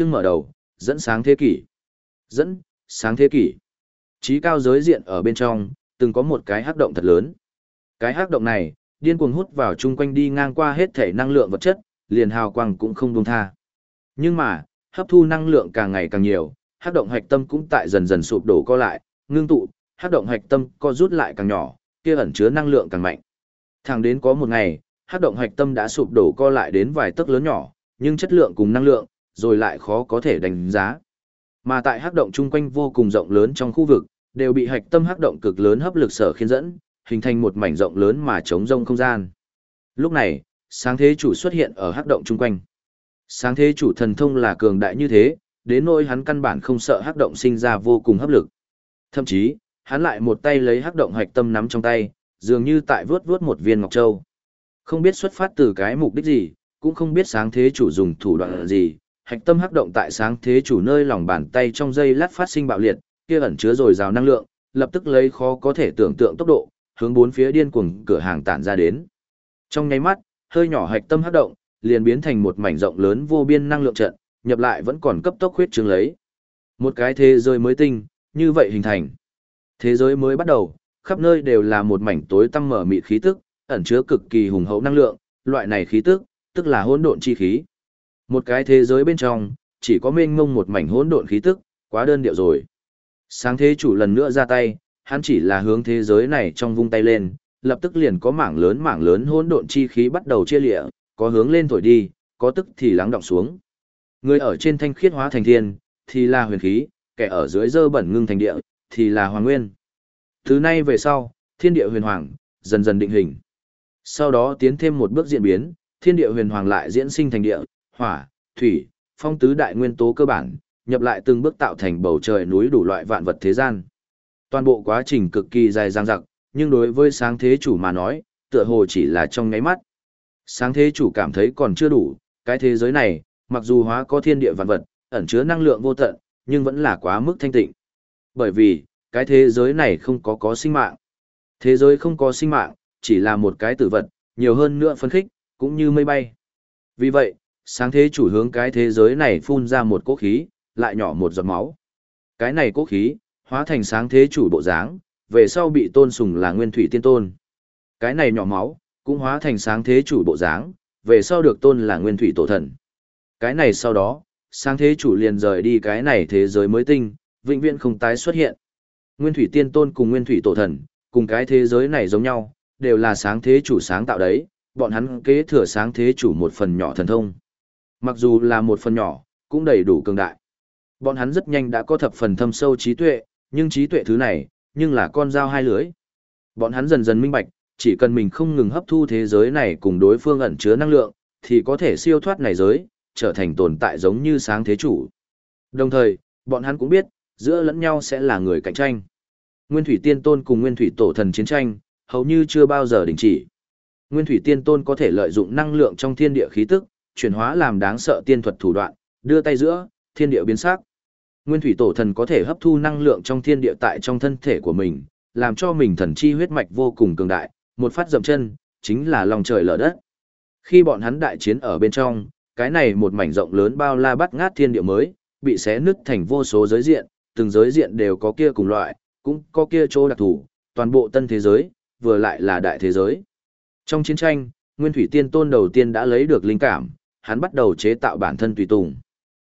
chương mở đầu, dẫn sáng thế kỷ. Dẫn, sáng thế kỷ. Trí cao giới diện ở bên trong, từng có một cái hắc động thật lớn. Cái hắc động này, điên cuồng hút vào chung quanh đi ngang qua hết thể năng lượng vật chất, liền hào quang cũng không buông tha. Nhưng mà, hấp thu năng lượng càng ngày càng nhiều, hắc động hạch tâm cũng tại dần dần sụp đổ co lại, ngưng tụ, hắc động hạch tâm co rút lại càng nhỏ, kia ẩn chứa năng lượng càng mạnh. Thẳng đến có một ngày, hắc động hạch tâm đã sụp đổ co lại đến vài tấc lớn nhỏ, nhưng chất lượng cùng năng lượng, rồi lại khó có thể đánh giá. Mà tại hắc động chung quanh vô cùng rộng lớn trong khu vực, đều bị hạch tâm hắc động cực lớn hấp lực sở khiến dẫn, hình thành một mảnh rộng lớn mà chống rông không gian. Lúc này, sáng thế chủ xuất hiện ở hắc động chung quanh. Sáng thế chủ thần thông là cường đại như thế, đến nỗi hắn căn bản không sợ hắc động sinh ra vô cùng hấp lực. Thậm chí, hắn lại một tay lấy hắc động hạch tâm nắm trong tay, dường như tại vướt vướt một viên ngọc châu. Không biết xuất phát từ cái mục đích gì, cũng không biết sáng thế chủ dùng thủ đoạn gì, hạch tâm hắc động tại sáng thế chủ nơi lòng bàn tay trong dây lát phát sinh bạo liệt, kia ẩn chứa dồi dào năng lượng, lập tức lấy khó có thể tưởng tượng tốc độ, hướng bốn phía điên cuồng cửa hàng tản ra đến. Trong nháy mắt, hơi nhỏ hạch tâm hắc động, liền biến thành một mảnh rộng lớn vô biên năng lượng trận, nhập lại vẫn còn cấp tốc huyết trương lấy. Một cái thế giới mới tinh, như vậy hình thành. Thế giới mới bắt đầu, khắp nơi đều là một mảnh tối tăm mở mịt khí tức, ẩn chứa cực kỳ hùng hậu năng lượng, loại này khí tức, tức là hỗn độn chi khí. Một cái thế giới bên trong, chỉ có mênh mông một mảnh hỗn độn khí tức, quá đơn điệu rồi. Sáng thế chủ lần nữa ra tay, hắn chỉ là hướng thế giới này trong vung tay lên, lập tức liền có mảng lớn mảng lớn hỗn độn chi khí bắt đầu chia lịa, có hướng lên thổi đi, có tức thì lắng động xuống. Người ở trên thanh khiết hóa thành thiên, thì là huyền khí, kẻ ở dưới dơ bẩn ngưng thành địa, thì là hoàng nguyên. Thứ nay về sau, thiên địa huyền hoàng, dần dần định hình. Sau đó tiến thêm một bước diễn biến, thiên địa huyền hoàng lại diễn sinh thành địa, hỏa, thủy, phong tứ đại nguyên tố cơ bản, nhập lại từng bước tạo thành bầu trời núi đủ loại vạn vật thế gian. Toàn bộ quá trình cực kỳ dài dằng dặc, nhưng đối với sáng thế chủ mà nói, tựa hồ chỉ là trong ngáy mắt. Sáng thế chủ cảm thấy còn chưa đủ, cái thế giới này, mặc dù hóa có thiên địa vạn vật, ẩn chứa năng lượng vô tận, nhưng vẫn là quá mức thanh tịnh. Bởi vì, cái thế giới này không có có sinh mạng. Thế giới không có sinh mạng, chỉ là một cái tử vật, nhiều hơn nữa phân khích, cũng như mây bay. Vì vậy, sáng thế chủ hướng cái thế giới này phun ra một cỗ khí, lại nhỏ một giọt máu. Cái này cỗ khí, hóa thành sáng thế chủ bộ dáng, về sau bị tôn sùng là nguyên thủy tiên tôn. Cái này nhỏ máu, cũng hóa thành sáng thế chủ bộ dáng, về sau được tôn là nguyên thủy tổ thần. Cái này sau đó, sáng thế chủ liền rời đi cái này thế giới mới tinh, vĩnh viễn không tái xuất hiện. Nguyên thủy tiên tôn cùng nguyên thủy tổ thần, cùng cái thế giới này giống nhau, đều là sáng thế chủ sáng tạo đấy, bọn hắn kế thừa sáng thế chủ một phần nhỏ thần thông. Mặc dù là một phần nhỏ, cũng đầy đủ cường đại. Bọn hắn rất nhanh đã có thập phần thâm sâu trí tuệ, nhưng trí tuệ thứ này, nhưng là con dao hai lưới. Bọn hắn dần dần minh bạch, chỉ cần mình không ngừng hấp thu thế giới này cùng đối phương ẩn chứa năng lượng, thì có thể siêu thoát này giới, trở thành tồn tại giống như sáng thế chủ. Đồng thời, bọn hắn cũng biết, giữa lẫn nhau sẽ là người cạnh tranh. Nguyên Thủy Tiên Tôn cùng Nguyên Thủy Tổ Thần chiến tranh, hầu như chưa bao giờ đình chỉ. Nguyên Thủy Tiên Tôn có thể lợi dụng năng lượng trong thiên địa khí tức, chuyển hóa làm đáng sợ tiên thuật thủ đoạn, đưa tay giữa, thiên địa biến sắc. Nguyên Thủy Tổ Thần có thể hấp thu năng lượng trong thiên địa tại trong thân thể của mình, làm cho mình thần chi huyết mạch vô cùng cường đại, một phát dậm chân, chính là lòng trời lở đất. Khi bọn hắn đại chiến ở bên trong, cái này một mảnh rộng lớn bao la bắt ngát thiên địa mới, bị xé nứt thành vô số giới diện, từng giới diện đều có kia cùng loại, cũng có kia chỗ đặc thù, toàn bộ tân thế giới, vừa lại là đại thế giới. Trong chiến tranh, Nguyên Thủy Tiên Tôn đầu tiên đã lấy được linh cảm, hắn bắt đầu chế tạo bản thân tùy tùng.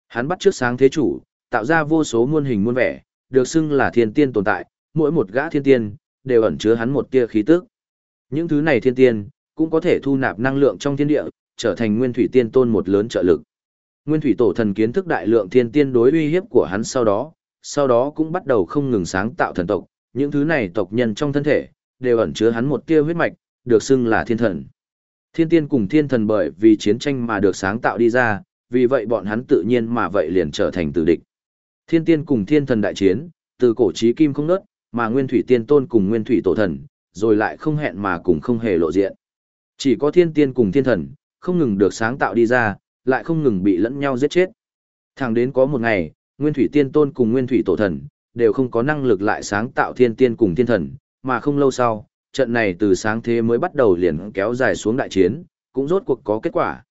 Hắn bắt trước sáng thế chủ, tạo ra vô số muôn hình muôn vẻ, được xưng là thiên tiên tồn tại, mỗi một gã thiên tiên, đều ẩn chứa hắn một tia khí tức. Những thứ này thiên tiên, cũng có thể thu nạp năng lượng trong thiên địa, trở thành Nguyên Thủy Tiên Tôn một lớn trợ lực. Nguyên Thủy Tổ thần kiến thức đại lượng thiên tiên đối uy hiếp của hắn sau đó, sau đó cũng bắt đầu không ngừng sáng tạo thần tộc, những thứ này tộc nhân trong thân thể, đều ẩn chứa hắn một tia huyết mạch, được xưng là thiên thần. Thiên tiên cùng thiên thần bởi vì chiến tranh mà được sáng tạo đi ra, vì vậy bọn hắn tự nhiên mà vậy liền trở thành tử địch. Thiên tiên cùng thiên thần đại chiến, từ cổ chí kim không nớt, mà nguyên thủy tiên tôn cùng nguyên thủy tổ thần, rồi lại không hẹn mà cùng không hề lộ diện. Chỉ có thiên tiên cùng thiên thần, không ngừng được sáng tạo đi ra, lại không ngừng bị lẫn nhau giết chết. Thẳng đến có một ngày, nguyên thủy tiên tôn cùng nguyên thủy tổ thần, đều không có năng lực lại sáng tạo thiên tiên cùng thiên thần, mà không lâu sau, trận này từ sáng thế mới bắt đầu liền kéo dài xuống đại chiến, cũng rốt cuộc có kết quả.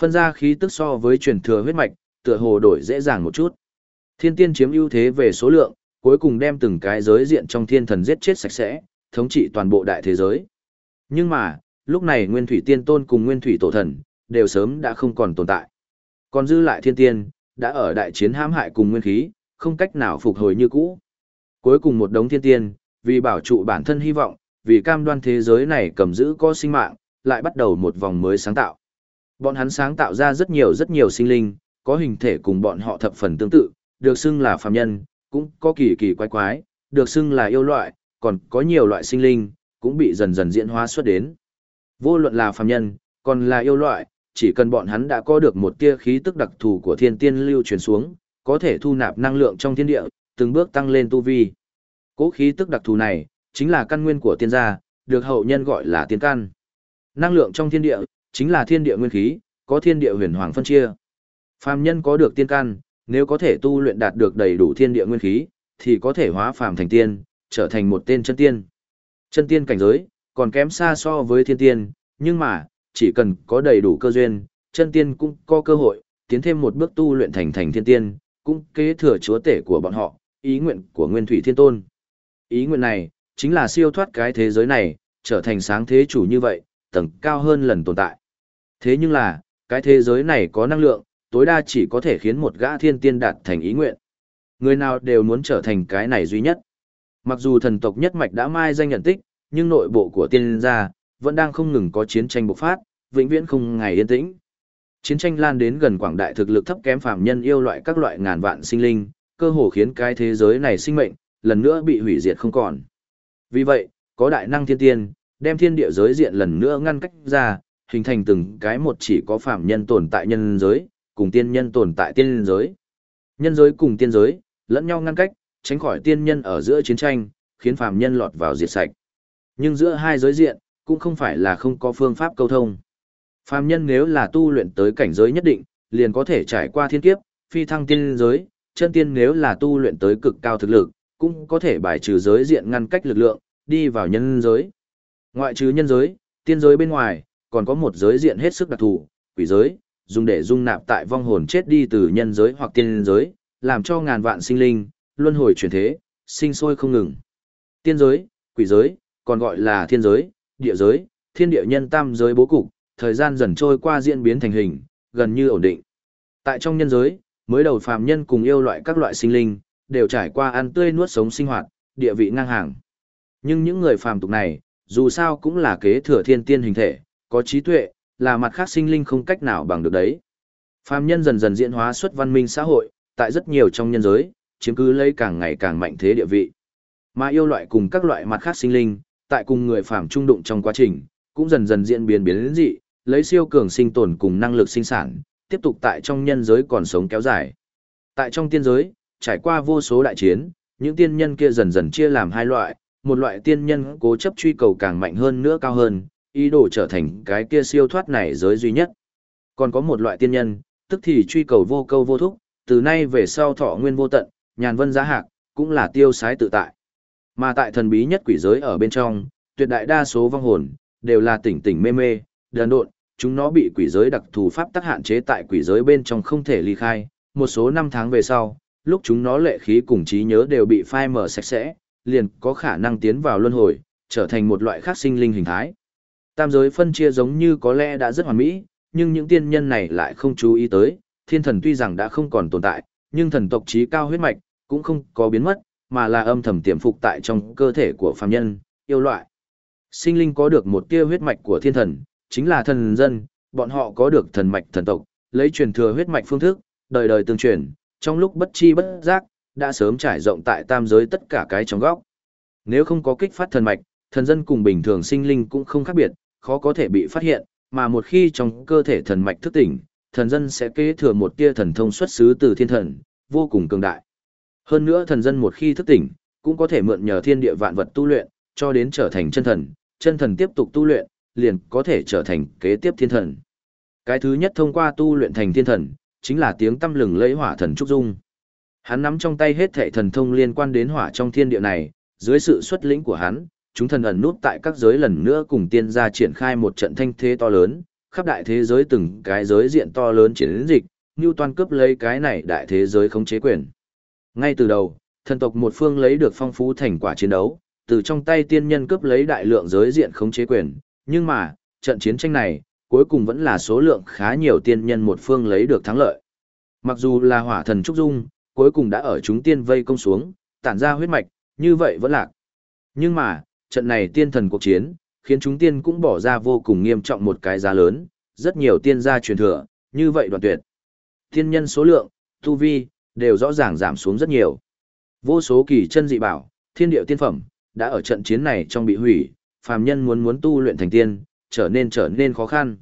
Phân ra khí tức so với truyền thừa huyết mạch, tựa hồ đổi dễ dàng một chút. Thiên tiên chiếm ưu thế về số lượng, cuối cùng đem từng cái giới diện trong thiên thần giết chết sạch sẽ, thống trị toàn bộ đại thế giới. Nhưng mà, lúc này Nguyên Thủy Tiên Tôn cùng Nguyên Thủy Tổ Thần, đều sớm đã không còn tồn tại. Còn dư lại thiên tiên, đã ở đại chiến hãm hại cùng nguyên khí, không cách nào phục hồi như cũ. Cuối cùng một đống thiên tiên, vì bảo trụ bản thân hy vọng, vì cam đoan thế giới này cầm giữ có sinh mạng, lại bắt đầu một vòng mới sáng tạo. Bọn hắn sáng tạo ra rất nhiều rất nhiều sinh linh, có hình thể cùng bọn họ thập phần tương tự, được xưng là phàm nhân, cũng có kỳ kỳ quái quái, được xưng là yêu loại, còn có nhiều loại sinh linh, cũng bị dần dần diễn hóa xuất đến. Vô luận là phàm nhân, còn là yêu loại, chỉ cần bọn hắn đã có được một tia khí tức đặc thù của thiên tiên lưu truyền xuống, có thể thu nạp năng lượng trong thiên địa, từng bước tăng lên tu vi. Cố khí tức đặc thù này, chính là căn nguyên của tiên gia, được hậu nhân gọi là tiên căn. Năng lượng trong thiên địa, chính là thiên địa nguyên khí, có thiên địa huyền hoàng phân chia. Phàm nhân có được tiên căn, nếu có thể tu luyện đạt được đầy đủ thiên địa nguyên khí, thì có thể hóa phàm thành tiên, trở thành một tên chân tiên. Chân tiên cảnh giới, còn kém xa so với thiên tiên, nhưng mà, chỉ cần có đầy đủ cơ duyên, chân tiên cũng có cơ hội, tiến thêm một bước tu luyện thành thành thiên tiên, cũng kế thừa chúa tể của bọn họ, ý nguyện của Nguyên Thủy Thiên Tôn. Ý nguyện này, chính là siêu thoát cái thế giới này, trở thành sáng thế chủ như vậy, tầng cao hơn lần tồn tại. Thế nhưng là, cái thế giới này có năng lượng, tối đa chỉ có thể khiến một gã thiên tiên đạt thành ý nguyện. Người nào đều muốn trở thành cái này duy nhất. Mặc dù thần tộc nhất mạch đã mai danh nhận tích, nhưng nội bộ của tiên gia, vẫn đang không ngừng có chiến tranh bộc phát, vĩnh viễn không ngày yên tĩnh. Chiến tranh lan đến gần quảng đại thực lực thấp kém phàm nhân yêu loại các loại ngàn vạn sinh linh, cơ hồ khiến cái thế giới này sinh mệnh, lần nữa bị hủy diệt không còn. Vì vậy, có đại năng thiên tiên, đem thiên địa giới diện lần nữa ngăn cách ra, hình thành từng cái một chỉ có phạm nhân tồn tại nhân giới, cùng tiên nhân tồn tại tiên giới. Nhân giới cùng tiên giới, lẫn nhau ngăn cách, tránh khỏi tiên nhân ở giữa chiến tranh, khiến phạm nhân lọt vào diệt sạch. Nhưng giữa hai giới diện, cũng không phải là không có phương pháp câu thông. phạm nhân nếu là tu luyện tới cảnh giới nhất định, liền có thể trải qua thiên kiếp, phi thăng tiên giới, chân tiên nếu là tu luyện tới cực cao thực lực, cũng có thể bài trừ giới diện ngăn cách lực lượng, đi vào nhân giới. Ngoại trừ nhân giới, tiên giới bên ngoài, còn có một giới diện hết sức đặc thù, quỷ giới, dùng để dung nạp tại vong hồn chết đi từ nhân giới hoặc tiên giới, làm cho ngàn vạn sinh linh, luân hồi chuyển thế, sinh sôi không ngừng. Tiên giới, quỷ giới, còn gọi là thiên giới, địa giới, thiên địa nhân tam giới bố cục, thời gian dần trôi qua diễn biến thành hình, gần như ổn định. Tại trong nhân giới, mới đầu phàm nhân cùng yêu loại các loại sinh linh, đều trải qua ăn tươi nuốt sống sinh hoạt, địa vị ngang hàng. Nhưng những người phàm tục này, dù sao cũng là kế thừa thiên tiên hình thể, có trí tuệ, là mặt khác sinh linh không cách nào bằng được đấy. Phàm nhân dần dần diễn hóa xuất văn minh xã hội, tại rất nhiều trong nhân giới, chiếm cứ lấy càng ngày càng mạnh thế địa vị. Mà yêu loại cùng các loại mặt khác sinh linh, tại cùng người phàm trung đụng trong quá trình, cũng dần dần diễn biến biến đến dị, lấy siêu cường sinh tồn cùng năng lực sinh sản, tiếp tục tại trong nhân giới còn sống kéo dài. Tại trong tiên giới, trải qua vô số đại chiến, những tiên nhân kia dần dần chia làm hai loại, một loại tiên nhân cố chấp truy cầu càng mạnh hơn nữa cao hơn, ý đồ trở thành cái kia siêu thoát này giới duy nhất. Còn có một loại tiên nhân, tức thì truy cầu vô câu vô thúc, từ nay về sau thọ nguyên vô tận, nhàn vân giá hạc, cũng là tiêu sái tự tại. Mà tại thần bí nhất quỷ giới ở bên trong, tuyệt đại đa số vong hồn, đều là tỉnh tỉnh mê mê, đần độn, chúng nó bị quỷ giới đặc thù pháp tắc hạn chế tại quỷ giới bên trong không thể ly khai, một số năm tháng về sau, lúc chúng nó lệ khí cùng trí nhớ đều bị phai mở sạch sẽ, liền có khả năng tiến vào luân hồi, trở thành một loại khác sinh linh hình thái. Tam giới phân chia giống như có lẽ đã rất hoàn mỹ, nhưng những tiên nhân này lại không chú ý tới, thiên thần tuy rằng đã không còn tồn tại, nhưng thần tộc trí cao huyết mạch cũng không có biến mất, mà là âm thầm tiềm phục tại trong cơ thể của phàm nhân, yêu loại. Sinh linh có được một tia huyết mạch của thiên thần, chính là thần dân, bọn họ có được thần mạch thần tộc, lấy truyền thừa huyết mạch phương thức, đời đời tương truyền, trong lúc bất chi bất giác, đã sớm trải rộng tại tam giới tất cả cái trong góc. Nếu không có kích phát thần mạch, thần dân cùng bình thường sinh linh cũng không khác biệt, khó có thể bị phát hiện, mà một khi trong cơ thể thần mạch thức tỉnh, thần dân sẽ kế thừa một tia thần thông xuất xứ từ thiên thần, vô cùng cường đại. Hơn nữa thần dân một khi thức tỉnh, cũng có thể mượn nhờ thiên địa vạn vật tu luyện, cho đến trở thành chân thần, chân thần tiếp tục tu luyện, liền có thể trở thành kế tiếp thiên thần. Cái thứ nhất thông qua tu luyện thành thiên thần, chính là tiếng tâm lừng lẫy hỏa thần Trúc Dung. Hắn nắm trong tay hết thệ thần thông liên quan đến hỏa trong thiên địa này, dưới sự xuất lĩnh của hắn, chúng thần ẩn nút tại các giới lần nữa cùng tiên gia triển khai một trận thanh thế to lớn, khắp đại thế giới từng cái giới diện to lớn chiến dịch, như toàn cướp lấy cái này đại thế giới khống chế quyền. Ngay từ đầu, thần tộc một phương lấy được phong phú thành quả chiến đấu, từ trong tay tiên nhân cướp lấy đại lượng giới diện khống chế quyền, nhưng mà, trận chiến tranh này, cuối cùng vẫn là số lượng khá nhiều tiên nhân một phương lấy được thắng lợi. Mặc dù là hỏa thần Trúc Dung, cuối cùng đã ở chúng tiên vây công xuống, tản ra huyết mạch, như vậy vẫn lạc. Nhưng mà, trận này tiên thần cuộc chiến, khiến chúng tiên cũng bỏ ra vô cùng nghiêm trọng một cái giá lớn, rất nhiều tiên gia truyền thừa, như vậy đoạn tuyệt. Tiên nhân số lượng, tu vi, đều rõ ràng giảm xuống rất nhiều. Vô số kỳ chân dị bảo, thiên điệu tiên phẩm, đã ở trận chiến này trong bị hủy, phàm nhân muốn muốn tu luyện thành tiên, trở nên trở nên khó khăn.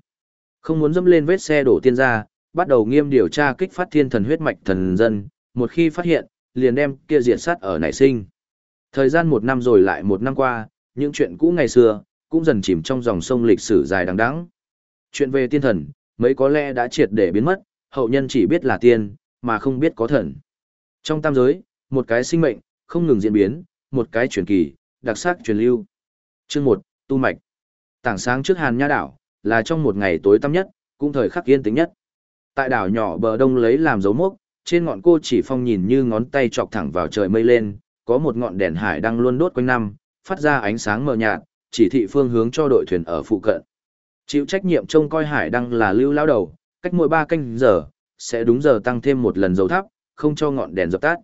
Không muốn dâm lên vết xe đổ tiên gia, bắt đầu nghiêm điều tra kích phát thiên thần huyết mạch thần dân, một khi phát hiện, liền đem kia diệt sát ở nảy sinh. Thời gian một năm rồi lại một năm qua, những chuyện cũ ngày xưa, cũng dần chìm trong dòng sông lịch sử dài đằng đẵng. Chuyện về tiên thần, mấy có lẽ đã triệt để biến mất, hậu nhân chỉ biết là tiên, mà không biết có thần. Trong tam giới, một cái sinh mệnh, không ngừng diễn biến, một cái truyền kỳ, đặc sắc truyền lưu. Chương 1, Tu Mạch. Tảng sáng trước Hàn Nha đảo, là trong một ngày tối tăm nhất, cũng thời khắc yên tĩnh nhất. Tại đảo nhỏ bờ đông lấy làm dấu mốc, trên ngọn cô chỉ phong nhìn như ngón tay chọc thẳng vào trời mây lên, có một ngọn đèn hải đang luôn đốt quanh năm, phát ra ánh sáng mờ nhạt, chỉ thị phương hướng cho đội thuyền ở phụ cận. Chịu trách nhiệm trông coi hải đăng là lưu lao đầu, cách mỗi ba canh giờ, sẽ đúng giờ tăng thêm một lần dầu thắp, không cho ngọn đèn dập tắt.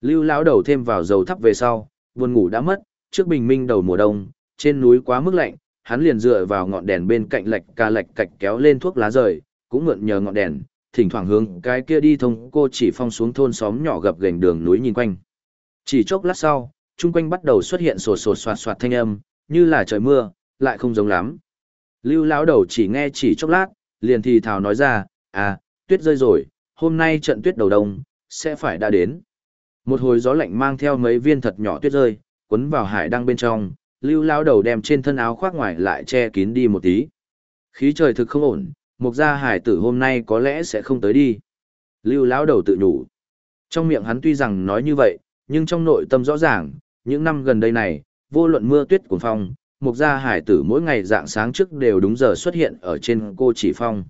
Lưu lão đầu thêm vào dầu thắp về sau, buồn ngủ đã mất, trước bình minh đầu mùa đông, trên núi quá mức lạnh, hắn liền dựa vào ngọn đèn bên cạnh lệch ca lệch cạch kéo lên thuốc lá rời, cũng mượn nhờ ngọn đèn, thỉnh thoảng hướng cái kia đi thông cô chỉ phong xuống thôn xóm nhỏ gập gành đường núi nhìn quanh. Chỉ chốc lát sau, chung quanh bắt đầu xuất hiện sột sột soạt soạt thanh âm, như là trời mưa, lại không giống lắm. Lưu lão đầu chỉ nghe chỉ chốc lát, liền thì thào nói ra, à, tuyết rơi rồi, hôm nay trận tuyết đầu đông, sẽ phải đã đến. Một hồi gió lạnh mang theo mấy viên thật nhỏ tuyết rơi, quấn vào hải đăng bên trong, lưu lão đầu đem trên thân áo khoác ngoài lại che kín đi một tí. Khí trời thực không ổn, mục gia hải tử hôm nay có lẽ sẽ không tới đi. Lưu lão đầu tự nhủ. Trong miệng hắn tuy rằng nói như vậy, nhưng trong nội tâm rõ ràng, những năm gần đây này, vô luận mưa tuyết cuồng phong, mục gia hải tử mỗi ngày dạng sáng trước đều đúng giờ xuất hiện ở trên cô chỉ phong.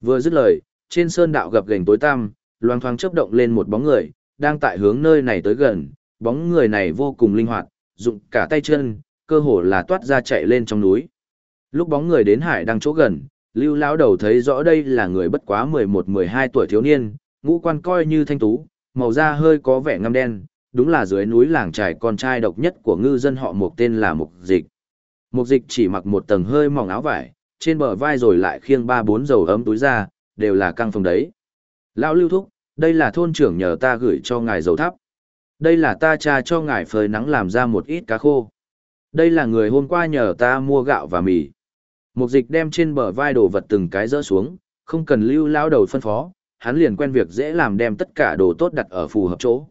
Vừa dứt lời, trên sơn đạo gập gành tối tăm, loang thoáng chớp động lên một bóng người, đang tại hướng nơi này tới gần, bóng người này vô cùng linh hoạt, dụng cả tay chân, cơ hồ là toát ra chạy lên trong núi. Lúc bóng người đến hải đang chỗ gần, Lưu lão đầu thấy rõ đây là người bất quá 11-12 tuổi thiếu niên, ngũ quan coi như thanh tú, màu da hơi có vẻ ngăm đen, đúng là dưới núi làng trải con trai độc nhất của ngư dân họ Mục tên là Mục Dịch. Mục Dịch chỉ mặc một tầng hơi mỏng áo vải, trên bờ vai rồi lại khiêng ba bốn dầu ấm túi ra, đều là căng phòng đấy. Lão Lưu Thúc, đây là thôn trưởng nhờ ta gửi cho ngài dầu thắp. Đây là ta cha cho ngài phơi nắng làm ra một ít cá khô. Đây là người hôm qua nhờ ta mua gạo và mì. Mục dịch đem trên bờ vai đồ vật từng cái rỡ xuống, không cần lưu lao đầu phân phó, hắn liền quen việc dễ làm đem tất cả đồ tốt đặt ở phù hợp chỗ.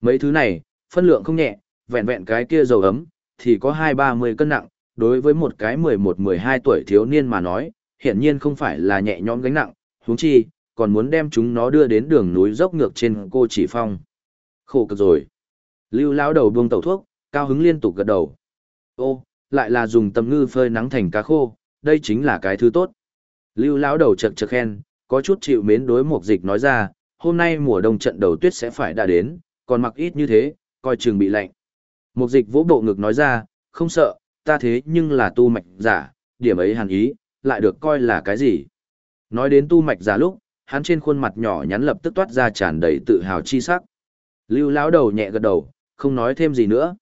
Mấy thứ này, phân lượng không nhẹ, vẹn vẹn cái kia dầu ấm, thì có hai ba mươi cân nặng, đối với một cái mười một mười hai tuổi thiếu niên mà nói, hiển nhiên không phải là nhẹ nhõm gánh nặng, huống chi, còn muốn đem chúng nó đưa đến đường núi dốc ngược trên cô chỉ phong. Khổ cực rồi. Lưu lão đầu buông tẩu thuốc, cao hứng liên tục gật đầu. Ô, lại là dùng tầm ngư phơi nắng thành cá khô, đây chính là cái thứ tốt. Lưu lão đầu chật chật khen, có chút chịu mến đối mục dịch nói ra, hôm nay mùa đông trận đầu tuyết sẽ phải đã đến, còn mặc ít như thế, coi chừng bị lạnh. Mục dịch vỗ bộ ngực nói ra, không sợ, ta thế nhưng là tu mạch giả, điểm ấy hàn ý, lại được coi là cái gì. Nói đến tu mạch giả lúc, hắn trên khuôn mặt nhỏ nhắn lập tức toát ra tràn đầy tự hào chi sắc. Lưu lão đầu nhẹ gật đầu, không nói thêm gì nữa.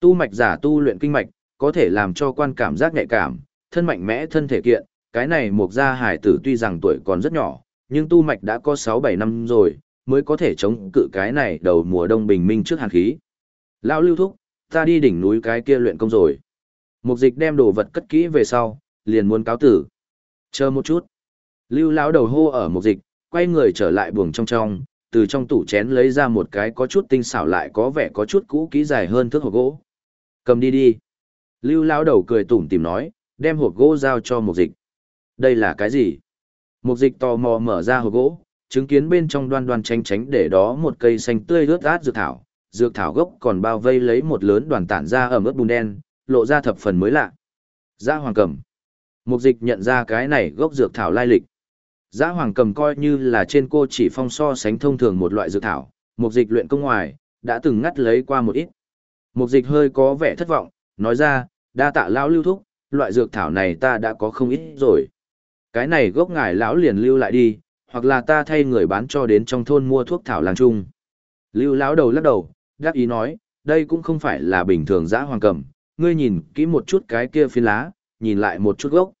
Tu mạch giả tu luyện kinh mạch, có thể làm cho quan cảm giác nhạy cảm, thân mạnh mẽ thân thể kiện, cái này mục gia hải tử tuy rằng tuổi còn rất nhỏ, nhưng tu mạch đã có 6-7 năm rồi, mới có thể chống cự cái này đầu mùa đông bình minh trước hàn khí. Lão lưu thúc, ta đi đỉnh núi cái kia luyện công rồi. Mục dịch đem đồ vật cất kỹ về sau, liền muốn cáo tử. Chờ một chút. Lưu lão đầu hô ở mục dịch, quay người trở lại buồng trong trong, từ trong tủ chén lấy ra một cái có chút tinh xảo lại có vẻ có chút cũ kỹ dài hơn thước hộp gỗ. Cầm đi đi. Lưu lão đầu cười tủm tìm nói, đem hộp gỗ giao cho mục dịch. Đây là cái gì? Mục dịch tò mò mở ra hộp gỗ, chứng kiến bên trong đoan đoan tranh tránh để đó một cây xanh tươi ướt át dược thảo. Dược thảo gốc còn bao vây lấy một lớn đoàn tản ra ở ướt bùn đen, lộ ra thập phần mới lạ. Ra hoàng cầm. Mục dịch nhận ra cái này gốc dược thảo lai lịch. Giá hoàng cầm coi như là trên cô chỉ phong so sánh thông thường một loại dược thảo, mục dịch luyện công ngoài, đã từng ngắt lấy qua một ít. Mục dịch hơi có vẻ thất vọng, nói ra, đa tạ lão lưu thúc, loại dược thảo này ta đã có không ít rồi. Cái này gốc ngài lão liền lưu lại đi, hoặc là ta thay người bán cho đến trong thôn mua thuốc thảo làng chung. Lưu lão đầu lắc đầu, đáp ý nói, đây cũng không phải là bình thường dã hoàng cầm, ngươi nhìn kỹ một chút cái kia phiến lá, nhìn lại một chút gốc.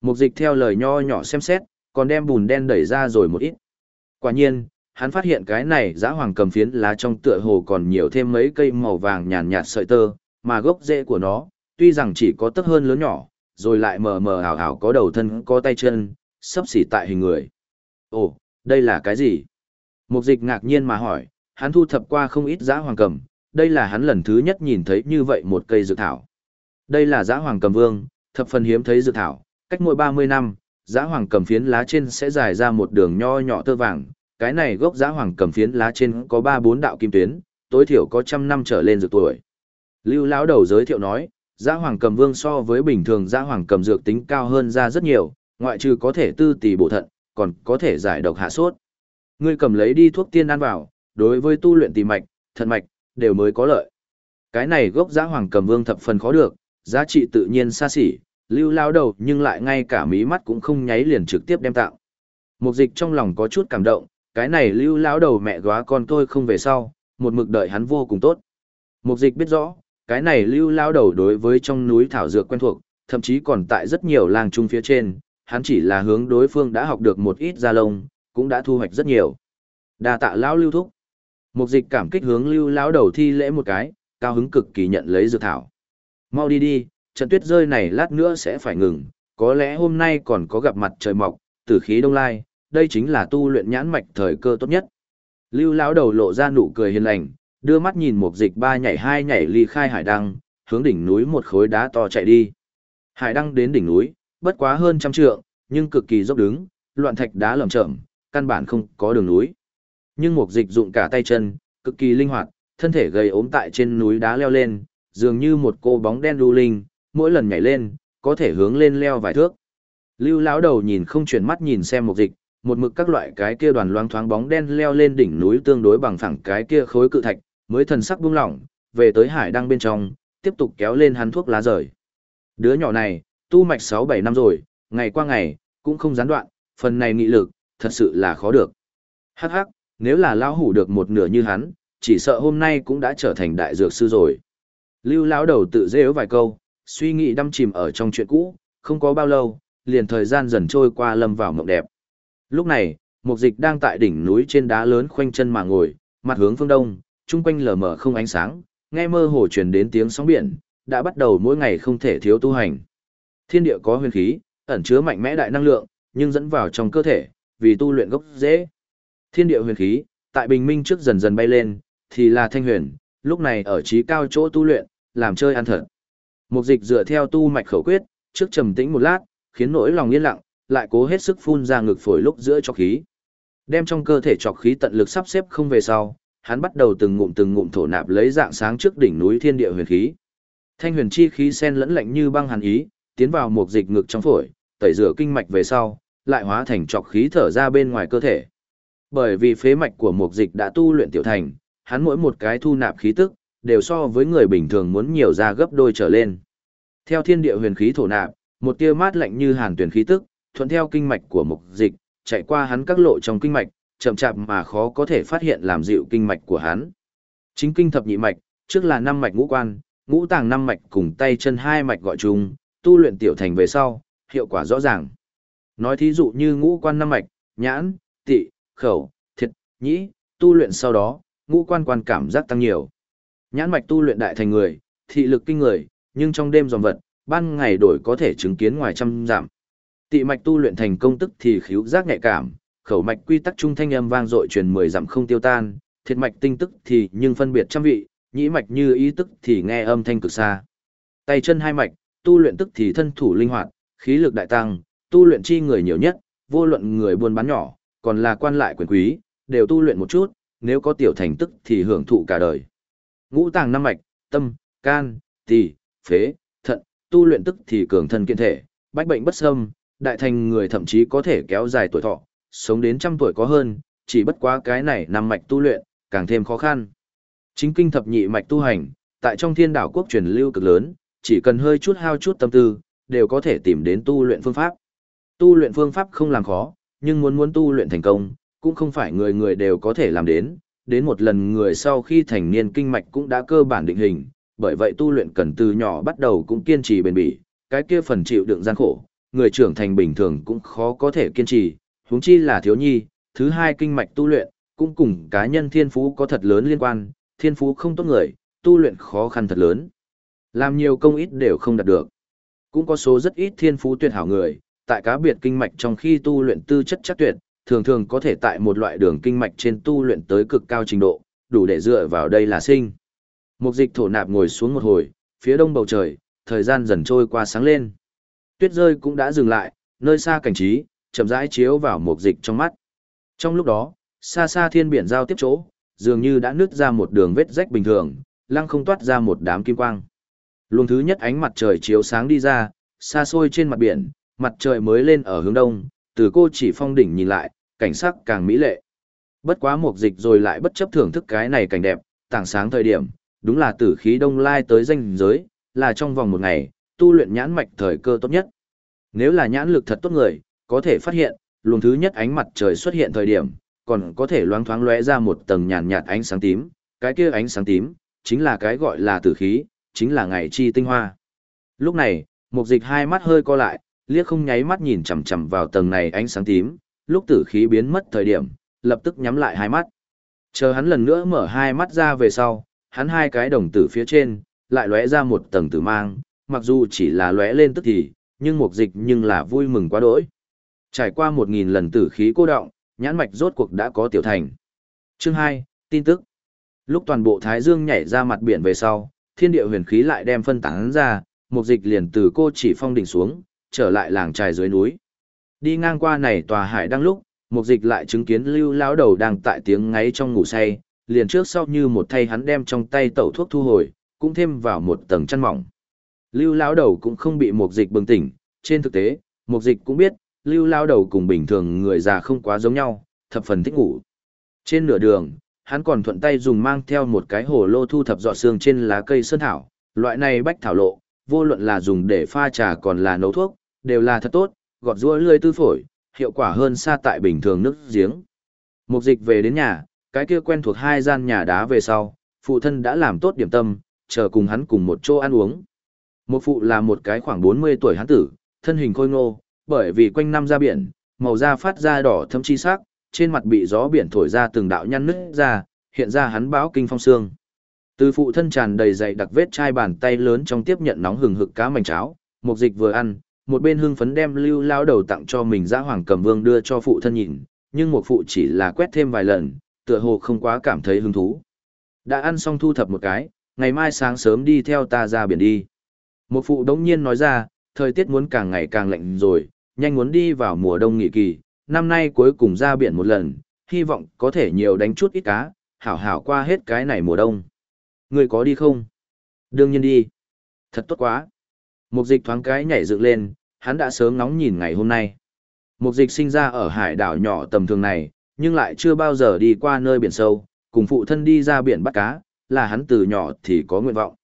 Mục dịch theo lời nho nhỏ xem xét, còn đem bùn đen đẩy ra rồi một ít. Quả nhiên, hắn phát hiện cái này dã hoàng cầm phiến lá trong tựa hồ còn nhiều thêm mấy cây màu vàng nhàn nhạt sợi tơ, mà gốc rễ của nó, tuy rằng chỉ có tấc hơn lớn nhỏ, rồi lại mờ mờ ảo ảo có đầu thân có tay chân, sắp xỉ tại hình người. Ồ, đây là cái gì? Mục dịch ngạc nhiên mà hỏi, hắn thu thập qua không ít giã hoàng cầm, đây là hắn lần thứ nhất nhìn thấy như vậy một cây dược thảo. Đây là giã hoàng cầm vương, thập phần hiếm thấy dược thảo, cách mỗi 30 năm, giã hoàng cầm phiến lá trên sẽ dài ra một đường nho nhỏ tơ vàng, cái này gốc giã hoàng cầm phiến lá trên có 3-4 đạo kim tuyến, tối thiểu có trăm năm trở lên dược tuổi. Lưu lão đầu giới thiệu nói, dã hoàng cầm vương so với bình thường dã hoàng cầm dược tính cao hơn ra rất nhiều, ngoại trừ có thể tư tỷ bổ thận, còn có thể giải độc hạ sốt. Ngươi cầm lấy đi thuốc tiên ăn vào, đối với tu luyện tỳ mạch, thận mạch, đều mới có lợi. Cái này gốc giã hoàng cầm vương thập phần khó được, giá trị tự nhiên xa xỉ, lưu lao đầu nhưng lại ngay cả mí mắt cũng không nháy liền trực tiếp đem tạo. Mục dịch trong lòng có chút cảm động, cái này lưu lão đầu mẹ góa con tôi không về sau, một mực đợi hắn vô cùng tốt. Mục dịch biết rõ, cái này lưu lão đầu đối với trong núi thảo dược quen thuộc, thậm chí còn tại rất nhiều làng trung phía trên, hắn chỉ là hướng đối phương đã học được một ít gia lông, cũng đã thu hoạch rất nhiều. Đa tạ lão lưu thúc. Mục dịch cảm kích hướng lưu lão đầu thi lễ một cái, cao hứng cực kỳ nhận lấy dược thảo. Mau đi đi, trận tuyết rơi này lát nữa sẽ phải ngừng, có lẽ hôm nay còn có gặp mặt trời mọc, tử khí đông lai, đây chính là tu luyện nhãn mạch thời cơ tốt nhất. Lưu lão đầu lộ ra nụ cười hiền lành, đưa mắt nhìn một dịch ba nhảy hai nhảy ly khai hải đăng, hướng đỉnh núi một khối đá to chạy đi. Hải đăng đến đỉnh núi, bất quá hơn trăm trượng, nhưng cực kỳ dốc đứng, loạn thạch đá lởm chởm, căn bản không có đường núi. Nhưng một dịch dụng cả tay chân, cực kỳ linh hoạt, thân thể gầy ốm tại trên núi đá leo lên, dường như một cô bóng đen đu linh, mỗi lần nhảy lên, có thể hướng lên leo vài thước. Lưu lão đầu nhìn không chuyển mắt nhìn xem một dịch, một mực các loại cái kia đoàn loang thoáng bóng đen leo lên đỉnh núi tương đối bằng phẳng cái kia khối cự thạch, mới thần sắc buông lỏng, về tới hải đăng bên trong, tiếp tục kéo lên hắn thuốc lá rời. Đứa nhỏ này, tu mạch 6-7 năm rồi, ngày qua ngày, cũng không gián đoạn, phần này nghị lực, thật sự là khó được. Hắc hắc, nếu là lão hủ được một nửa như hắn, chỉ sợ hôm nay cũng đã trở thành đại dược sư rồi. Lưu lão đầu tự rêu vài câu, suy nghĩ đâm chìm ở trong chuyện cũ, không có bao lâu, liền thời gian dần trôi qua lâm vào mộng đẹp. Lúc này, mục dịch đang tại đỉnh núi trên đá lớn khoanh chân mà ngồi, mặt hướng phương đông, chung quanh lờ mờ không ánh sáng, nghe mơ hồ truyền đến tiếng sóng biển, đã bắt đầu mỗi ngày không thể thiếu tu hành. Thiên địa có huyền khí, ẩn chứa mạnh mẽ đại năng lượng, nhưng dẫn vào trong cơ thể, vì tu luyện gốc dễ. Thiên địa huyền khí, tại bình minh trước dần dần bay lên, thì là thanh huyền, lúc này ở trí cao chỗ tu luyện, làm chơi ăn thật. Mục dịch dựa theo tu mạch khẩu quyết, trước trầm tĩnh một lát, khiến nỗi lòng yên lặng, lại cố hết sức phun ra ngực phổi lúc giữa cho khí. Đem trong cơ thể trọc khí tận lực sắp xếp không về sau, hắn bắt đầu từng ngụm từng ngụm thổ nạp lấy dạng sáng trước đỉnh núi thiên địa huyền khí. Thanh huyền chi khí sen lẫn lạnh như băng hàn ý, tiến vào một dịch ngực trong phổi, tẩy rửa kinh mạch về sau, lại hóa thành trọc khí thở ra bên ngoài cơ thể. Bởi vì phế mạch của một dịch đã tu luyện tiểu thành, hắn mỗi một cái thu nạp khí tức, đều so với người bình thường muốn nhiều ra gấp đôi trở lên. Theo thiên địa huyền khí thổ nạp, một tia mát lạnh như hàn tuyển khí tức, thuận theo kinh mạch của mục dịch, chạy qua hắn các lộ trong kinh mạch, chậm chạp mà khó có thể phát hiện làm dịu kinh mạch của hắn. Chính kinh thập nhị mạch, trước là năm mạch ngũ quan, ngũ tàng năm mạch cùng tay chân hai mạch gọi chung, tu luyện tiểu thành về sau, hiệu quả rõ ràng. Nói thí dụ như ngũ quan năm mạch, nhãn, tị, khẩu, thiệt, nhĩ, tu luyện sau đó, ngũ quan quan cảm giác tăng nhiều. Nhãn mạch tu luyện đại thành người, thị lực kinh người, nhưng trong đêm dòng vật, ban ngày đổi có thể chứng kiến ngoài trăm giảm. Tị mạch tu luyện thành công tức thì khiếu giác nhạy cảm, khẩu mạch quy tắc trung thanh âm vang dội truyền mười dặm không tiêu tan, thiệt mạch tinh tức thì nhưng phân biệt trăm vị, nhĩ mạch như ý tức thì nghe âm thanh cực xa. Tay chân hai mạch, tu luyện tức thì thân thủ linh hoạt, khí lực đại tăng, tu luyện chi người nhiều nhất, vô luận người buôn bán nhỏ, còn là quan lại quyền quý, đều tu luyện một chút, nếu có tiểu thành tức thì hưởng thụ cả đời. Ngũ tàng năm mạch, tâm, can, tỳ, phế, thận, tu luyện tức thì cường thân kiện thể, bách bệnh bất xâm, đại thành người thậm chí có thể kéo dài tuổi thọ, sống đến trăm tuổi có hơn, chỉ bất quá cái này nằm mạch tu luyện, càng thêm khó khăn. Chính kinh thập nhị mạch tu hành, tại trong thiên đảo quốc truyền lưu cực lớn, chỉ cần hơi chút hao chút tâm tư, đều có thể tìm đến tu luyện phương pháp. Tu luyện phương pháp không làm khó, nhưng muốn muốn tu luyện thành công, cũng không phải người người đều có thể làm đến. Đến một lần người sau khi thành niên kinh mạch cũng đã cơ bản định hình, bởi vậy tu luyện cần từ nhỏ bắt đầu cũng kiên trì bền bỉ, cái kia phần chịu đựng gian khổ, người trưởng thành bình thường cũng khó có thể kiên trì, huống chi là thiếu nhi, thứ hai kinh mạch tu luyện, cũng cùng cá nhân thiên phú có thật lớn liên quan, thiên phú không tốt người, tu luyện khó khăn thật lớn. Làm nhiều công ít đều không đạt được. Cũng có số rất ít thiên phú tuyệt hảo người, tại cá biệt kinh mạch trong khi tu luyện tư chất chắc tuyệt, thường thường có thể tại một loại đường kinh mạch trên tu luyện tới cực cao trình độ, đủ để dựa vào đây là sinh. Mục dịch thổ nạp ngồi xuống một hồi, phía đông bầu trời, thời gian dần trôi qua sáng lên. Tuyết rơi cũng đã dừng lại, nơi xa cảnh trí, chậm rãi chiếu vào mục dịch trong mắt. Trong lúc đó, xa xa thiên biển giao tiếp chỗ, dường như đã nứt ra một đường vết rách bình thường, lăng không toát ra một đám kim quang. Luồng thứ nhất ánh mặt trời chiếu sáng đi ra, xa xôi trên mặt biển, mặt trời mới lên ở hướng đông, từ cô chỉ phong đỉnh nhìn lại, cảnh sắc càng mỹ lệ. Bất quá mục dịch rồi lại bất chấp thưởng thức cái này cảnh đẹp, tảng sáng thời điểm, đúng là tử khí đông lai tới danh giới, là trong vòng một ngày, tu luyện nhãn mạch thời cơ tốt nhất. Nếu là nhãn lực thật tốt người, có thể phát hiện, luồng thứ nhất ánh mặt trời xuất hiện thời điểm, còn có thể loáng thoáng lóe ra một tầng nhàn nhạt ánh sáng tím, cái kia ánh sáng tím, chính là cái gọi là tử khí, chính là ngày chi tinh hoa. Lúc này, mục dịch hai mắt hơi co lại, liếc không nháy mắt nhìn chằm chằm vào tầng này ánh sáng tím, lúc tử khí biến mất thời điểm, lập tức nhắm lại hai mắt. Chờ hắn lần nữa mở hai mắt ra về sau, hắn hai cái đồng tử phía trên, lại lóe ra một tầng tử mang, mặc dù chỉ là lóe lên tức thì, nhưng mục dịch nhưng là vui mừng quá đỗi. Trải qua một nghìn lần tử khí cô động, nhãn mạch rốt cuộc đã có tiểu thành. Chương hai, tin tức. Lúc toàn bộ Thái Dương nhảy ra mặt biển về sau, thiên địa huyền khí lại đem phân tán ra, mục dịch liền từ cô chỉ phong đỉnh xuống, trở lại làng trài dưới núi. Đi ngang qua này tòa hải đang lúc, mục dịch lại chứng kiến lưu lão đầu đang tại tiếng ngáy trong ngủ say, liền trước sau như một thay hắn đem trong tay tẩu thuốc thu hồi, cũng thêm vào một tầng chăn mỏng. Lưu lão đầu cũng không bị mục dịch bừng tỉnh, trên thực tế, mục dịch cũng biết, lưu lão đầu cùng bình thường người già không quá giống nhau, thập phần thích ngủ. Trên nửa đường, hắn còn thuận tay dùng mang theo một cái hồ lô thu thập dọ xương trên lá cây sơn thảo, loại này bách thảo lộ, vô luận là dùng để pha trà còn là nấu thuốc, đều là thật tốt, gọt rũa lươi tư phổi, hiệu quả hơn xa tại bình thường nước giếng. Mục dịch về đến nhà, cái kia quen thuộc hai gian nhà đá về sau, phụ thân đã làm tốt điểm tâm, chờ cùng hắn cùng một chỗ ăn uống. Một phụ là một cái khoảng 40 tuổi hắn tử, thân hình khôi ngô, bởi vì quanh năm ra biển, màu da phát ra đỏ thâm chi sắc, trên mặt bị gió biển thổi ra từng đạo nhăn nứt ra, hiện ra hắn báo kinh phong xương. Từ phụ thân tràn đầy dày đặc vết chai bàn tay lớn trong tiếp nhận nóng hừng hực cá mảnh cháo, một dịch vừa ăn, một bên hưng phấn đem lưu lao đầu tặng cho mình ra hoàng cầm vương đưa cho phụ thân nhìn, nhưng một phụ chỉ là quét thêm vài lần, tựa hồ không quá cảm thấy hứng thú. Đã ăn xong thu thập một cái, ngày mai sáng sớm đi theo ta ra biển đi. Một phụ đống nhiên nói ra, thời tiết muốn càng ngày càng lạnh rồi, nhanh muốn đi vào mùa đông nghỉ kỳ, năm nay cuối cùng ra biển một lần, hy vọng có thể nhiều đánh chút ít cá, hảo hảo qua hết cái này mùa đông. Người có đi không? Đương nhiên đi. Thật tốt quá. Mục dịch thoáng cái nhảy dựng lên, hắn đã sớm ngóng nhìn ngày hôm nay. Mục dịch sinh ra ở hải đảo nhỏ tầm thường này, nhưng lại chưa bao giờ đi qua nơi biển sâu, cùng phụ thân đi ra biển bắt cá, là hắn từ nhỏ thì có nguyện vọng.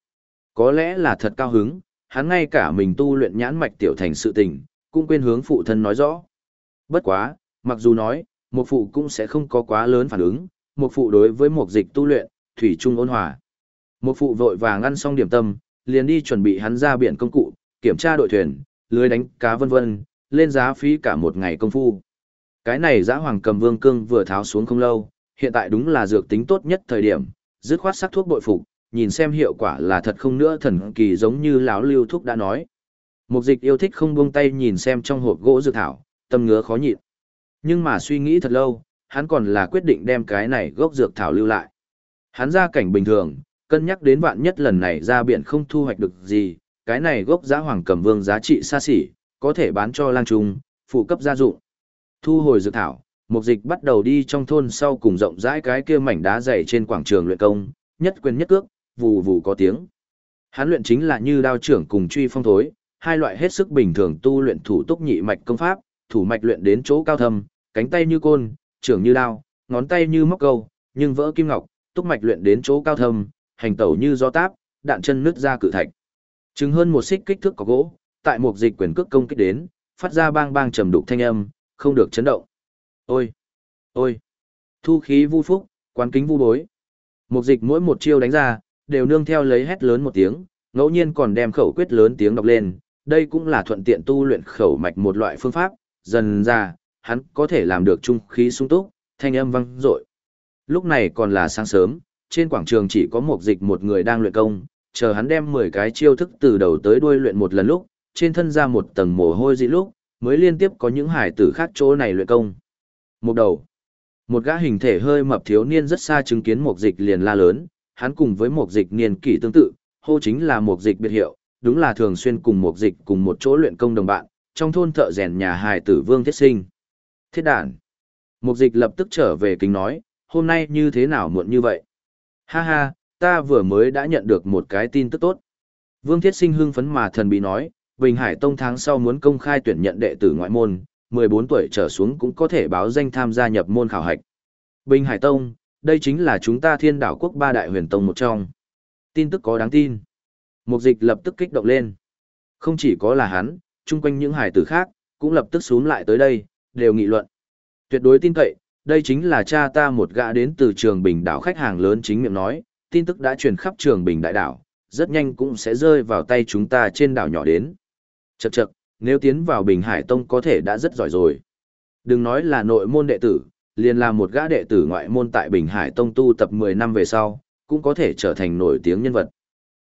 Có lẽ là thật cao hứng, hắn ngay cả mình tu luyện nhãn mạch tiểu thành sự tình, cũng quên hướng phụ thân nói rõ. Bất quá, mặc dù nói, một phụ cũng sẽ không có quá lớn phản ứng, một phụ đối với một dịch tu luyện, thủy trung ôn hòa. Một phụ vội vàng ăn xong điểm tâm, liền đi chuẩn bị hắn ra biển công cụ, kiểm tra đội thuyền, lưới đánh cá vân vân, lên giá phí cả một ngày công phu. Cái này giã hoàng cầm vương cương vừa tháo xuống không lâu, hiện tại đúng là dược tính tốt nhất thời điểm, dứt khoát sắc thuốc bội phục, nhìn xem hiệu quả là thật không nữa thần kỳ giống như lão lưu thuốc đã nói. Mục dịch yêu thích không buông tay nhìn xem trong hộp gỗ dược thảo, tâm ngứa khó nhịn. Nhưng mà suy nghĩ thật lâu, hắn còn là quyết định đem cái này gốc dược thảo lưu lại. Hắn ra cảnh bình thường, cân nhắc đến vạn nhất lần này ra biển không thu hoạch được gì, cái này gốc giá hoàng cầm vương giá trị xa xỉ, có thể bán cho lang trung, phụ cấp gia dụng. Thu hồi dược thảo, mục dịch bắt đầu đi trong thôn sau cùng rộng rãi cái kia mảnh đá dày trên quảng trường luyện công, nhất quyền nhất cước, vù vù có tiếng. Hắn luyện chính là như đao trưởng cùng truy phong thối, hai loại hết sức bình thường tu luyện thủ túc nhị mạch công pháp, thủ mạch luyện đến chỗ cao thâm, cánh tay như côn, trưởng như đao, ngón tay như móc câu, nhưng vỡ kim ngọc, túc mạch luyện đến chỗ cao thâm, hành tẩu như gió táp, đạn chân nứt ra cự thạch. Chứng hơn một xích kích thước có gỗ, tại một dịch quyền cước công kích đến, phát ra bang bang trầm đục thanh âm, không được chấn động. Ôi! Ôi! Thu khí vu phúc, quán kính vu bối. Một dịch mỗi một chiêu đánh ra, đều nương theo lấy hét lớn một tiếng, ngẫu nhiên còn đem khẩu quyết lớn tiếng đọc lên, đây cũng là thuận tiện tu luyện khẩu mạch một loại phương pháp, dần ra, hắn có thể làm được trung khí sung túc, thanh âm vang dội. Lúc này còn là sáng sớm, trên quảng trường chỉ có một dịch một người đang luyện công, chờ hắn đem 10 cái chiêu thức từ đầu tới đuôi luyện một lần lúc, trên thân ra một tầng mồ hôi dị lúc, mới liên tiếp có những hải tử khác chỗ này luyện công. Một đầu, một gã hình thể hơi mập thiếu niên rất xa chứng kiến một dịch liền la lớn, hắn cùng với một dịch niên kỷ tương tự, hô chính là một dịch biệt hiệu, đúng là thường xuyên cùng một dịch cùng một chỗ luyện công đồng bạn, trong thôn thợ rèn nhà hài tử Vương Thiết Sinh. Thiết đàn. Một dịch lập tức trở về kính nói, hôm nay như thế nào muộn như vậy? Ha ha, ta vừa mới đã nhận được một cái tin tức tốt. Vương Thiết Sinh hưng phấn mà thần bí nói, Bình Hải Tông tháng sau muốn công khai tuyển nhận đệ tử ngoại môn, 14 tuổi trở xuống cũng có thể báo danh tham gia nhập môn khảo hạch. Bình Hải Tông, đây chính là chúng ta thiên đảo quốc ba đại huyền tông một trong. Tin tức có đáng tin. Mục dịch lập tức kích động lên. Không chỉ có là hắn, chung quanh những hải tử khác, cũng lập tức xuống lại tới đây, đều nghị luận. Tuyệt đối tin cậy, đây chính là cha ta một gã đến từ trường bình đảo khách hàng lớn chính miệng nói, tin tức đã truyền khắp trường bình đại đảo, rất nhanh cũng sẽ rơi vào tay chúng ta trên đảo nhỏ đến. Chậc chậc, nếu tiến vào Bình Hải Tông có thể đã rất giỏi rồi. Đừng nói là nội môn đệ tử, liền là một gã đệ tử ngoại môn tại Bình Hải Tông tu tập 10 năm về sau, cũng có thể trở thành nổi tiếng nhân vật.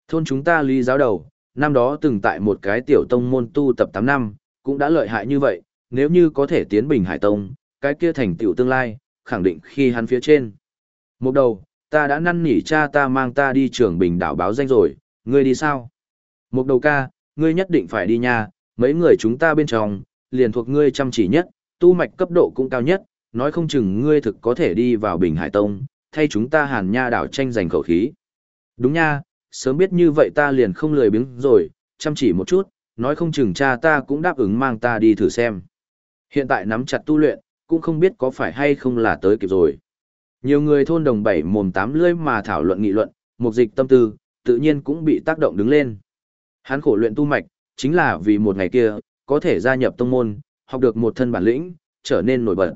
Thôn chúng ta lý giáo đầu, năm đó từng tại một cái tiểu tông môn tu tập 8 năm, cũng đã lợi hại như vậy, nếu như có thể tiến Bình Hải Tông, cái kia thành tiểu tương lai, khẳng định khi hắn phía trên. Một đầu, ta đã năn nỉ cha ta mang ta đi trường Bình đảo báo danh rồi, ngươi đi sao? Một đầu ca, ngươi nhất định phải đi nha, mấy người chúng ta bên trong, liền thuộc ngươi chăm chỉ nhất, tu mạch cấp độ cũng cao nhất, nói không chừng ngươi thực có thể đi vào Bình Hải Tông, thay chúng ta hàn nha đảo tranh giành khẩu khí. Đúng nha, sớm biết như vậy ta liền không lười biếng rồi, chăm chỉ một chút, nói không chừng cha ta cũng đáp ứng mang ta đi thử xem. Hiện tại nắm chặt tu luyện, cũng không biết có phải hay không là tới kịp rồi. Nhiều người thôn đồng bảy mồm tám lưỡi mà thảo luận nghị luận, mục dịch tâm tư, tự nhiên cũng bị tác động đứng lên. Hắn khổ luyện tu mạch, chính là vì một ngày kia, có thể gia nhập tông môn, học được một thân bản lĩnh, trở nên nổi bật.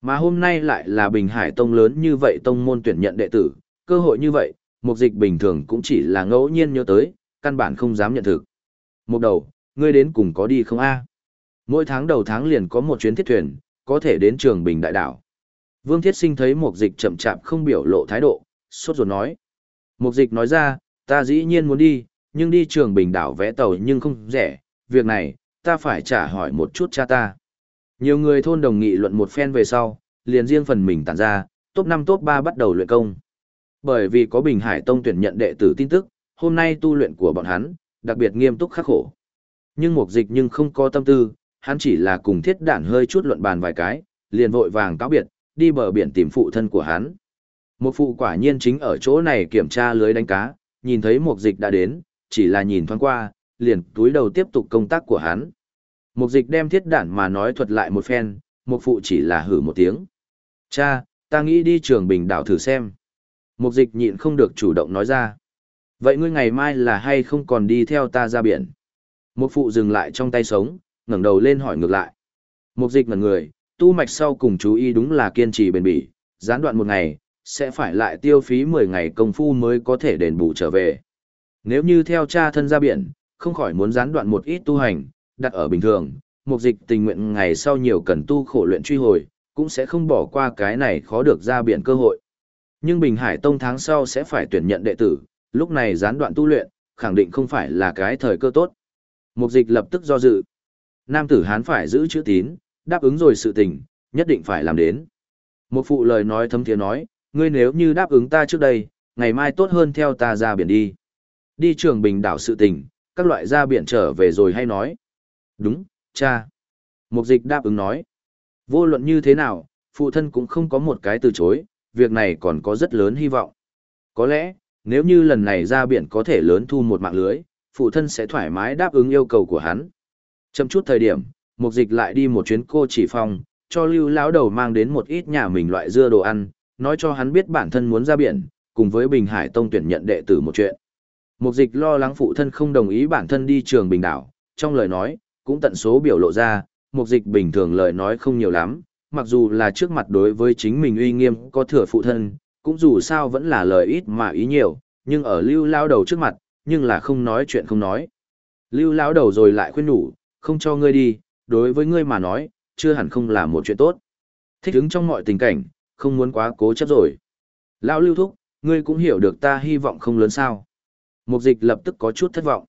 Mà hôm nay lại là Bình Hải Tông lớn như vậy tông môn tuyển nhận đệ tử, cơ hội như vậy, mục dịch bình thường cũng chỉ là ngẫu nhiên nhớ tới, căn bản không dám nhận thực. Một đầu, ngươi đến cùng có đi không a? Mỗi tháng đầu tháng liền có một chuyến thiết thuyền, có thể đến trường Bình Đại Đảo. Vương Thiết Sinh thấy mục dịch chậm chạp không biểu lộ thái độ, sốt ruột nói. Mục dịch nói ra, ta dĩ nhiên muốn đi, nhưng đi trường Bình Đảo vẽ tàu nhưng không rẻ, việc này, ta phải trả hỏi một chút cha ta. Nhiều người thôn đồng nghị luận một phen về sau, liền riêng phần mình tản ra, top 5 top 3 bắt đầu luyện công. Bởi vì có Bình Hải Tông tuyển nhận đệ tử tin tức, hôm nay tu luyện của bọn hắn, đặc biệt nghiêm túc khắc khổ. Nhưng mục dịch nhưng không có tâm tư, hắn chỉ là cùng thiết đản hơi chút luận bàn vài cái, liền vội vàng cáo biệt, đi bờ biển tìm phụ thân của hắn. Một phụ quả nhiên chính ở chỗ này kiểm tra lưới đánh cá, nhìn thấy mục dịch đã đến, chỉ là nhìn thoáng qua, liền túi đầu tiếp tục công tác của hắn. Mục dịch đem thiết đản mà nói thuật lại một phen, một phụ chỉ là hử một tiếng. Cha, ta nghĩ đi trường bình đảo thử xem. Mục dịch nhịn không được chủ động nói ra. Vậy ngươi ngày mai là hay không còn đi theo ta ra biển? Mục phụ dừng lại trong tay sống, ngẩng đầu lên hỏi ngược lại. Mục dịch ngẩn người, tu mạch sau cùng chú ý đúng là kiên trì bền bỉ, gián đoạn một ngày, sẽ phải lại tiêu phí 10 ngày công phu mới có thể đền bù trở về. Nếu như theo cha thân ra biển, không khỏi muốn gián đoạn một ít tu hành, đặt ở bình thường, mục dịch tình nguyện ngày sau nhiều cần tu khổ luyện truy hồi, cũng sẽ không bỏ qua cái này khó được ra biển cơ hội. Nhưng Bình Hải Tông tháng sau sẽ phải tuyển nhận đệ tử, lúc này gián đoạn tu luyện, khẳng định không phải là cái thời cơ tốt. Mục dịch lập tức do dự. Nam tử Hán phải giữ chữ tín, đáp ứng rồi sự tình, nhất định phải làm đến. Một phụ lời nói thấm thiế nói, ngươi nếu như đáp ứng ta trước đây, ngày mai tốt hơn theo ta ra biển đi. Đi trường bình đảo sự tình, các loại ra biển trở về rồi hay nói. Đúng, cha. Mục dịch đáp ứng nói. Vô luận như thế nào, phụ thân cũng không có một cái từ chối, việc này còn có rất lớn hy vọng. Có lẽ, nếu như lần này ra biển có thể lớn thu một mạng lưới, phụ thân sẽ thoải mái đáp ứng yêu cầu của hắn. Chậm chút thời điểm, mục dịch lại đi một chuyến cô chỉ phòng, cho lưu lão đầu mang đến một ít nhà mình loại dưa đồ ăn, nói cho hắn biết bản thân muốn ra biển, cùng với Bình Hải Tông tuyển nhận đệ tử một chuyện. Mục dịch lo lắng phụ thân không đồng ý bản thân đi trường Bình Đảo, trong lời nói, cũng tận số biểu lộ ra, mục dịch bình thường lời nói không nhiều lắm, mặc dù là trước mặt đối với chính mình uy nghiêm có thừa phụ thân, cũng dù sao vẫn là lời ít mà ý nhiều, nhưng ở lưu lao đầu trước mặt, nhưng là không nói chuyện không nói. Lưu lao đầu rồi lại khuyên nhủ, không cho ngươi đi, đối với ngươi mà nói, chưa hẳn không là một chuyện tốt. Thích ứng trong mọi tình cảnh, không muốn quá cố chấp rồi. Lão lưu thúc, ngươi cũng hiểu được ta hy vọng không lớn sao. Mục dịch lập tức có chút thất vọng.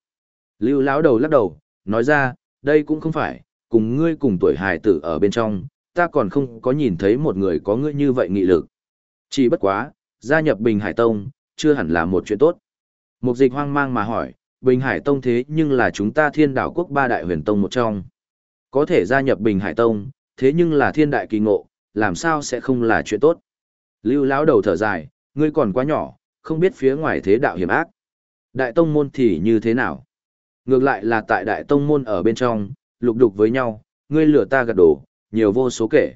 Lưu lão đầu lắc đầu, nói ra, đây cũng không phải, cùng ngươi cùng tuổi hài tử ở bên trong, ta còn không có nhìn thấy một người có ngươi như vậy nghị lực. Chỉ bất quá, gia nhập Bình Hải Tông, chưa hẳn là một chuyện tốt. Mục dịch hoang mang mà hỏi, Bình Hải Tông thế nhưng là chúng ta thiên đảo quốc ba đại huyền tông một trong. Có thể gia nhập Bình Hải Tông, thế nhưng là thiên đại kỳ ngộ, làm sao sẽ không là chuyện tốt. Lưu lão đầu thở dài, ngươi còn quá nhỏ, không biết phía ngoài thế đạo hiểm ác. Đại tông môn thì như thế nào? Ngược lại là tại đại tông môn ở bên trong, lục đục với nhau, ngươi lửa ta gạt đổ, nhiều vô số kể.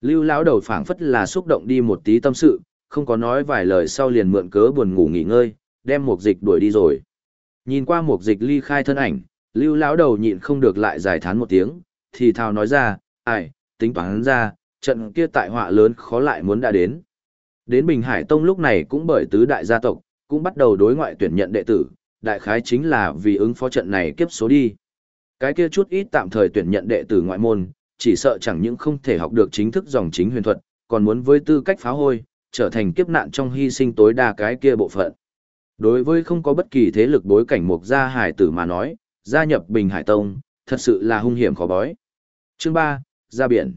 Lưu lão đầu phảng phất là xúc động đi một tí tâm sự, không có nói vài lời sau liền mượn cớ buồn ngủ nghỉ ngơi, đem một dịch đuổi đi rồi. Nhìn qua một dịch ly khai thân ảnh, lưu lão đầu nhịn không được lại giải thán một tiếng, thì thào nói ra, ai, tính toán ra, trận kia tại họa lớn khó lại muốn đã đến. Đến Bình Hải Tông lúc này cũng bởi tứ đại gia tộc, cũng bắt đầu đối ngoại tuyển nhận đệ tử, đại khái chính là vì ứng phó trận này kiếp số đi. Cái kia chút ít tạm thời tuyển nhận đệ tử ngoại môn, chỉ sợ chẳng những không thể học được chính thức dòng chính huyền thuật, còn muốn với tư cách phá hôi, trở thành kiếp nạn trong hy sinh tối đa cái kia bộ phận. Đối với không có bất kỳ thế lực bối cảnh mục gia hải tử mà nói, gia nhập Bình Hải Tông, thật sự là hung hiểm khó bói. Chương 3, ra biển.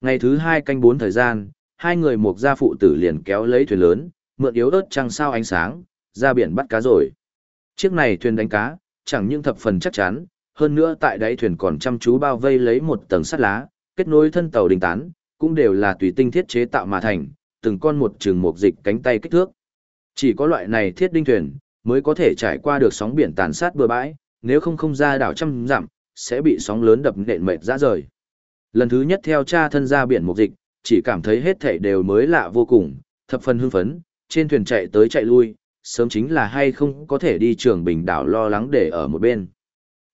Ngày thứ hai canh bốn thời gian, hai người mục gia phụ tử liền kéo lấy thuyền lớn, mượn yếu ớt trăng sao ánh sáng, ra biển bắt cá rồi. Chiếc này thuyền đánh cá, chẳng những thập phần chắc chắn, hơn nữa tại đáy thuyền còn chăm chú bao vây lấy một tầng sắt lá, kết nối thân tàu đình tán, cũng đều là tùy tinh thiết chế tạo mà thành, từng con một trường một dịch cánh tay kích thước. Chỉ có loại này thiết đinh thuyền, mới có thể trải qua được sóng biển tàn sát bừa bãi, nếu không không ra đảo trăm dặm, sẽ bị sóng lớn đập nện mệt ra rời. Lần thứ nhất theo cha thân ra biển một dịch, chỉ cảm thấy hết thảy đều mới lạ vô cùng, thập phần hưng phấn, trên thuyền chạy tới chạy lui, sớm chính là hay không có thể đi trường bình đảo lo lắng để ở một bên.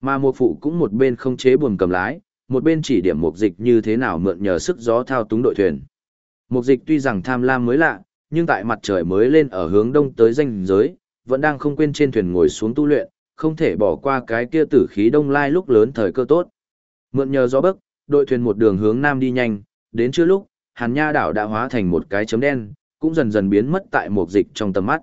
Mà một phụ cũng một bên không chế buồm cầm lái, một bên chỉ điểm mục dịch như thế nào mượn nhờ sức gió thao túng đội thuyền. Mục dịch tuy rằng tham lam mới lạ, nhưng tại mặt trời mới lên ở hướng đông tới danh giới, vẫn đang không quên trên thuyền ngồi xuống tu luyện, không thể bỏ qua cái kia tử khí đông lai lúc lớn thời cơ tốt. Mượn nhờ gió bấc, đội thuyền một đường hướng nam đi nhanh, đến trưa lúc, Hàn Nha đảo đã hóa thành một cái chấm đen, cũng dần dần biến mất tại một dịch trong tầm mắt.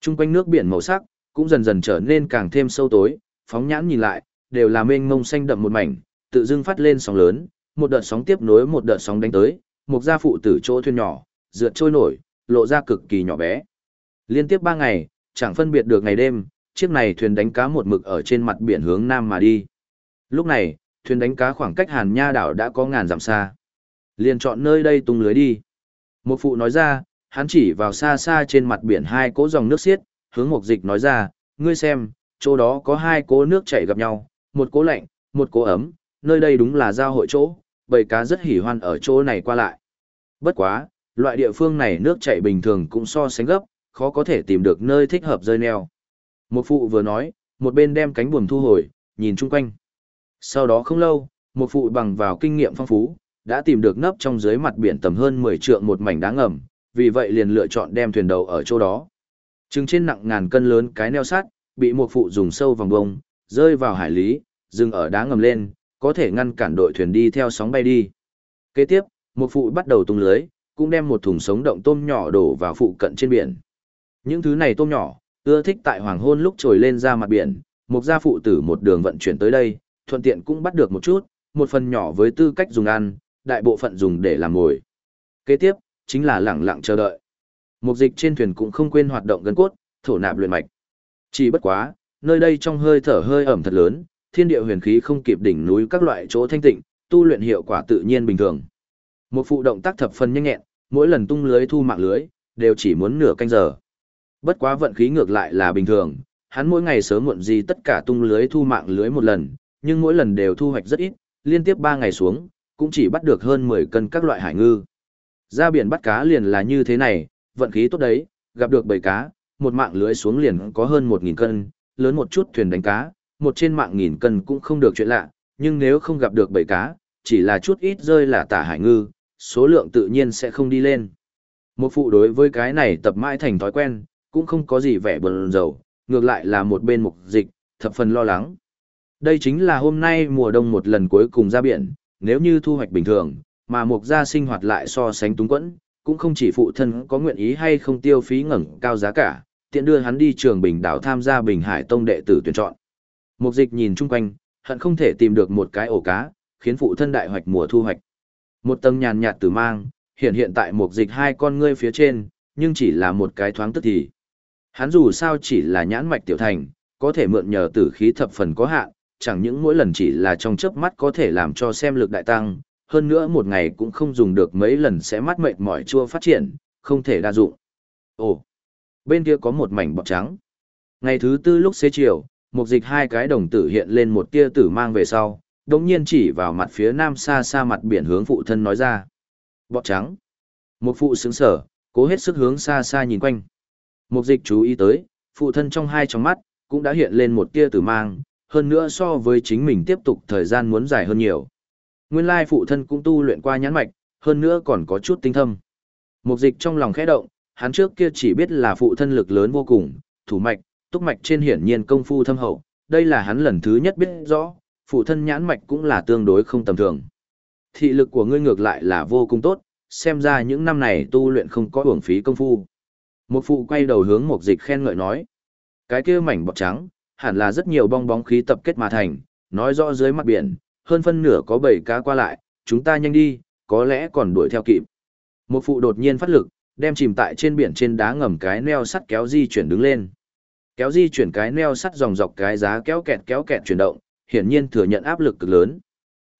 Trung quanh nước biển màu sắc, cũng dần dần trở nên càng thêm sâu tối, phóng nhãn nhìn lại, đều là mênh mông xanh đậm một mảnh, tự dưng phát lên sóng lớn, một đợt sóng tiếp nối một đợt sóng đánh tới, một gia phụ tử chỗ thuyền nhỏ, dựa trôi nổi, lộ ra cực kỳ nhỏ bé. Liên tiếp ba ngày, chẳng phân biệt được ngày đêm, chiếc này thuyền đánh cá một mực ở trên mặt biển hướng nam mà đi. Lúc này, thuyền đánh cá khoảng cách Hàn Nha đảo đã có ngàn dặm xa. Liền chọn nơi đây tung lưới đi. Một phụ nói ra, hắn chỉ vào xa xa trên mặt biển hai cỗ dòng nước xiết, hướng Mục Dịch nói ra, ngươi xem, chỗ đó có hai cỗ nước chảy gặp nhau, một cố lạnh, một cố ấm, nơi đây đúng là giao hội chỗ, bầy cá rất hỉ hoan ở chỗ này qua lại. Bất quá, loại địa phương này nước chảy bình thường cũng so sánh gấp, khó có thể tìm được nơi thích hợp rơi neo. Một phụ vừa nói, một bên đem cánh buồm thu hồi, nhìn chung quanh. Sau đó không lâu, một phụ bằng vào kinh nghiệm phong phú, đã tìm được nấp trong dưới mặt biển tầm hơn 10 trượng một mảnh đá ngầm, vì vậy liền lựa chọn đem thuyền đầu ở chỗ đó. Trứng trên nặng ngàn cân lớn cái neo sắt, bị một phụ dùng sâu vòng bông, rơi vào hải lý, dừng ở đá ngầm lên, có thể ngăn cản đội thuyền đi theo sóng bay đi. Kế tiếp, một phụ bắt đầu tung lưới, cũng đem một thùng sống động tôm nhỏ đổ vào phụ cận trên biển. Những thứ này tôm nhỏ, ưa thích tại hoàng hôn lúc trồi lên ra mặt biển, một gia phụ tử một đường vận chuyển tới đây, thuận tiện cũng bắt được một chút, một phần nhỏ với tư cách dùng ăn, đại bộ phận dùng để làm mồi. Kế tiếp, chính là lẳng lặng chờ đợi. Mục dịch trên thuyền cũng không quên hoạt động gần cốt, thổ nạp luyện mạch. Chỉ bất quá, nơi đây trong hơi thở hơi ẩm thật lớn, thiên địa huyền khí không kịp đỉnh núi các loại chỗ thanh tịnh, tu luyện hiệu quả tự nhiên bình thường. Một phụ động tác thập phần nhanh nhẹn, mỗi lần tung lưới thu mạng lưới, đều chỉ muốn nửa canh giờ. Bất quá vận khí ngược lại là bình thường, hắn mỗi ngày sớm muộn gì tất cả tung lưới thu mạng lưới một lần, nhưng mỗi lần đều thu hoạch rất ít, liên tiếp 3 ngày xuống, cũng chỉ bắt được hơn 10 cân các loại hải ngư. Ra biển bắt cá liền là như thế này, vận khí tốt đấy, gặp được bầy cá, một mạng lưới xuống liền có hơn 1.000 cân, lớn một chút thuyền đánh cá, một trên mạng nghìn cân cũng không được chuyện lạ, nhưng nếu không gặp được bầy cá, chỉ là chút ít rơi là tả hải ngư, số lượng tự nhiên sẽ không đi lên. Một phụ đối với cái này tập mãi thành thói quen, cũng không có gì vẻ buồn rầu, ngược lại là một bên mục dịch, thập phần lo lắng. Đây chính là hôm nay mùa đông một lần cuối cùng ra biển, nếu như thu hoạch bình thường, mà mục gia sinh hoạt lại so sánh túng quẫn, cũng không chỉ phụ thân có nguyện ý hay không tiêu phí ngẩng cao giá cả, tiện đưa hắn đi trường Bình đảo tham gia Bình Hải Tông đệ tử tuyển chọn. Mục dịch nhìn chung quanh, hận không thể tìm được một cái ổ cá, khiến phụ thân đại hoạch mùa thu hoạch. Một tầng nhàn nhạt tử mang, hiện hiện tại mục dịch hai con ngươi phía trên, nhưng chỉ là một cái thoáng tức thì. Hắn dù sao chỉ là nhãn mạch tiểu thành, có thể mượn nhờ tử khí thập phần có hạn, chẳng những mỗi lần chỉ là trong chớp mắt có thể làm cho xem lực đại tăng, hơn nữa một ngày cũng không dùng được mấy lần sẽ mắt mệt mỏi chua phát triển, không thể đa dụng. Ồ, bên kia có một mảnh bọt trắng. Ngày thứ tư lúc xế chiều, một dịch hai cái đồng tử hiện lên một tia tử mang về sau, đồng nhiên chỉ vào mặt phía nam xa xa mặt biển hướng phụ thân nói ra. Bọt trắng. Một phụ sướng sở, cố hết sức hướng xa xa nhìn quanh. Một dịch chú ý tới, phụ thân trong hai trong mắt, cũng đã hiện lên một tia tử mang, hơn nữa so với chính mình tiếp tục thời gian muốn dài hơn nhiều. Nguyên lai phụ thân cũng tu luyện qua nhãn mạch, hơn nữa còn có chút tinh thâm. Mục dịch trong lòng khẽ động, hắn trước kia chỉ biết là phụ thân lực lớn vô cùng, thủ mạch, túc mạch trên hiển nhiên công phu thâm hậu, đây là hắn lần thứ nhất biết rõ, phụ thân nhãn mạch cũng là tương đối không tầm thường. Thị lực của ngươi ngược lại là vô cùng tốt, xem ra những năm này tu luyện không có uổng phí công phu. Một phụ quay đầu hướng một dịch khen ngợi nói. Cái kia mảnh bọt trắng, hẳn là rất nhiều bong bóng khí tập kết mà thành, nói rõ dưới mặt biển, hơn phân nửa có bảy cá qua lại, chúng ta nhanh đi, có lẽ còn đuổi theo kịp. Một phụ đột nhiên phát lực, đem chìm tại trên biển trên đá ngầm cái neo sắt kéo di chuyển đứng lên. Kéo di chuyển cái neo sắt dòng dọc cái giá kéo kẹt kéo kẹt chuyển động, hiển nhiên thừa nhận áp lực cực lớn.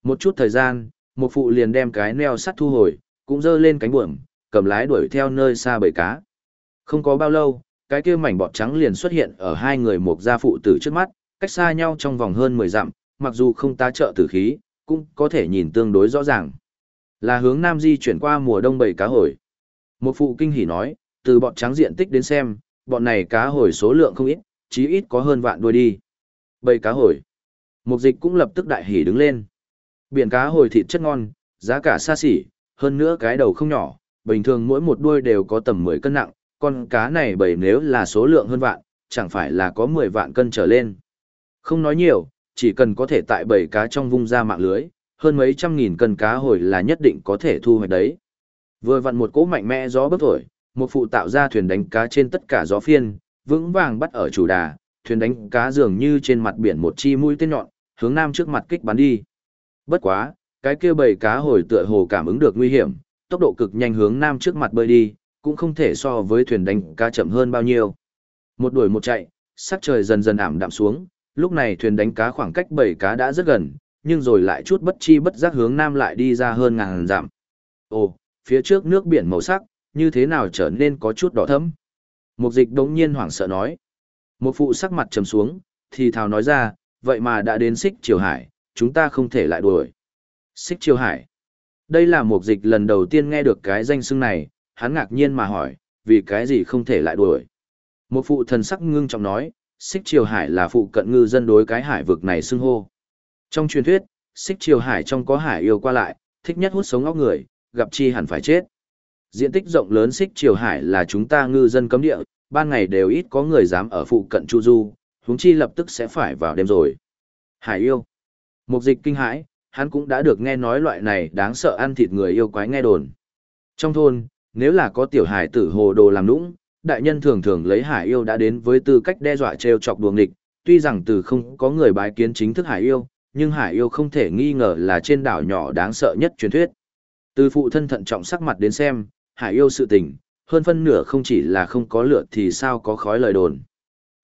Một chút thời gian, một phụ liền đem cái neo sắt thu hồi, cũng dơ lên cánh buồm, cầm lái đuổi theo nơi xa bầy cá. Không có bao lâu, cái kia mảnh bọt trắng liền xuất hiện ở hai người một gia phụ tử trước mắt, cách xa nhau trong vòng hơn 10 dặm, mặc dù không tá trợ tử khí, cũng có thể nhìn tương đối rõ ràng. Là hướng nam di chuyển qua mùa đông bầy cá hồi. Một phụ kinh hỉ nói, từ bọn trắng diện tích đến xem, bọn này cá hồi số lượng không ít, chí ít có hơn vạn đuôi đi. Bầy cá hồi. Mục dịch cũng lập tức đại hỉ đứng lên. Biển cá hồi thịt chất ngon, giá cả xa xỉ, hơn nữa cái đầu không nhỏ, bình thường mỗi một đuôi đều có tầm 10 cân nặng, con cá này bầy nếu là số lượng hơn vạn, chẳng phải là có 10 vạn cân trở lên. Không nói nhiều, chỉ cần có thể tại bầy cá trong vung ra mạng lưới, hơn mấy trăm nghìn cân cá hồi là nhất định có thể thu hoạch đấy. Vừa vặn một cỗ mạnh mẽ gió bấc thổi, một phụ tạo ra thuyền đánh cá trên tất cả gió phiên, vững vàng bắt ở chủ đà, thuyền đánh cá dường như trên mặt biển một chi mũi tên nhọn, hướng nam trước mặt kích bắn đi. Bất quá, cái kia bầy cá hồi tựa hồ cảm ứng được nguy hiểm, tốc độ cực nhanh hướng nam trước mặt bơi đi, cũng không thể so với thuyền đánh cá chậm hơn bao nhiêu. Một đuổi một chạy, sắc trời dần dần ảm đạm xuống, lúc này thuyền đánh cá khoảng cách bầy cá đã rất gần, nhưng rồi lại chút bất chi bất giác hướng nam lại đi ra hơn ngàn dặm. Ồ, phía trước nước biển màu sắc, như thế nào trở nên có chút đỏ thẫm. Mục dịch đống nhiên hoảng sợ nói. Một phụ sắc mặt trầm xuống, thì thào nói ra, vậy mà đã đến xích triều hải, chúng ta không thể lại đuổi. Xích triều hải. Đây là một dịch lần đầu tiên nghe được cái danh xưng này, hắn ngạc nhiên mà hỏi, vì cái gì không thể lại đuổi. Một phụ thần sắc ngưng trọng nói, xích triều hải là phụ cận ngư dân đối cái hải vực này xưng hô. Trong truyền thuyết, xích triều hải trong có hải yêu qua lại, thích nhất hút sống óc người, gặp chi hẳn phải chết. Diện tích rộng lớn xích triều hải là chúng ta ngư dân cấm địa, ban ngày đều ít có người dám ở phụ cận chu du, huống chi lập tức sẽ phải vào đêm rồi. Hải yêu. Mục dịch kinh hãi, hắn cũng đã được nghe nói loại này đáng sợ ăn thịt người yêu quái nghe đồn. Trong thôn, nếu là có tiểu hải tử hồ đồ làm nũng, đại nhân thường thường lấy hải yêu đã đến với tư cách đe dọa trêu chọc đuồng địch, tuy rằng từ không có người bái kiến chính thức hải yêu, nhưng hải yêu không thể nghi ngờ là trên đảo nhỏ đáng sợ nhất truyền thuyết. Từ phụ thân thận trọng sắc mặt đến xem, hải yêu sự tình, hơn phân nửa không chỉ là không có lửa thì sao có khói lời đồn.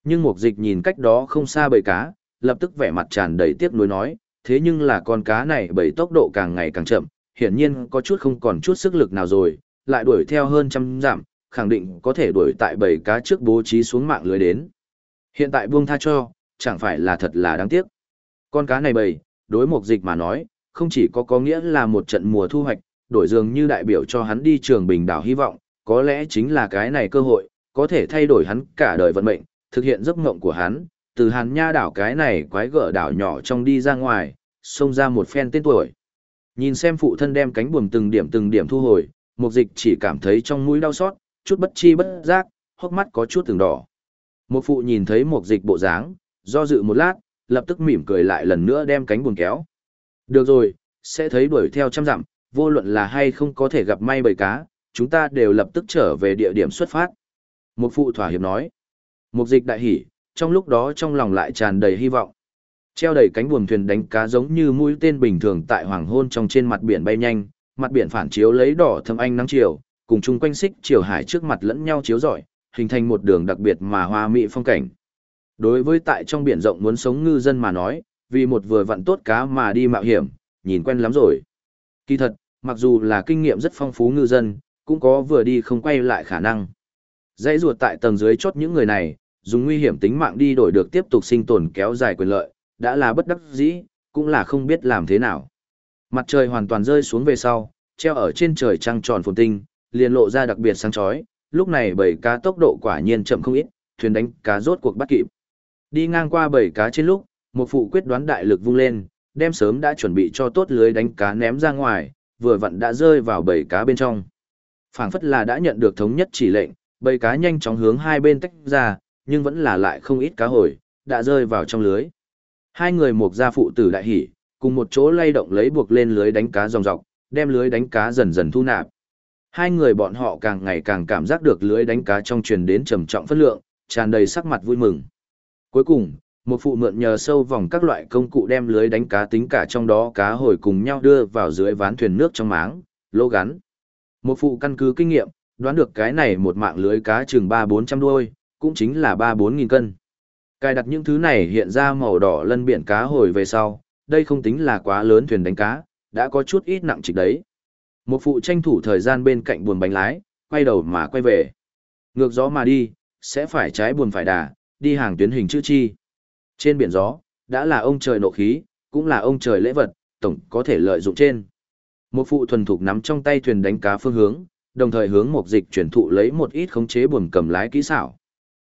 Nhưng mục dịch nhìn cách đó không xa bầy cá, lập tức vẻ mặt tràn đầy tiếc nuối nói, thế nhưng là con cá này bầy tốc độ càng ngày càng chậm, hiển nhiên có chút không còn chút sức lực nào rồi, lại đuổi theo hơn trăm giảm, khẳng định có thể đuổi tại bầy cá trước bố trí xuống mạng lưới đến. Hiện tại buông tha cho, chẳng phải là thật là đáng tiếc. Con cá này bầy, đối mục dịch mà nói, không chỉ có có nghĩa là một trận mùa thu hoạch, đổi dường như đại biểu cho hắn đi trường bình đảo hy vọng, có lẽ chính là cái này cơ hội, có thể thay đổi hắn cả đời vận mệnh, thực hiện giấc mộng của hắn, từ hàn nha đảo cái này quái gở đảo nhỏ trong đi ra ngoài, xông ra một phen tên tuổi. Nhìn xem phụ thân đem cánh buồm từng điểm từng điểm thu hồi, mục dịch chỉ cảm thấy trong mũi đau xót, chút bất chi bất giác, hốc mắt có chút từng đỏ. Một phụ nhìn thấy mục dịch bộ dáng, do dự một lát, lập tức mỉm cười lại lần nữa đem cánh buồm kéo. Được rồi, sẽ thấy đuổi theo trăm dặm, vô luận là hay không có thể gặp may bầy cá, chúng ta đều lập tức trở về địa điểm xuất phát. Một phụ thỏa hiệp nói. một dịch đại hỉ, trong lúc đó trong lòng lại tràn đầy hy vọng. Treo đầy cánh buồm thuyền đánh cá giống như mũi tên bình thường tại hoàng hôn trong trên mặt biển bay nhanh, mặt biển phản chiếu lấy đỏ thâm anh nắng chiều, cùng chung quanh xích chiều hải trước mặt lẫn nhau chiếu rọi, hình thành một đường đặc biệt mà hoa mỹ phong cảnh. Đối với tại trong biển rộng muốn sống ngư dân mà nói, vì một vừa vặn tốt cá mà đi mạo hiểm, nhìn quen lắm rồi. Kỳ thật, mặc dù là kinh nghiệm rất phong phú ngư dân, cũng có vừa đi không quay lại khả năng. Dãy ruột tại tầng dưới chốt những người này, dùng nguy hiểm tính mạng đi đổi được tiếp tục sinh tồn kéo dài quyền lợi, đã là bất đắc dĩ, cũng là không biết làm thế nào. Mặt trời hoàn toàn rơi xuống về sau, treo ở trên trời trăng tròn phồn tinh, liền lộ ra đặc biệt sáng chói, lúc này bảy cá tốc độ quả nhiên chậm không ít, thuyền đánh cá rốt cuộc bắt kịp. Đi ngang qua bảy cá trên lúc, một phụ quyết đoán đại lực vung lên, đem sớm đã chuẩn bị cho tốt lưới đánh cá ném ra ngoài, vừa vặn đã rơi vào bầy cá bên trong. Phảng phất là đã nhận được thống nhất chỉ lệnh, bầy cá nhanh chóng hướng hai bên tách ra, nhưng vẫn là lại không ít cá hồi, đã rơi vào trong lưới. Hai người một gia phụ tử đại hỉ, cùng một chỗ lay động lấy buộc lên lưới đánh cá ròng rọc, đem lưới đánh cá dần dần thu nạp. Hai người bọn họ càng ngày càng cảm giác được lưới đánh cá trong truyền đến trầm trọng phất lượng, tràn đầy sắc mặt vui mừng. Cuối cùng, một phụ mượn nhờ sâu vòng các loại công cụ đem lưới đánh cá tính cả trong đó cá hồi cùng nhau đưa vào dưới ván thuyền nước trong máng, lỗ gắn. Một phụ căn cứ kinh nghiệm, đoán được cái này một mạng lưới cá chừng 3-400 đuôi, cũng chính là 3-4 nghìn cân. Cài đặt những thứ này hiện ra màu đỏ lân biển cá hồi về sau, đây không tính là quá lớn thuyền đánh cá, đã có chút ít nặng trịch đấy. Một phụ tranh thủ thời gian bên cạnh buồn bánh lái, quay đầu mà quay về. Ngược gió mà đi, sẽ phải trái buồn phải đà, đi hàng tuyến hình chữ chi. Trên biển gió, đã là ông trời nộ khí, cũng là ông trời lễ vật, tổng có thể lợi dụng trên. Một phụ thuần thục nắm trong tay thuyền đánh cá phương hướng, đồng thời hướng một dịch chuyển thụ lấy một ít khống chế buồm cầm lái kỹ xảo.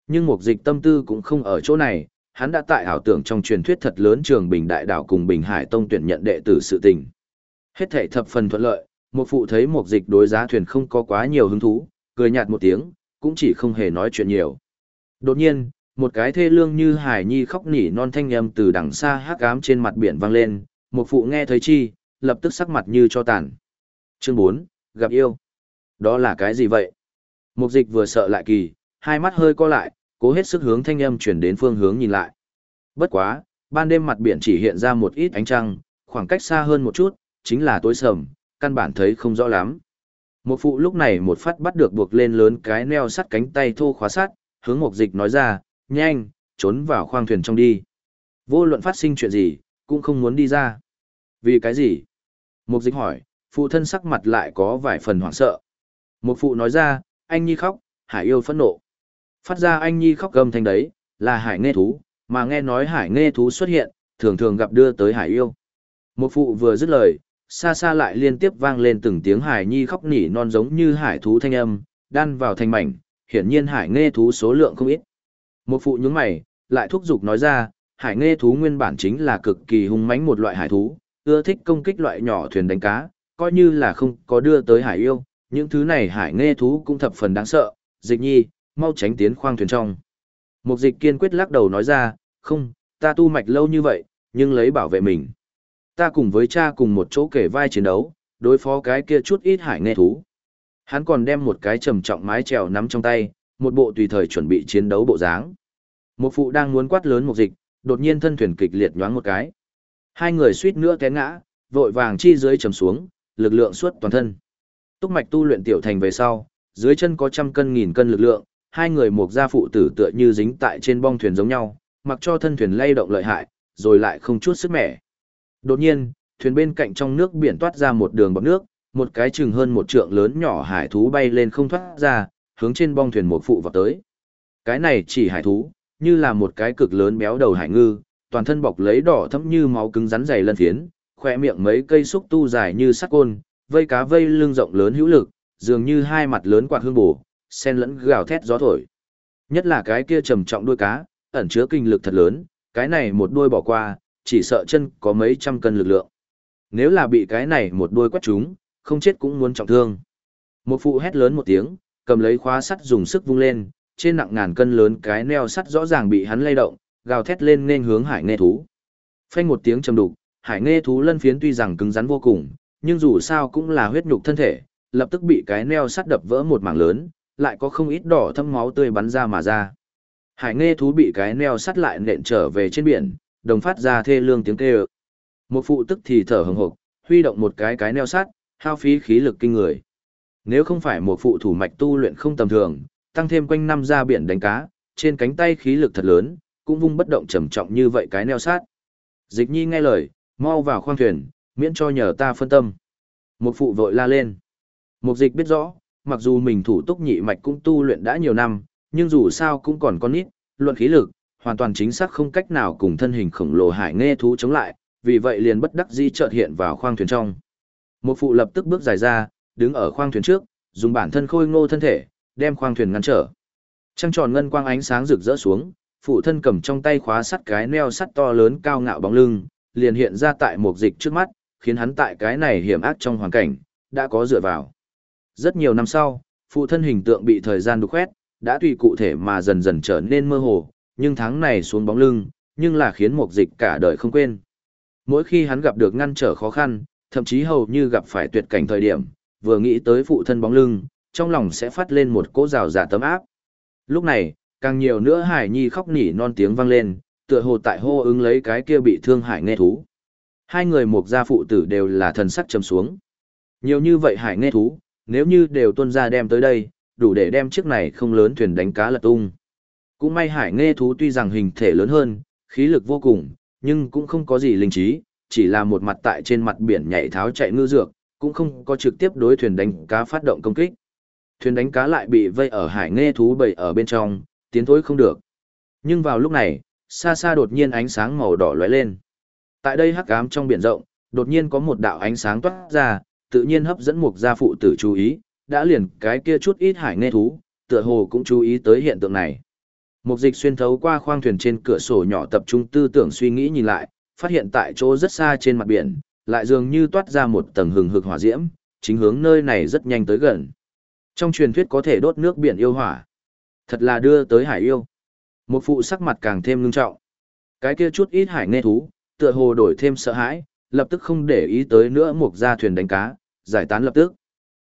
Nhưng một dịch tâm tư cũng không ở chỗ này, hắn đã tại ảo tưởng trong truyền thuyết thật lớn trường Bình Đại Đảo cùng Bình Hải Tông tuyển nhận đệ tử sự tình. Hết thảy thập phần thuận lợi, một phụ thấy một dịch đối giá thuyền không có quá nhiều hứng thú, cười nhạt một tiếng, cũng chỉ không hề nói chuyện nhiều. Đột nhiên, một cái thê lương như hải nhi khóc nỉ non thanh âm từ đằng xa hắc ám trên mặt biển vang lên, một phụ nghe thấy chi, lập tức sắc mặt như cho tàn. Chương bốn gặp yêu. Đó là cái gì vậy? Mục dịch vừa sợ lại kỳ, hai mắt hơi co lại, cố hết sức hướng thanh âm chuyển đến phương hướng nhìn lại. Bất quá, ban đêm mặt biển chỉ hiện ra một ít ánh trăng, khoảng cách xa hơn một chút, chính là tối sầm, căn bản thấy không rõ lắm. Một phụ lúc này một phát bắt được buộc lên lớn cái neo sắt cánh tay thô khóa sắt, hướng mục dịch nói ra, nhanh, trốn vào khoang thuyền trong đi. Vô luận phát sinh chuyện gì, cũng không muốn đi ra. Vì cái gì? Mục dịch hỏi, phụ thân sắc mặt lại có vài phần hoảng sợ. Một phụ nói ra, anh nhi khóc, hải yêu phẫn nộ. Phát ra anh nhi khóc gầm thanh đấy, là hải nghe thú, mà nghe nói hải nghe thú xuất hiện, thường thường gặp đưa tới hải yêu. Một phụ vừa dứt lời, xa xa lại liên tiếp vang lên từng tiếng hải nhi khóc nỉ non giống như hải thú thanh âm, đan vào thành mảnh, hiển nhiên hải nghe thú số lượng không ít. Một phụ nhướng mày, lại thúc giục nói ra, hải nghe thú nguyên bản chính là cực kỳ hung mãnh một loại hải thú, ưa thích công kích loại nhỏ thuyền đánh cá, coi như là không có đưa tới hải yêu, những thứ này hải nghe thú cũng thập phần đáng sợ, dịch nhi, mau tránh tiến khoang thuyền trong. Một dịch kiên quyết lắc đầu nói ra, không, ta tu mạch lâu như vậy, nhưng lấy bảo vệ mình. Ta cùng với cha cùng một chỗ kể vai chiến đấu, đối phó cái kia chút ít hải nghe thú. Hắn còn đem một cái trầm trọng mái trèo nắm trong tay, một bộ tùy thời chuẩn bị chiến đấu bộ dáng. Một phụ đang muốn quát lớn một dịch, đột nhiên thân thuyền kịch liệt nhoáng một cái. Hai người suýt nữa té ngã, vội vàng chi dưới trầm xuống, lực lượng suốt toàn thân. Túc mạch tu luyện tiểu thành về sau, dưới chân có trăm cân nghìn cân lực lượng, hai người mục gia phụ tử tựa như dính tại trên bong thuyền giống nhau, mặc cho thân thuyền lay động lợi hại, rồi lại không chút sức mẻ. Đột nhiên, thuyền bên cạnh trong nước biển toát ra một đường bọt nước, một cái chừng hơn một trượng lớn nhỏ hải thú bay lên không thoát ra, hướng trên bong thuyền một phụ vào tới. Cái này chỉ hải thú, như là một cái cực lớn béo đầu hải ngư, toàn thân bọc lấy đỏ thẫm như máu cứng rắn dày lân phiến, khoe miệng mấy cây xúc tu dài như sắt côn, vây cá vây lưng rộng lớn hữu lực, dường như hai mặt lớn quạt hương bổ, sen lẫn gào thét gió thổi. Nhất là cái kia trầm trọng đuôi cá, ẩn chứa kinh lực thật lớn, cái này một đuôi bỏ qua, chỉ sợ chân có mấy trăm cân lực lượng. Nếu là bị cái này một đuôi quét trúng, không chết cũng muốn trọng thương. Một phụ hét lớn một tiếng, cầm lấy khóa sắt dùng sức vung lên, trên nặng ngàn cân lớn cái neo sắt rõ ràng bị hắn lay động, gào thét lên nên hướng hải nghe thú. Phanh một tiếng trầm đục, hải nghe thú lân phiến tuy rằng cứng rắn vô cùng, nhưng dù sao cũng là huyết nhục thân thể, lập tức bị cái neo sắt đập vỡ một mảng lớn, lại có không ít đỏ thâm máu tươi bắn ra mà ra. Hải nghe thú bị cái neo sắt lại nện trở về trên biển, đồng phát ra thê lương tiếng kêu. Một phụ tức thì thở hừng hực, huy động một cái cái neo sắt, hao phí khí lực kinh người. Nếu không phải một phụ thủ mạch tu luyện không tầm thường, tăng thêm quanh năm ra biển đánh cá, trên cánh tay khí lực thật lớn, cũng vung bất động trầm trọng như vậy cái neo sát. Dịch nhi nghe lời, mau vào khoang thuyền, miễn cho nhờ ta phân tâm. Một phụ vội la lên. Một dịch biết rõ, mặc dù mình thủ túc nhị mạch cũng tu luyện đã nhiều năm, nhưng dù sao cũng còn con nít, luận khí lực, hoàn toàn chính xác không cách nào cùng thân hình khổng lồ hải nghe thú chống lại, vì vậy liền bất đắc dĩ chợt hiện vào khoang thuyền trong. Một phụ lập tức bước dài ra, đứng ở khoang thuyền trước, dùng bản thân khôi ngô thân thể, đem khoang thuyền ngăn trở. Trăng tròn ngân quang ánh sáng rực rỡ xuống, phụ thân cầm trong tay khóa sắt cái neo sắt to lớn cao ngạo bóng lưng, liền hiện ra tại một dịch trước mắt, khiến hắn tại cái này hiểm ác trong hoàn cảnh, đã có dựa vào. Rất nhiều năm sau, phụ thân hình tượng bị thời gian đục khoét, đã tùy cụ thể mà dần dần trở nên mơ hồ, nhưng tháng này xuống bóng lưng, nhưng là khiến một dịch cả đời không quên. Mỗi khi hắn gặp được ngăn trở khó khăn, thậm chí hầu như gặp phải tuyệt cảnh thời điểm, vừa nghĩ tới phụ thân bóng lưng, trong lòng sẽ phát lên một cỗ rào giả tấm áp. Lúc này, càng nhiều nữa Hải Nhi khóc nỉ non tiếng vang lên, tựa hồ tại hô ứng lấy cái kia bị thương Hải nghe thú. Hai người một gia phụ tử đều là thần sắc trầm xuống. Nhiều như vậy Hải nghe thú, nếu như đều tuân ra đem tới đây, đủ để đem chiếc này không lớn thuyền đánh cá lật tung. Cũng may Hải nghe thú tuy rằng hình thể lớn hơn, khí lực vô cùng, nhưng cũng không có gì linh trí, chỉ là một mặt tại trên mặt biển nhảy tháo chạy ngư dược, cũng không có trực tiếp đối thuyền đánh cá phát động công kích. Thuyền đánh cá lại bị vây ở hải nghe thú bầy ở bên trong, tiến thối không được. Nhưng vào lúc này, xa xa đột nhiên ánh sáng màu đỏ lóe lên. Tại đây hắc ám trong biển rộng, đột nhiên có một đạo ánh sáng toát ra, tự nhiên hấp dẫn mục gia phụ tử chú ý, đã liền cái kia chút ít hải nghe thú, tựa hồ cũng chú ý tới hiện tượng này. Mục dịch xuyên thấu qua khoang thuyền trên cửa sổ nhỏ tập trung tư tưởng suy nghĩ nhìn lại, phát hiện tại chỗ rất xa trên mặt biển, lại dường như toát ra một tầng hừng hực hỏa diễm, chính hướng nơi này rất nhanh tới gần. Trong truyền thuyết có thể đốt nước biển yêu hỏa. Thật là đưa tới hải yêu. Một phụ sắc mặt càng thêm ngưng trọng. Cái kia chút ít hải nghe thú, tựa hồ đổi thêm sợ hãi, lập tức không để ý tới nữa một gia thuyền đánh cá, giải tán lập tức.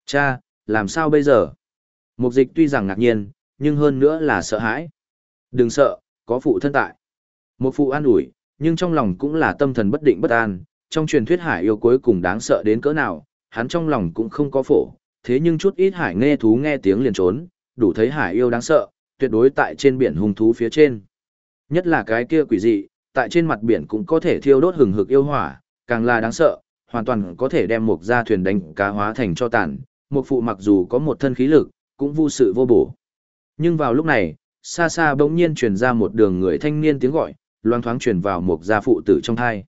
Cha, làm sao bây giờ? Mục dịch tuy rằng ngạc nhiên, nhưng hơn nữa là sợ hãi. Đừng sợ, có phụ thân tại. Một phụ an ủi, nhưng trong lòng cũng là tâm thần bất định bất an, trong truyền thuyết hải yêu cuối cùng đáng sợ đến cỡ nào, hắn trong lòng cũng không có phổ, thế nhưng chút ít hải nghe thú nghe tiếng liền trốn, đủ thấy hải yêu đáng sợ, tuyệt đối tại trên biển hung thú phía trên. Nhất là cái kia quỷ dị, tại trên mặt biển cũng có thể thiêu đốt hừng hực yêu hỏa, càng là đáng sợ, hoàn toàn có thể đem một gia thuyền đánh cá hóa thành cho tàn, một phụ mặc dù có một thân khí lực, cũng vô sự vô bổ. Nhưng vào lúc này, xa xa bỗng nhiên truyền ra một đường người thanh niên tiếng gọi, loang thoáng truyền vào một gia phụ tử trong thai.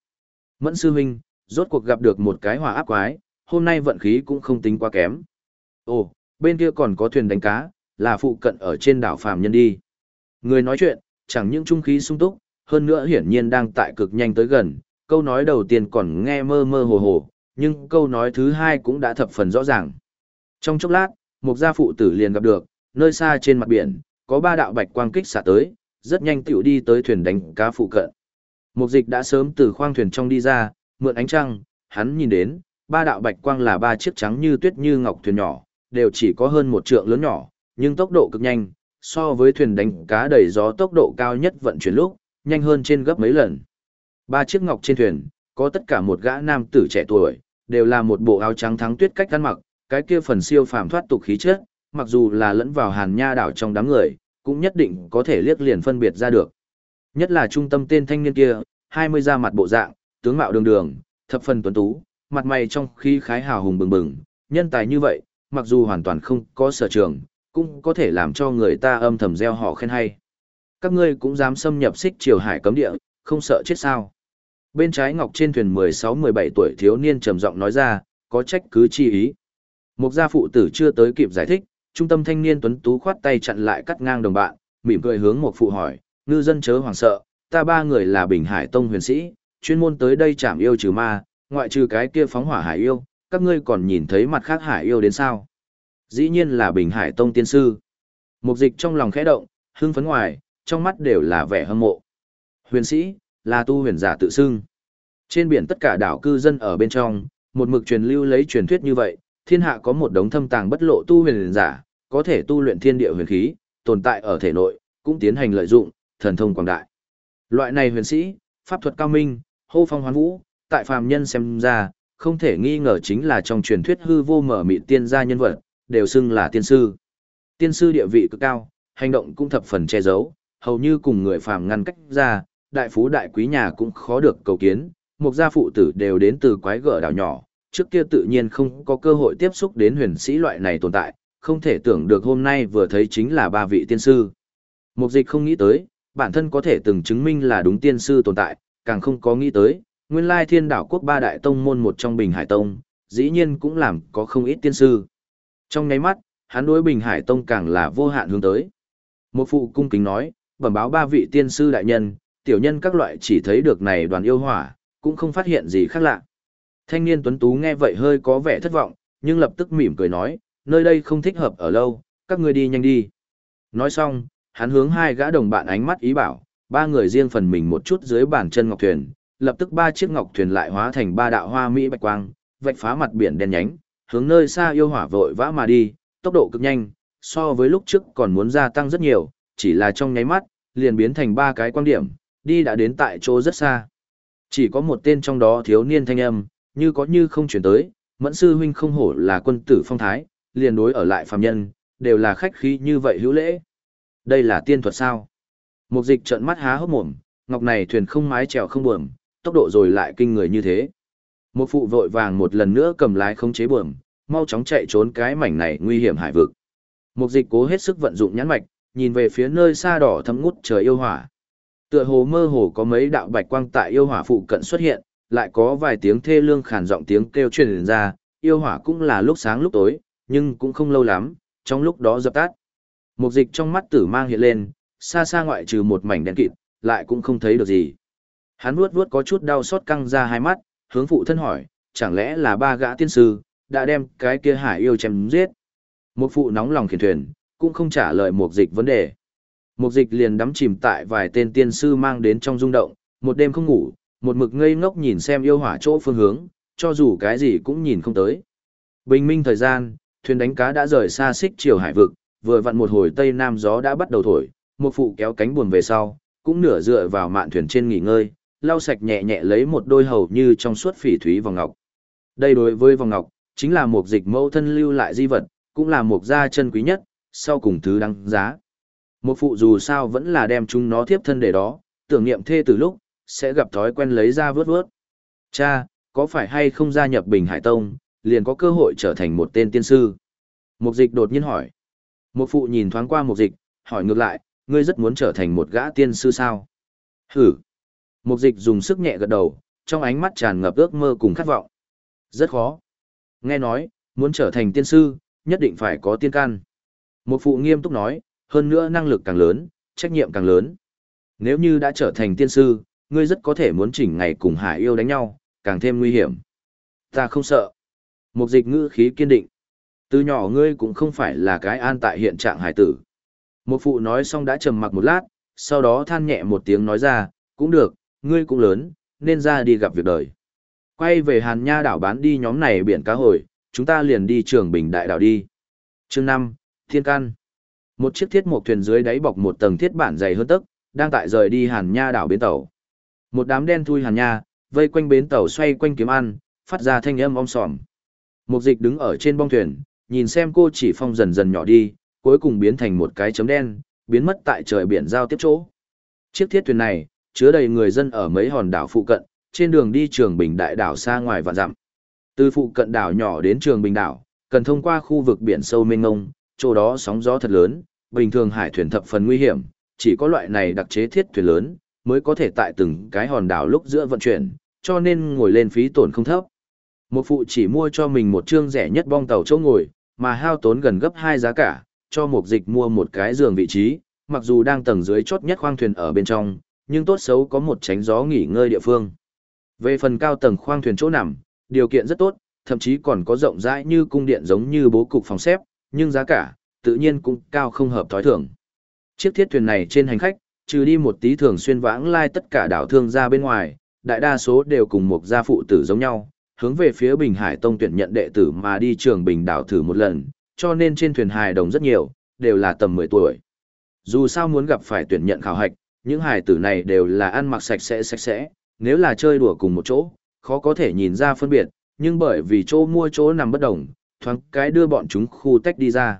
Mẫn sư huynh, rốt cuộc gặp được một cái hỏa áp quái, hôm nay vận khí cũng không tính quá kém. Ồ, bên kia còn có thuyền đánh cá, là phụ cận ở trên đảo Phàm Nhân đi. Người nói chuyện, chẳng những trung khí sung túc, hơn nữa hiển nhiên đang tại cực nhanh tới gần, câu nói đầu tiên còn nghe mơ mơ hồ hồ, nhưng câu nói thứ hai cũng đã thập phần rõ ràng. Trong chốc lát, một gia phụ tử liền gặp được, nơi xa trên mặt biển, có ba đạo bạch quang kích xạ tới, rất nhanh tiểu đi tới thuyền đánh cá phụ cận. Mục dịch đã sớm từ khoang thuyền trong đi ra, mượn ánh trăng, hắn nhìn đến, ba đạo bạch quang là ba chiếc trắng như tuyết như ngọc thuyền nhỏ, đều chỉ có hơn một trượng lớn nhỏ, nhưng tốc độ cực nhanh, so với thuyền đánh cá đầy gió tốc độ cao nhất vận chuyển lúc, nhanh hơn trên gấp mấy lần. Ba chiếc ngọc trên thuyền, có tất cả một gã nam tử trẻ tuổi, đều là một bộ áo trắng thắng tuyết cách ăn mặc, cái kia phần siêu phàm thoát tục khí chất, mặc dù là lẫn vào hàn nha đảo trong đám người, cũng nhất định có thể liếc liền phân biệt ra được. Nhất là trung tâm tên thanh niên kia, 20 da mặt bộ dạng, tướng mạo đường đường, thập phần tuấn tú, mặt mày trong khi khái hào hùng bừng bừng, nhân tài như vậy, mặc dù hoàn toàn không có sở trường, cũng có thể làm cho người ta âm thầm gieo họ khen hay. Các ngươi cũng dám xâm nhập xích triều hải cấm địa, không sợ chết sao. Bên trái ngọc trên thuyền 16-17 tuổi thiếu niên trầm giọng nói ra, có trách cứ chi ý. Một gia phụ tử chưa tới kịp giải thích, trung tâm thanh niên tuấn tú khoát tay chặn lại cắt ngang đồng bạn, mỉm cười hướng một phụ hỏi, ngư dân chớ hoàng sợ, ta ba người là Bình Hải Tông huyền sĩ, chuyên môn tới đây chạm yêu trừ ma, ngoại trừ cái kia phóng hỏa hải yêu, các ngươi còn nhìn thấy mặt khác hải yêu đến sao? Dĩ nhiên là Bình Hải Tông tiên sư. Mục dịch trong lòng khẽ động, hưng phấn ngoài, trong mắt đều là vẻ hâm mộ. Huyền sĩ, là tu huyền giả tự xưng. Trên biển tất cả đảo cư dân ở bên trong, một mực truyền lưu lấy truyền thuyết như vậy, thiên hạ có một đống thâm tàng bất lộ tu huyền giả, có thể tu luyện thiên địa huyền khí, tồn tại ở thể nội, cũng tiến hành lợi dụng, thần thông quảng đại. Loại này huyền sĩ, pháp thuật cao minh, hô phong hoán vũ, tại phàm nhân xem ra, không thể nghi ngờ chính là trong truyền thuyết hư vô mở mị tiên gia nhân vật, đều xưng là tiên sư. Tiên sư địa vị cực cao, hành động cũng thập phần che giấu, hầu như cùng người phàm ngăn cách ra, đại phú đại quý nhà cũng khó được cầu kiến, một gia phụ tử đều đến từ quái gở đảo nhỏ, trước kia tự nhiên không có cơ hội tiếp xúc đến huyền sĩ loại này tồn tại, không thể tưởng được hôm nay vừa thấy chính là ba vị tiên sư. Mục dịch không nghĩ tới, bản thân có thể từng chứng minh là đúng tiên sư tồn tại, càng không có nghĩ tới, nguyên lai thiên đảo quốc ba đại tông môn một trong Bình Hải Tông, dĩ nhiên cũng làm có không ít tiên sư. Trong nháy mắt, hắn đối Bình Hải Tông càng là vô hạn hướng tới. Một phụ cung kính nói, bẩm báo ba vị tiên sư đại nhân, tiểu nhân các loại chỉ thấy được này đoàn yêu hỏa, cũng không phát hiện gì khác lạ. Thanh niên tuấn tú nghe vậy hơi có vẻ thất vọng, nhưng lập tức mỉm cười nói, nơi đây không thích hợp ở lâu, các ngươi đi nhanh đi. Nói xong, hắn hướng hai gã đồng bạn ánh mắt ý bảo, ba người riêng phần mình một chút dưới bàn chân ngọc thuyền, lập tức ba chiếc ngọc thuyền lại hóa thành ba đạo hoa mỹ bạch quang, vạch phá mặt biển đen nhánh, hướng nơi xa yêu hỏa vội vã mà đi, tốc độ cực nhanh, so với lúc trước còn muốn gia tăng rất nhiều, chỉ là trong nháy mắt, liền biến thành ba cái quan điểm, đi đã đến tại chỗ rất xa. Chỉ có một tên trong đó thiếu niên thanh âm, như có như không chuyển tới, mẫn sư huynh không hổ là quân tử phong thái, liền đối ở lại phàm nhân, đều là khách khí như vậy hữu lễ. Đây là tiên thuật sao? Mục dịch trợn mắt há hốc mồm, ngọc này thuyền không mái chèo không buồm, tốc độ rồi lại kinh người như thế. Một phụ vội vàng một lần nữa cầm lái không chế buồm, mau chóng chạy trốn cái mảnh này nguy hiểm hải vực. Mục dịch cố hết sức vận dụng nhãn mạch, nhìn về phía nơi xa đỏ thấm ngút trời yêu hỏa. Tựa hồ mơ hồ có mấy đạo bạch quang tại yêu hỏa phụ cận xuất hiện, lại có vài tiếng thê lương khàn giọng tiếng kêu truyền ra, yêu hỏa cũng là lúc sáng lúc tối, nhưng cũng không lâu lắm, trong lúc đó dập tắt. Mục dịch trong mắt tử mang hiện lên, xa xa ngoại trừ một mảnh đen kịt, lại cũng không thấy được gì. Hắn vuốt vuốt có chút đau xót căng ra hai mắt, hướng phụ thân hỏi, chẳng lẽ là ba gã tiên sư, đã đem cái kia hải yêu chém giết. Một phụ nóng lòng khiển thuyền, cũng không trả lời mục dịch vấn đề. Mục dịch liền đắm chìm tại vài tên tiên sư mang đến trong rung động, một đêm không ngủ, một mực ngây ngốc nhìn xem yêu hỏa chỗ phương hướng, cho dù cái gì cũng nhìn không tới. Bình minh thời gian, thuyền đánh cá đã rời xa xích chiều hải vực, vừa vặn một hồi tây nam gió đã bắt đầu thổi, một phụ kéo cánh buồm về sau, cũng nửa dựa vào mạn thuyền trên nghỉ ngơi, lau sạch nhẹ nhẹ lấy một đôi hầu như trong suốt phỉ thúy vòng ngọc. Đây đối với vòng ngọc, chính là một dịch mẫu thân lưu lại di vật, cũng là một gia chân quý nhất, sau cùng thứ đăng giá. Một phụ dù sao vẫn là đem chúng nó tiếp thân để đó, tưởng niệm thê từ lúc, sẽ gặp thói quen lấy ra vớt vớt. Cha, có phải hay không gia nhập Bình Hải Tông, liền có cơ hội trở thành một tên tiên sư? Mục dịch đột nhiên hỏi. Một phụ nhìn thoáng qua một dịch, hỏi ngược lại, ngươi rất muốn trở thành một gã tiên sư sao? Hử! Một dịch dùng sức nhẹ gật đầu, trong ánh mắt tràn ngập ước mơ cùng khát vọng. Rất khó. Nghe nói, muốn trở thành tiên sư, nhất định phải có tiên căn. Một phụ nghiêm túc nói, hơn nữa năng lực càng lớn, trách nhiệm càng lớn. Nếu như đã trở thành tiên sư, ngươi rất có thể muốn chỉnh ngày cùng hải yêu đánh nhau, càng thêm nguy hiểm. Ta không sợ. Một dịch ngữ khí kiên định. Từ nhỏ ngươi cũng không phải là cái an tại hiện trạng hải tử. Một phụ nói xong đã trầm mặc một lát, sau đó than nhẹ một tiếng nói ra, cũng được, ngươi cũng lớn, nên ra đi gặp việc đời. Quay về Hàn Nha đảo bán đi nhóm này biển cá hồi, chúng ta liền đi trường Bình Đại đảo đi. Chương 5, Thiên Căn. Một chiếc thiết một thuyền dưới đáy bọc một tầng thiết bản dày hơn tấc, đang tại rời đi Hàn Nha đảo bến tàu. Một đám đen thui Hàn Nha, vây quanh bến tàu xoay quanh kiếm ăn, phát ra thanh âm om sòm. Một dịch đứng ở trên bong thuyền, nhìn xem cô chỉ phong dần dần nhỏ đi, cuối cùng biến thành một cái chấm đen, biến mất tại trời biển giao tiếp chỗ. Chiếc thiết thuyền này, chứa đầy người dân ở mấy hòn đảo phụ cận, trên đường đi trường Bình Đại đảo xa ngoài vạn dặm. Từ phụ cận đảo nhỏ đến trường Bình đảo, cần thông qua khu vực biển sâu mênh mông, chỗ đó sóng gió thật lớn, bình thường hải thuyền thập phần nguy hiểm, chỉ có loại này đặc chế thiết thuyền lớn mới có thể tại từng cái hòn đảo lúc giữa vận chuyển, cho nên ngồi lên phí tổn không thấp. Một phụ chỉ mua cho mình một chương rẻ nhất bong tàu chỗ ngồi, mà hao tốn gần gấp hai giá cả, cho một dịch mua một cái giường vị trí, mặc dù đang tầng dưới chốt nhất khoang thuyền ở bên trong, nhưng tốt xấu có một tránh gió nghỉ ngơi địa phương. Về phần cao tầng khoang thuyền chỗ nằm, điều kiện rất tốt, thậm chí còn có rộng rãi như cung điện giống như bố cục phòng xếp, nhưng giá cả, tự nhiên cũng cao không hợp thói thường. Chiếc thiết thuyền này trên hành khách, trừ đi một tí thường xuyên vãng lai tất cả đảo thương ra bên ngoài, đại đa số đều cùng một gia phụ tử giống nhau, hướng về phía Bình Hải Tông tuyển nhận đệ tử mà đi trường Bình đảo thử một lần, cho nên trên thuyền hài đồng rất nhiều, đều là tầm 10 tuổi. Dù sao muốn gặp phải tuyển nhận khảo hạch, những hài tử này đều là ăn mặc sạch sẽ sạch sẽ, nếu là chơi đùa cùng một chỗ, khó có thể nhìn ra phân biệt, nhưng bởi vì chỗ mua chỗ nằm bất đồng, thoáng cái đưa bọn chúng khu tách đi ra.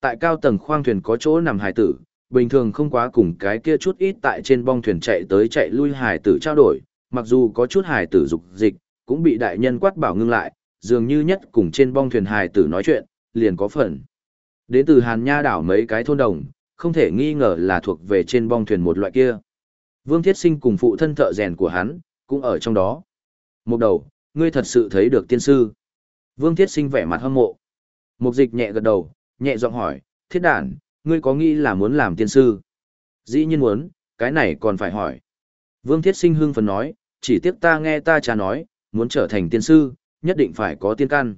Tại cao tầng khoang thuyền có chỗ nằm hài tử, bình thường không quá cùng cái kia chút ít tại trên bong thuyền chạy tới chạy lui hài tử trao đổi, mặc dù có chút hài tử dục dịch, cũng bị đại nhân quát bảo ngưng lại, dường như nhất cùng trên bong thuyền hài tử nói chuyện, liền có phần. Đến từ Hàn Nha đảo mấy cái thôn đồng, không thể nghi ngờ là thuộc về trên bong thuyền một loại kia. Vương Thiết Sinh cùng phụ thân thợ rèn của hắn, cũng ở trong đó. Một đầu, ngươi thật sự thấy được tiên sư. Vương Thiết Sinh vẻ mặt hâm mộ. Mục dịch nhẹ gật đầu, nhẹ giọng hỏi, thiết đản, ngươi có nghĩ là muốn làm tiên sư? Dĩ nhiên muốn, cái này còn phải hỏi. Vương Thiết Sinh hưng phấn nói, chỉ tiếc ta nghe ta cha nói, muốn trở thành tiên sư, nhất định phải có tiên căn.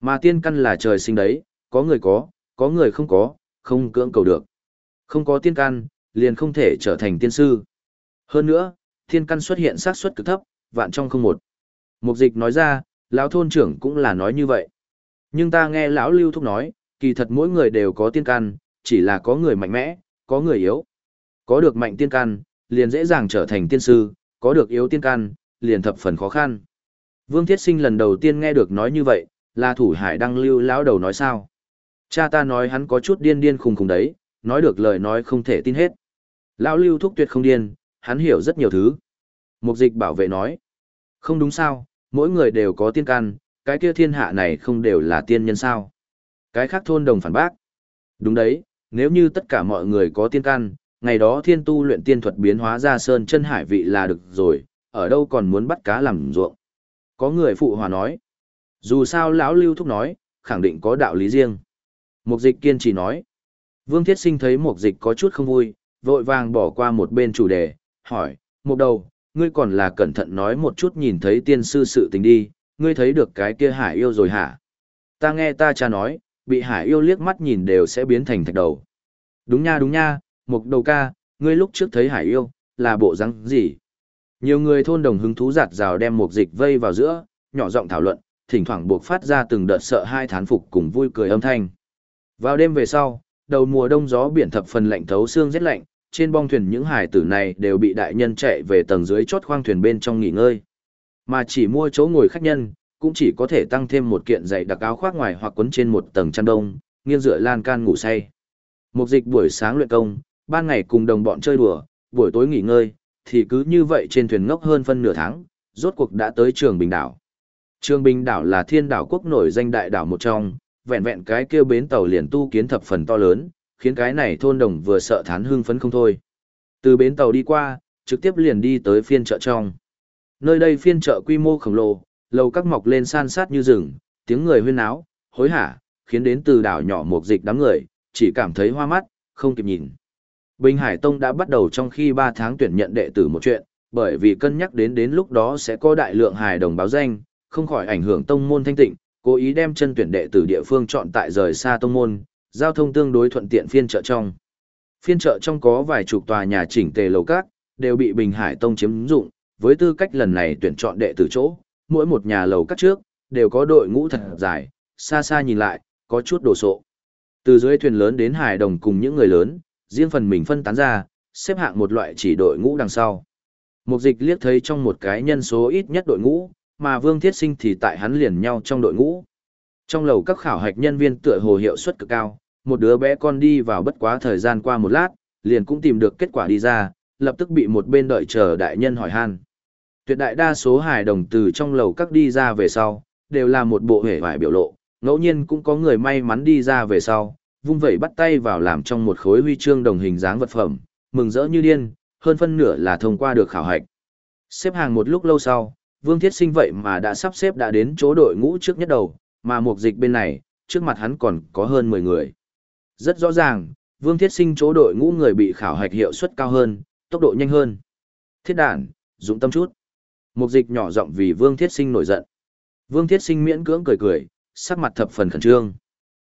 Mà tiên căn là trời sinh đấy, có người có, có người không có, không cưỡng cầu được. Không có tiên căn, liền không thể trở thành tiên sư. Hơn nữa, tiên căn xuất hiện xác suất cực thấp, vạn trong không một. Mục dịch nói ra, lão thôn trưởng cũng là nói như vậy. Nhưng ta nghe lão lưu thúc nói, kỳ thật mỗi người đều có tiên căn, chỉ là có người mạnh mẽ, có người yếu. Có được mạnh tiên căn, liền dễ dàng trở thành tiên sư, có được yếu tiên căn, liền thập phần khó khăn. Vương Thiết Sinh lần đầu tiên nghe được nói như vậy, là thủ hải đăng lưu lão đầu nói sao. Cha ta nói hắn có chút điên điên khùng khùng đấy, nói được lời nói không thể tin hết. Lão lưu thúc tuyệt không điên, hắn hiểu rất nhiều thứ. Mục dịch bảo vệ nói, không đúng sao, mỗi người đều có tiên căn, cái kia thiên hạ này không đều là tiên nhân sao. Cái khác thôn đồng phản bác. Đúng đấy, nếu như tất cả mọi người có tiên căn, ngày đó thiên tu luyện tiên thuật biến hóa ra sơn chân hải vị là được rồi, ở đâu còn muốn bắt cá làm ruộng. Có người phụ hòa nói. Dù sao lão lưu thúc nói, khẳng định có đạo lý riêng. Mục dịch kiên trì nói. Vương Thiết Sinh thấy mục dịch có chút không vui, vội vàng bỏ qua một bên chủ đề, hỏi, mục đầu, ngươi còn là cẩn thận nói một chút nhìn thấy tiên sư sự tình đi, ngươi thấy được cái kia hải yêu rồi hả? Ta nghe ta cha nói, bị hải yêu liếc mắt nhìn đều sẽ biến thành thạch đầu. Đúng nha đúng nha, mục đầu ca, ngươi lúc trước thấy hải yêu, là bộ răng gì? Nhiều người thôn đồng hứng thú giạt rào đem một dịch vây vào giữa, nhỏ giọng thảo luận, thỉnh thoảng buộc phát ra từng đợt sợ hai thán phục cùng vui cười âm thanh. Vào đêm về sau, đầu mùa đông gió biển thập phần lạnh thấu xương rét lạnh, trên bong thuyền những hải tử này đều bị đại nhân chạy về tầng dưới chốt khoang thuyền bên trong nghỉ ngơi. Mà chỉ mua chỗ ngồi khách nhân, cũng chỉ có thể tăng thêm một kiện giày đặc áo khoác ngoài hoặc quấn trên một tầng chăn đông, nghiêng dựa lan can ngủ say. Một dịch buổi sáng luyện công, ban ngày cùng đồng bọn chơi đùa, buổi tối nghỉ ngơi, thì cứ như vậy trên thuyền ngốc hơn phân nửa tháng, rốt cuộc đã tới trường Bình Đảo. Trường Bình Đảo là thiên đảo quốc nổi danh đại đảo một trong, vẹn vẹn cái kêu bến tàu liền tu kiến thập phần to lớn, khiến cái này thôn đồng vừa sợ thán hưng phấn không thôi. Từ bến tàu đi qua, trực tiếp liền đi tới phiên chợ trong. Nơi đây phiên chợ quy mô khổng lồ, lầu các mọc lên san sát như rừng, tiếng người huyên náo, hối hả, khiến đến từ đảo nhỏ một dịch đám người, chỉ cảm thấy hoa mắt, không kịp nhìn. Bình Hải Tông đã bắt đầu trong khi 3 tháng tuyển nhận đệ tử một chuyện, bởi vì cân nhắc đến đến lúc đó sẽ có đại lượng hài đồng báo danh, không khỏi ảnh hưởng tông môn thanh tịnh, cố ý đem chân tuyển đệ tử địa phương chọn tại rời xa tông môn, giao thông tương đối thuận tiện phiên chợ trong. Phiên chợ trong có vài chục tòa nhà chỉnh tề lầu các, đều bị Bình Hải Tông chiếm dụng, với tư cách lần này tuyển chọn đệ tử chỗ, mỗi một nhà lầu các trước, đều có đội ngũ thật dài, xa xa nhìn lại, có chút đồ sộ. Từ dưới thuyền lớn đến hải đồng cùng những người lớn, riêng phần mình phân tán ra, xếp hạng một loại chỉ đội ngũ đằng sau. Mục dịch liếc thấy trong một cái nhân số ít nhất đội ngũ, mà Vương Thiết Sinh thì tại hắn liền nhau trong đội ngũ. Trong lầu các khảo hạch nhân viên tựa hồ hiệu suất cực cao, một đứa bé con đi vào bất quá thời gian qua một lát, liền cũng tìm được kết quả đi ra, lập tức bị một bên đợi chờ đại nhân hỏi han. Tuyệt đại đa số hài đồng từ trong lầu các đi ra về sau, đều là một bộ hề vải biểu lộ, ngẫu nhiên cũng có người may mắn đi ra về sau, vung vẩy bắt tay vào làm trong một khối huy chương đồng hình dáng vật phẩm, mừng rỡ như điên, hơn phân nửa là thông qua được khảo hạch. Xếp hàng một lúc lâu sau, Vương Thiết Sinh vậy mà đã sắp xếp đã đến chỗ đội ngũ trước nhất đầu, mà mục dịch bên này, trước mặt hắn còn có hơn 10 người. Rất rõ ràng, Vương Thiết Sinh chỗ đội ngũ người bị khảo hạch hiệu suất cao hơn, tốc độ nhanh hơn. Thiết đản, dụng tâm chút. Mục dịch nhỏ giọng vì Vương Thiết Sinh nổi giận. Vương Thiết Sinh miễn cưỡng cười cười, sắc mặt thập phần khẩn trương.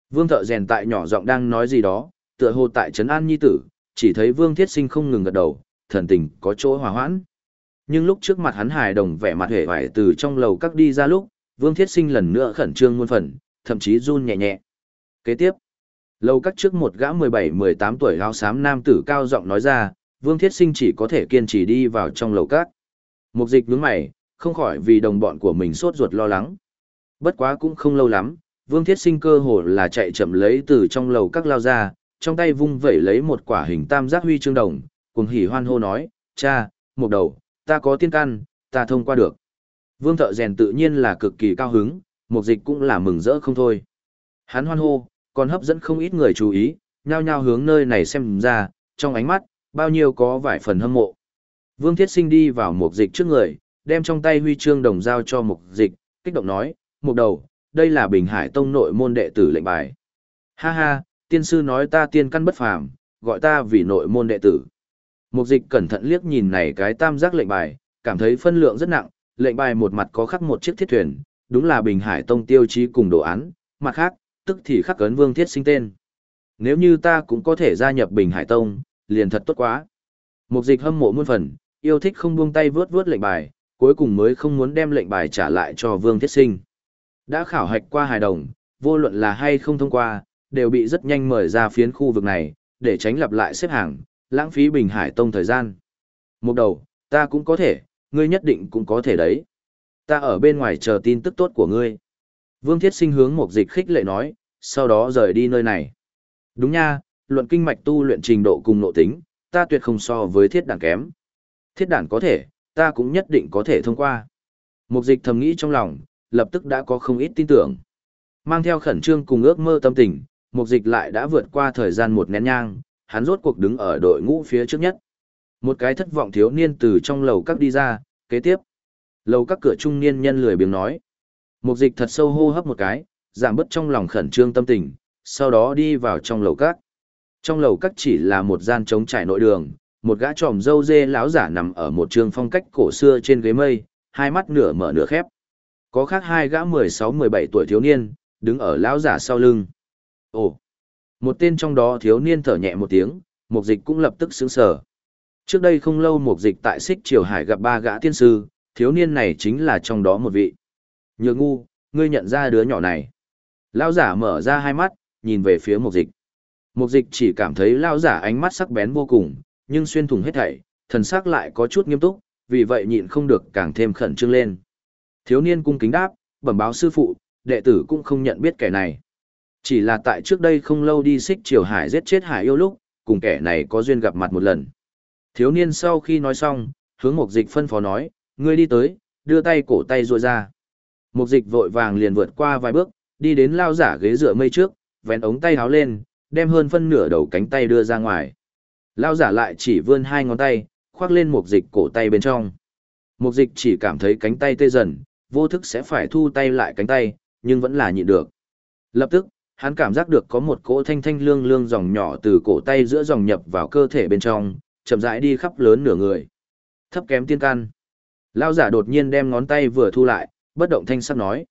Vương Thợ rèn tại nhỏ giọng đang nói gì đó, tựa hồ tại trấn an nhi tử, chỉ thấy Vương Thiết Sinh không ngừng gật đầu, thần tình có chỗ hòa hoãn. Nhưng lúc trước mặt hắn hài đồng vẻ mặt hề vải từ trong lầu các đi ra lúc, Vương Thiết Sinh lần nữa khẩn trương muôn phần, thậm chí run nhẹ nhẹ. Kế tiếp, lầu các trước một gã 17-18 tuổi áo xám nam tử cao giọng nói ra, Vương Thiết Sinh chỉ có thể kiên trì đi vào trong lầu các. Mục dịch nhướng mày, không khỏi vì đồng bọn của mình sốt ruột lo lắng. Bất quá cũng không lâu lắm, Vương Thiết Sinh cơ hồ là chạy chậm lấy từ trong lầu các lao ra, trong tay vung vẩy lấy một quả hình tam giác huy chương đồng, cùng hỉ hoan hô nói, cha, một đầu, ta có tiên căn, ta thông qua được. Vương thợ rèn tự nhiên là cực kỳ cao hứng, mục dịch cũng là mừng rỡ không thôi. Hắn hoan hô, còn hấp dẫn không ít người chú ý, nhao nhao hướng nơi này xem ra, trong ánh mắt, bao nhiêu có vài phần hâm mộ. Vương Thiết Sinh đi vào mục dịch trước người, đem trong tay huy chương đồng giao cho mục dịch, kích động nói, mục đầu, đây là Bình Hải Tông nội môn đệ tử lệnh bài. Ha ha, tiên sư nói ta tiên căn bất phàm, gọi ta vì nội môn đệ tử. Mục dịch cẩn thận liếc nhìn này cái tam giác lệnh bài, cảm thấy phân lượng rất nặng, lệnh bài một mặt có khắc một chiếc thiết thuyền, đúng là Bình Hải Tông tiêu chí cùng đồ án, mặt khác, tức thì khắc ấn vương thiết sinh tên. Nếu như ta cũng có thể gia nhập Bình Hải Tông, liền thật tốt quá. Mục dịch hâm mộ muôn phần, yêu thích không buông tay vướt vướt lệnh bài, cuối cùng mới không muốn đem lệnh bài trả lại cho vương thiết sinh. Đã khảo hạch qua hài đồng, vô luận là hay không thông qua, đều bị rất nhanh mời ra phiến khu vực này, để tránh lặp lại xếp hàng, lãng phí Bình Hải Tông thời gian. Một đầu, ta cũng có thể, ngươi nhất định cũng có thể đấy. Ta ở bên ngoài chờ tin tức tốt của ngươi. Vương Thiết Sinh hướng một dịch khích lệ nói, sau đó rời đi nơi này. Đúng nha, luận kinh mạch tu luyện trình độ cùng nội tính, ta tuyệt không so với thiết đản kém. Thiết đản có thể, ta cũng nhất định có thể thông qua. Mục dịch thầm nghĩ trong lòng, lập tức đã có không ít tin tưởng. Mang theo khẩn trương cùng ước mơ tâm tình, mục dịch lại đã vượt qua thời gian một nén nhang, hắn rốt cuộc đứng ở đội ngũ phía trước nhất. Một cái thất vọng thiếu niên từ trong lầu các đi ra, kế tiếp. Lầu các cửa trung niên nhân lười biếng nói. Mục dịch thật sâu hô hấp một cái, giảm bớt trong lòng khẩn trương tâm tình, sau đó đi vào trong lầu các. Trong lầu các chỉ là một gian trống trải nội đường, một gã tròm dâu dê lão giả nằm ở một trường phong cách cổ xưa trên ghế mây, hai mắt nửa mở nửa khép. Có khác hai gã 16-17 tuổi thiếu niên, đứng ở lão giả sau lưng. Ồ! Một tên trong đó thiếu niên thở nhẹ một tiếng, mục dịch cũng lập tức sững sờ. Trước đây không lâu mục dịch tại xích triều hải gặp ba gã tiên sư, thiếu niên này chính là trong đó một vị. Nhược ngu, ngươi nhận ra đứa nhỏ này. Lão giả mở ra hai mắt, nhìn về phía mục dịch. Mục dịch chỉ cảm thấy lão giả ánh mắt sắc bén vô cùng, nhưng xuyên thủng hết thảy, thần sắc lại có chút nghiêm túc, vì vậy nhịn không được càng thêm khẩn trương lên. Thiếu niên cung kính đáp, bẩm báo sư phụ, đệ tử cũng không nhận biết kẻ này. Chỉ là tại trước đây không lâu đi xích triều hải giết chết hải yêu lúc, cùng kẻ này có duyên gặp mặt một lần. Thiếu niên sau khi nói xong, hướng mục dịch phân phó nói, ngươi đi tới, đưa tay cổ tay ruội ra. Mục dịch vội vàng liền vượt qua vài bước, đi đến lao giả ghế dựa mây trước, vén ống tay háo lên, đem hơn phân nửa đầu cánh tay đưa ra ngoài. Lao giả lại chỉ vươn hai ngón tay, khoác lên mục dịch cổ tay bên trong. Mục dịch chỉ cảm thấy cánh tay tê dần, vô thức sẽ phải thu tay lại cánh tay, nhưng vẫn là nhịn được. Lập tức, hắn cảm giác được có một cỗ thanh thanh lương lương dòng nhỏ từ cổ tay giữa dòng nhập vào cơ thể bên trong, chậm rãi đi khắp lớn nửa người. Thấp kém tiên can. Lao giả đột nhiên đem ngón tay vừa thu lại, bất động thanh sắc nói.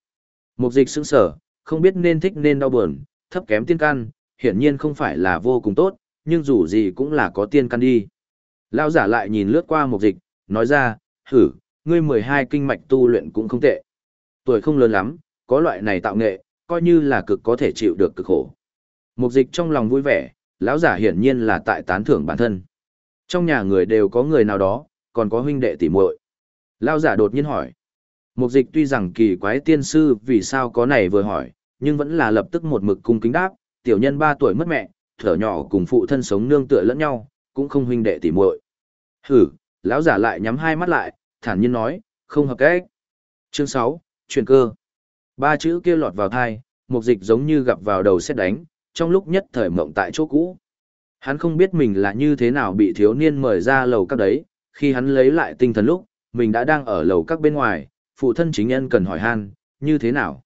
Mục dịch sững sở, không biết nên thích nên đau buồn, thấp kém tiên can, hiển nhiên không phải là vô cùng tốt, nhưng dù gì cũng là có tiên can đi. Lao giả lại nhìn lướt qua mục dịch, nói ra, Thử ngươi 12 kinh mạch tu luyện cũng không tệ. Tuổi không lớn lắm, có loại này tạo nghệ, coi như là cực có thể chịu được cực khổ. Mục dịch trong lòng vui vẻ, lão giả hiển nhiên là tại tán thưởng bản thân. Trong nhà người đều có người nào đó, còn có huynh đệ tỉ muội. Lão giả đột nhiên hỏi. Mục dịch tuy rằng kỳ quái tiên sư vì sao có này vừa hỏi, nhưng vẫn là lập tức một mực cung kính đáp, tiểu nhân 3 tuổi mất mẹ, thở nhỏ cùng phụ thân sống nương tựa lẫn nhau, cũng không huynh đệ tỉ muội. Hử, lão giả lại nhắm hai mắt lại, thản nhiên nói, không hợp cách. Chương 6, chuyển cơ. Ba chữ kia lọt vào thai, mục dịch giống như gặp vào đầu xét đánh, trong lúc nhất thời mộng tại chỗ cũ. Hắn không biết mình là như thế nào bị thiếu niên mời ra lầu các đấy, khi hắn lấy lại tinh thần lúc, mình đã đang ở lầu các bên ngoài, phụ thân chính nhân cần hỏi han, như thế nào?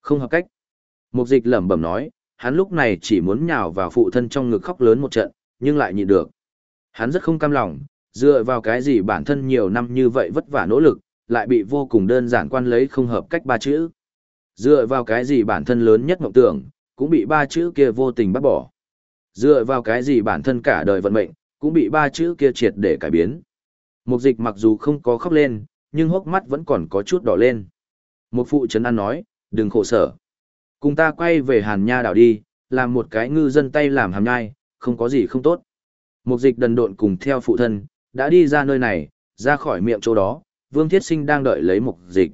Không hợp cách. Mục dịch lẩm bẩm nói, hắn lúc này chỉ muốn nhào vào phụ thân trong ngực khóc lớn một trận, nhưng lại nhịn được. Hắn rất không cam lòng, dựa vào cái gì bản thân nhiều năm như vậy vất vả nỗ lực, lại bị vô cùng đơn giản quan lấy không hợp cách ba chữ. Dựa vào cái gì bản thân lớn nhất mộng tưởng, cũng bị ba chữ kia vô tình bắt bỏ. Dựa vào cái gì bản thân cả đời vận mệnh, cũng bị ba chữ kia triệt để cải biến. Mục dịch mặc dù không có khóc lên, nhưng hốc mắt vẫn còn có chút đỏ lên. Một phụ trấn an nói, đừng khổ sở. Cùng ta quay về hàn nha đảo đi, làm một cái ngư dân tay làm hàm nhai, không có gì không tốt. Mục dịch đần độn cùng theo phụ thân, đã đi ra nơi này, ra khỏi miệng chỗ đó, Vương Thiết Sinh đang đợi lấy mục dịch.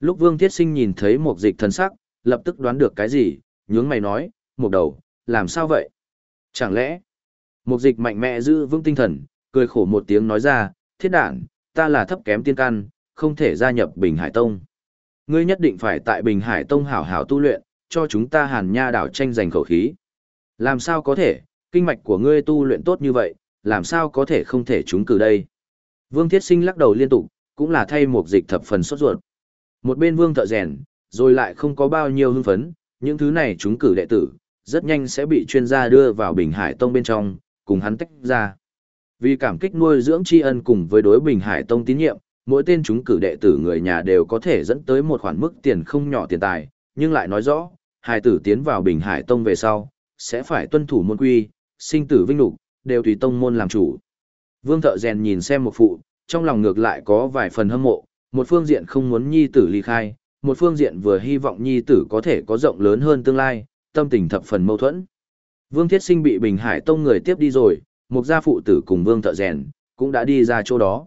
Lúc Vương Thiết Sinh nhìn thấy mục dịch thần sắc, lập tức đoán được cái gì, nhướng mày nói, mục đầu, làm sao vậy? Chẳng lẽ, mục dịch mạnh mẽ giữ vững tinh thần, cười khổ một tiếng nói ra, thiết đản, ta là thấp kém tiên căn, không thể gia nhập Bình Hải Tông. Ngươi nhất định phải tại Bình Hải Tông hảo hảo tu luyện, cho chúng ta hàn nha đảo tranh giành khẩu khí. Làm sao có thể, kinh mạch của ngươi tu luyện tốt như vậy, làm sao có thể không thể trúng cử đây. Vương Thiết Sinh lắc đầu liên tục, cũng là thay một dịch thập phần sốt ruột. Một bên vương thợ rèn, rồi lại không có bao nhiêu hưng phấn, những thứ này trúng cử đệ tử, rất nhanh sẽ bị chuyên gia đưa vào Bình Hải Tông bên trong, cùng hắn tách ra. Vì cảm kích nuôi dưỡng tri ân cùng với đối Bình Hải Tông tín nhiệm, mỗi tên chúng cử đệ tử người nhà đều có thể dẫn tới một khoản mức tiền không nhỏ tiền tài, nhưng lại nói rõ, hải tử tiến vào Bình Hải Tông về sau, sẽ phải tuân thủ môn quy, sinh tử vinh lục, đều tùy tông môn làm chủ. Vương thợ rèn nhìn xem một phụ, trong lòng ngược lại có vài phần hâm mộ, một phương diện không muốn nhi tử ly khai, một phương diện vừa hy vọng nhi tử có thể có rộng lớn hơn tương lai, tâm tình thập phần mâu thuẫn. Vương Thiết Sinh bị Bình Hải Tông người tiếp đi rồi, một gia phụ tử cùng Vương Thợ Rèn, cũng đã đi ra chỗ đó.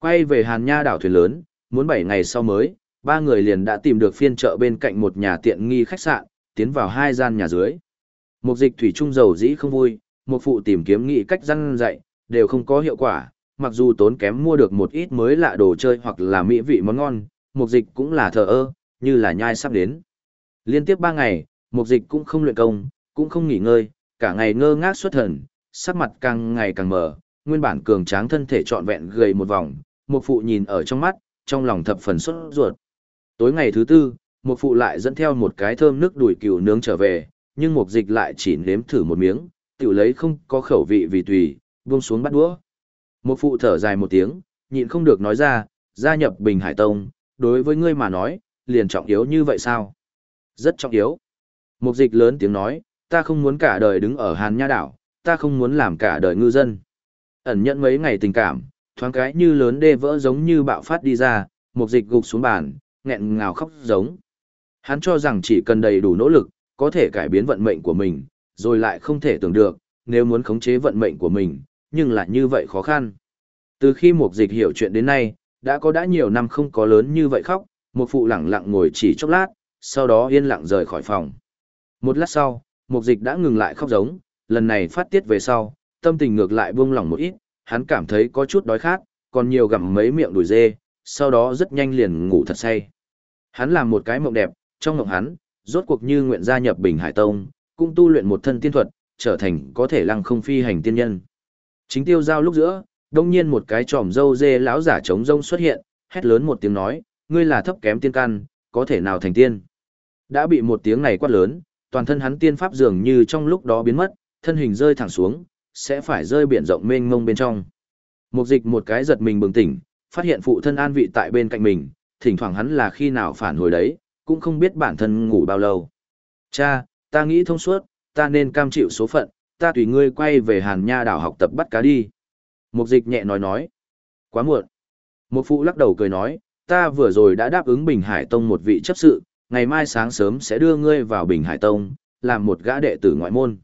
Quay về Hàn Nha đảo thuyền lớn, muốn 7 ngày sau mới, ba người liền đã tìm được phiên chợ bên cạnh một nhà tiện nghi khách sạn, tiến vào hai gian nhà dưới. Một dịch thủy trung dầu dĩ không vui, một phụ tìm kiếm nghị cách răn dạy, đều không có hiệu quả, mặc dù tốn kém mua được một ít mới lạ đồ chơi hoặc là mỹ vị món ngon, một dịch cũng là thờ ơ, như là nhai sắp đến. Liên tiếp ba ngày, một dịch cũng không luyện công, cũng không nghỉ ngơi, cả ngày ngơ ngác xuất thần, sắc mặt càng ngày càng mờ, nguyên bản cường tráng thân thể trọn vẹn gầy một vòng, một phụ nhìn ở trong mắt, trong lòng thập phần sốt ruột. Tối ngày thứ tư, một phụ lại dẫn theo một cái thơm nước đùi cừu nướng trở về, nhưng một dịch lại chỉ nếm thử một miếng, tiểu lấy không có khẩu vị vì tùy, buông xuống bắt đũa. Một phụ thở dài một tiếng, nhịn không được nói ra, gia nhập Bình Hải Tông, đối với ngươi mà nói, liền trọng yếu như vậy sao? Rất trọng yếu. Một dịch lớn tiếng nói, ta không muốn cả đời đứng ở Hàn Nha Đảo, ta không muốn làm cả đời ngư dân. Ẩn nhận mấy ngày tình cảm, thoáng cái như lớn đê vỡ giống như bạo phát đi ra, một dịch gục xuống bàn, nghẹn ngào khóc giống. Hắn cho rằng chỉ cần đầy đủ nỗ lực, có thể cải biến vận mệnh của mình, rồi lại không thể tưởng được, nếu muốn khống chế vận mệnh của mình, nhưng lại như vậy khó khăn. Từ khi Mục dịch hiểu chuyện đến nay, đã có đã nhiều năm không có lớn như vậy khóc, một phụ lặng lặng ngồi chỉ chốc lát, sau đó yên lặng rời khỏi phòng. Một lát sau, Mục dịch đã ngừng lại khóc giống, lần này phát tiết về sau, tâm tình ngược lại buông lỏng một ít, hắn cảm thấy có chút đói khát, còn nhiều gặm mấy miệng đùi dê, sau đó rất nhanh liền ngủ thật say. Hắn làm một cái mộng đẹp, trong mộng hắn, rốt cuộc như nguyện gia nhập Bình Hải Tông, cũng tu luyện một thân tiên thuật, trở thành có thể lăng không phi hành tiên nhân. Chính tiêu giao lúc giữa, đông nhiên một cái tròm dâu dê lão giả trống rông xuất hiện, hét lớn một tiếng nói, ngươi là thấp kém tiên căn, có thể nào thành tiên. Đã bị một tiếng này quát lớn, toàn thân hắn tiên pháp dường như trong lúc đó biến mất, thân hình rơi thẳng xuống, sẽ phải rơi biển rộng mênh mông bên trong. Một dịch một cái giật mình bừng tỉnh, phát hiện phụ thân an vị tại bên cạnh mình, thỉnh thoảng hắn là khi nào phản hồi đấy, cũng không biết bản thân ngủ bao lâu. Cha, ta nghĩ thông suốt, ta nên cam chịu số phận, ta tùy ngươi quay về hàn nha đảo học tập bắt cá đi. Mục dịch nhẹ nói nói. Quá muộn. Một phụ lắc đầu cười nói, ta vừa rồi đã đáp ứng Bình Hải Tông một vị chấp sự, ngày mai sáng sớm sẽ đưa ngươi vào Bình Hải Tông, làm một gã đệ tử ngoại môn.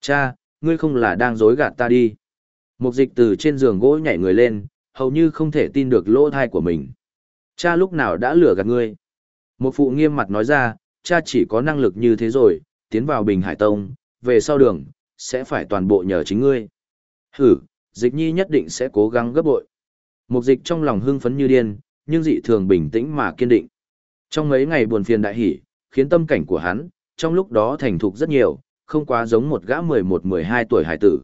Cha, ngươi không là đang dối gạt ta đi. Mục dịch từ trên giường gỗ nhảy người lên, hầu như không thể tin được lỗ thai của mình. Cha lúc nào đã lừa gạt ngươi. Một phụ nghiêm mặt nói ra, cha chỉ có năng lực như thế rồi, tiến vào Bình Hải Tông, về sau đường, sẽ phải toàn bộ nhờ chính ngươi. Hử, dịch nhi nhất định sẽ cố gắng gấp bội. Mục dịch trong lòng hưng phấn như điên, nhưng dị thường bình tĩnh mà kiên định. Trong mấy ngày buồn phiền đại hỉ, khiến tâm cảnh của hắn, trong lúc đó thành thục rất nhiều, không quá giống một gã 11-12 tuổi hải tử.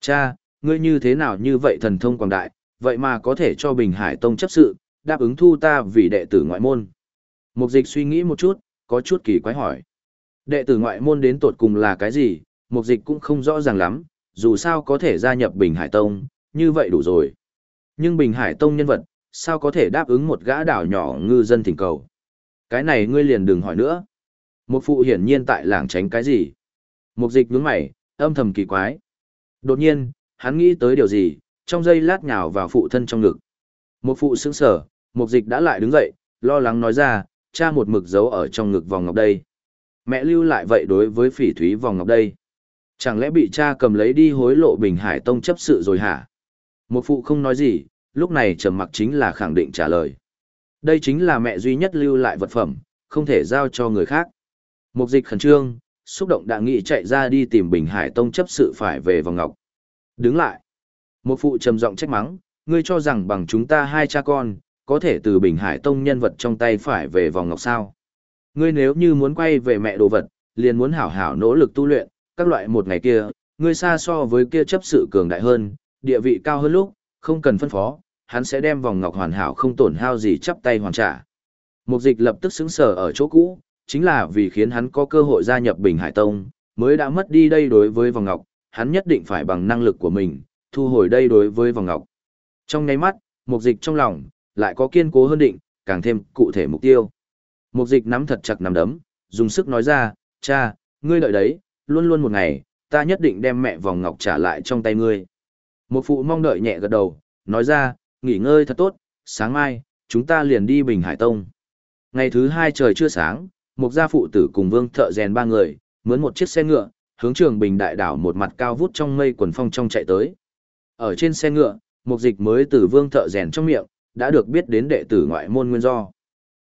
Cha, ngươi như thế nào như vậy thần thông quảng đại, vậy mà có thể cho Bình Hải Tông chấp sự, đáp ứng thu ta vì đệ tử ngoại môn. Mục dịch suy nghĩ một chút, có chút kỳ quái hỏi. Đệ tử ngoại môn đến tột cùng là cái gì, mục dịch cũng không rõ ràng lắm, dù sao có thể gia nhập Bình Hải Tông, như vậy đủ rồi. Nhưng Bình Hải Tông nhân vật, sao có thể đáp ứng một gã đảo nhỏ ngư dân thỉnh cầu. Cái này ngươi liền đừng hỏi nữa. Một phụ hiển nhiên tại làng tránh cái gì. Mục dịch nhướng mày, âm thầm kỳ quái. Đột nhiên, hắn nghĩ tới điều gì, trong giây lát nhào vào phụ thân trong ngực. Một phụ sững sở, mục dịch đã lại đứng dậy, lo lắng nói ra, cha một mực giấu ở trong ngực vòng ngọc đây. Mẹ lưu lại vậy đối với phỉ thúy vòng ngọc đây. Chẳng lẽ bị cha cầm lấy đi hối lộ Bình Hải Tông chấp sự rồi hả? Một phụ không nói gì, lúc này trầm mặc chính là khẳng định trả lời. Đây chính là mẹ duy nhất lưu lại vật phẩm, không thể giao cho người khác. Mục dịch khẩn trương, xúc động đã nghị chạy ra đi tìm Bình Hải Tông chấp sự phải về vòng ngọc. Đứng lại. Một phụ trầm giọng trách mắng, ngươi cho rằng bằng chúng ta hai cha con, có thể từ Bình Hải Tông nhân vật trong tay phải về vòng ngọc sao. Ngươi nếu như muốn quay về mẹ đồ vật, liền muốn hảo hảo nỗ lực tu luyện, các loại một ngày kia, ngươi xa so với kia chấp sự cường đại hơn, địa vị cao hơn lúc, không cần phân phó, hắn sẽ đem vòng ngọc hoàn hảo không tổn hao gì chắp tay hoàn trả. Mục dịch lập tức xứng sở ở chỗ cũ, chính là vì khiến hắn có cơ hội gia nhập Bình Hải Tông, mới đã mất đi đây đối với vòng ngọc, hắn nhất định phải bằng năng lực của mình, thu hồi đây đối với vòng ngọc. Trong ngay mắt, mục dịch trong lòng, lại có kiên cố hơn định, càng thêm cụ thể mục tiêu. Mục dịch nắm thật chặt nắm đấm, dùng sức nói ra, cha, ngươi đợi đấy, luôn luôn một ngày, ta nhất định đem mẹ vòng ngọc trả lại trong tay ngươi. Một phụ mong đợi nhẹ gật đầu, nói ra, nghỉ ngơi thật tốt, sáng mai, chúng ta liền đi Bình Hải Tông. Ngày thứ hai trời chưa sáng, một gia phụ tử cùng vương thợ rèn ba người, mướn một chiếc xe ngựa, hướng trường Bình Đại đảo một mặt cao vút trong mây quần phong trong chạy tới. Ở trên xe ngựa, một dịch mới từ vương thợ rèn trong miệng, đã được biết đến đệ tử ngoại môn nguyên do.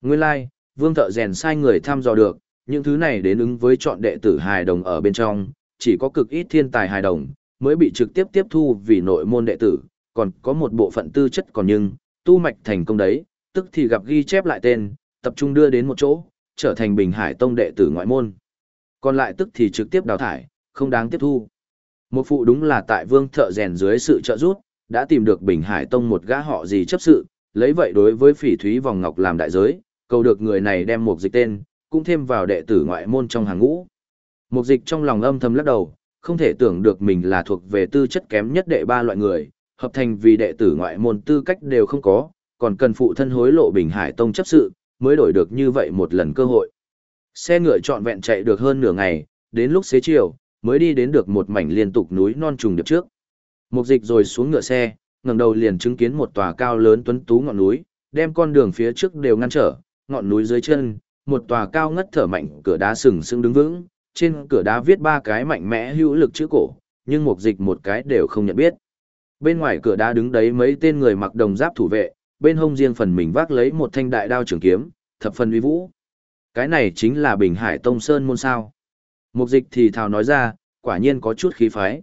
Nguyên lai, like, vương thợ rèn sai người thăm dò được, những thứ này đến ứng với chọn đệ tử hài đồng ở bên trong, chỉ có cực ít thiên tài hài đồng, mới bị trực tiếp tiếp thu vì nội môn đệ tử, còn có một bộ phận tư chất còn nhưng, tu mạch thành công đấy, tức thì gặp ghi chép lại tên, tập trung đưa đến một chỗ, trở thành Bình Hải Tông đệ tử ngoại môn. Còn lại tức thì trực tiếp đào thải, không đáng tiếp thu. Một phụ đúng là tại vương thợ rèn dưới sự trợ giúp, đã tìm được Bình Hải Tông một gã họ gì chấp sự, lấy vậy đối với phỉ thúy vòng ngọc làm đại giới, cầu được người này đem một dịch tên, cũng thêm vào đệ tử ngoại môn trong hàng ngũ. Một dịch trong lòng âm thầm lắc đầu, không thể tưởng được mình là thuộc về tư chất kém nhất đệ ba loại người, hợp thành vì đệ tử ngoại môn tư cách đều không có, còn cần phụ thân hối lộ Bình Hải Tông chấp sự, mới đổi được như vậy một lần cơ hội. Xe ngựa trọn vẹn chạy được hơn nửa ngày, đến lúc xế chiều, mới đi đến được một mảnh liên tục núi non trùng điệp trước. Một dịch rồi xuống ngựa xe, ngẩng đầu liền chứng kiến một tòa cao lớn tuấn tú ngọn núi, đem con đường phía trước đều ngăn trở, ngọn núi dưới chân, một tòa cao ngất thở mạnh cửa đá sừng sững đứng vững, trên cửa đá viết ba cái mạnh mẽ hữu lực chữ cổ, nhưng Mục dịch một cái đều không nhận biết. Bên ngoài cửa đá đứng đấy mấy tên người mặc đồng giáp thủ vệ, bên hông riêng phần mình vác lấy một thanh đại đao trường kiếm, thập phần uy vũ. Cái này chính là Bình Hải Tông Sơn môn sao. Mục dịch thì thào nói ra, quả nhiên có chút khí phái.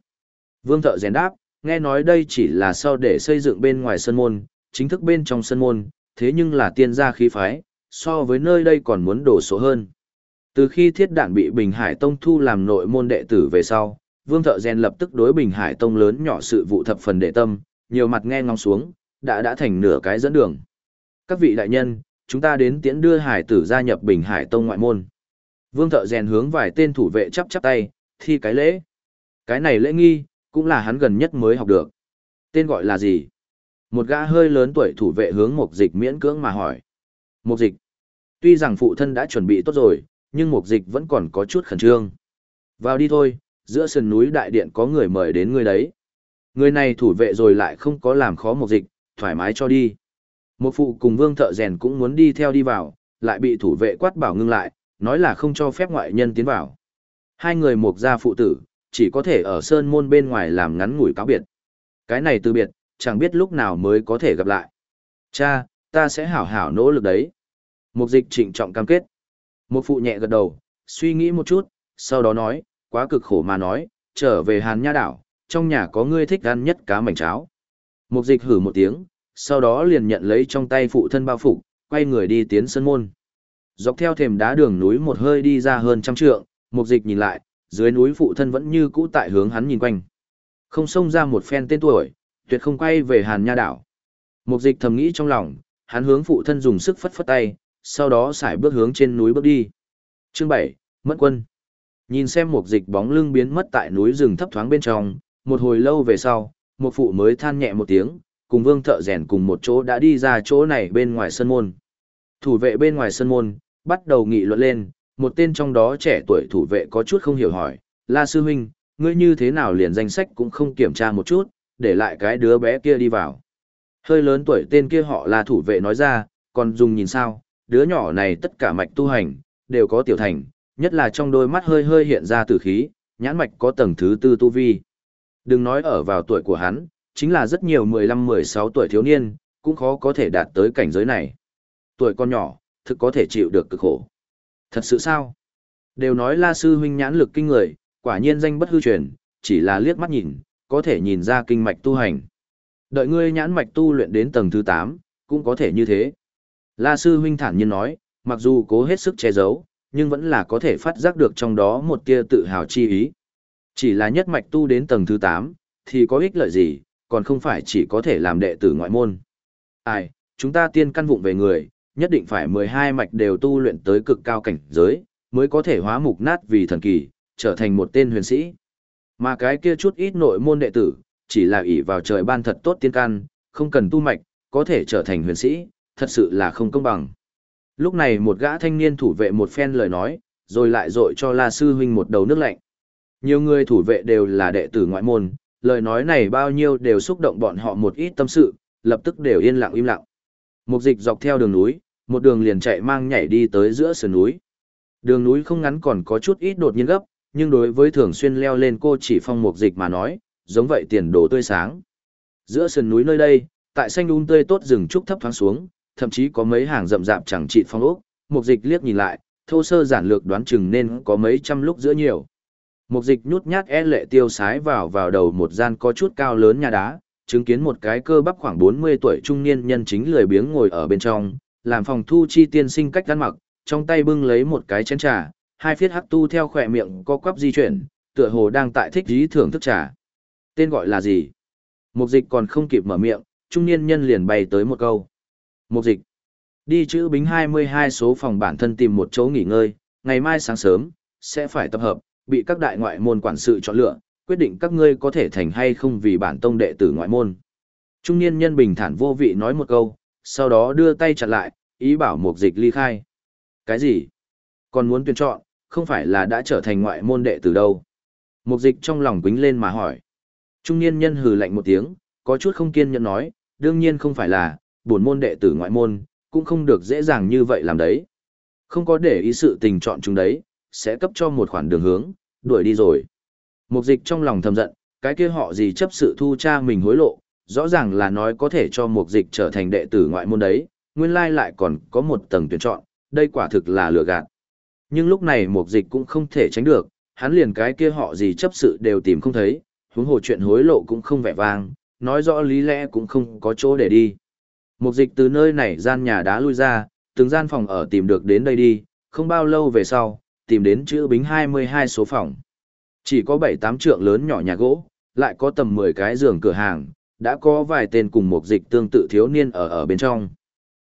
Vương thợ rèn đáp, nghe nói đây chỉ là sau để xây dựng bên ngoài sơn môn, chính thức bên trong sơn môn, thế nhưng là tiên gia khí phái, so với nơi đây còn muốn đổ số hơn. Từ khi thiết đạn bị Bình Hải Tông thu làm nội môn đệ tử về sau, Vương Thợ Gen lập tức đối Bình Hải Tông lớn nhỏ sự vụ thập phần đệ tâm, nhiều mặt nghe ngóng xuống, đã đã thành nửa cái dẫn đường. Các vị đại nhân, chúng ta đến tiễn đưa hải tử gia nhập Bình Hải Tông ngoại môn. Vương Thợ Gen hướng vài tên thủ vệ chắp chắp tay, thi cái lễ. Cái này lễ nghi, cũng là hắn gần nhất mới học được. Tên gọi là gì? Một gã hơi lớn tuổi thủ vệ hướng Mục Dịch miễn cưỡng mà hỏi. Mục Dịch. Tuy rằng phụ thân đã chuẩn bị tốt rồi, nhưng Mục Dịch vẫn còn có chút khẩn trương. Vào đi thôi, giữa sườn núi đại điện có người mời đến người đấy. Người này thủ vệ rồi lại không có làm khó Mục Dịch, thoải mái cho đi. Một phụ cùng vương thợ rèn cũng muốn đi theo đi vào, lại bị thủ vệ quát bảo ngưng lại, nói là không cho phép ngoại nhân tiến vào. Hai người mục gia phụ tử, chỉ có thể ở sơn môn bên ngoài làm ngắn ngủi cáo biệt. Cái này từ biệt, chẳng biết lúc nào mới có thể gặp lại. Cha, ta sẽ hảo hảo nỗ lực đấy. Mục dịch trịnh trọng cam kết. Một phụ nhẹ gật đầu, suy nghĩ một chút, sau đó nói, quá cực khổ mà nói, trở về Hàn Nha đảo, trong nhà có ngươi thích ăn nhất cá mảnh cháo. Mục dịch hử một tiếng, sau đó liền nhận lấy trong tay phụ thân bao phục, quay người đi tiến sân môn. Dọc theo thềm đá đường núi một hơi đi ra hơn trăm trượng, mục dịch nhìn lại, dưới núi phụ thân vẫn như cũ tại hướng hắn nhìn quanh. Không xông ra một phen tên tuổi, tuyệt không quay về Hàn Nha đảo. Mục dịch thầm nghĩ trong lòng, hắn hướng phụ thân dùng sức phất phất tay, sau đó xài bước hướng trên núi bước đi. Chương 7, Mất quân. Nhìn xem một dịch bóng lưng biến mất tại núi rừng thấp thoáng bên trong, một hồi lâu về sau, một phụ mới than nhẹ một tiếng, cùng vương thợ rèn cùng một chỗ đã đi ra chỗ này bên ngoài sân môn. Thủ vệ bên ngoài sân môn, bắt đầu nghị luận lên, một tên trong đó trẻ tuổi thủ vệ có chút không hiểu hỏi, La Sư Huynh, ngươi như thế nào liền danh sách cũng không kiểm tra một chút, để lại cái đứa bé kia đi vào. Hơi lớn tuổi tên kia họ là thủ vệ nói ra, còn dùng nhìn sao, đứa nhỏ này tất cả mạch tu hành, đều có tiểu thành, nhất là trong đôi mắt hơi hơi hiện ra tử khí, nhãn mạch có tầng thứ tư tu vi. Đừng nói ở vào tuổi của hắn, chính là rất nhiều 15-16 tuổi thiếu niên, cũng khó có thể đạt tới cảnh giới này. Tuổi con nhỏ, thực có thể chịu được cực khổ. Thật sự sao? Đều nói La Sư huynh nhãn lực kinh người, quả nhiên danh bất hư truyền, chỉ là liếc mắt nhìn, có thể nhìn ra kinh mạch tu hành. Đợi ngươi nhãn mạch tu luyện đến tầng thứ 8, cũng có thể như thế. La Sư huynh thản nhiên nói, mặc dù cố hết sức che giấu, nhưng vẫn là có thể phát giác được trong đó một tia tự hào chi ý. Chỉ là nhất mạch tu đến tầng thứ 8, thì có ích lợi gì, còn không phải chỉ có thể làm đệ tử ngoại môn. Ai, chúng ta tiên căn vụng về người, nhất định phải 12 mạch đều tu luyện tới cực cao cảnh giới, mới có thể hóa mục nát vì thần kỳ, trở thành một tên huyền sĩ. Mà cái kia chút ít nội môn đệ tử, chỉ là ỷ vào trời ban thật tốt tiên căn, không cần tu mạch, có thể trở thành huyền sĩ, thật sự là không công bằng. Lúc này một gã thanh niên thủ vệ một phen lời nói, rồi lại dội cho La Sư Huynh một đầu nước lạnh. Nhiều người thủ vệ đều là đệ tử ngoại môn, lời nói này bao nhiêu đều xúc động bọn họ một ít tâm sự, lập tức đều yên lặng im lặng. Một dịch dọc theo đường núi, một đường liền chạy mang nhảy đi tới giữa sườn núi. Đường núi không ngắn còn có chút ít đột nhiên gấp, nhưng đối với thường xuyên leo lên cô chỉ phong một dịch mà nói, giống vậy tiền đồ tươi sáng. Giữa sườn núi nơi đây, tại xanh um tươi tốt rừng trúc thấp thoáng xuống, thậm chí có mấy hàng rậm rạp chẳng trị phong ốc, Mục dịch liếc nhìn lại, thô sơ giản lược đoán chừng nên có mấy trăm lúc giữa nhiều. Mục dịch nhút nhát e lệ tiêu sái vào vào đầu một gian có chút cao lớn nhà đá, chứng kiến một cái cơ bắp khoảng 40 tuổi trung niên nhân chính lười biếng ngồi ở bên trong, làm phòng thu chi tiên sinh cách ăn mặc, trong tay bưng lấy một cái chén trà, hai phiết hắc tu theo khỏe miệng co quắp di chuyển, tựa hồ đang tại thích dí thưởng thức trà. Tên gọi là gì? Mục dịch còn không kịp mở miệng, trung niên nhân liền bày tới một câu. Mục dịch. Đi chữ bính 22 số phòng bản thân tìm một chỗ nghỉ ngơi, ngày mai sáng sớm, sẽ phải tập hợp, bị các đại ngoại môn quản sự chọn lựa, quyết định các ngươi có thể thành hay không vì bản tông đệ tử ngoại môn. Trung niên nhân bình thản vô vị nói một câu, sau đó đưa tay chặt lại, ý bảo mục dịch ly khai. Cái gì? Còn muốn tuyển chọn, không phải là đã trở thành ngoại môn đệ tử đâu. Mục dịch trong lòng quính lên mà hỏi. Trung niên nhân hừ lạnh một tiếng, có chút không kiên nhẫn nói, đương nhiên không phải là, buồn môn đệ tử ngoại môn, cũng không được dễ dàng như vậy làm đấy. Không có để ý sự tình chọn chúng đấy, sẽ cấp cho một khoản đường hướng, đuổi đi rồi. Mục dịch trong lòng thầm giận, cái kia họ gì chấp sự thu cha mình hối lộ, rõ ràng là nói có thể cho mục dịch trở thành đệ tử ngoại môn đấy, nguyên lai lại còn có một tầng tuyển chọn, đây quả thực là lừa gạt. Nhưng lúc này mục dịch cũng không thể tránh được, hắn liền cái kia họ gì chấp sự đều tìm không thấy, huống hồ chuyện hối lộ cũng không vẻ vang, nói rõ lý lẽ cũng không có chỗ để đi. Mục dịch từ nơi này gian nhà đá lui ra, từng gian phòng ở tìm được đến đây đi, không bao lâu về sau, tìm đến chữ bính 22 số phòng. Chỉ có 7-8 trượng lớn nhỏ nhà gỗ, lại có tầm 10 cái giường cửa hàng, đã có vài tên cùng mục dịch tương tự thiếu niên ở ở bên trong.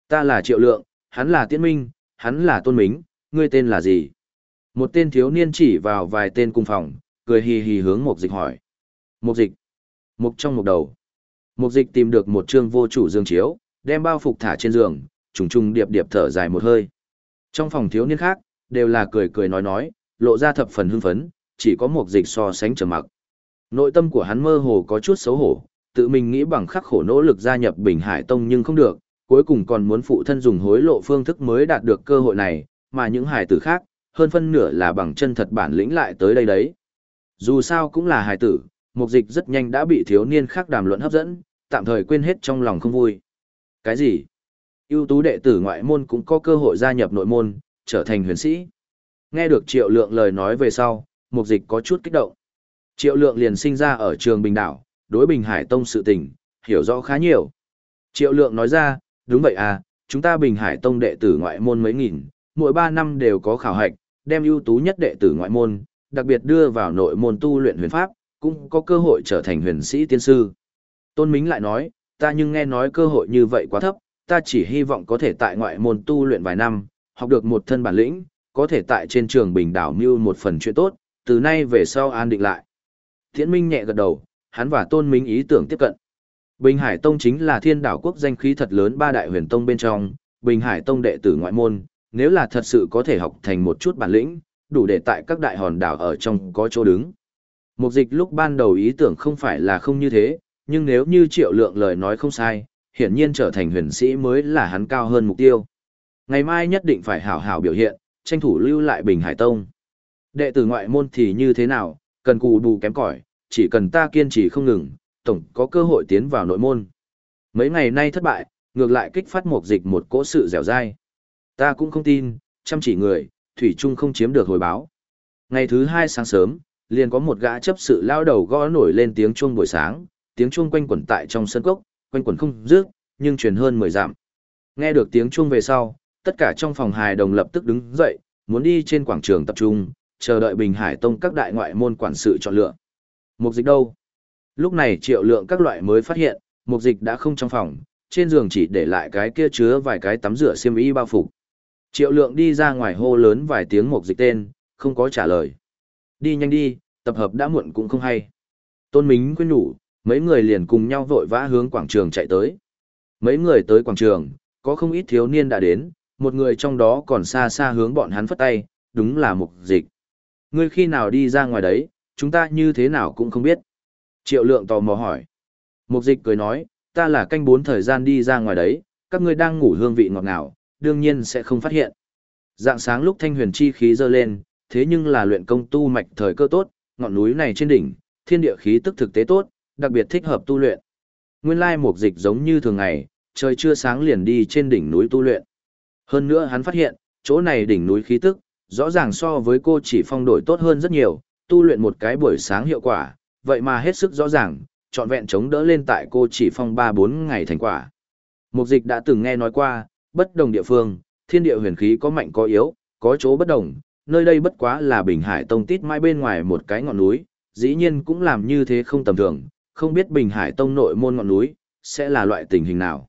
Ta là Triệu Lượng, hắn là Tiễn Minh, hắn là Tôn Mính, ngươi tên là gì? Một tên thiếu niên chỉ vào vài tên cùng phòng, cười hì hì hướng mục dịch hỏi. Mục dịch. Mục trong mục đầu. Mục dịch tìm được một trương vô chủ dương chiếu, đem bao phục thả trên giường, trùng trùng điệp điệp thở dài một hơi. Trong phòng thiếu niên khác, đều là cười cười nói nói, lộ ra thập phần hưng phấn, chỉ có một dịch so sánh trầm mặc. Nội tâm của hắn mơ hồ có chút xấu hổ, tự mình nghĩ bằng khắc khổ nỗ lực gia nhập Bình Hải Tông nhưng không được, cuối cùng còn muốn phụ thân dùng hối lộ phương thức mới đạt được cơ hội này, mà những hải tử khác, hơn phân nửa là bằng chân thật bản lĩnh lại tới đây đấy. Dù sao cũng là hải tử, mục dịch rất nhanh đã bị thiếu niên khác đàm luận hấp dẫn, tạm thời quên hết trong lòng không vui. Cái gì? ưu tú đệ tử ngoại môn cũng có cơ hội gia nhập nội môn, trở thành huyền sĩ. Nghe được triệu lượng lời nói về sau, mục dịch có chút kích động. Triệu lượng liền sinh ra ở trường Bình Đảo, đối Bình Hải Tông sự tình, hiểu rõ khá nhiều. Triệu lượng nói ra, đúng vậy à, chúng ta Bình Hải Tông đệ tử ngoại môn mấy nghìn, mỗi ba năm đều có khảo hạch, đem ưu tú nhất đệ tử ngoại môn, đặc biệt đưa vào nội môn tu luyện huyền pháp, cũng có cơ hội trở thành huyền sĩ tiên sư. Tôn Mính lại nói, ta nhưng nghe nói cơ hội như vậy quá thấp, ta chỉ hy vọng có thể tại ngoại môn tu luyện vài năm, học được một thân bản lĩnh, có thể tại trên trường bình đảo mưu một phần chuyện tốt, từ nay về sau an định lại. Thiện Minh nhẹ gật đầu, hắn và Tôn Minh ý tưởng tiếp cận. Bình Hải Tông chính là thiên đảo quốc danh khí thật lớn ba đại huyền tông bên trong, Bình Hải Tông đệ tử ngoại môn, nếu là thật sự có thể học thành một chút bản lĩnh, đủ để tại các đại hòn đảo ở trong có chỗ đứng. Mục dịch lúc ban đầu ý tưởng không phải là không như thế, nhưng nếu như triệu lượng lời nói không sai, hiển nhiên trở thành huyền sĩ mới là hắn cao hơn mục tiêu. Ngày mai nhất định phải hảo hảo biểu hiện, tranh thủ lưu lại Bình Hải Tông. Đệ tử ngoại môn thì như thế nào, cần cù bù kém cỏi, chỉ cần ta kiên trì không ngừng, tổng có cơ hội tiến vào nội môn. Mấy ngày nay thất bại, ngược lại kích phát một dịch một cỗ sự dẻo dai. Ta cũng không tin, chăm chỉ người, Thủy Trung không chiếm được hồi báo. Ngày thứ hai sáng sớm, liền có một gã chấp sự lao đầu gõ nổi lên tiếng chuông buổi sáng, tiếng chuông quanh quẩn tại trong sân cốc, quanh quẩn không dứt, nhưng truyền hơn 10 dặm. Nghe được tiếng chuông về sau, tất cả trong phòng hài đồng lập tức đứng dậy, muốn đi trên quảng trường tập trung, chờ đợi Bình Hải Tông các đại ngoại môn quản sự chọn lựa. Mục dịch đâu? Lúc này triệu lượng các loại mới phát hiện, mục dịch đã không trong phòng, trên giường chỉ để lại cái kia chứa vài cái tắm rửa xiêm y bao phục. Triệu lượng đi ra ngoài hô lớn vài tiếng mục dịch tên, không có trả lời. Đi nhanh đi, tập hợp đã muộn cũng không hay. Tôn Mính quên nhủ, mấy người liền cùng nhau vội vã hướng quảng trường chạy tới. Mấy người tới quảng trường, có không ít thiếu niên đã đến, một người trong đó còn xa xa hướng bọn hắn phất tay, đúng là mục dịch. Ngươi khi nào đi ra ngoài đấy, chúng ta như thế nào cũng không biết. Triệu lượng tò mò hỏi. Mục dịch cười nói, ta là canh bốn thời gian đi ra ngoài đấy, các ngươi đang ngủ hương vị ngọt ngào, đương nhiên sẽ không phát hiện. Dạng sáng lúc thanh huyền chi khí dơ lên, thế nhưng là luyện công tu mạch thời cơ tốt, ngọn núi này trên đỉnh, thiên địa khí tức thực tế tốt, đặc biệt thích hợp tu luyện. Nguyên lai mục dịch giống như thường ngày, trời chưa sáng liền đi trên đỉnh núi tu luyện. Hơn nữa hắn phát hiện, chỗ này đỉnh núi khí tức, rõ ràng so với cô chỉ phong đổi tốt hơn rất nhiều, tu luyện một cái buổi sáng hiệu quả, vậy mà hết sức rõ ràng, trọn vẹn chống đỡ lên tại cô chỉ phong 3-4 ngày thành quả. Mục dịch đã từng nghe nói qua, bất đồng địa phương, thiên địa huyền khí có mạnh có yếu, có chỗ bất đồng, nơi đây bất quá là Bình Hải Tông tít mãi bên ngoài một cái ngọn núi, dĩ nhiên cũng làm như thế không tầm thường, không biết Bình Hải Tông nội môn ngọn núi, sẽ là loại tình hình nào.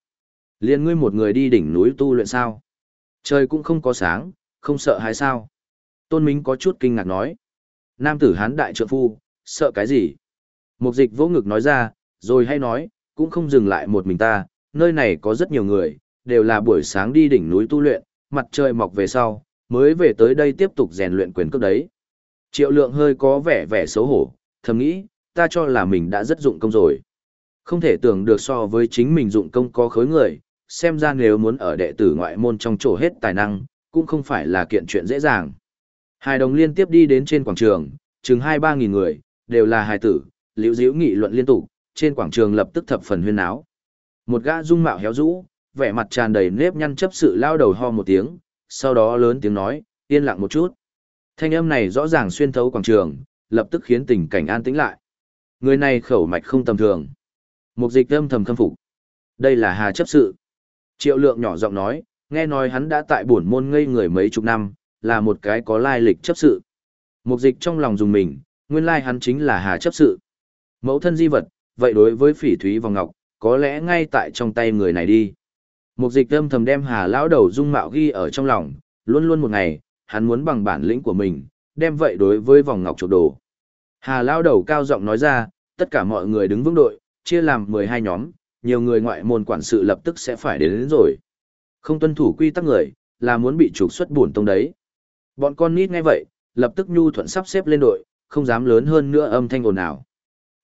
Liên ngươi một người đi đỉnh núi tu luyện sao? Trời cũng không có sáng, không sợ hay sao? Tôn Minh có chút kinh ngạc nói. Nam tử hán đại trượng phu, sợ cái gì? Mục dịch vỗ ngực nói ra, rồi hay nói, cũng không dừng lại một mình ta, nơi này có rất nhiều người, đều là buổi sáng đi đỉnh núi tu luyện, mặt trời mọc về sau, mới về tới đây tiếp tục rèn luyện quyền cước đấy. Triệu lượng hơi có vẻ vẻ xấu hổ, thầm nghĩ, ta cho là mình đã rất dụng công rồi. Không thể tưởng được so với chính mình dụng công có khối người, xem ra nếu muốn ở đệ tử ngoại môn trong chỗ hết tài năng, cũng không phải là kiện chuyện dễ dàng. Hai đồng liên tiếp đi đến trên quảng trường, chừng hai ba nghìn người, đều là hài tử, liễu diễu nghị luận liên tục, trên quảng trường lập tức thập phần huyên áo. Một gã dung mạo héo rũ, vẻ mặt tràn đầy nếp nhăn chấp sự lao đầu ho một tiếng, sau đó lớn tiếng nói, yên lặng một chút. Thanh âm này rõ ràng xuyên thấu quảng trường, lập tức khiến tình cảnh an tĩnh lại. Người này khẩu mạch không tầm thường. Mục dịch âm thầm khâm phục. Đây là Hà chấp sự. Triệu lượng nhỏ giọng nói, nghe nói hắn đã tại bổn môn ngây người mấy chục năm, là một cái có lai lịch chấp sự. Mục dịch trong lòng dùng mình, nguyên lai hắn chính là Hà chấp sự. Mẫu thân di vật, vậy đối với phỉ thúy vòng ngọc, có lẽ ngay tại trong tay người này đi. Mục dịch âm thầm đem Hà lão đầu dung mạo ghi ở trong lòng, luôn luôn một ngày, hắn muốn bằng bản lĩnh của mình, đem vậy đối với vòng ngọc chụp đồ. Hà lao đầu cao giọng nói ra, tất cả mọi người đứng vững đội, chia làm 12 nhóm, nhiều người ngoại môn quản sự lập tức sẽ phải đến, đến rồi. Không tuân thủ quy tắc người, là muốn bị trục xuất bổn tông đấy. Bọn con nít nghe vậy, lập tức nhu thuận sắp xếp lên đội, không dám lớn hơn nữa âm thanh ồn ào.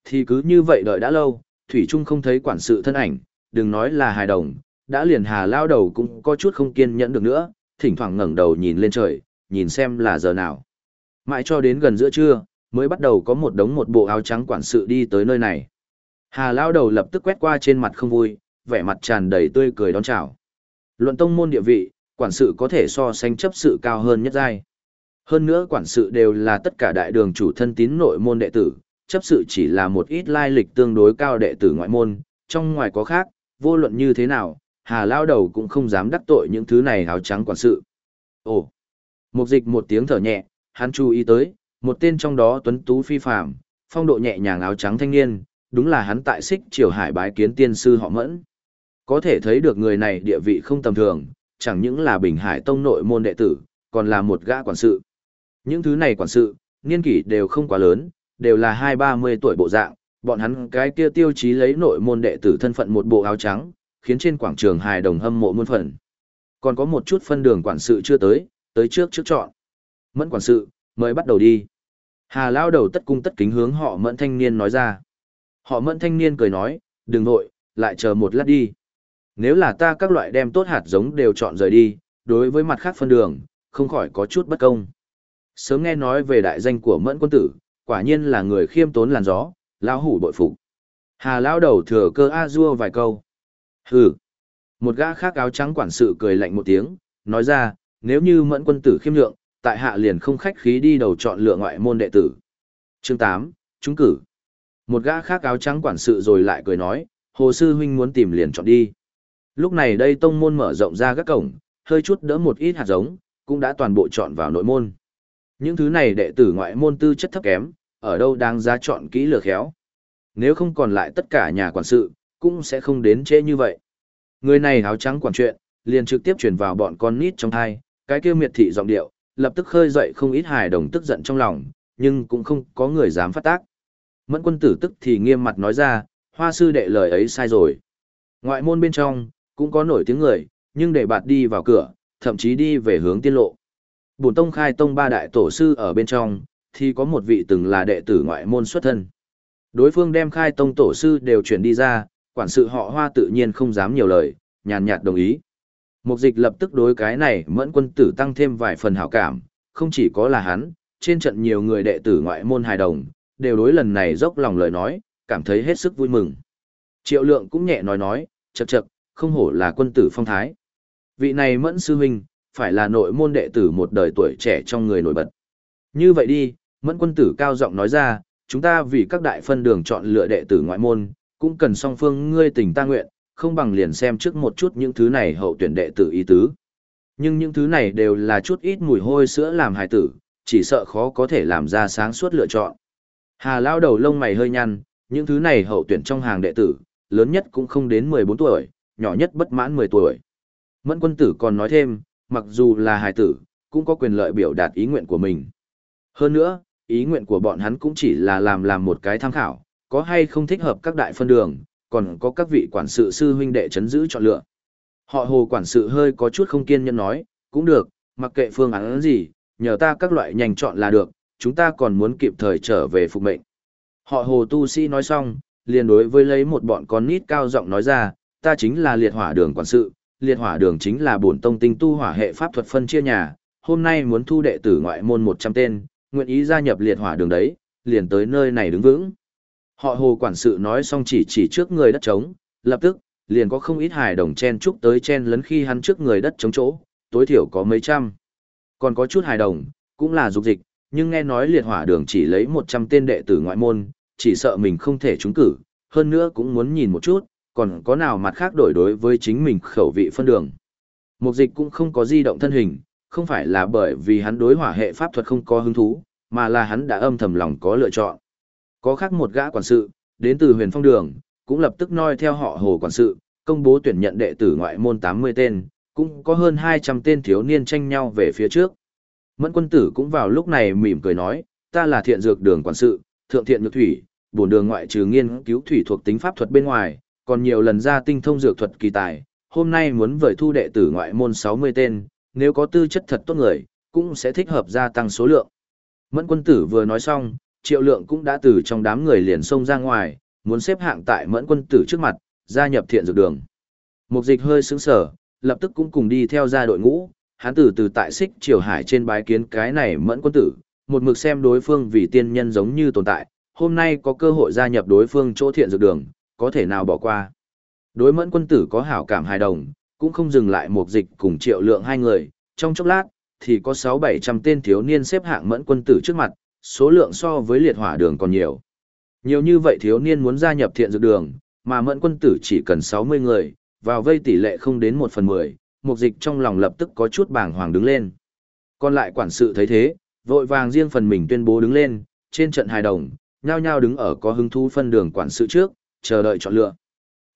Thì cứ như vậy đợi đã lâu, Thủy Trung không thấy quản sự thân ảnh, đừng nói là hài đồng, đã liền hà lao đầu cũng có chút không kiên nhẫn được nữa, thỉnh thoảng ngẩng đầu nhìn lên trời, nhìn xem là giờ nào. Mãi cho đến gần giữa trưa, mới bắt đầu có một đống một bộ áo trắng quản sự đi tới nơi này. Hà lao đầu lập tức quét qua trên mặt không vui, vẻ mặt tràn đầy tươi cười đón chào. Luận tông môn địa vị, quản sự có thể so sánh chấp sự cao hơn nhất giai. Hơn nữa quản sự đều là tất cả đại đường chủ thân tín nội môn đệ tử, chấp sự chỉ là một ít lai lịch tương đối cao đệ tử ngoại môn, trong ngoài có khác, vô luận như thế nào, hà lao đầu cũng không dám đắc tội những thứ này áo trắng quản sự. Ồ! Một dịch một tiếng thở nhẹ, hắn chú ý tới, một tên trong đó tuấn tú phi phàm, phong độ nhẹ nhàng áo trắng thanh niên, đúng là hắn tại xích triều hải bái kiến tiên sư họ mẫn. Có thể thấy được người này địa vị không tầm thường, chẳng những là Bình Hải Tông nội môn đệ tử, còn là một gã quản sự. Những thứ này quản sự, niên kỷ đều không quá lớn, đều là hai ba mươi tuổi bộ dạng, bọn hắn cái kia tiêu chí lấy nội môn đệ tử thân phận một bộ áo trắng, khiến trên quảng trường hài đồng hâm mộ muôn phần. Còn có một chút phân đường quản sự chưa tới, tới trước trước chọn. Mẫn quản sự, mời bắt đầu đi. Hà lao đầu tất cung tất kính hướng họ mẫn thanh niên nói ra. Họ mẫn thanh niên cười nói, đừng nội, lại chờ một lát đi. Nếu là ta các loại đem tốt hạt giống đều chọn rời đi, đối với mặt khác phân đường, không khỏi có chút bất công. Sớm nghe nói về đại danh của mẫn quân tử, quả nhiên là người khiêm tốn làn gió, lao hủ bội phục. Hà lao đầu thừa cơ a dua vài câu. Hừ. Một gã khác áo trắng quản sự cười lạnh một tiếng, nói ra, nếu như mẫn quân tử khiêm lượng, tại hạ liền không khách khí đi đầu chọn lựa ngoại môn đệ tử. Chương 8, chúng cử. Một gã khác áo trắng quản sự rồi lại cười nói, hồ sư huynh muốn tìm liền chọn đi. Lúc này đây tông môn mở rộng ra các cổng, hơi chút đỡ một ít hạt giống, cũng đã toàn bộ chọn vào nội môn. Những thứ này đệ tử ngoại môn tư chất thấp kém, ở đâu đang giá chọn kỹ lừa khéo. Nếu không còn lại tất cả nhà quản sự, cũng sẽ không đến trễ như vậy. Người này áo trắng quản chuyện, liền trực tiếp chuyển vào bọn con nít trong thai, cái kia miệt thị giọng điệu, lập tức khơi dậy không ít hài đồng tức giận trong lòng, nhưng cũng không có người dám phát tác. Mẫn quân tử tức thì nghiêm mặt nói ra, hoa sư đệ lời ấy sai rồi. Ngoại môn bên trong, cũng có nổi tiếng người, nhưng để bạt đi vào cửa, thậm chí đi về hướng tiên lộ. Bổn tông khai tông ba đại tổ sư ở bên trong, thì có một vị từng là đệ tử ngoại môn xuất thân. Đối phương đem khai tông tổ sư đều chuyển đi ra, quản sự họ hoa tự nhiên không dám nhiều lời, nhàn nhạt đồng ý. Mục dịch lập tức đối cái này mẫn quân tử tăng thêm vài phần hảo cảm, không chỉ có là hắn, trên trận nhiều người đệ tử ngoại môn hài đồng, đều đối lần này dốc lòng lời nói, cảm thấy hết sức vui mừng. Triệu lượng cũng nhẹ nói nói, chật chật, không hổ là quân tử phong thái. Vị này mẫn sư huynh, phải là nội môn đệ tử một đời tuổi trẻ trong người nổi bật. Như vậy đi, mẫn quân tử cao giọng nói ra, chúng ta vì các đại phân đường chọn lựa đệ tử ngoại môn, cũng cần song phương ngươi tình ta nguyện, không bằng liền xem trước một chút những thứ này hậu tuyển đệ tử ý tứ. Nhưng những thứ này đều là chút ít mùi hôi sữa làm hài tử, chỉ sợ khó có thể làm ra sáng suốt lựa chọn. Hà lao đầu lông mày hơi nhăn, những thứ này hậu tuyển trong hàng đệ tử, lớn nhất cũng không đến 14 tuổi, nhỏ nhất bất mãn 10 tuổi. Mẫn quân tử còn nói thêm, mặc dù là hài tử, cũng có quyền lợi biểu đạt ý nguyện của mình. Hơn nữa, ý nguyện của bọn hắn cũng chỉ là làm làm một cái tham khảo, có hay không thích hợp các đại phân đường, còn có các vị quản sự sư huynh đệ chấn giữ chọn lựa. Họ hồ quản sự hơi có chút không kiên nhẫn nói, cũng được, mặc kệ phương án gì, nhờ ta các loại nhanh chọn là được, chúng ta còn muốn kịp thời trở về phục mệnh. Họ hồ tu sĩ nói xong, liền đối với lấy một bọn con nít cao giọng nói ra, ta chính là liệt hỏa đường quản sự, liệt hỏa đường chính là bổn tông tinh tu hỏa hệ pháp thuật phân chia nhà, hôm nay muốn thu đệ tử ngoại môn 100 tên, nguyện ý gia nhập liệt hỏa đường đấy, liền tới nơi này đứng vững. Họ hồ quản sự nói xong chỉ chỉ trước người đất trống, lập tức, liền có không ít hài đồng chen chúc tới chen lấn khi hắn trước người đất trống chỗ, tối thiểu có mấy trăm. Còn có chút hài đồng, cũng là dục dịch, nhưng nghe nói liệt hỏa đường chỉ lấy 100 tên đệ tử ngoại môn, chỉ sợ mình không thể trúng cử, hơn nữa cũng muốn nhìn một chút, còn có nào mặt khác đổi đối với chính mình khẩu vị phân đường. Mục dịch cũng không có di động thân hình, không phải là bởi vì hắn đối hỏa hệ pháp thuật không có hứng thú, mà là hắn đã âm thầm lòng có lựa chọn. Có khác một gã quản sự, đến từ huyền phong đường, cũng lập tức noi theo họ hồ quản sự, công bố tuyển nhận đệ tử ngoại môn 80 tên, cũng có hơn 200 tên thiếu niên tranh nhau về phía trước. Mẫn quân tử cũng vào lúc này mỉm cười nói, ta là thiện dược đường quản sự, thượng thiện nhược thủy, bổn đường ngoại trừ nghiên cứu thủy thuộc tính pháp thuật bên ngoài, còn nhiều lần ra tinh thông dược thuật kỳ tài, hôm nay muốn vời thu đệ tử ngoại môn 60 tên, nếu có tư chất thật tốt người, cũng sẽ thích hợp gia tăng số lượng. Mẫn quân tử vừa nói xong, triệu lượng cũng đã từ trong đám người liền xông ra ngoài, muốn xếp hạng tại mẫn quân tử trước mặt, gia nhập thiện dược đường. Mục dịch hơi sững sở, lập tức cũng cùng đi theo ra đội ngũ, hắn từ từ tại xích triều hải trên bái kiến cái này mẫn quân tử, một mực xem đối phương vì tiên nhân giống như tồn tại, hôm nay có cơ hội gia nhập đối phương chỗ thiện dược đường, có thể nào bỏ qua. Đối mẫn quân tử có hảo cảm hài đồng, cũng không dừng lại Mục dịch cùng triệu lượng hai người, trong chốc lát, thì có 6-700 tên thiếu niên xếp hạng mẫn quân tử trước mặt, số lượng so với liệt hỏa đường còn nhiều. Nhiều như vậy thiếu niên muốn gia nhập thiện dược đường, mà mẫn quân tử chỉ cần 60 người, vào vây tỷ lệ không đến 1 phần 10, mục dịch trong lòng lập tức có chút bàng hoàng đứng lên. Còn lại quản sự thấy thế, vội vàng riêng phần mình tuyên bố đứng lên, trên trận hài đồng, nhao nhao đứng ở có hứng thú phân đường quản sự trước, chờ đợi chọn lựa.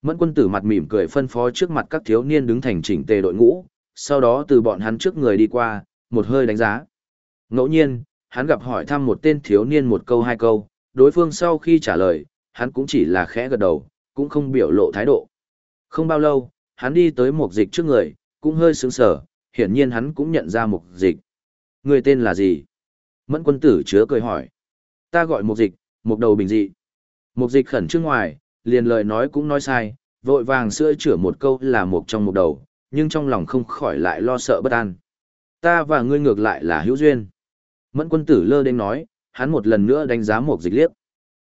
Mẫn quân tử mặt mỉm cười phân phó trước mặt các thiếu niên đứng thành chỉnh tề đội ngũ, sau đó từ bọn hắn trước người đi qua, một hơi đánh giá. Ngẫu nhiên, hắn gặp hỏi thăm một tên thiếu niên một câu hai câu, đối phương sau khi trả lời, hắn cũng chỉ là khẽ gật đầu, cũng không biểu lộ thái độ. Không bao lâu, hắn đi tới một dịch trước người, cũng hơi sướng sở, hiển nhiên hắn cũng nhận ra một dịch. Người tên là gì? Mẫn quân tử chứa cười hỏi. Ta gọi một dịch, một đầu bình dị. Một dịch khẩn trước ngoài, liền lời nói cũng nói sai, vội vàng sữa chữa một câu là một trong một đầu, nhưng trong lòng không khỏi lại lo sợ bất an. Ta và ngươi ngược lại là hữu duyên. Mẫn quân tử lơ đến nói, hắn một lần nữa đánh giá một dịch liếc.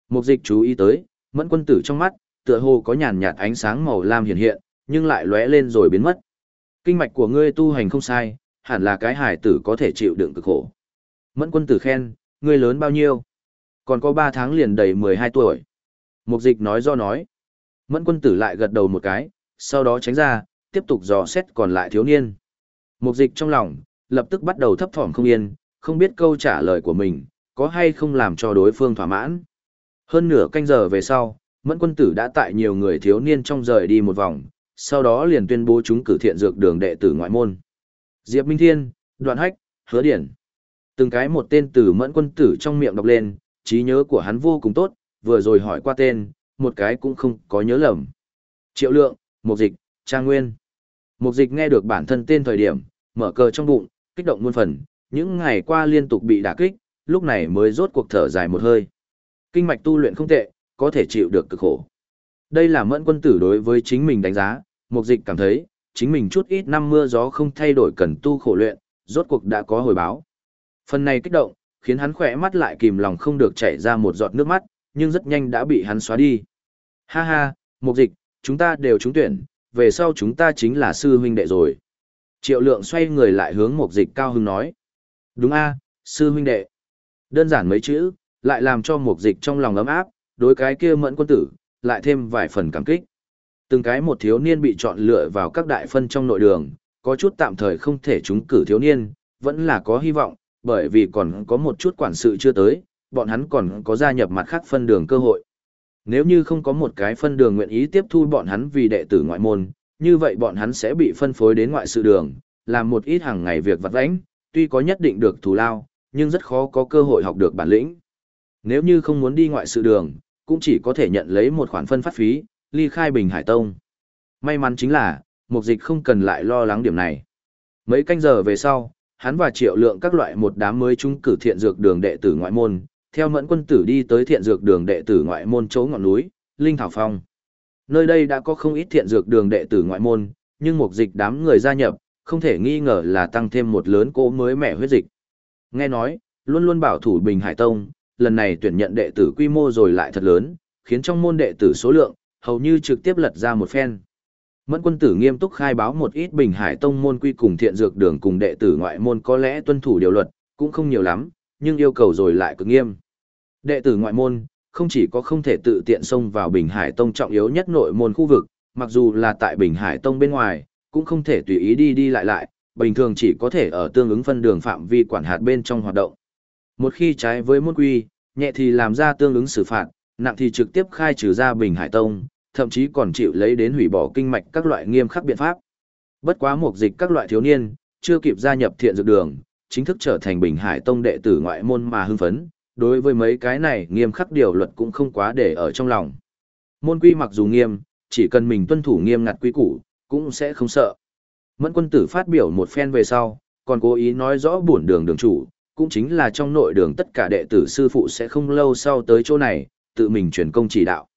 Một dịch chú ý tới, mẫn quân tử trong mắt, tựa hồ có nhàn nhạt ánh sáng màu lam hiện hiện, nhưng lại lóe lên rồi biến mất. Kinh mạch của ngươi tu hành không sai, hẳn là cái hải tử có thể chịu đựng cực khổ. Mẫn quân tử khen, ngươi lớn bao nhiêu? Còn có 3 tháng liền đầy 12 tuổi. Mục dịch nói do nói. Mẫn quân tử lại gật đầu một cái, sau đó tránh ra, tiếp tục dò xét còn lại thiếu niên. Mục dịch trong lòng, lập tức bắt đầu thấp thỏm không yên, không biết câu trả lời của mình, có hay không làm cho đối phương thỏa mãn. Hơn nửa canh giờ về sau, Mẫn quân tử đã tại nhiều người thiếu niên trong rời đi một vòng, sau đó liền tuyên bố chúng cử thiện dược đường đệ tử ngoại môn. Diệp Minh Thiên, Đoạn Hách, Hứa Điển. Từng cái một tên từ Mẫn quân tử trong miệng đọc lên, trí nhớ của hắn vô cùng tốt, vừa rồi hỏi qua tên, một cái cũng không có nhớ lầm. Triệu Lượng, Mục Dịch, Trang Nguyên. Mục Dịch nghe được bản thân tên thời điểm, mở cờ trong bụng, kích động muôn phần, những ngày qua liên tục bị đả kích, lúc này mới rốt cuộc thở dài một hơi. Kinh mạch tu luyện không tệ, có thể chịu được cực khổ. Đây là mẫn quân tử đối với chính mình đánh giá, mục dịch cảm thấy, chính mình chút ít năm mưa gió không thay đổi cần tu khổ luyện, rốt cuộc đã có hồi báo. Phần này kích động, khiến hắn khỏe mắt lại kìm lòng không được chảy ra một giọt nước mắt, nhưng rất nhanh đã bị hắn xóa đi. Ha ha, mục dịch, chúng ta đều trúng tuyển, về sau chúng ta chính là sư huynh đệ rồi. Triệu lượng xoay người lại hướng mục dịch cao hưng nói. Đúng a, sư huynh đệ. Đơn giản mấy chữ, lại làm cho mục dịch trong lòng ấm áp, đối cái kia mẫn quân tử, lại thêm vài phần cảm kích. Từng cái một thiếu niên bị chọn lựa vào các đại phân trong nội đường, có chút tạm thời không thể trúng cử thiếu niên, vẫn là có hy vọng, bởi vì còn có một chút quản sự chưa tới, bọn hắn còn có gia nhập mặt khác phân đường cơ hội. Nếu như không có một cái phân đường nguyện ý tiếp thu bọn hắn vì đệ tử ngoại môn, như vậy bọn hắn sẽ bị phân phối đến ngoại sự đường, làm một ít hàng ngày việc vặt vãnh, tuy có nhất định được thù lao, nhưng rất khó có cơ hội học được bản lĩnh. Nếu như không muốn đi ngoại sự đường, cũng chỉ có thể nhận lấy một khoản phân phát phí, ly khai Bình Hải Tông. May mắn chính là, mục dịch không cần lại lo lắng điểm này. Mấy canh giờ về sau, hắn và triệu lượng các loại một đám mới trung cử thiện dược đường đệ tử ngoại môn, theo mẫn quân tử đi tới thiện dược đường đệ tử ngoại môn chỗ ngọn núi, Linh Thảo Phong. Nơi đây đã có không ít thiện dược đường đệ tử ngoại môn, nhưng mục dịch đám người gia nhập, không thể nghi ngờ là tăng thêm một lớn cỗ mới mẻ huyết dịch. Nghe nói, luôn luôn bảo thủ Bình Hải Tông, lần này tuyển nhận đệ tử quy mô rồi lại thật lớn, khiến trong môn đệ tử số lượng, hầu như trực tiếp lật ra một phen. Mẫn quân tử nghiêm túc khai báo một ít Bình Hải Tông môn quy cùng thiện dược đường cùng đệ tử ngoại môn có lẽ tuân thủ điều luật, cũng không nhiều lắm, nhưng yêu cầu rồi lại cực nghiêm. Đệ tử ngoại môn, không chỉ có không thể tự tiện xông vào Bình Hải Tông trọng yếu nhất nội môn khu vực, mặc dù là tại Bình Hải Tông bên ngoài, cũng không thể tùy ý đi đi lại lại, bình thường chỉ có thể ở tương ứng phân đường phạm vi quản hạt bên trong hoạt động. Một khi trái với môn quy, nhẹ thì làm ra tương ứng xử phạt, nặng thì trực tiếp khai trừ ra Bình Hải Tông, thậm chí còn chịu lấy đến hủy bỏ kinh mạch các loại nghiêm khắc biện pháp. Bất quá mục dịch các loại thiếu niên, chưa kịp gia nhập thiện dược đường, chính thức trở thành Bình Hải Tông đệ tử ngoại môn mà hưng phấn, đối với mấy cái này nghiêm khắc điều luật cũng không quá để ở trong lòng. Môn quy mặc dù nghiêm, chỉ cần mình tuân thủ nghiêm ngặt quy củ, cũng sẽ không sợ. Mẫn quân tử phát biểu một phen về sau, còn cố ý nói rõ buồn đường đường chủ, cũng chính là trong nội đường tất cả đệ tử sư phụ sẽ không lâu sau tới chỗ này, tự mình truyền công chỉ đạo.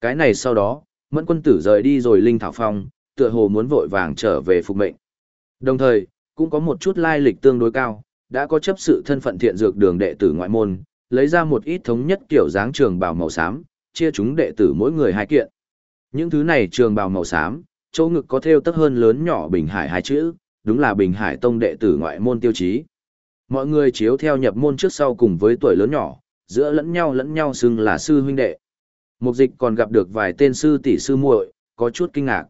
Cái này sau đó, Mẫn quân tử rời đi rồi Linh Thảo Phong, tựa hồ muốn vội vàng trở về phục mệnh. Đồng thời, cũng có một chút lai lịch tương đối cao, đã có chấp sự thân phận thiện dược đường đệ tử ngoại môn, lấy ra một ít thống nhất kiểu dáng trường bào màu xám, chia chúng đệ tử mỗi người hai kiện. Những thứ này trường bào màu xám, chỗ ngực có thêu tất hơn lớn nhỏ Bình Hải hai chữ, đúng là Bình Hải Tông đệ tử ngoại môn tiêu chí. Mọi người chiếu theo nhập môn trước sau cùng với tuổi lớn nhỏ, giữa lẫn nhau lẫn nhau xưng là sư huynh đệ. Mục dịch còn gặp được vài tên sư tỷ sư muội, có chút kinh ngạc.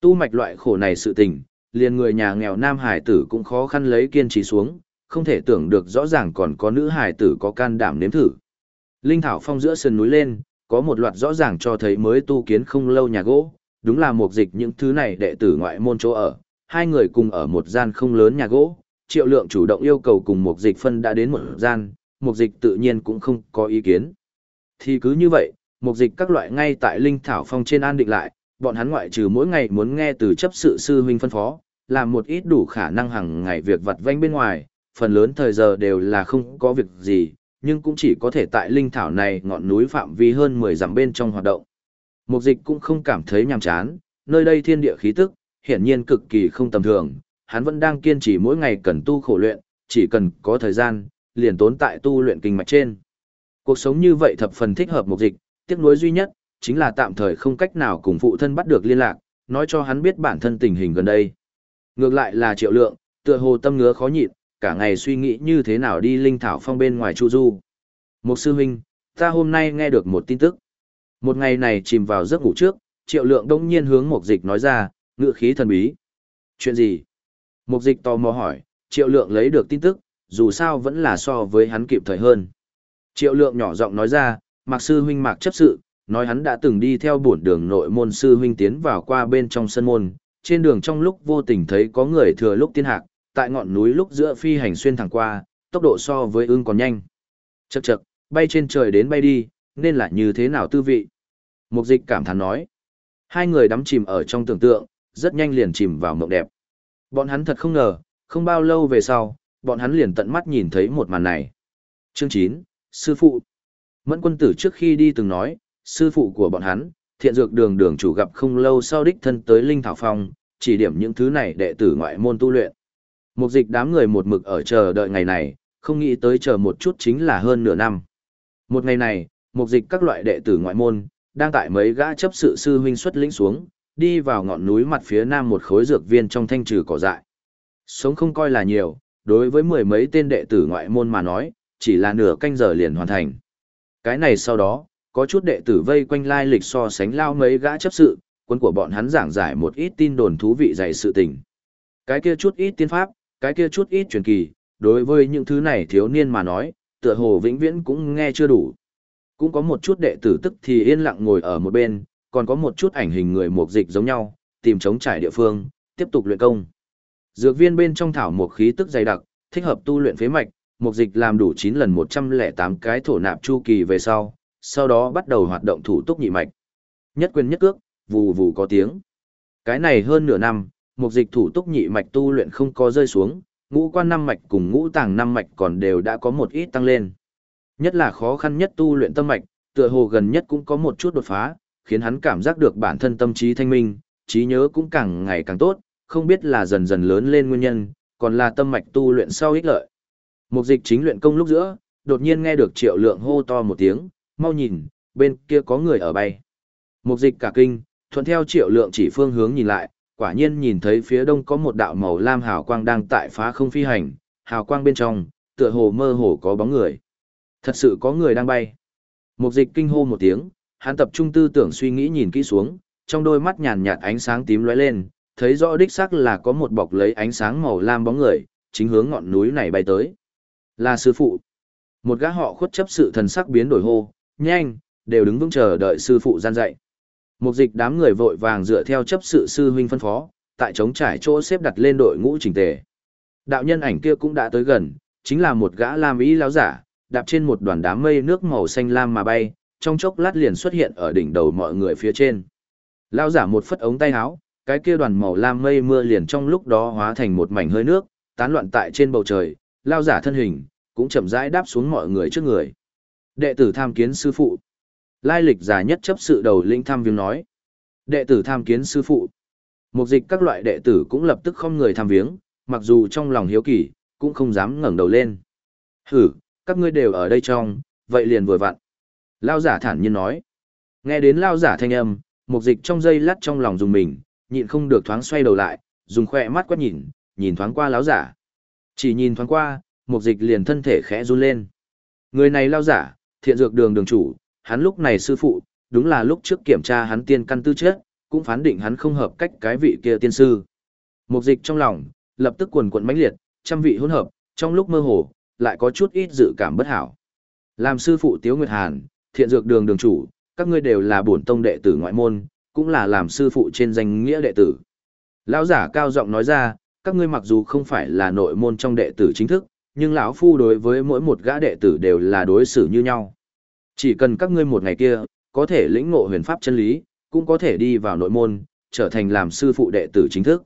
Tu mạch loại khổ này sự tình, liền người nhà nghèo nam hải tử cũng khó khăn lấy kiên trì xuống, không thể tưởng được rõ ràng còn có nữ hải tử có can đảm nếm thử. Linh thảo phong giữa sườn núi lên, có một loạt rõ ràng cho thấy mới tu kiến không lâu nhà gỗ, đúng là mục dịch những thứ này đệ tử ngoại môn chỗ ở, hai người cùng ở một gian không lớn nhà gỗ, triệu lượng chủ động yêu cầu cùng mục dịch phân đã đến một gian, mục dịch tự nhiên cũng không có ý kiến. Thì cứ như vậy, mục dịch các loại ngay tại Linh Thảo Phong trên an định lại, bọn hắn ngoại trừ mỗi ngày muốn nghe từ chấp sự sư huynh phân phó, làm một ít đủ khả năng hàng ngày việc vặt vanh bên ngoài, phần lớn thời giờ đều là không có việc gì, nhưng cũng chỉ có thể tại Linh Thảo này ngọn núi phạm vi hơn 10 dặm bên trong hoạt động. Mục dịch cũng không cảm thấy nhàm chán, nơi đây thiên địa khí tức, hiển nhiên cực kỳ không tầm thường, hắn vẫn đang kiên trì mỗi ngày cần tu khổ luyện, chỉ cần có thời gian, liền tốn tại tu luyện kinh mạch trên. Cuộc sống như vậy thập phần thích hợp mục dịch, tiếc nuối duy nhất, chính là tạm thời không cách nào cùng phụ thân bắt được liên lạc, nói cho hắn biết bản thân tình hình gần đây. Ngược lại là triệu lượng, tựa hồ tâm ngứa khó nhịn, cả ngày suy nghĩ như thế nào đi linh thảo phong bên ngoài chu du. Một sư huynh, ta hôm nay nghe được một tin tức. Một ngày này chìm vào giấc ngủ trước, triệu lượng đông nhiên hướng một dịch nói ra, ngựa khí thần bí. Chuyện gì? Một dịch tò mò hỏi, triệu lượng lấy được tin tức, dù sao vẫn là so với hắn kịp thời hơn. Triệu lượng nhỏ giọng nói ra, Mạc sư huynh Mạc chấp sự, nói hắn đã từng đi theo buồn đường nội môn sư huynh tiến vào qua bên trong sân môn, trên đường trong lúc vô tình thấy có người thừa lúc tiên hạc, tại ngọn núi lúc giữa phi hành xuyên thẳng qua, tốc độ so với ưng còn nhanh. Chậc chậc, bay trên trời đến bay đi, nên là như thế nào tư vị? Mục dịch cảm thán nói. Hai người đắm chìm ở trong tưởng tượng, rất nhanh liền chìm vào mộng đẹp. Bọn hắn thật không ngờ, không bao lâu về sau, bọn hắn liền tận mắt nhìn thấy một màn này. Chương 9, Sư Phụ Mẫn quân tử trước khi đi từng nói, sư phụ của bọn hắn, thiện dược đường đường chủ gặp không lâu sau đích thân tới Linh Thảo Phong, chỉ điểm những thứ này đệ tử ngoại môn tu luyện. Mục dịch đám người một mực ở chờ đợi ngày này, không nghĩ tới chờ một chút chính là hơn nửa năm. Một ngày này, mục dịch các loại đệ tử ngoại môn, đang tại mấy gã chấp sự sư huynh xuất lĩnh xuống, đi vào ngọn núi mặt phía nam một khối dược viên trong thanh trừ cỏ dại. Sống không coi là nhiều, đối với mười mấy tên đệ tử ngoại môn mà nói, chỉ là nửa canh giờ liền hoàn thành. Cái này sau đó, có chút đệ tử vây quanh lai lịch so sánh lao mấy gã chấp sự, quân của bọn hắn giảng giải một ít tin đồn thú vị dạy sự tình. Cái kia chút ít tiên pháp, cái kia chút ít truyền kỳ, đối với những thứ này thiếu niên mà nói, tựa hồ vĩnh viễn cũng nghe chưa đủ. Cũng có một chút đệ tử tức thì yên lặng ngồi ở một bên, còn có một chút ảnh hình người mục dịch giống nhau, tìm chống trải địa phương, tiếp tục luyện công. Dược viên bên trong thảo một khí tức dày đặc, thích hợp tu luyện phế mạch, mục dịch làm đủ 9 lần 108 cái thổ nạp chu kỳ về sau, sau đó bắt đầu hoạt động thủ túc nhị mạch. Nhất quyền nhất cước, vù vù có tiếng. Cái này hơn nửa năm, mục dịch thủ túc nhị mạch tu luyện không có rơi xuống, ngũ quan năm mạch cùng ngũ tàng năm mạch còn đều đã có một ít tăng lên. Nhất là khó khăn nhất tu luyện tâm mạch, tựa hồ gần nhất cũng có một chút đột phá, khiến hắn cảm giác được bản thân tâm trí thanh minh, trí nhớ cũng càng ngày càng tốt, không biết là dần dần lớn lên nguyên nhân, còn là tâm mạch tu luyện sau ích lợi. Mục dịch chính luyện công lúc giữa, đột nhiên nghe được triệu lượng hô to một tiếng, mau nhìn, bên kia có người ở bay. Mục dịch cả kinh, thuận theo triệu lượng chỉ phương hướng nhìn lại, quả nhiên nhìn thấy phía đông có một đạo màu lam hào quang đang tại phá không phi hành, hào quang bên trong, tựa hồ mơ hồ có bóng người. Thật sự có người đang bay. Mục dịch kinh hô một tiếng, hắn tập trung tư tưởng suy nghĩ nhìn kỹ xuống, trong đôi mắt nhàn nhạt ánh sáng tím lóe lên, thấy rõ đích xác là có một bọc lấy ánh sáng màu lam bóng người, chính hướng ngọn núi này bay tới. Là sư phụ. Một gã họ khuất chấp sự thần sắc biến đổi hô, nhanh, đều đứng vững chờ đợi sư phụ gian dạy. Mục dịch đám người vội vàng dựa theo chấp sự sư huynh phân phó, tại trống trải chỗ xếp đặt lên đội ngũ chỉnh tề. Đạo nhân ảnh kia cũng đã tới gần, chính là một gã lam ý lão giả, đạp trên một đoàn đám mây nước màu xanh lam mà bay, trong chốc lát liền xuất hiện ở đỉnh đầu mọi người phía trên. Lão giả một phất ống tay áo, cái kia đoàn màu lam mây mưa liền trong lúc đó hóa thành một mảnh hơi nước, tán loạn tại trên bầu trời, lão giả thân hình cũng chậm rãi đáp xuống mọi người trước người. Đệ tử tham kiến sư phụ. Lai lịch giả nhất chấp sự đầu linh tham viếng nói. Đệ tử tham kiến sư phụ. Mục dịch các loại đệ tử cũng lập tức không người tham viếng, mặc dù trong lòng hiếu kỳ, cũng không dám ngẩng đầu lên. Hử, các ngươi đều ở đây trong, vậy liền vừa vặn. Lao giả thản nhiên nói. Nghe đến lao giả thanh âm, mục dịch trong dây lắt trong lòng dùng mình, nhịn không được thoáng xoay đầu lại, dùng khỏe mắt quét nhìn, nhìn thoáng qua lão giả. Chỉ nhìn thoáng qua, mục dịch liền thân thể khẽ run lên. Người này lao giả, thiện dược đường đường chủ, hắn lúc này sư phụ, đúng là lúc trước kiểm tra hắn tiên căn tư chất, cũng phán định hắn không hợp cách cái vị kia tiên sư. Mục dịch trong lòng, lập tức quần quận mãnh liệt, trăm vị hỗn hợp, trong lúc mơ hồ, lại có chút ít dự cảm bất hảo. Làm sư phụ Tiếu Nguyệt Hàn, thiện dược đường đường chủ, các ngươi đều là bổn tông đệ tử ngoại môn, cũng là làm sư phụ trên danh nghĩa đệ tử. Lão giả cao giọng nói ra, các ngươi mặc dù không phải là nội môn trong đệ tử chính thức, nhưng lão phu đối với mỗi một gã đệ tử đều là đối xử như nhau. Chỉ cần các ngươi một ngày kia, có thể lĩnh ngộ huyền pháp chân lý, cũng có thể đi vào nội môn, trở thành làm sư phụ đệ tử chính thức.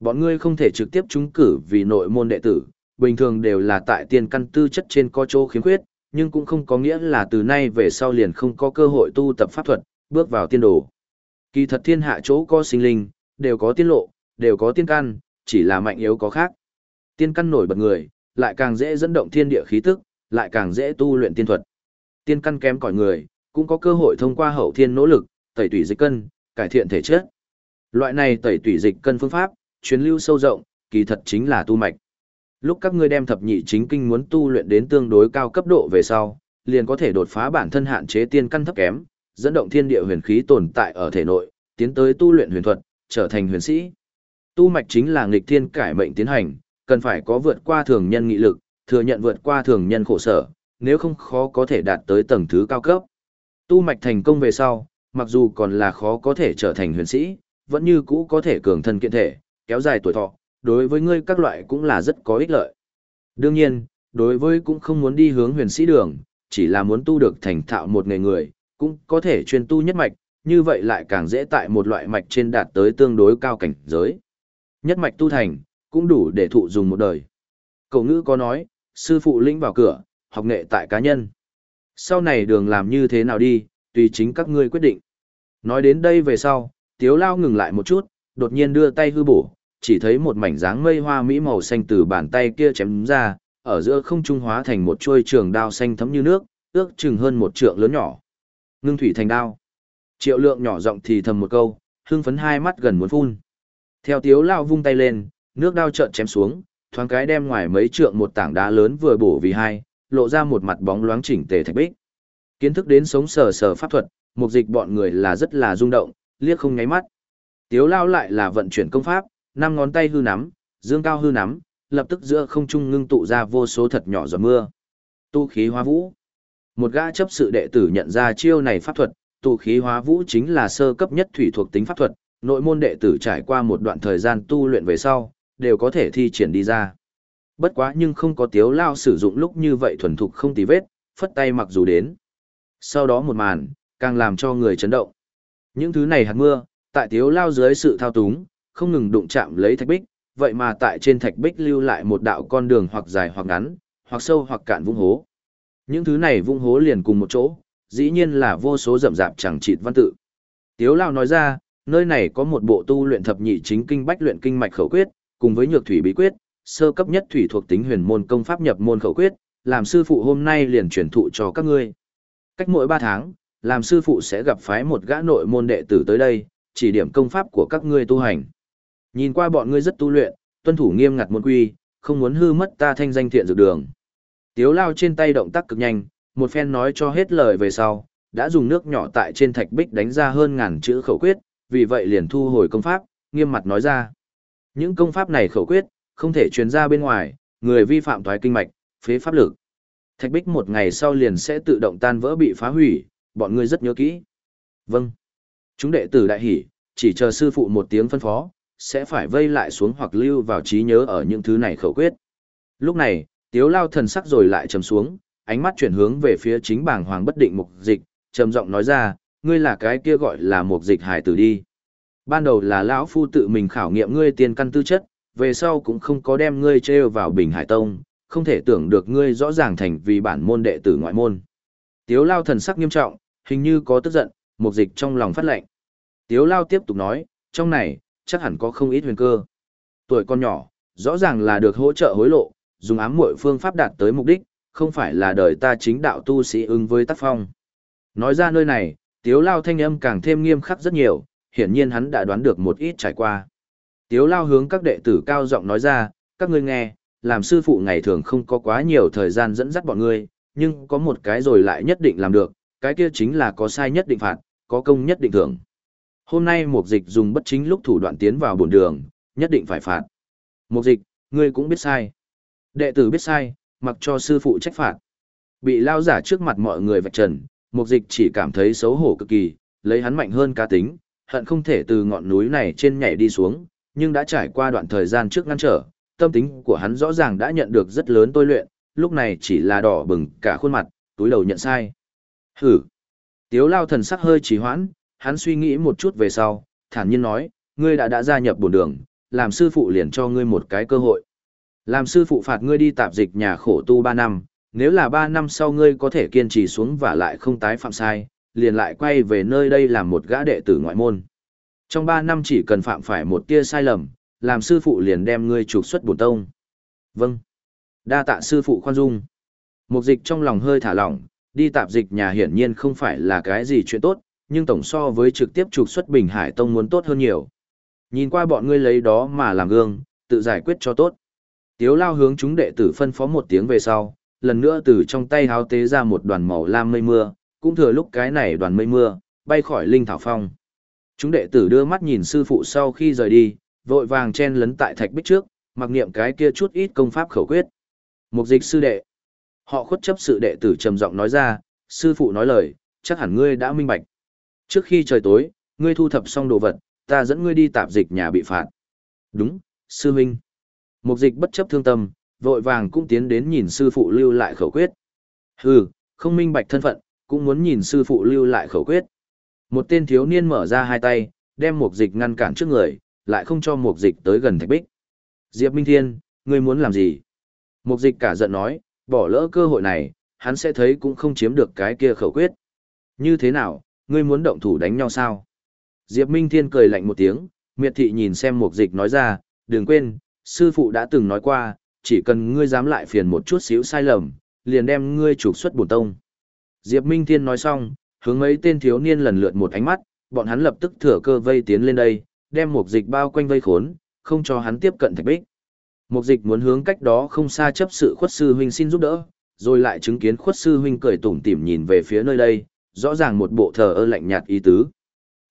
Bọn ngươi không thể trực tiếp trúng cử vì nội môn đệ tử, bình thường đều là tại tiền căn tư chất trên có chỗ khiếm khuyết, nhưng cũng không có nghĩa là từ nay về sau liền không có cơ hội tu tập pháp thuật, bước vào tiên đồ. Kỳ thật thiên hạ chỗ có sinh linh, đều có tiên lộ, đều có tiên căn, chỉ là mạnh yếu có khác. Tiên căn nổi bật người, lại càng dễ dẫn động thiên địa khí tức, lại càng dễ tu luyện tiên thuật. Tiên căn kém cỏi người, cũng có cơ hội thông qua hậu thiên nỗ lực, tẩy tủy dịch cân, cải thiện thể chất. Loại này tẩy tủy dịch cân phương pháp, truyền lưu sâu rộng, kỳ thật chính là tu mạch. Lúc các ngươi đem thập nhị chính kinh muốn tu luyện đến tương đối cao cấp độ về sau, liền có thể đột phá bản thân hạn chế tiên căn thấp kém, dẫn động thiên địa huyền khí tồn tại ở thể nội, tiến tới tu luyện huyền thuật, trở thành huyền sĩ. Tu mạch chính là nghịch thiên cải mệnh tiến hành, cần phải có vượt qua thường nhân nghị lực, thừa nhận vượt qua thường nhân khổ sở, nếu không khó có thể đạt tới tầng thứ cao cấp. Tu mạch thành công về sau, mặc dù còn là khó có thể trở thành huyền sĩ, vẫn như cũ có thể cường thân kiện thể, kéo dài tuổi thọ, đối với ngươi các loại cũng là rất có ích lợi. Đương nhiên, đối với cũng không muốn đi hướng huyền sĩ đường, chỉ là muốn tu được thành thạo một nghề người, cũng có thể chuyên tu nhất mạch, như vậy lại càng dễ tại một loại mạch trên đạt tới tương đối cao cảnh giới. Nhất mạch tu thành, cũng đủ để thụ dùng một đời. Cậu ngữ có nói, sư phụ lĩnh vào cửa, học nghệ tại cá nhân. Sau này đường làm như thế nào đi, tùy chính các ngươi quyết định. Nói đến đây về sau, tiếu lao ngừng lại một chút, đột nhiên đưa tay hư bổ, chỉ thấy một mảnh dáng mây hoa mỹ màu xanh từ bàn tay kia chém ra, ở giữa không trung hóa thành một chuôi trường đao xanh thấm như nước, ước chừng hơn một trượng lớn nhỏ. Ngưng thủy thành đao. Triệu lượng nhỏ giọng thì thầm một câu, hưng phấn hai mắt gần muốn phun. Theo tiếu lao vung tay lên, nước đao trợn chém xuống, thoáng cái đem ngoài mấy trượng một tảng đá lớn vừa bổ vì hai, lộ ra một mặt bóng loáng chỉnh tề thạch bích. Kiến thức đến sống sờ sờ pháp thuật, mục dịch bọn người là rất là rung động, liếc không nháy mắt. Tiếu lao lại là vận chuyển công pháp, năm ngón tay hư nắm, dương cao hư nắm, lập tức giữa không trung ngưng tụ ra vô số thật nhỏ giọt mưa. Tu khí hóa vũ. Một gã chấp sự đệ tử nhận ra chiêu này pháp thuật, tu khí hóa vũ chính là sơ cấp nhất thủy thuộc tính pháp thuật, nội môn đệ tử trải qua một đoạn thời gian tu luyện về sau, đều có thể thi triển đi ra. Bất quá nhưng không có tiếu lao sử dụng lúc như vậy thuần thục không tì vết, phất tay mặc dù đến. Sau đó một màn, càng làm cho người chấn động. Những thứ này hạt mưa, tại tiếu lao dưới sự thao túng, không ngừng đụng chạm lấy thạch bích, vậy mà tại trên thạch bích lưu lại một đạo con đường hoặc dài hoặc ngắn, hoặc sâu hoặc cạn vung hố. Những thứ này vung hố liền cùng một chỗ, dĩ nhiên là vô số rậm rạp chẳng chịt văn tự. Tiếu lao nói ra, nơi này có một bộ tu luyện thập nhị chính kinh bách luyện kinh mạch khẩu quyết, cùng với nhược thủy bí quyết, sơ cấp nhất thủy thuộc tính huyền môn công pháp nhập môn khẩu quyết, làm sư phụ hôm nay liền truyền thụ cho các ngươi. Cách mỗi 3 tháng, làm sư phụ sẽ gặp phái một gã nội môn đệ tử tới đây, chỉ điểm công pháp của các ngươi tu hành. Nhìn qua bọn ngươi rất tu luyện, tuân thủ nghiêm ngặt môn quy, không muốn hư mất ta thanh danh thiện dược đường. Tiếu lao trên tay động tác cực nhanh, một phen nói cho hết lời về sau, đã dùng nước nhỏ tại trên thạch bích đánh ra hơn ngàn chữ khẩu quyết, vì vậy liền thu hồi công pháp, nghiêm mặt nói ra. Những công pháp này khẩu quyết, không thể truyền ra bên ngoài, người vi phạm thoái kinh mạch, phế pháp lực. Thạch bích một ngày sau liền sẽ tự động tan vỡ bị phá hủy, bọn ngươi rất nhớ kỹ. Vâng. Chúng đệ tử đại hỉ, chỉ chờ sư phụ một tiếng phân phó, sẽ phải vây lại xuống hoặc lưu vào trí nhớ ở những thứ này khẩu quyết. Lúc này, tiếu lao thần sắc rồi lại trầm xuống, ánh mắt chuyển hướng về phía chính bảng hoàng bất định mục dịch, trầm giọng nói ra, ngươi là cái kia gọi là mục dịch hải tử đi. Ban đầu là lão phu tự mình khảo nghiệm ngươi tiền căn tư chất, về sau cũng không có đem ngươi treo vào bình hải tông, không thể tưởng được ngươi rõ ràng thành vì bản môn đệ tử ngoại môn. Tiếu lao thần sắc nghiêm trọng, hình như có tức giận, mục dịch trong lòng phát lệnh. Tiếu lao tiếp tục nói, trong này, chắc hẳn có không ít huyền cơ. Tuổi con nhỏ, rõ ràng là được hỗ trợ hối lộ, dùng ám muội phương pháp đạt tới mục đích, không phải là đời ta chính đạo tu sĩ ứng với tác phong. Nói ra nơi này, tiếu lao thanh âm càng thêm nghiêm khắc rất nhiều, hiển nhiên hắn đã đoán được một ít trải qua. Tiếu lao hướng các đệ tử cao giọng nói ra, các ngươi nghe, làm sư phụ ngày thường không có quá nhiều thời gian dẫn dắt bọn ngươi, nhưng có một cái rồi lại nhất định làm được, cái kia chính là có sai nhất định phạt, có công nhất định thưởng. Hôm nay mục dịch dùng bất chính lúc thủ đoạn tiến vào bổn đường, nhất định phải phạt. Mục dịch, ngươi cũng biết sai. Đệ tử biết sai, mặc cho sư phụ trách phạt. Bị lao giả trước mặt mọi người vạch trần, mục dịch chỉ cảm thấy xấu hổ cực kỳ, lấy hắn mạnh hơn cá tính, hận không thể từ ngọn núi này trên nhảy đi xuống, nhưng đã trải qua đoạn thời gian trước ngăn trở, tâm tính của hắn rõ ràng đã nhận được rất lớn tôi luyện, lúc này chỉ là đỏ bừng cả khuôn mặt, túi đầu nhận sai. Hử! Tiếu lao thần sắc hơi trì hoãn, hắn suy nghĩ một chút về sau, thản nhiên nói, ngươi đã đã gia nhập bổn đường, làm sư phụ liền cho ngươi một cái cơ hội. Làm sư phụ phạt ngươi đi tạp dịch nhà khổ tu 3 năm, nếu là 3 năm sau ngươi có thể kiên trì xuống và lại không tái phạm sai, liền lại quay về nơi đây làm một gã đệ tử ngoại môn. Trong 3 năm chỉ cần phạm phải một tia sai lầm, làm sư phụ liền đem ngươi trục xuất bổn tông. Vâng. Đa tạ sư phụ khoan dung. Mục dịch trong lòng hơi thả lỏng, đi tạp dịch nhà hiển nhiên không phải là cái gì chuyện tốt, nhưng tổng so với trực tiếp trục xuất Bình Hải Tông muốn tốt hơn nhiều. Nhìn qua bọn ngươi lấy đó mà làm gương, tự giải quyết cho tốt. Tiếu lao hướng chúng đệ tử phân phó một tiếng về sau, lần nữa từ trong tay háo tế ra một đoàn màu lam mây mưa, cũng thừa lúc cái này đoàn mây mưa, bay khỏi linh thảo phong. Chúng đệ tử đưa mắt nhìn sư phụ sau khi rời đi, vội vàng chen lấn tại thạch bích trước, mặc niệm cái kia chút ít công pháp khẩu quyết. Mục dịch sư đệ. Họ khuất chấp sự đệ tử trầm giọng nói ra, sư phụ nói lời, chắc hẳn ngươi đã minh bạch. Trước khi trời tối, ngươi thu thập xong đồ vật, ta dẫn ngươi đi tạp dịch nhà bị phạt. Đúng, sư huynh. Mục dịch bất chấp thương tâm, vội vàng cũng tiến đến nhìn sư phụ lưu lại khẩu quyết. Hừ, không minh bạch thân phận, cũng muốn nhìn sư phụ lưu lại khẩu quyết. Một tên thiếu niên mở ra hai tay, đem mục dịch ngăn cản trước người, lại không cho mục dịch tới gần thạch bích. Diệp Minh Thiên, ngươi muốn làm gì? Mục dịch cả giận nói, bỏ lỡ cơ hội này, hắn sẽ thấy cũng không chiếm được cái kia khẩu quyết. Như thế nào, ngươi muốn động thủ đánh nhau sao? Diệp Minh Thiên cười lạnh một tiếng, miệt thị nhìn xem mục dịch nói ra, đừng quên, sư phụ đã từng nói qua, chỉ cần ngươi dám lại phiền một chút xíu sai lầm, liền đem ngươi trục xuất bổn tông. Diệp Minh Thiên nói xong, hướng mấy tên thiếu niên lần lượt một ánh mắt, bọn hắn lập tức thừa cơ vây tiến lên đây, đem mục dịch bao quanh vây khốn, không cho hắn tiếp cận thạch bích. Mục dịch muốn hướng cách đó không xa chấp sự khuất sư huynh xin giúp đỡ, rồi lại chứng kiến khuất sư huynh cười tủm tỉm nhìn về phía nơi đây, rõ ràng một bộ thờ ơ lạnh nhạt ý tứ.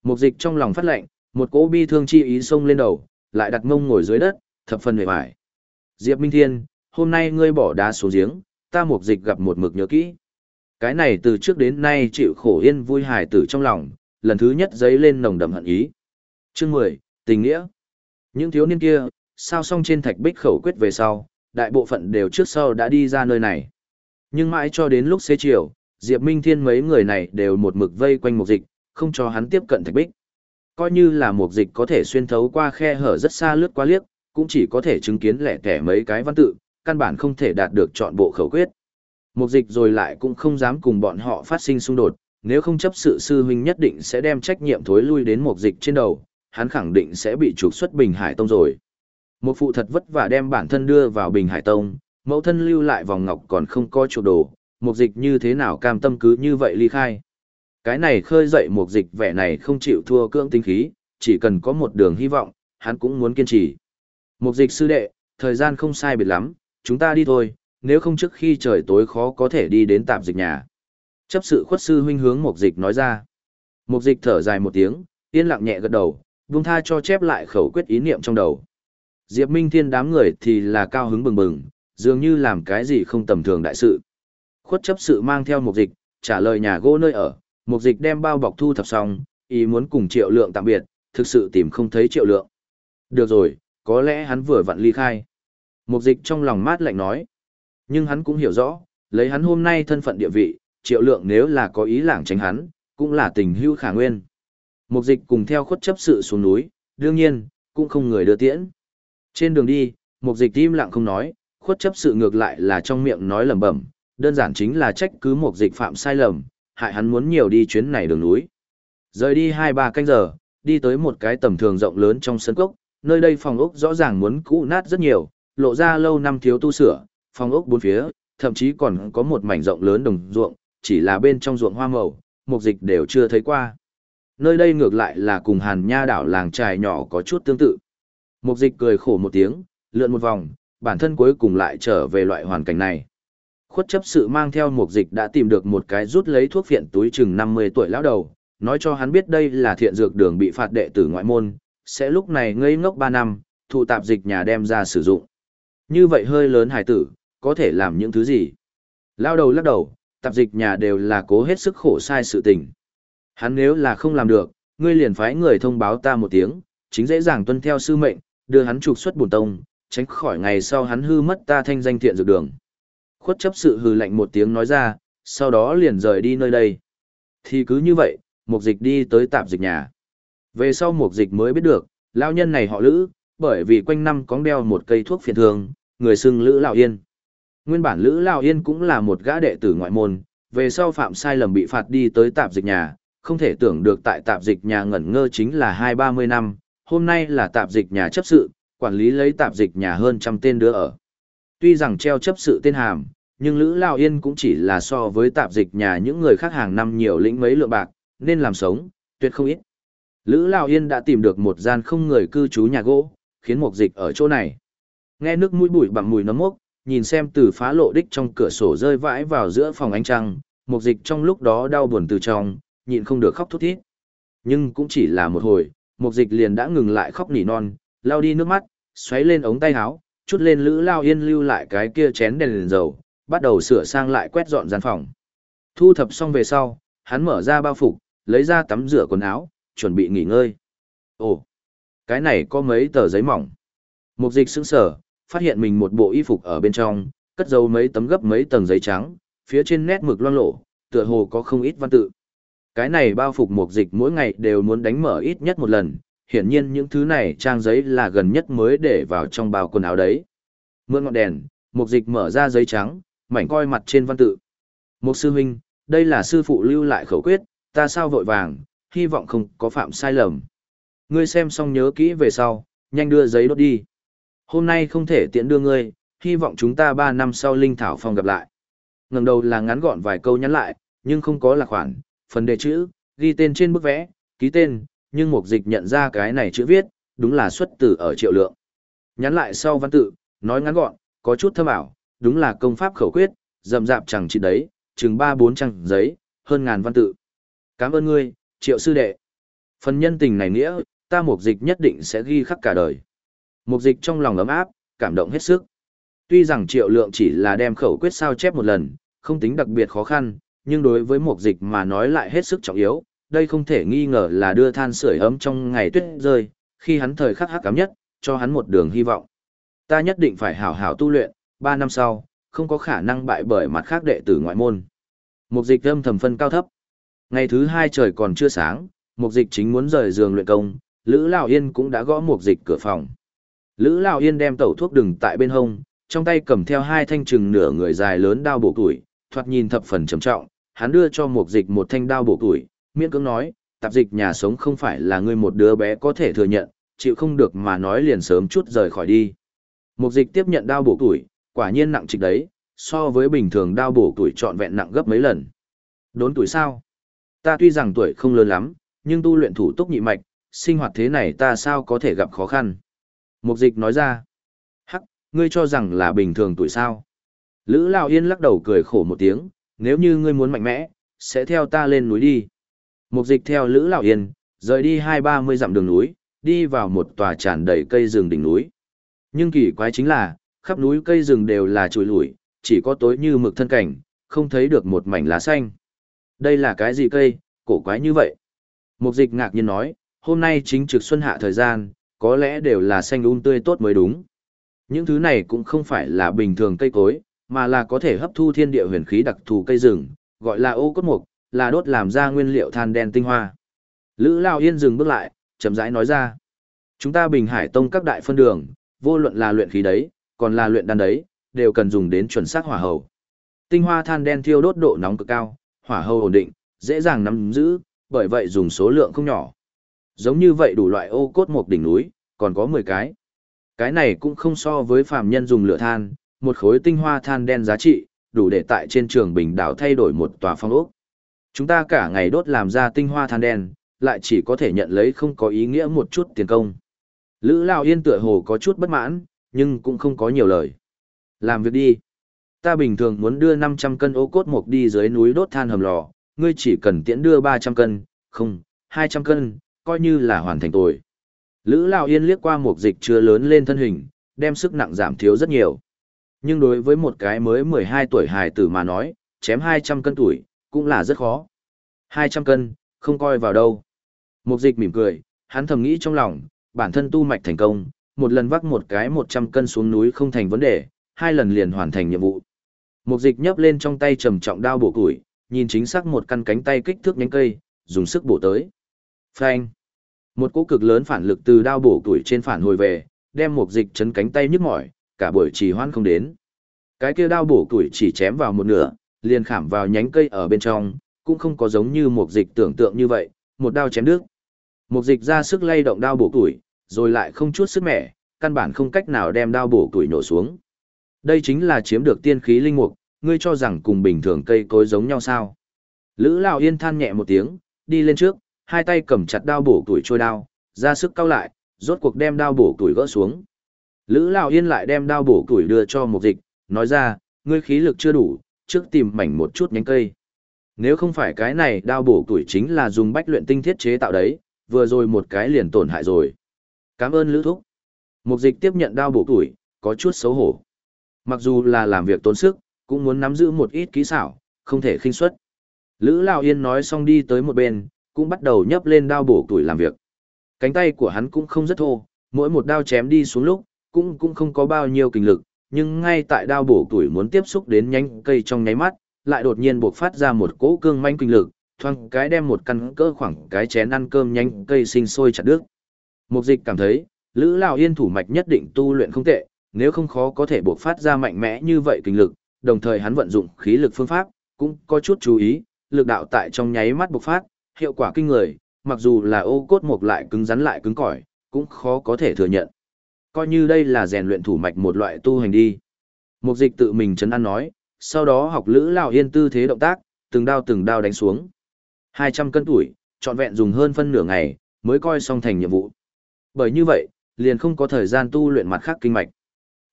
Mục dịch trong lòng phát lạnh, một cỗ bi thương chi ý xông lên đầu, lại đặt mông ngồi dưới đất, thập phần mệt mỏi. Diệp Minh Thiên, hôm nay ngươi bỏ đá xuống giếng, ta mục dịch gặp một mực nhớ kỹ. Cái này từ trước đến nay chịu khổ yên vui hài tử trong lòng, lần thứ nhất dấy lên nồng đậm hận ý. Chương 10, tình nghĩa. Những thiếu niên kia, sao xong trên thạch bích khẩu quyết về sau, đại bộ phận đều trước sau đã đi ra nơi này. Nhưng mãi cho đến lúc xế chiều, Diệp Minh Thiên mấy người này đều một mực vây quanh mục dịch, không cho hắn tiếp cận thạch bích. Coi như là mục dịch có thể xuyên thấu qua khe hở rất xa lướt qua liếc, cũng chỉ có thể chứng kiến lẻ tẻ mấy cái văn tự, căn bản không thể đạt được chọn bộ khẩu quyết. Mục dịch rồi lại cũng không dám cùng bọn họ phát sinh xung đột, nếu không chấp sự sư huynh nhất định sẽ đem trách nhiệm thối lui đến mục dịch trên đầu, hắn khẳng định sẽ bị trục xuất Bình Hải Tông rồi. Một phụ thật vất vả đem bản thân đưa vào Bình Hải Tông, mẫu thân lưu lại vòng ngọc còn không có chỗ đồ, mục dịch như thế nào cam tâm cứ như vậy ly khai. Cái này khơi dậy mục dịch vẻ này không chịu thua cưỡng tinh khí, chỉ cần có một đường hy vọng, hắn cũng muốn kiên trì. Mục dịch sư đệ, thời gian không sai biệt lắm, chúng ta đi thôi, nếu không trước khi trời tối khó có thể đi đến tạm dịch nhà. Chấp sự khuất sư huynh hướng mục dịch nói ra. Mục dịch thở dài một tiếng, yên lặng nhẹ gật đầu, buông tha cho chép lại khẩu quyết ý niệm trong đầu. Diệp Minh Thiên đám người thì là cao hứng bừng bừng, dường như làm cái gì không tầm thường đại sự. Khuất chấp sự mang theo mục dịch, trả lời nhà gỗ nơi ở, mục dịch đem bao bọc thu thập xong, ý muốn cùng triệu lượng tạm biệt, thực sự tìm không thấy triệu lượng. Được rồi, có lẽ hắn vừa vặn ly khai. Mục dịch trong lòng mát lạnh nói. Nhưng hắn cũng hiểu rõ, lấy hắn hôm nay thân phận địa vị, triệu lượng nếu là có ý lảng tránh hắn, cũng là tình hữu khả nguyên. Mục dịch cùng theo khuất chấp sự xuống núi, đương nhiên, cũng không người đưa tiễn. Trên đường đi, mục dịch im lặng không nói, khuất chấp sự ngược lại là trong miệng nói lẩm bẩm, đơn giản chính là trách cứ một dịch phạm sai lầm, hại hắn muốn nhiều đi chuyến này đường núi. Rời đi 2-3 canh giờ, đi tới một cái tầm thường rộng lớn trong sân cốc, nơi đây phòng ốc rõ ràng muốn cũ nát rất nhiều, lộ ra lâu năm thiếu tu sửa, phòng ốc bốn phía, thậm chí còn có một mảnh rộng lớn đồng ruộng, chỉ là bên trong ruộng hoa màu, mục dịch đều chưa thấy qua. Nơi đây ngược lại là cùng hàn nha đảo làng trài nhỏ có chút tương tự. Mục dịch cười khổ một tiếng, lượn một vòng, bản thân cuối cùng lại trở về loại hoàn cảnh này. Khuất chấp sự mang theo mục dịch đã tìm được một cái rút lấy thuốc phiện túi chừng 50 tuổi lão đầu, nói cho hắn biết đây là thiện dược đường bị phạt đệ tử ngoại môn, sẽ lúc này ngây ngốc 3 năm, thụ tạp dịch nhà đem ra sử dụng. Như vậy hơi lớn hải tử, có thể làm những thứ gì? Lao đầu lắc đầu, tạp dịch nhà đều là cố hết sức khổ sai sự tình. Hắn nếu là không làm được, ngươi liền phái người thông báo ta một tiếng, chính dễ dàng tuân theo sư mệnh, đưa hắn trục xuất bổn tông, tránh khỏi ngày sau hắn hư mất ta thanh danh thiện dược đường. Khuất chấp sự hừ lạnh một tiếng nói ra, sau đó liền rời đi nơi đây. Thì cứ như vậy, mục dịch đi tới tạp dịch nhà. Về sau mục dịch mới biết được, lão nhân này họ Lữ, bởi vì quanh năm cóng đeo một cây thuốc phiền thường, người xưng Lữ Lão Yên. Nguyên bản Lữ Lão Yên cũng là một gã đệ tử ngoại môn, về sau phạm sai lầm bị phạt đi tới tạp dịch nhà, không thể tưởng được tại tạp dịch nhà ngẩn ngơ chính là hai ba mươi năm, hôm nay là tạp dịch nhà chấp sự, quản lý lấy tạp dịch nhà hơn trăm tên đứa ở. Tuy rằng treo chấp sự tên hàm, nhưng Lữ Lao Yên cũng chỉ là so với tạp dịch nhà những người khác hàng năm nhiều lĩnh mấy lượng bạc, nên làm sống, tuyệt không ít. Lữ Lao Yên đã tìm được một gian không người cư trú nhà gỗ, khiến một dịch ở chỗ này. Nghe nước mũi bụi bằng mùi nấm mốc, nhìn xem từ phá lộ đích trong cửa sổ rơi vãi vào giữa phòng ánh trăng, một dịch trong lúc đó đau buồn từ trong, nhịn không được khóc thút thít. Nhưng cũng chỉ là một hồi, một dịch liền đã ngừng lại khóc nỉ non, lao đi nước mắt, xoáy lên ống tay áo, chút lên Lữ Lao Yên lưu lại cái kia chén đèn, đèn dầu, bắt đầu sửa sang lại quét dọn gian phòng. Thu thập xong về sau, hắn mở ra bao phục, lấy ra tắm rửa quần áo, chuẩn bị nghỉ ngơi. Ồ, cái này có mấy tờ giấy mỏng. Mục dịch sững sở, phát hiện mình một bộ y phục ở bên trong, cất dấu mấy tấm gấp mấy tầng giấy trắng, phía trên nét mực loang lổ, tựa hồ có không ít văn tự. Cái này bao phục mục dịch mỗi ngày đều muốn đánh mở ít nhất một lần, hiển nhiên những thứ này trang giấy là gần nhất mới để vào trong bao quần áo đấy. Mượn ngọn đèn, mục dịch mở ra giấy trắng, mảnh coi mặt trên văn tự. Một sư huynh, đây là sư phụ lưu lại khẩu quyết, ta sao vội vàng, hy vọng không có phạm sai lầm. Ngươi xem xong nhớ kỹ về sau, nhanh đưa giấy đốt đi. Hôm nay không thể tiện đưa ngươi, hy vọng chúng ta 3 năm sau Linh Thảo Phong gặp lại. Ngừng đầu là ngắn gọn vài câu nhắn lại, nhưng không có là khoản, phần đề chữ, ghi tên trên bức vẽ, ký tên, nhưng mục dịch nhận ra cái này chữ viết, đúng là xuất từ ở triệu lượng. Nhắn lại sau văn tự, nói ngắn gọn, có chút thâm ảo, đúng là công pháp khẩu quyết, rậm rạp chẳng chỉ đấy, chừng ba bốn trang giấy, hơn ngàn văn tự. Cảm ơn ngươi, triệu sư đệ. Phần nhân tình này nghĩa, ta mục dịch nhất định sẽ ghi khắc cả đời. Mục dịch trong lòng ấm áp, cảm động hết sức. Tuy rằng triệu lượng chỉ là đem khẩu quyết sao chép một lần, không tính đặc biệt khó khăn, nhưng đối với mục dịch mà nói lại hết sức trọng yếu, đây không thể nghi ngờ là đưa than sưởi ấm trong ngày tuyết rơi, khi hắn thời khắc hắc cám nhất, cho hắn một đường hy vọng. Ta nhất định phải hảo hảo tu luyện, ba năm sau, không có khả năng bại bởi mặt khác đệ tử ngoại môn. Mục dịch âm thầm phân cao thấp. Ngày thứ hai trời còn chưa sáng, mục dịch chính muốn rời giường luyện công, Lữ Lão Yên cũng đã gõ mục dịch cửa phòng. Lữ Lão Yên đem tẩu thuốc đừng tại bên hông, trong tay cầm theo hai thanh trừng nửa người dài lớn đao bổ tuổi, thoạt nhìn thập phần trầm trọng, hắn đưa cho mục dịch một thanh đao bổ tuổi, miễn cưỡng nói, tạp dịch nhà sống không phải là ngươi một đứa bé có thể thừa nhận, chịu không được mà nói liền sớm chút rời khỏi đi. Mục dịch tiếp nhận đao bổ tuổi, quả nhiên nặng trịch đấy, so với bình thường đao bổ tuổi trọn vẹn nặng gấp mấy lần. Đốn tuổi sao? Ta tuy rằng tuổi không lớn lắm, nhưng tu luyện thủ túc nhị mạch, sinh hoạt thế này ta sao có thể gặp khó khăn. Mục dịch nói ra. Hắc, ngươi cho rằng là bình thường tuổi sao? Lữ Lão Yên lắc đầu cười khổ một tiếng, nếu như ngươi muốn mạnh mẽ, sẽ theo ta lên núi đi. Mục dịch theo Lữ Lão Yên, rời đi hai ba mươi dặm đường núi, đi vào một tòa tràn đầy cây rừng đỉnh núi. Nhưng kỳ quái chính là, khắp núi cây rừng đều là trùi lủi, chỉ có tối như mực thân cảnh, không thấy được một mảnh lá xanh. Đây là cái gì cây, cổ quái như vậy? Mục dịch ngạc nhiên nói, hôm nay chính trực xuân hạ thời gian, có lẽ đều là xanh um tươi tốt mới đúng. Những thứ này cũng không phải là bình thường cây cối, mà là có thể hấp thu thiên địa huyền khí đặc thù cây rừng, gọi là ô cốt mục, là đốt làm ra nguyên liệu than đen tinh hoa. Lữ Lao Yên dừng bước lại, chậm rãi nói ra. Chúng ta Bình Hải Tông các đại phân đường, vô luận là luyện khí đấy, còn là luyện đan đấy, đều cần dùng đến chuẩn xác hỏa hầu. Tinh hoa than đen thiêu đốt độ nóng cực cao, hỏa hầu ổn định, dễ dàng nắm giữ, bởi vậy dùng số lượng không nhỏ. Giống như vậy đủ loại ô cốt một đỉnh núi, còn có 10 cái. Cái này cũng không so với phàm nhân dùng lửa than, một khối tinh hoa than đen giá trị, đủ để tại trên trường bình đảo thay đổi một tòa phong ốc. Chúng ta cả ngày đốt làm ra tinh hoa than đen, lại chỉ có thể nhận lấy không có ý nghĩa một chút tiền công. Lữ Lao Yên tựa hồ có chút bất mãn, nhưng cũng không có nhiều lời. Làm việc đi. Ta bình thường muốn đưa 500 cân ô cốt mục đi dưới núi đốt than hầm lò, ngươi chỉ cần tiễn đưa 300 cân, không, 200 cân, coi như là hoàn thành tội. Lữ Lão Yên liếc qua mục dịch chưa lớn lên thân hình, đem sức nặng giảm thiếu rất nhiều. Nhưng đối với một cái mới 12 tuổi hài tử mà nói, chém 200 cân tuổi, cũng là rất khó. 200 cân, không coi vào đâu. Mục dịch mỉm cười, hắn thầm nghĩ trong lòng, bản thân tu mạch thành công, một lần vác một cái 100 cân xuống núi không thành vấn đề, hai lần liền hoàn thành nhiệm vụ. Mục dịch nhấp lên trong tay trầm trọng đao bổ củi, nhìn chính xác một căn cánh tay kích thước nhánh cây, dùng sức bổ tới. Phanh! Một cú cực lớn phản lực từ đao bổ tuổi trên phản hồi về, đem mục dịch chấn cánh tay nhức mỏi, cả buổi trì hoãn không đến. Cái kia đao bổ tuổi chỉ chém vào một nửa, liền khảm vào nhánh cây ở bên trong, cũng không có giống như mục dịch tưởng tượng như vậy, một đao chém đứt. Mục dịch ra sức lay động đao bổ tuổi, rồi lại không chút sức mẻ, căn bản không cách nào đem đao bổ tuổi nổ xuống. Đây chính là chiếm được tiên khí linh mục, ngươi cho rằng cùng bình thường cây cối giống nhau sao? Lữ Lão Yên than nhẹ một tiếng, đi lên trước, hai tay cầm chặt đao bổ tuổi trôi đao, ra sức cao lại, rốt cuộc đem đao bổ tuổi gỡ xuống. Lữ Lão Yên lại đem đao bổ tuổi đưa cho một dịch, nói ra, ngươi khí lực chưa đủ, trước tìm mảnh một chút nhánh cây. Nếu không phải cái này đao bổ tuổi chính là dùng bách luyện tinh thiết chế tạo đấy, vừa rồi một cái liền tổn hại rồi. Cảm ơn Lữ Thúc. Mục dịch tiếp nhận đao bổ tuổi, có chút xấu hổ. Mặc dù là làm việc tốn sức, cũng muốn nắm giữ một ít kỹ xảo, không thể khinh suất. Lữ Lão Yên nói xong đi tới một bên, cũng bắt đầu nhấp lên đao bổ tuổi làm việc. Cánh tay của hắn cũng không rất thô, mỗi một đao chém đi xuống lúc, cũng cũng không có bao nhiêu kinh lực, nhưng ngay tại đao bổ tuổi muốn tiếp xúc đến nhánh cây trong nháy mắt, lại đột nhiên buộc phát ra một cỗ cương manh kinh lực, thoang cái đem một căn cỡ khoảng cái chén ăn cơm nhánh cây sinh sôi chặt đứt. Mục dịch cảm thấy, Lữ Lão Yên thủ mạch nhất định tu luyện không tệ, nếu không khó có thể buộc phát ra mạnh mẽ như vậy kinh lực, đồng thời hắn vận dụng khí lực phương pháp, cũng có chút chú ý, lực đạo tại trong nháy mắt bộc phát, hiệu quả kinh người, mặc dù là ô cốt mộc lại cứng rắn lại cứng cỏi, cũng khó có thể thừa nhận. Coi như đây là rèn luyện thủ mạch một loại tu hành đi. Mục dịch tự mình chấn an nói, sau đó học lữ lão yên tư thế động tác, từng đao từng đao đánh xuống. 200 cân tuổi, trọn vẹn dùng hơn phân nửa ngày, mới coi xong thành nhiệm vụ. Bởi như vậy, liền không có thời gian tu luyện mặt khác kinh mạch.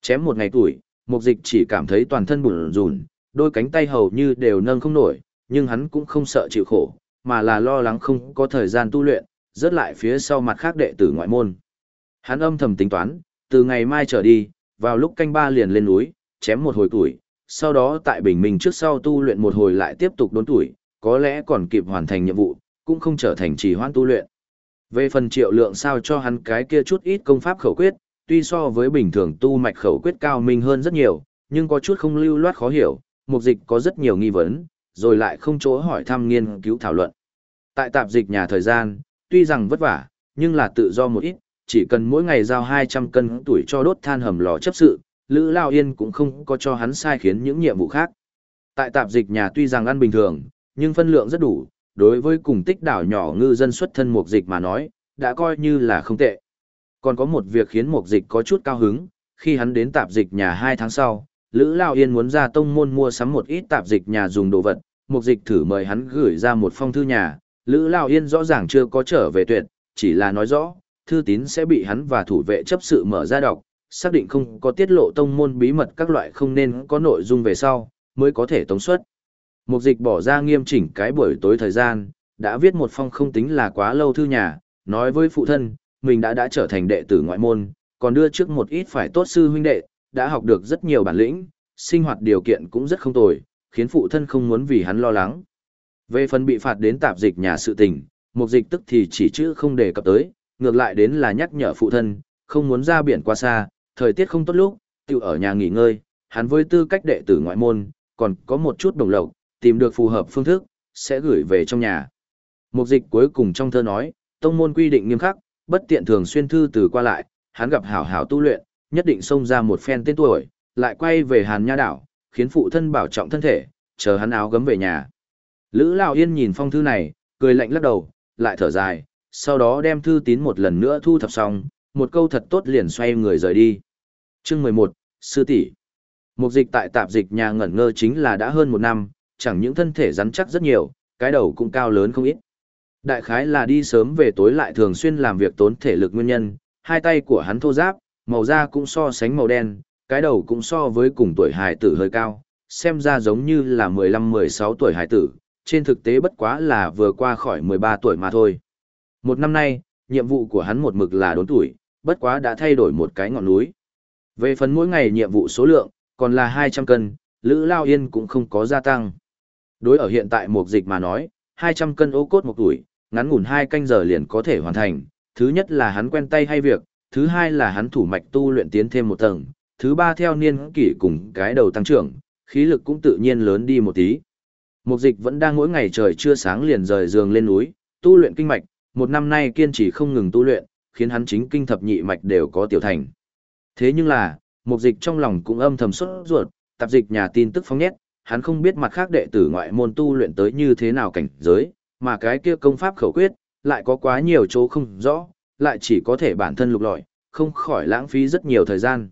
Chém một ngày tuổi, mục dịch chỉ cảm thấy toàn thân bùn rùn, đôi cánh tay hầu như đều nâng không nổi, nhưng hắn cũng không sợ chịu khổ, mà là lo lắng không có thời gian tu luyện, rớt lại phía sau mặt khác đệ tử ngoại môn. Hắn âm thầm tính toán, từ ngày mai trở đi, vào lúc canh ba liền lên núi, chém một hồi tuổi, sau đó tại bình minh trước sau tu luyện một hồi lại tiếp tục đốn tuổi, có lẽ còn kịp hoàn thành nhiệm vụ, cũng không trở thành trì hoãn tu luyện. Về phần triệu lượng sao cho hắn cái kia chút ít công pháp khẩu quyết, tuy so với bình thường tu mạch khẩu quyết cao minh hơn rất nhiều, nhưng có chút không lưu loát khó hiểu, mục dịch có rất nhiều nghi vấn, rồi lại không chỗ hỏi thăm nghiên cứu thảo luận. Tại tạp dịch nhà thời gian, tuy rằng vất vả, nhưng là tự do một ít, chỉ cần mỗi ngày giao 200 cân tuổi cho đốt than hầm lò chấp sự, Lữ Lao Yên cũng không có cho hắn sai khiến những nhiệm vụ khác. Tại tạp dịch nhà tuy rằng ăn bình thường, nhưng phân lượng rất đủ, đối với cùng tích đảo nhỏ ngư dân xuất thân mục dịch mà nói, đã coi như là không tệ. Còn có một việc khiến mục dịch có chút cao hứng, khi hắn đến tạp dịch nhà 2 tháng sau, Lữ Lao Yên muốn ra tông môn mua sắm một ít tạp dịch nhà dùng đồ vật, mục dịch thử mời hắn gửi ra một phong thư nhà, Lữ Lao Yên rõ ràng chưa có trở về tuyệt, chỉ là nói rõ, thư tín sẽ bị hắn và thủ vệ chấp sự mở ra đọc, xác định không có tiết lộ tông môn bí mật các loại không nên có nội dung về sau, mới có thể tống xuất. Mục dịch bỏ ra nghiêm chỉnh cái buổi tối thời gian, đã viết một phong không tính là quá lâu thư nhà, nói với phụ thân, mình đã đã trở thành đệ tử ngoại môn, còn đưa trước một ít phải tốt sư huynh đệ, đã học được rất nhiều bản lĩnh, sinh hoạt điều kiện cũng rất không tồi, khiến phụ thân không muốn vì hắn lo lắng. Về phần bị phạt đến tạp dịch nhà sự tình, mục dịch tức thì chỉ chữ không đề cập tới, ngược lại đến là nhắc nhở phụ thân, không muốn ra biển qua xa, thời tiết không tốt lúc, tự ở nhà nghỉ ngơi, hắn với tư cách đệ tử ngoại môn, còn có một chút đồng lộc, tìm được phù hợp phương thức, sẽ gửi về trong nhà. Mục dịch cuối cùng trong thơ nói, tông môn quy định nghiêm khắc, bất tiện thường xuyên thư từ qua lại, hắn gặp hảo hảo tu luyện, nhất định xông ra một phen tên tuổi, lại quay về Hàn Nha đảo, khiến phụ thân bảo trọng thân thể, chờ hắn áo gấm về nhà. Lữ Lão Yên nhìn phong thư này, cười lạnh lắc đầu, lại thở dài, sau đó đem thư tín một lần nữa thu thập xong, một câu thật tốt liền xoay người rời đi. Chương 11, Sư tỷ Mục dịch tại tạp dịch nhà ngẩn ngơ chính là đã hơn một năm, chẳng những thân thể rắn chắc rất nhiều, cái đầu cũng cao lớn không ít. Đại khái là đi sớm về tối lại thường xuyên làm việc tốn thể lực nguyên nhân, hai tay của hắn thô giáp, màu da cũng so sánh màu đen, cái đầu cũng so với cùng tuổi hài tử hơi cao, xem ra giống như là 15-16 tuổi hài tử, trên thực tế bất quá là vừa qua khỏi 13 tuổi mà thôi. Một năm nay, nhiệm vụ của hắn một mực là đốn tuổi, bất quá đã thay đổi một cái ngọn núi. Về phần mỗi ngày nhiệm vụ số lượng, còn là 200 cân, Lữ Lao Yên cũng không có gia tăng. Đối ở hiện tại mục dịch mà nói, 200 cân ô cốt một tuổi, ngắn ngủn hai canh giờ liền có thể hoàn thành, thứ nhất là hắn quen tay hay việc, thứ hai là hắn thủ mạch tu luyện tiến thêm một tầng, thứ ba theo niên kỷ cùng cái đầu tăng trưởng, khí lực cũng tự nhiên lớn đi một tí. Mục dịch vẫn đang mỗi ngày trời chưa sáng liền rời giường lên núi, tu luyện kinh mạch, một năm nay kiên trì không ngừng tu luyện, khiến hắn chính kinh thập nhị mạch đều có tiểu thành. Thế nhưng là, mục dịch trong lòng cũng âm thầm xuất ruột, tạp dịch nhà tin tức phóng nhét, hắn không biết mặt khác đệ tử ngoại môn tu luyện tới như thế nào cảnh giới, mà cái kia công pháp khẩu quyết, lại có quá nhiều chỗ không rõ, lại chỉ có thể bản thân lục lọi, không khỏi lãng phí rất nhiều thời gian.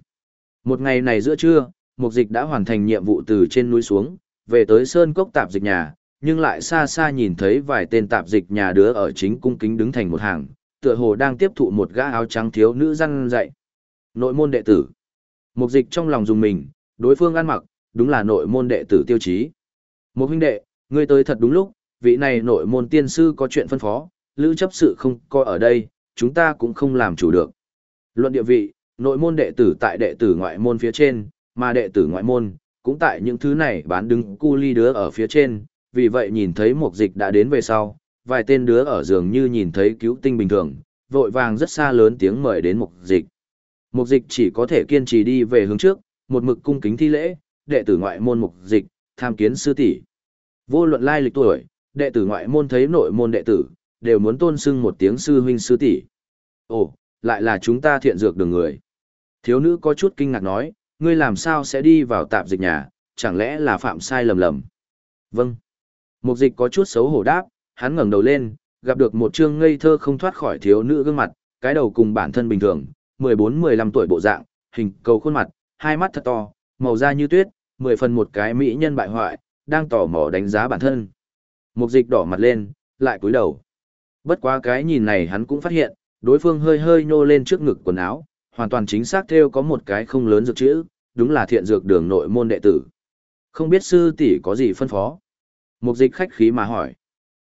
Một ngày này giữa trưa, mục dịch đã hoàn thành nhiệm vụ từ trên núi xuống, về tới sơn cốc tạp dịch nhà, nhưng lại xa xa nhìn thấy vài tên tạp dịch nhà đứa ở chính cung kính đứng thành một hàng, tựa hồ đang tiếp thụ một gã áo trắng thiếu nữ răn dạy. Nội môn đệ tử. Mục dịch trong lòng dùng mình, đối phương ăn mặc, đúng là nội môn đệ tử tiêu chí. Một huynh đệ, ngươi tới thật đúng lúc, vị này nội môn tiên sư có chuyện phân phó, lữ chấp sự không coi ở đây, chúng ta cũng không làm chủ được. Luận địa vị, nội môn đệ tử tại đệ tử ngoại môn phía trên, mà đệ tử ngoại môn, cũng tại những thứ này bán đứng cu ly đứa ở phía trên, vì vậy nhìn thấy một dịch đã đến về sau, vài tên đứa ở giường như nhìn thấy cứu tinh bình thường, vội vàng rất xa lớn tiếng mời đến một dịch. Một dịch chỉ có thể kiên trì đi về hướng trước, một mực cung kính thi lễ, đệ tử ngoại môn mục dịch, tham kiến sư tỷ. Vô luận lai lịch tuổi, đệ tử ngoại môn thấy nội môn đệ tử, đều muốn tôn sưng một tiếng sư huynh sư tỷ. Ồ, lại là chúng ta thiện dược đường người. Thiếu nữ có chút kinh ngạc nói, ngươi làm sao sẽ đi vào tạp dịch nhà, chẳng lẽ là phạm sai lầm lầm. Vâng. Mục dịch có chút xấu hổ đáp, hắn ngẩng đầu lên, gặp được một trương ngây thơ không thoát khỏi thiếu nữ gương mặt, cái đầu cùng bản thân bình thường, 14-15 tuổi bộ dạng, hình cầu khuôn mặt, hai mắt thật to, màu da như tuyết, mười phần một cái mỹ nhân bại hoại, đang tỏ mò đánh giá bản thân. Mục dịch đỏ mặt lên, lại cúi đầu. Bất quá cái nhìn này hắn cũng phát hiện, đối phương hơi hơi nhô lên trước ngực quần áo, hoàn toàn chính xác theo có một cái không lớn dược chữ, đúng là thiện dược đường nội môn đệ tử. Không biết sư tỷ có gì phân phó? Mục dịch khách khí mà hỏi.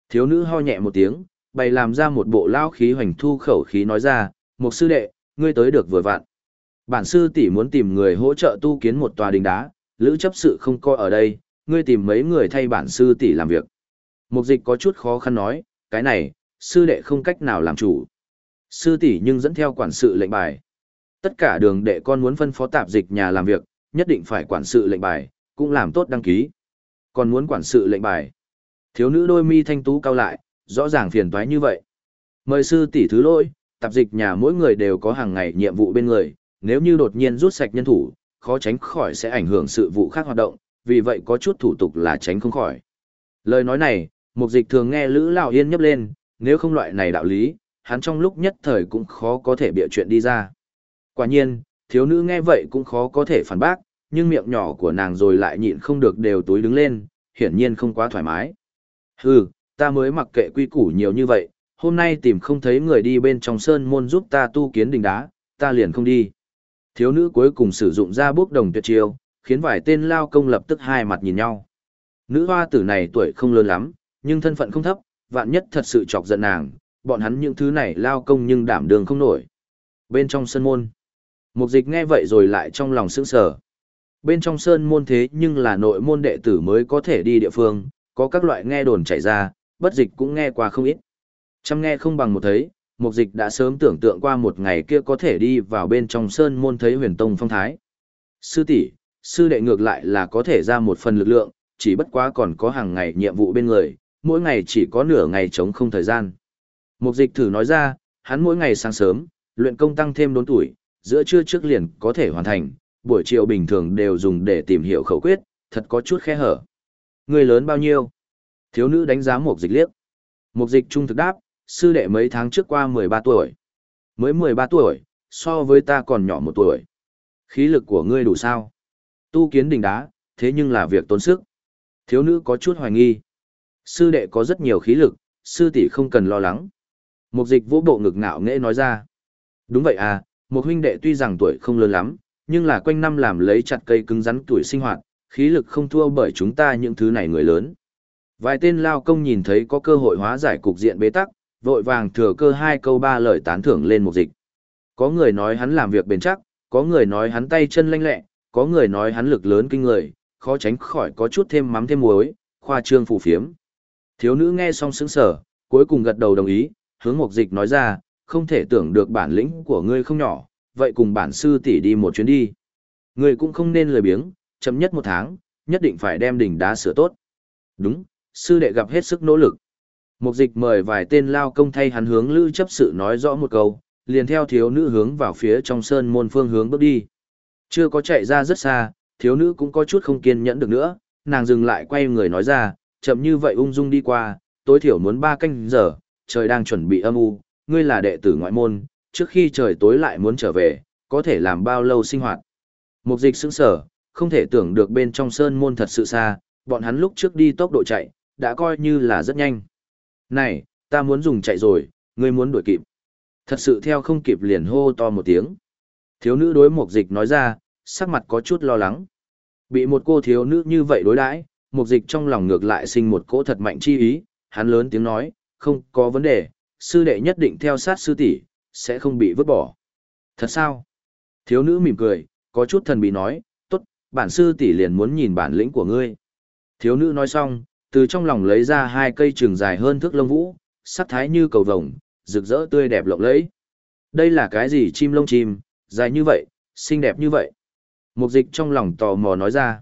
Thiếu nữ ho nhẹ một tiếng, bày làm ra một bộ lao khí hoành thu khẩu khí nói ra, một sư đệ, ngươi tới được vừa vặn. Bản sư tỷ muốn tìm người hỗ trợ tu kiến một tòa đình đá, lữ chấp sự không coi ở đây, ngươi tìm mấy người thay bản sư tỷ làm việc. Mục dịch có chút khó khăn nói, cái này, sư đệ không cách nào làm chủ. Sư tỷ nhưng dẫn theo quản sự lệnh bài. Tất cả đường đệ con muốn phân phó tạp dịch nhà làm việc, nhất định phải quản sự lệnh bài, cũng làm tốt đăng ký. Còn muốn quản sự lệnh bài. Thiếu nữ đôi mi thanh tú cao lại, rõ ràng phiền toái như vậy. Mời sư tỷ thứ lỗi, tạp dịch nhà mỗi người đều có hàng ngày nhiệm vụ bên người, nếu như đột nhiên rút sạch nhân thủ, khó tránh khỏi sẽ ảnh hưởng sự vụ khác hoạt động, vì vậy có chút thủ tục là tránh không khỏi. Lời nói này, mục dịch thường nghe Lữ Lão Yên nhấp lên, nếu không loại này đạo lý, hắn trong lúc nhất thời cũng khó có thể bịa chuyện đi ra. Quả nhiên, thiếu nữ nghe vậy cũng khó có thể phản bác, nhưng miệng nhỏ của nàng rồi lại nhịn không được đều túi đứng lên, hiển nhiên không quá thoải mái. Hừ, ta mới mặc kệ quy củ nhiều như vậy, hôm nay tìm không thấy người đi bên trong sơn môn giúp ta tu kiến đình đá, ta liền không đi. Thiếu nữ cuối cùng sử dụng ra bước đồng tuyệt chiêu, khiến vài tên lao công lập tức hai mặt nhìn nhau. Nữ hoa tử này tuổi không lớn lắm, nhưng thân phận không thấp, vạn nhất thật sự chọc giận nàng, bọn hắn những thứ này lao công nhưng đảm đường không nổi. Bên trong sân môn, mục dịch nghe vậy rồi lại trong lòng sững sờ. Bên trong sơn môn thế nhưng là nội môn đệ tử mới có thể đi địa phương, có các loại nghe đồn chảy ra, bất dịch cũng nghe qua không ít. Chăm nghe không bằng một thấy, mục dịch đã sớm tưởng tượng qua một ngày kia có thể đi vào bên trong sơn môn thấy huyền tông phong thái. Sư tỷ, sư đệ ngược lại là có thể ra một phần lực lượng, chỉ bất quá còn có hàng ngày nhiệm vụ bên người, mỗi ngày chỉ có nửa ngày chống không thời gian. Mục dịch thử nói ra, hắn mỗi ngày sáng sớm, luyện công tăng thêm đốn tuổi, giữa trưa trước liền có thể hoàn thành, buổi chiều bình thường đều dùng để tìm hiểu khẩu quyết, thật có chút khe hở. Người lớn bao nhiêu? Thiếu nữ đánh giá mục dịch liếc. Mục dịch trung thực đáp, sư đệ mấy tháng trước qua 13 tuổi. Mới 13 tuổi, so với ta còn nhỏ một tuổi. Khí lực của ngươi đủ sao? Tu kiến đỉnh đá, thế nhưng là việc tốn sức. Thiếu nữ có chút hoài nghi. Sư đệ có rất nhiều khí lực, sư tỷ không cần lo lắng. Mục dịch vũ bộ ngực ngạo nghễ nói ra. Đúng vậy à, một huynh đệ tuy rằng tuổi không lớn lắm, nhưng là quanh năm làm lấy chặt cây cứng rắn tuổi sinh hoạt, khí lực không thua bởi chúng ta những thứ này người lớn. Vài tên lao công nhìn thấy có cơ hội hóa giải cục diện bế tắc, vội vàng thừa cơ hai câu ba lời tán thưởng lên một dịch. Có người nói hắn làm việc bền chắc, có người nói hắn tay chân lanh lẹ, có người nói hắn lực lớn kinh người, khó tránh khỏi có chút thêm mắm thêm muối, khoa trương phù phiếm. Thiếu nữ nghe xong sững sờ, cuối cùng gật đầu đồng ý, hướng mục dịch nói ra, không thể tưởng được bản lĩnh của ngươi không nhỏ, vậy cùng bản sư tỷ đi một chuyến đi. Ngươi cũng không nên lười biếng, chậm nhất một tháng, nhất định phải đem đỉnh đá sửa tốt. Đúng, sư đệ gặp hết sức nỗ lực. Mục dịch mời vài tên lao công thay hắn hướng lữ chấp sự nói rõ một câu, liền theo thiếu nữ hướng vào phía trong sơn môn phương hướng bước đi. Chưa có chạy ra rất xa, thiếu nữ cũng có chút không kiên nhẫn được nữa, nàng dừng lại quay người nói ra, chậm như vậy ung dung đi qua, tối thiểu muốn ba canh giờ, trời đang chuẩn bị âm u, ngươi là đệ tử ngoại môn, trước khi trời tối lại muốn trở về, có thể làm bao lâu sinh hoạt. Mục dịch sững sở, không thể tưởng được bên trong sơn môn thật sự xa, bọn hắn lúc trước đi tốc độ chạy, đã coi như là rất nhanh. Này, ta muốn dùng chạy rồi, ngươi muốn đuổi kịp. Thật sự theo không kịp liền hô to một tiếng. Thiếu nữ đối mục dịch nói ra, sắc mặt có chút lo lắng. Bị một cô thiếu nữ như vậy đối đãi, mục dịch trong lòng ngược lại sinh một cỗ thật mạnh chi ý, hắn lớn tiếng nói, không có vấn đề, sư đệ nhất định theo sát sư tỷ, sẽ không bị vứt bỏ. Thật sao? Thiếu nữ mỉm cười, có chút thần bí nói, tốt, bản sư tỷ liền muốn nhìn bản lĩnh của ngươi. Thiếu nữ nói xong, từ trong lòng lấy ra hai cây trường dài hơn thước lông vũ, sắc thái như cầu vồng, rực rỡ tươi đẹp lộng lẫy. Đây là cái gì chim lông chim, dài như vậy, xinh đẹp như vậy. Mục dịch trong lòng tò mò nói ra.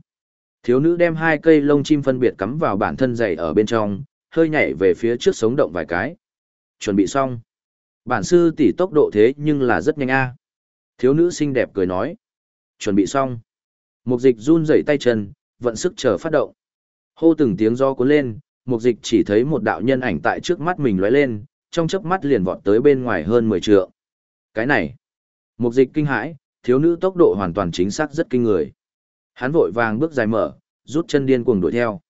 Thiếu nữ đem hai cây lông chim phân biệt cắm vào bản thân dày ở bên trong, hơi nhảy về phía trước sống động vài cái. Chuẩn bị xong. Bản sư tỷ tốc độ thế nhưng là rất nhanh a. Thiếu nữ xinh đẹp cười nói. Chuẩn bị xong. Mục dịch run rẩy tay chân, vận sức chờ phát động. Hô từng tiếng do cuốn lên, mục dịch chỉ thấy một đạo nhân ảnh tại trước mắt mình lóe lên, trong chớp mắt liền vọt tới bên ngoài hơn 10 trượng. Cái này, mục dịch kinh hãi, thiếu nữ tốc độ hoàn toàn chính xác rất kinh người. Hắn vội vàng bước dài mở, rút chân điên cuồng đuổi theo.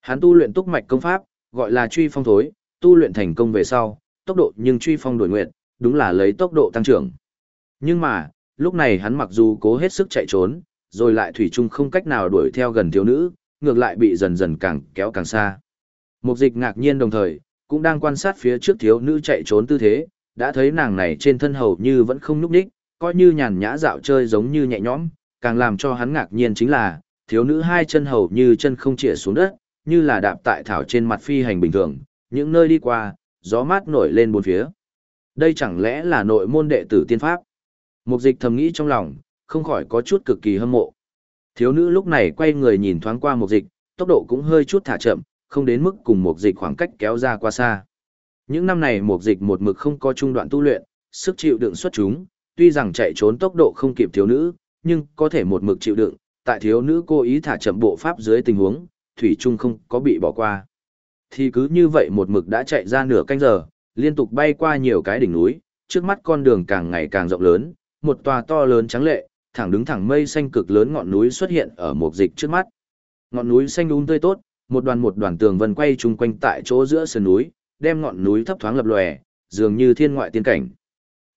Hắn tu luyện túc mạch công pháp, gọi là truy phong thối, tu luyện thành công về sau, tốc độ nhưng truy phong đuổi nguyện, đúng là lấy tốc độ tăng trưởng. Nhưng mà, lúc này hắn mặc dù cố hết sức chạy trốn, rồi lại thủy chung không cách nào đuổi theo gần thiếu nữ, ngược lại bị dần dần càng kéo càng xa. Mục dịch ngạc nhiên đồng thời, cũng đang quan sát phía trước thiếu nữ chạy trốn tư thế, đã thấy nàng này trên thân hầu như vẫn không núp đích, coi như nhàn nhã dạo chơi giống như nhẹ nhõm, càng làm cho hắn ngạc nhiên chính là, thiếu nữ hai chân hầu như chân không chĩa xuống đất, như là đạp tại thảo trên mặt phi hành bình thường, những nơi đi qua, gió mát nổi lên bốn phía. Đây chẳng lẽ là nội môn đệ tử tiên pháp? Mục dịch thầm nghĩ trong lòng, không khỏi có chút cực kỳ hâm mộ. Thiếu nữ lúc này quay người nhìn thoáng qua mục dịch, tốc độ cũng hơi chút thả chậm, không đến mức cùng mục dịch khoảng cách kéo ra qua xa. Những năm này mục dịch một mực không có trung đoạn tu luyện, sức chịu đựng xuất chúng, tuy rằng chạy trốn tốc độ không kịp thiếu nữ, nhưng có thể một mực chịu đựng, tại thiếu nữ cố ý thả chậm bộ pháp dưới tình huống, thủy trung không có bị bỏ qua. Thì cứ như vậy một mực đã chạy ra nửa canh giờ, liên tục bay qua nhiều cái đỉnh núi, trước mắt con đường càng ngày càng rộng lớn, một tòa to lớn trắng lệ, thẳng đứng thẳng mây xanh cực lớn ngọn núi xuất hiện ở một dịch trước mắt. Ngọn núi xanh um tươi tốt, một đoàn một đoàn tường vân quay chung quanh tại chỗ giữa sườn núi, đem ngọn núi thấp thoáng lập lòe, dường như thiên ngoại tiên cảnh.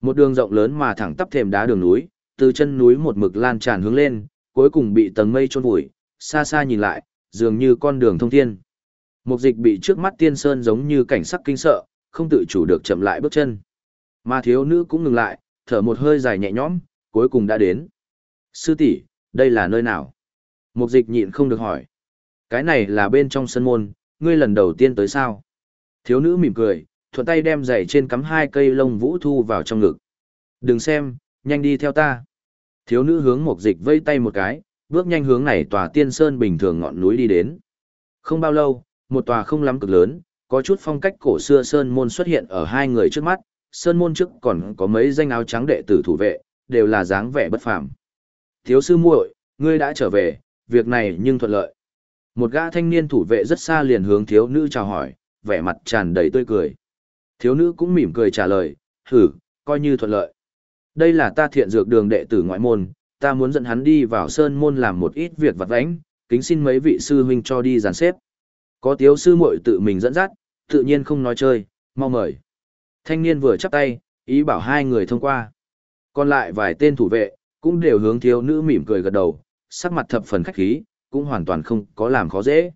Một đường rộng lớn mà thẳng tắp thềm đá đường núi, từ chân núi một mực lan tràn hướng lên, cuối cùng bị tầng mây chôn vùi, xa xa nhìn lại, dường như con đường thông thiên. Mục dịch bị trước mắt tiên sơn giống như cảnh sắc kinh sợ, không tự chủ được chậm lại bước chân. Mà thiếu nữ cũng ngừng lại, thở một hơi dài nhẹ nhõm, cuối cùng đã đến. Sư tỷ, đây là nơi nào? Mục dịch nhịn không được hỏi. Cái này là bên trong sân môn, ngươi lần đầu tiên tới sao? Thiếu nữ mỉm cười, thuận tay đem giày trên cắm hai cây lông vũ thu vào trong ngực. Đừng xem, nhanh đi theo ta. Thiếu nữ hướng mục dịch vây tay một cái, bước nhanh hướng này tòa tiên sơn bình thường ngọn núi đi đến. Không bao lâu, một tòa không lắm cực lớn, có chút phong cách cổ xưa sơn môn xuất hiện ở hai người trước mắt, sơn môn trước còn có mấy danh áo trắng đệ tử thủ vệ, đều là dáng vẻ bất phàm. Thiếu sư muội, ngươi đã trở về, việc này nhưng thuận lợi. Một gã thanh niên thủ vệ rất xa liền hướng thiếu nữ chào hỏi, vẻ mặt tràn đầy tươi cười. Thiếu nữ cũng mỉm cười trả lời, hử, coi như thuận lợi. Đây là ta thiện dược đường đệ tử ngoại môn, ta muốn dẫn hắn đi vào sơn môn làm một ít việc vặt vãnh, kính xin mấy vị sư huynh cho đi dàn xếp. Có tiếu sư muội tự mình dẫn dắt, tự nhiên không nói chơi, mau mời. Thanh niên vừa chắp tay, ý bảo hai người thông qua. Còn lại vài tên thủ vệ, cũng đều hướng thiếu nữ mỉm cười gật đầu, sắc mặt thập phần khách khí, cũng hoàn toàn không có làm khó dễ.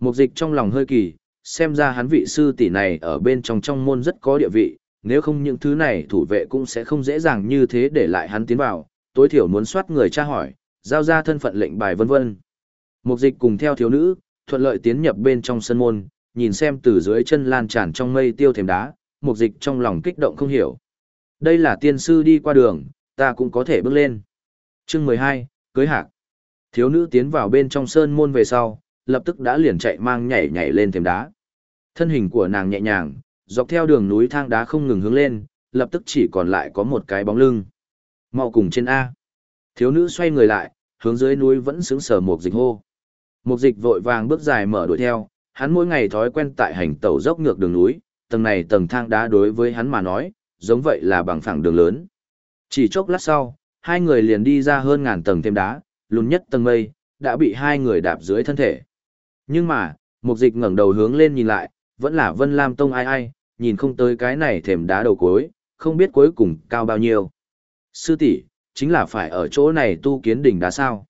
Mục dịch trong lòng hơi kỳ, xem ra hắn vị sư tỷ này ở bên trong trong môn rất có địa vị, nếu không những thứ này thủ vệ cũng sẽ không dễ dàng như thế để lại hắn tiến vào, tối thiểu muốn soát người tra hỏi, giao ra thân phận lệnh bài vân vân. Mục dịch cùng theo thiếu nữ, thuận lợi tiến nhập bên trong sân môn, nhìn xem từ dưới chân lan tràn trong mây tiêu thềm đá, mục dịch trong lòng kích động không hiểu. Đây là tiên sư đi qua đường, ta cũng có thể bước lên. Chương mười hai cưới hạc. Thiếu nữ tiến vào bên trong sơn môn về sau, lập tức đã liền chạy mang nhảy nhảy lên thềm đá. Thân hình của nàng nhẹ nhàng, dọc theo đường núi thang đá không ngừng hướng lên, lập tức chỉ còn lại có một cái bóng lưng. Mau cùng trên A. Thiếu nữ xoay người lại, hướng dưới núi vẫn sững sờ một dịch hô. Một dịch vội vàng bước dài mở đuổi theo, hắn mỗi ngày thói quen tại hành tẩu dốc ngược đường núi, tầng này tầng thang đá đối với hắn mà nói, giống vậy là bằng phẳng đường lớn. Chỉ chốc lát sau, hai người liền đi ra hơn ngàn tầng thêm đá, lùn nhất tầng mây, đã bị hai người đạp dưới thân thể. Nhưng mà, mục dịch ngẩng đầu hướng lên nhìn lại, vẫn là Vân Lam Tông ai ai, nhìn không tới cái này thềm đá đầu cuối, không biết cuối cùng cao bao nhiêu. Sư tỷ chính là phải ở chỗ này tu kiến đỉnh đá sao.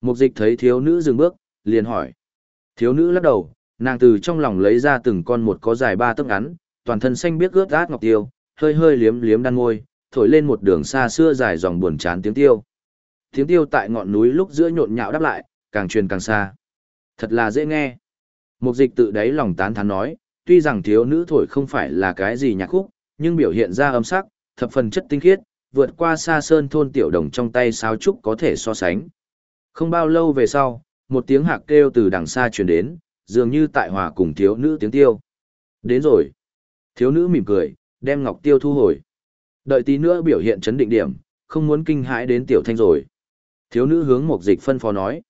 Mục dịch thấy thiếu nữ dừng bước, liền hỏi. Thiếu nữ lắc đầu, nàng từ trong lòng lấy ra từng con một có dài ba tấc ngắn, toàn thân xanh biếc ướt át ngọc tiêu, hơi hơi liếm liếm đan môi, thổi lên một đường xa xưa dài dòng buồn chán tiếng tiêu. Tiếng tiêu tại ngọn núi lúc giữa nhộn nhạo đáp lại, càng truyền càng xa. Thật là dễ nghe. Mục dịch tự đáy lòng tán thán nói, tuy rằng thiếu nữ thổi không phải là cái gì nhạc khúc, nhưng biểu hiện ra âm sắc, thập phần chất tinh khiết, vượt qua xa sơn thôn tiểu đồng trong tay sáo trúc có thể so sánh. Không bao lâu về sau, một tiếng hạc kêu từ đằng xa truyền đến, dường như tại hòa cùng thiếu nữ tiếng tiêu. Đến rồi. Thiếu nữ mỉm cười, đem ngọc tiêu thu hồi. Đợi tí nữa biểu hiện chấn định điểm, không muốn kinh hãi đến tiểu thanh rồi. Thiếu nữ hướng mục dịch phân phó nói.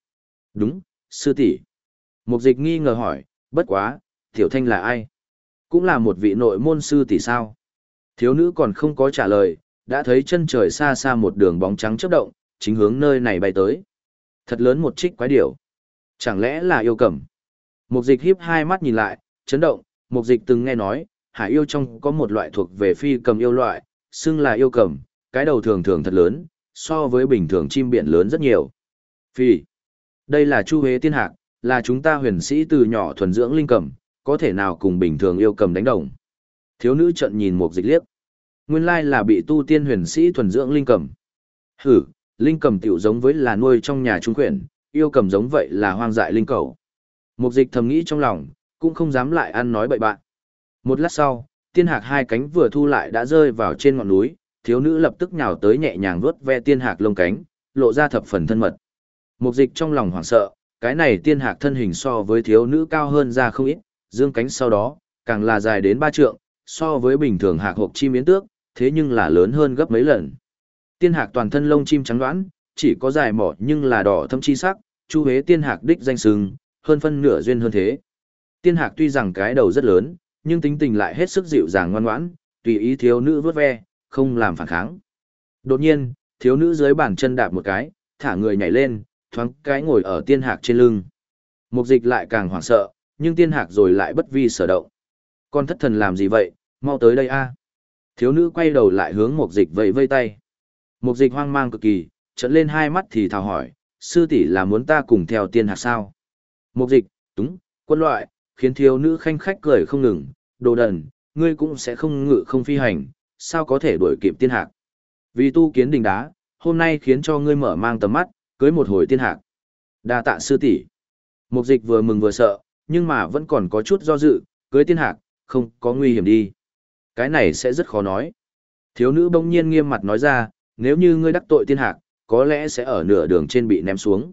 Đúng, sư tỷ. Mục dịch nghi ngờ hỏi, bất quá, tiểu thanh là ai? Cũng là một vị nội môn sư tỷ sao? Thiếu nữ còn không có trả lời, đã thấy chân trời xa xa một đường bóng trắng chớp động, chính hướng nơi này bay tới. Thật lớn một trích quái điểu. Chẳng lẽ là yêu cầm? Mục dịch híp hai mắt nhìn lại, chấn động, mục dịch từng nghe nói, hải yêu trong có một loại thuộc về phi cầm yêu loại, xưng là yêu cầm, cái đầu thường thường thật lớn, so với bình thường chim biển lớn rất nhiều. Phi. Đây là Chu Huế Tiên Hạc, là chúng ta huyền sĩ từ nhỏ thuần dưỡng linh cầm, có thể nào cùng bình thường yêu cầm đánh đồng. Thiếu nữ trận nhìn một dịch liếc. Nguyên lai là bị tu tiên huyền sĩ thuần dưỡng linh cầm. Hử, linh cầm tiểu giống với là nuôi trong nhà trung quyển, yêu cầm giống vậy là hoang dại linh cầu. Một dịch thầm nghĩ trong lòng, cũng không dám lại ăn nói bậy bạn. Một lát sau, tiên hạc hai cánh vừa thu lại đã rơi vào trên ngọn núi, thiếu nữ lập tức nhào tới nhẹ nhàng vuốt ve tiên hạc lông cánh, lộ ra thập phần thân mật. Mục dịch trong lòng hoảng sợ, cái này tiên hạc thân hình so với thiếu nữ cao hơn ra không ít, dương cánh sau đó, càng là dài đến ba trượng, so với bình thường hạc hộp chim yến tước, thế nhưng là lớn hơn gấp mấy lần. Tiên hạc toàn thân lông chim trắng đoán, chỉ có dài mỏ nhưng là đỏ thâm chi sắc, chu hế tiên hạc đích danh sừng, hơn phân nửa duyên hơn thế. Tiên hạc tuy rằng cái đầu rất lớn, nhưng tính tình lại hết sức dịu dàng ngoan ngoãn, tùy ý thiếu nữ vớt ve, không làm phản kháng. Đột nhiên, thiếu nữ dưới bàn chân đạp một cái, thả người nhảy lên, thoáng cái ngồi ở tiên hạc trên lưng. Mục dịch lại càng hoảng sợ, nhưng tiên hạc rồi lại bất vi sở động. Con thất thần làm gì vậy, mau tới đây a Thiếu nữ quay đầu lại hướng mục dịch vẫy vây tay. Mục dịch hoang mang cực kỳ, trận lên hai mắt thì thào hỏi, sư tỷ là muốn ta cùng theo tiên hạc sao? Mục dịch, túng, quân loại, khiến thiếu nữ khanh khách cười không ngừng, đồ đần, ngươi cũng sẽ không ngự không phi hành, sao có thể đuổi kịp tiên hạc. Vì tu kiến đình đá, hôm nay khiến cho ngươi mở mang tầm mắt, cưới một hồi tiên hạc. Đa tạ sư tỷ. Mục dịch vừa mừng vừa sợ, nhưng mà vẫn còn có chút do dự, cưới tiên hạc, không có nguy hiểm đi. Cái này sẽ rất khó nói. Thiếu nữ bỗng nhiên nghiêm mặt nói ra, nếu như ngươi đắc tội tiên hạc, có lẽ sẽ ở nửa đường trên bị ném xuống.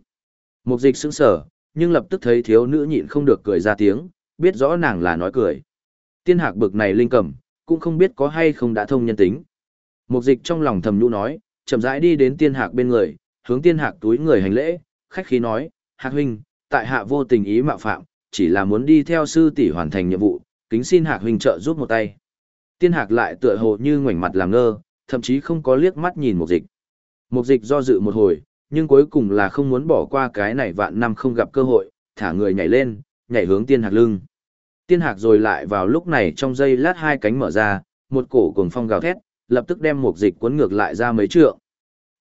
Mục dịch sững sở, nhưng lập tức thấy thiếu nữ nhịn không được cười ra tiếng, biết rõ nàng là nói cười. Tiên hạc bực này linh cầm, cũng không biết có hay không đã thông nhân tính. Mục dịch trong lòng thầm nhũ nói, chậm rãi đi đến tiên hạc bên người, hướng tiên hạc túi người hành lễ, khách khí nói, hạc huynh, tại hạ vô tình ý mạo phạm, chỉ là muốn đi theo sư tỷ hoàn thành nhiệm vụ, kính xin hạc huynh trợ giúp một tay. Tiên hạc lại tựa hồ như ngoảnh mặt làm ngơ, thậm chí không có liếc mắt nhìn mục dịch. Mục dịch do dự một hồi, nhưng cuối cùng là không muốn bỏ qua cái này vạn năm không gặp cơ hội, thả người nhảy lên, nhảy hướng tiên hạc lưng. Tiên hạc rồi lại vào lúc này trong giây lát hai cánh mở ra, một cổ cuồng phong gào thét, lập tức đem mục dịch cuốn ngược lại ra mấy trượng.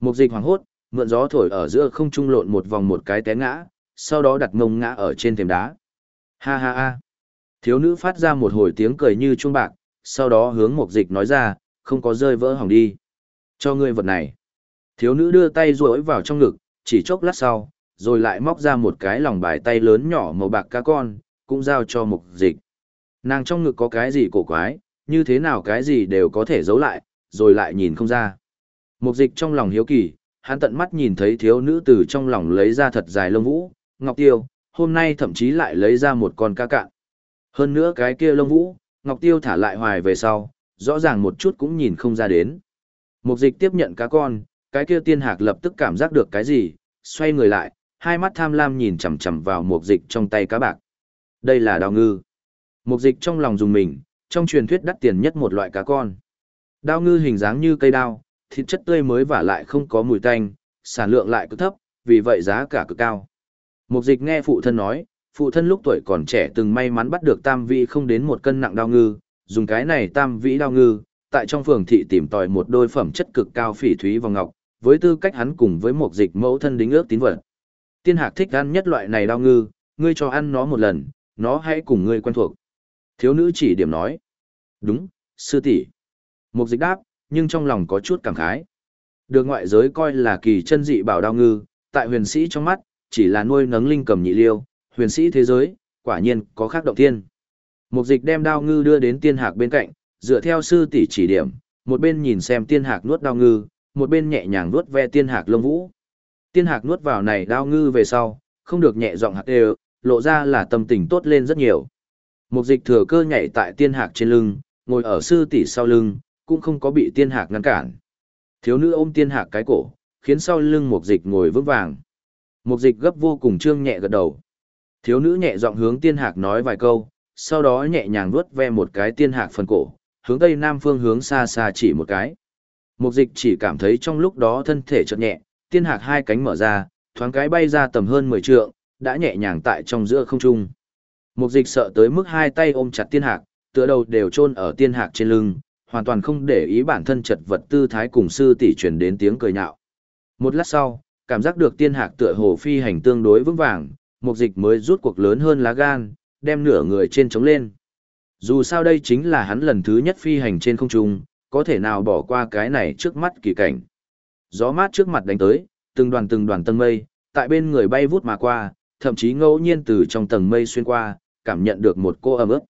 Mục dịch hoảng hốt, mượn gió thổi ở giữa không trung lộn một vòng một cái té ngã, sau đó đặt mông ngã ở trên thềm đá. Ha ha ha. Thiếu nữ phát ra một hồi tiếng cười như chuông bạc, sau đó hướng mục dịch nói ra, không có rơi vỡ hỏng đi. Cho ngươi vật này. Thiếu nữ đưa tay duỗi vào trong ngực, chỉ chốc lát sau, rồi lại móc ra một cái lòng bài tay lớn nhỏ màu bạc cá con, cũng giao cho mục dịch. Nàng trong ngực có cái gì cổ quái, như thế nào cái gì đều có thể giấu lại, rồi lại nhìn không ra. Mục dịch trong lòng hiếu kỳ, hắn tận mắt nhìn thấy thiếu nữ từ trong lòng lấy ra thật dài lông vũ, ngọc tiêu, hôm nay thậm chí lại lấy ra một con ca cạn. Hơn nữa cái kia lông vũ, ngọc tiêu thả lại hoài về sau, rõ ràng một chút cũng nhìn không ra đến. Mục dịch tiếp nhận cá con, cái kia tiên hạc lập tức cảm giác được cái gì, xoay người lại, hai mắt tham lam nhìn chằm chằm vào mục dịch trong tay cá bạc. Đây là đào ngư. Mục dịch trong lòng dùng mình, trong truyền thuyết đắt tiền nhất một loại cá con. Đao ngư hình dáng như cây đao, thịt chất tươi mới và lại không có mùi tanh, sản lượng lại cực thấp, vì vậy giá cả cực cao. Mục dịch nghe phụ thân nói, phụ thân lúc tuổi còn trẻ từng may mắn bắt được tam vị không đến một cân nặng đao ngư, dùng cái này tam vĩ đao ngư, tại trong phường thị tìm tòi một đôi phẩm chất cực cao phỉ thúy và ngọc, với tư cách hắn cùng với mục dịch mẫu thân đính ước tín vật. Tiên hạc thích ăn nhất loại này đao ngư, ngươi cho ăn nó một lần, nó hãy cùng ngươi quen thuộc. Thiếu nữ chỉ điểm nói. Đúng, sư tỷ. Một dịch đáp, nhưng trong lòng có chút cảm khái. Được ngoại giới coi là kỳ chân dị bảo đao ngư, tại huyền sĩ trong mắt, chỉ là nuôi nấng linh cầm nhị liêu, huyền sĩ thế giới, quả nhiên có khác động thiên. Một dịch đem đao ngư đưa đến tiên hạc bên cạnh, dựa theo sư tỷ chỉ điểm, một bên nhìn xem tiên hạc nuốt đao ngư, một bên nhẹ nhàng nuốt ve tiên hạc lông vũ. Tiên hạc nuốt vào này đao ngư về sau, không được nhẹ giọng hạc đều, lộ ra là tâm tình tốt lên rất nhiều. Một dịch thừa cơ nhảy tại tiên hạc trên lưng, ngồi ở sư tỷ sau lưng, cũng không có bị tiên hạc ngăn cản. Thiếu nữ ôm tiên hạc cái cổ, khiến sau lưng một dịch ngồi vững vàng. Một dịch gấp vô cùng trương nhẹ gật đầu. Thiếu nữ nhẹ giọng hướng tiên hạc nói vài câu, sau đó nhẹ nhàng vuốt ve một cái tiên hạc phần cổ, hướng tây nam phương hướng xa xa chỉ một cái. Mục dịch chỉ cảm thấy trong lúc đó thân thể chợt nhẹ, tiên hạc hai cánh mở ra, thoáng cái bay ra tầm hơn 10 trượng, đã nhẹ nhàng tại trong giữa không trung. Mục dịch sợ tới mức hai tay ôm chặt tiên hạc, tựa đầu đều chôn ở tiên hạc trên lưng, hoàn toàn không để ý bản thân chật vật tư thái cùng sư tỷ truyền đến tiếng cười nhạo. Một lát sau, cảm giác được tiên hạc tựa hồ phi hành tương đối vững vàng, mục dịch mới rút cuộc lớn hơn lá gan, đem nửa người trên trống lên. Dù sao đây chính là hắn lần thứ nhất phi hành trên không trung, có thể nào bỏ qua cái này trước mắt kỳ cảnh. Gió mát trước mặt đánh tới, từng đoàn từng đoàn tầng mây, tại bên người bay vút mà qua, thậm chí ngẫu nhiên từ trong tầng mây xuyên qua, cảm nhận được một cô ấm ức.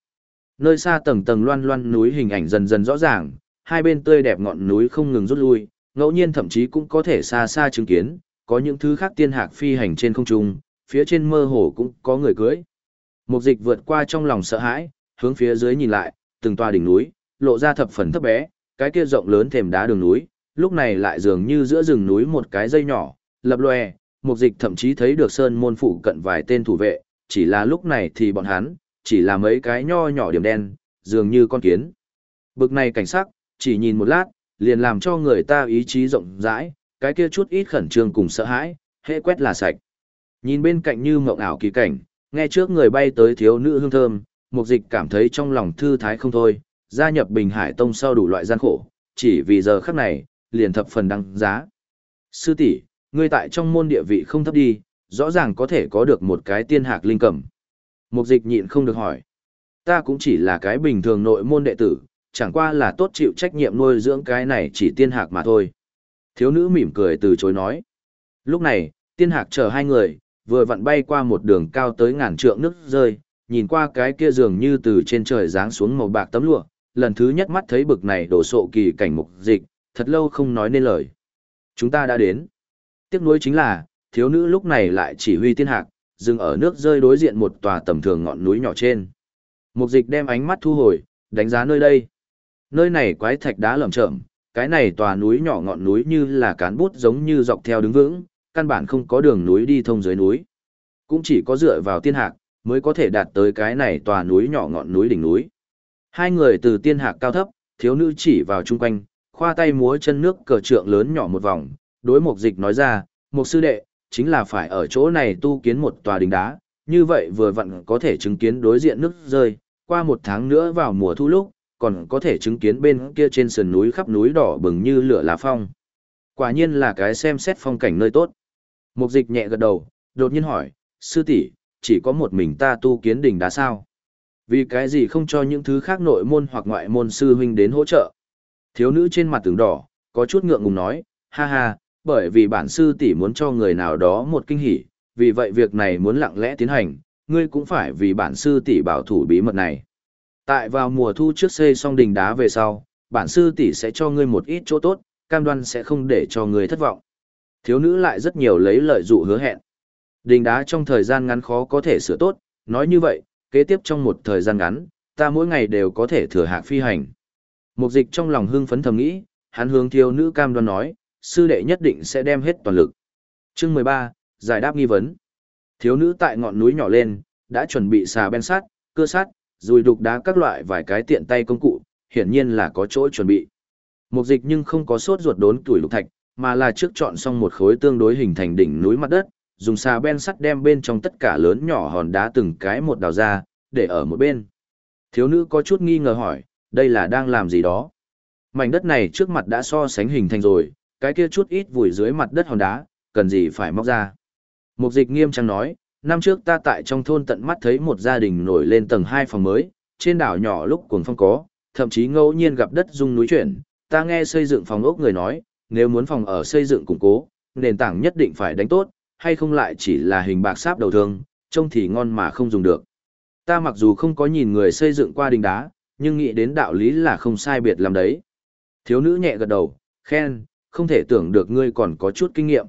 Nơi xa tầng tầng loan loan núi hình ảnh dần dần rõ ràng, hai bên tươi đẹp ngọn núi không ngừng rút lui, ngẫu nhiên thậm chí cũng có thể xa xa chứng kiến, có những thứ khác tiên hạc phi hành trên không trung, phía trên mơ hồ cũng có người cưới. Mục dịch vượt qua trong lòng sợ hãi, hướng phía dưới nhìn lại, từng tòa đỉnh núi, lộ ra thập phần thấp bé, cái kia rộng lớn thềm đá đường núi, lúc này lại dường như giữa rừng núi một cái dây nhỏ, lập lòe, mục dịch thậm chí thấy được sơn môn phụ cận vài tên thủ vệ, chỉ là lúc này thì bọn hắn, chỉ là mấy cái nho nhỏ điểm đen, dường như con kiến. Bực này cảnh sắc, chỉ nhìn một lát, liền làm cho người ta ý chí rộng rãi, cái kia chút ít khẩn trương cùng sợ hãi, hệ quét là sạch. Nhìn bên cạnh như mộng ảo kỳ cảnh, nghe trước người bay tới thiếu nữ hương thơm, mục dịch cảm thấy trong lòng thư thái không thôi, gia nhập Bình Hải Tông sau đủ loại gian khổ, chỉ vì giờ khắc này, liền thập phần đăng giá. Sư tỷ, ngươi tại trong môn địa vị không thấp đi, rõ ràng có thể có được một cái tiên hạc linh cẩm. Mục dịch nhịn không được hỏi. Ta cũng chỉ là cái bình thường nội môn đệ tử, chẳng qua là tốt chịu trách nhiệm nuôi dưỡng cái này chỉ tiên hạc mà thôi. Thiếu nữ mỉm cười từ chối nói. Lúc này, tiên hạc chờ hai người, vừa vặn bay qua một đường cao tới ngàn trượng nước rơi, nhìn qua cái kia dường như từ trên trời giáng xuống màu bạc tấm lụa, lần thứ nhất mắt thấy bực này đổ sộ kỳ cảnh mục dịch, thật lâu không nói nên lời. Chúng ta đã đến. Tiếc nuối chính là, thiếu nữ lúc này lại chỉ huy tiên hạc, dừng ở nước rơi đối diện một tòa tầm thường ngọn núi nhỏ trên. Mục dịch đem ánh mắt thu hồi, đánh giá nơi đây. Nơi này quái thạch đá lởm chởm, cái này tòa núi nhỏ ngọn núi như là cán bút giống như dọc theo đứng vững, căn bản không có đường núi đi thông dưới núi. Cũng chỉ có dựa vào tiên hạc, mới có thể đạt tới cái này tòa núi nhỏ ngọn núi đỉnh núi. Hai người từ tiên hạc cao thấp, thiếu nữ chỉ vào chung quanh, khoa tay múa chân nước cờ trượng lớn nhỏ một vòng, đối mục dịch nói ra, mục sư đệ, chính là phải ở chỗ này tu kiến một tòa đình đá, như vậy vừa vặn có thể chứng kiến đối diện nước rơi, qua một tháng nữa vào mùa thu lúc, còn có thể chứng kiến bên kia trên sườn núi khắp núi đỏ bừng như lửa lá phong. Quả nhiên là cái xem xét phong cảnh nơi tốt. Mục dịch nhẹ gật đầu, đột nhiên hỏi, sư tỷ chỉ có một mình ta tu kiến đỉnh đá sao? Vì cái gì không cho những thứ khác nội môn hoặc ngoại môn sư huynh đến hỗ trợ? Thiếu nữ trên mặt tường đỏ, có chút ngượng ngùng nói, ha ha, bởi vì bản sư tỷ muốn cho người nào đó một kinh hỉ, vì vậy việc này muốn lặng lẽ tiến hành, ngươi cũng phải vì bản sư tỷ bảo thủ bí mật này. Tại vào mùa thu trước xây xong đình đá về sau, bản sư tỷ sẽ cho ngươi một ít chỗ tốt, cam đoan sẽ không để cho ngươi thất vọng. Thiếu nữ lại rất nhiều lấy lợi dụ hứa hẹn. Đình đá trong thời gian ngắn khó có thể sửa tốt, nói như vậy, kế tiếp trong một thời gian ngắn, ta mỗi ngày đều có thể thừa hạc phi hành. Mục dịch trong lòng hưng phấn thầm nghĩ, hắn hướng thiếu nữ cam đoan nói, sư đệ nhất định sẽ đem hết toàn lực. Chương 13, giải đáp nghi vấn. Thiếu nữ tại ngọn núi nhỏ lên, đã chuẩn bị xà ben sắt, cưa sắt, rồi đục đá các loại vài cái tiện tay công cụ, hiển nhiên là có chỗ chuẩn bị. Mục dịch nhưng không có sốt ruột đốn tuổi lục thạch, mà là trước chọn xong một khối tương đối hình thành đỉnh núi mặt đất, dùng xà ben sắt đem bên trong tất cả lớn nhỏ hòn đá từng cái một đào ra, để ở một bên. Thiếu nữ có chút nghi ngờ hỏi, đây là đang làm gì đó? Mảnh đất này trước mặt đã so sánh hình thành rồi, cái kia chút ít vùi dưới mặt đất hòn đá, cần gì phải móc ra. Mục dịch nghiêm trang nói, năm trước ta tại trong thôn tận mắt thấy một gia đình nổi lên tầng 2 phòng mới, trên đảo nhỏ lúc cuồng phong có, thậm chí ngẫu nhiên gặp đất rung núi chuyển, ta nghe xây dựng phòng ốc người nói, nếu muốn phòng ở xây dựng củng cố, nền tảng nhất định phải đánh tốt, hay không lại chỉ là hình bạc sáp đầu thương, trông thì ngon mà không dùng được. Ta mặc dù không có nhìn người xây dựng qua đình đá, nhưng nghĩ đến đạo lý là không sai biệt làm đấy. Thiếu nữ nhẹ gật đầu, khen, không thể tưởng được ngươi còn có chút kinh nghiệm.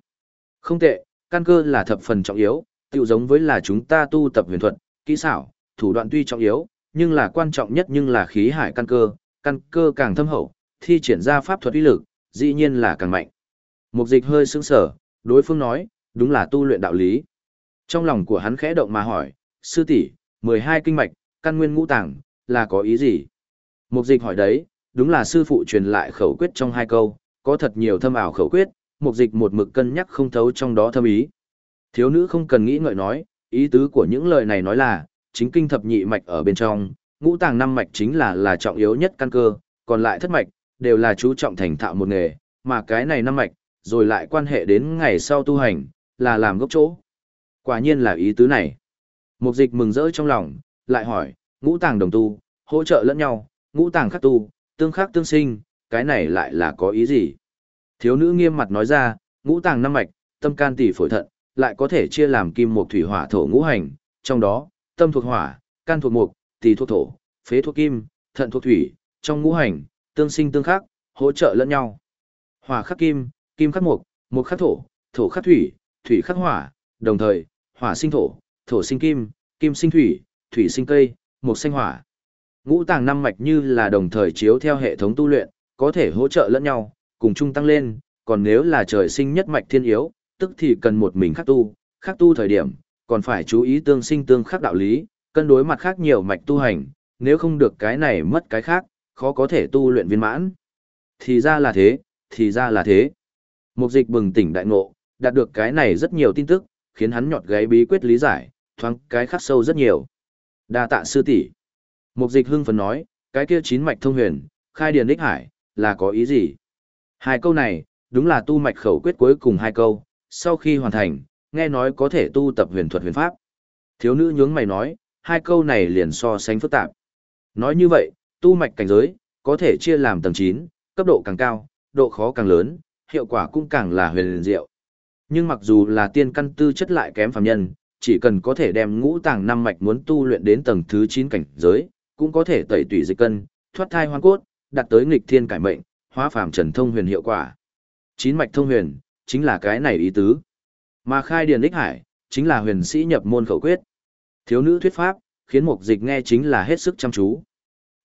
Không tệ, căn cơ là thập phần trọng yếu, tự giống với là chúng ta tu tập huyền thuật, kỹ xảo, thủ đoạn tuy trọng yếu, nhưng là quan trọng nhất nhưng là khí hải căn cơ, căn cơ càng thâm hậu, thi triển ra pháp thuật uy lực, dĩ nhiên là càng mạnh. Mục dịch hơi sững sở, đối phương nói, đúng là tu luyện đạo lý. Trong lòng của hắn khẽ động mà hỏi, sư tỷ, 12 kinh mạch, căn nguyên ngũ tàng là có ý gì? Mục dịch hỏi đấy, đúng là sư phụ truyền lại khẩu quyết trong hai câu, có thật nhiều thâm ảo khẩu quyết, mục dịch một mực cân nhắc không thấu trong đó thâm ý. Thiếu nữ không cần nghĩ ngợi nói, ý tứ của những lời này nói là, chính kinh thập nhị mạch ở bên trong, ngũ tàng năm mạch chính là là trọng yếu nhất căn cơ, còn lại thất mạch, đều là chú trọng thành thạo một nghề, mà cái này năm mạch, rồi lại quan hệ đến ngày sau tu hành, là làm gốc chỗ. Quả nhiên là ý tứ này. Mục dịch mừng rỡ trong lòng, lại hỏi, ngũ tàng đồng tu, hỗ trợ lẫn nhau, ngũ tàng khắc tu, tương khắc tương sinh, cái này lại là có ý gì? Thiếu nữ nghiêm mặt nói ra, ngũ tàng năm mạch, tâm can tỷ phổi thận, lại có thể chia làm kim mộc thủy hỏa thổ ngũ hành, trong đó, tâm thuộc hỏa, can thuộc mộc, tỷ thuộc thổ, phế thuộc kim, thận thuộc thủy, trong ngũ hành, tương sinh tương khắc, hỗ trợ lẫn nhau. Hỏa khắc kim, kim khắc mộc, mộc khắc thổ, thổ khắc thủy, thủy khắc hỏa, đồng thời, hỏa sinh thổ, thổ sinh kim, kim sinh thủy, thủy sinh cây, mộc sinh hỏa. Ngũ tàng năm mạch như là đồng thời chiếu theo hệ thống tu luyện, có thể hỗ trợ lẫn nhau, cùng chung tăng lên, còn nếu là trời sinh nhất mạch thiên yếu, tức thì cần một mình khắc tu, khắc tu thời điểm, còn phải chú ý tương sinh tương khắc đạo lý, cân đối mặt khác nhiều mạch tu hành, nếu không được cái này mất cái khác, khó có thể tu luyện viên mãn. Thì ra là thế, thì ra là thế. Mục dịch bừng tỉnh đại ngộ, đạt được cái này rất nhiều tin tức, khiến hắn nhọt gáy bí quyết lý giải, thoáng cái khắc sâu rất nhiều. Đa tạ sư tỷ. Mục dịch hưng phấn nói, cái kia chín mạch thông huyền, khai điền đích hải, là có ý gì? Hai câu này, đúng là tu mạch khẩu quyết cuối cùng hai câu, sau khi hoàn thành, nghe nói có thể tu tập huyền thuật huyền pháp. Thiếu nữ nhướng mày nói, hai câu này liền so sánh phức tạp. Nói như vậy, tu mạch cảnh giới, có thể chia làm tầng 9, cấp độ càng cao, độ khó càng lớn, hiệu quả cũng càng là huyền diệu. Nhưng mặc dù là tiên căn tư chất lại kém phàm nhân, chỉ cần có thể đem ngũ tàng năm mạch muốn tu luyện đến tầng thứ 9 cảnh giới, cũng có thể tẩy tủy dịch cân, thoát thai hoang cốt, đạt tới nghịch thiên cải mệnh, hóa phàm trần thông huyền hiệu quả. Chín mạch thông huyền, chính là cái này ý tứ. Mà khai điền đích hải, chính là huyền sĩ nhập môn khẩu quyết. Thiếu nữ thuyết pháp, khiến mục dịch nghe chính là hết sức chăm chú.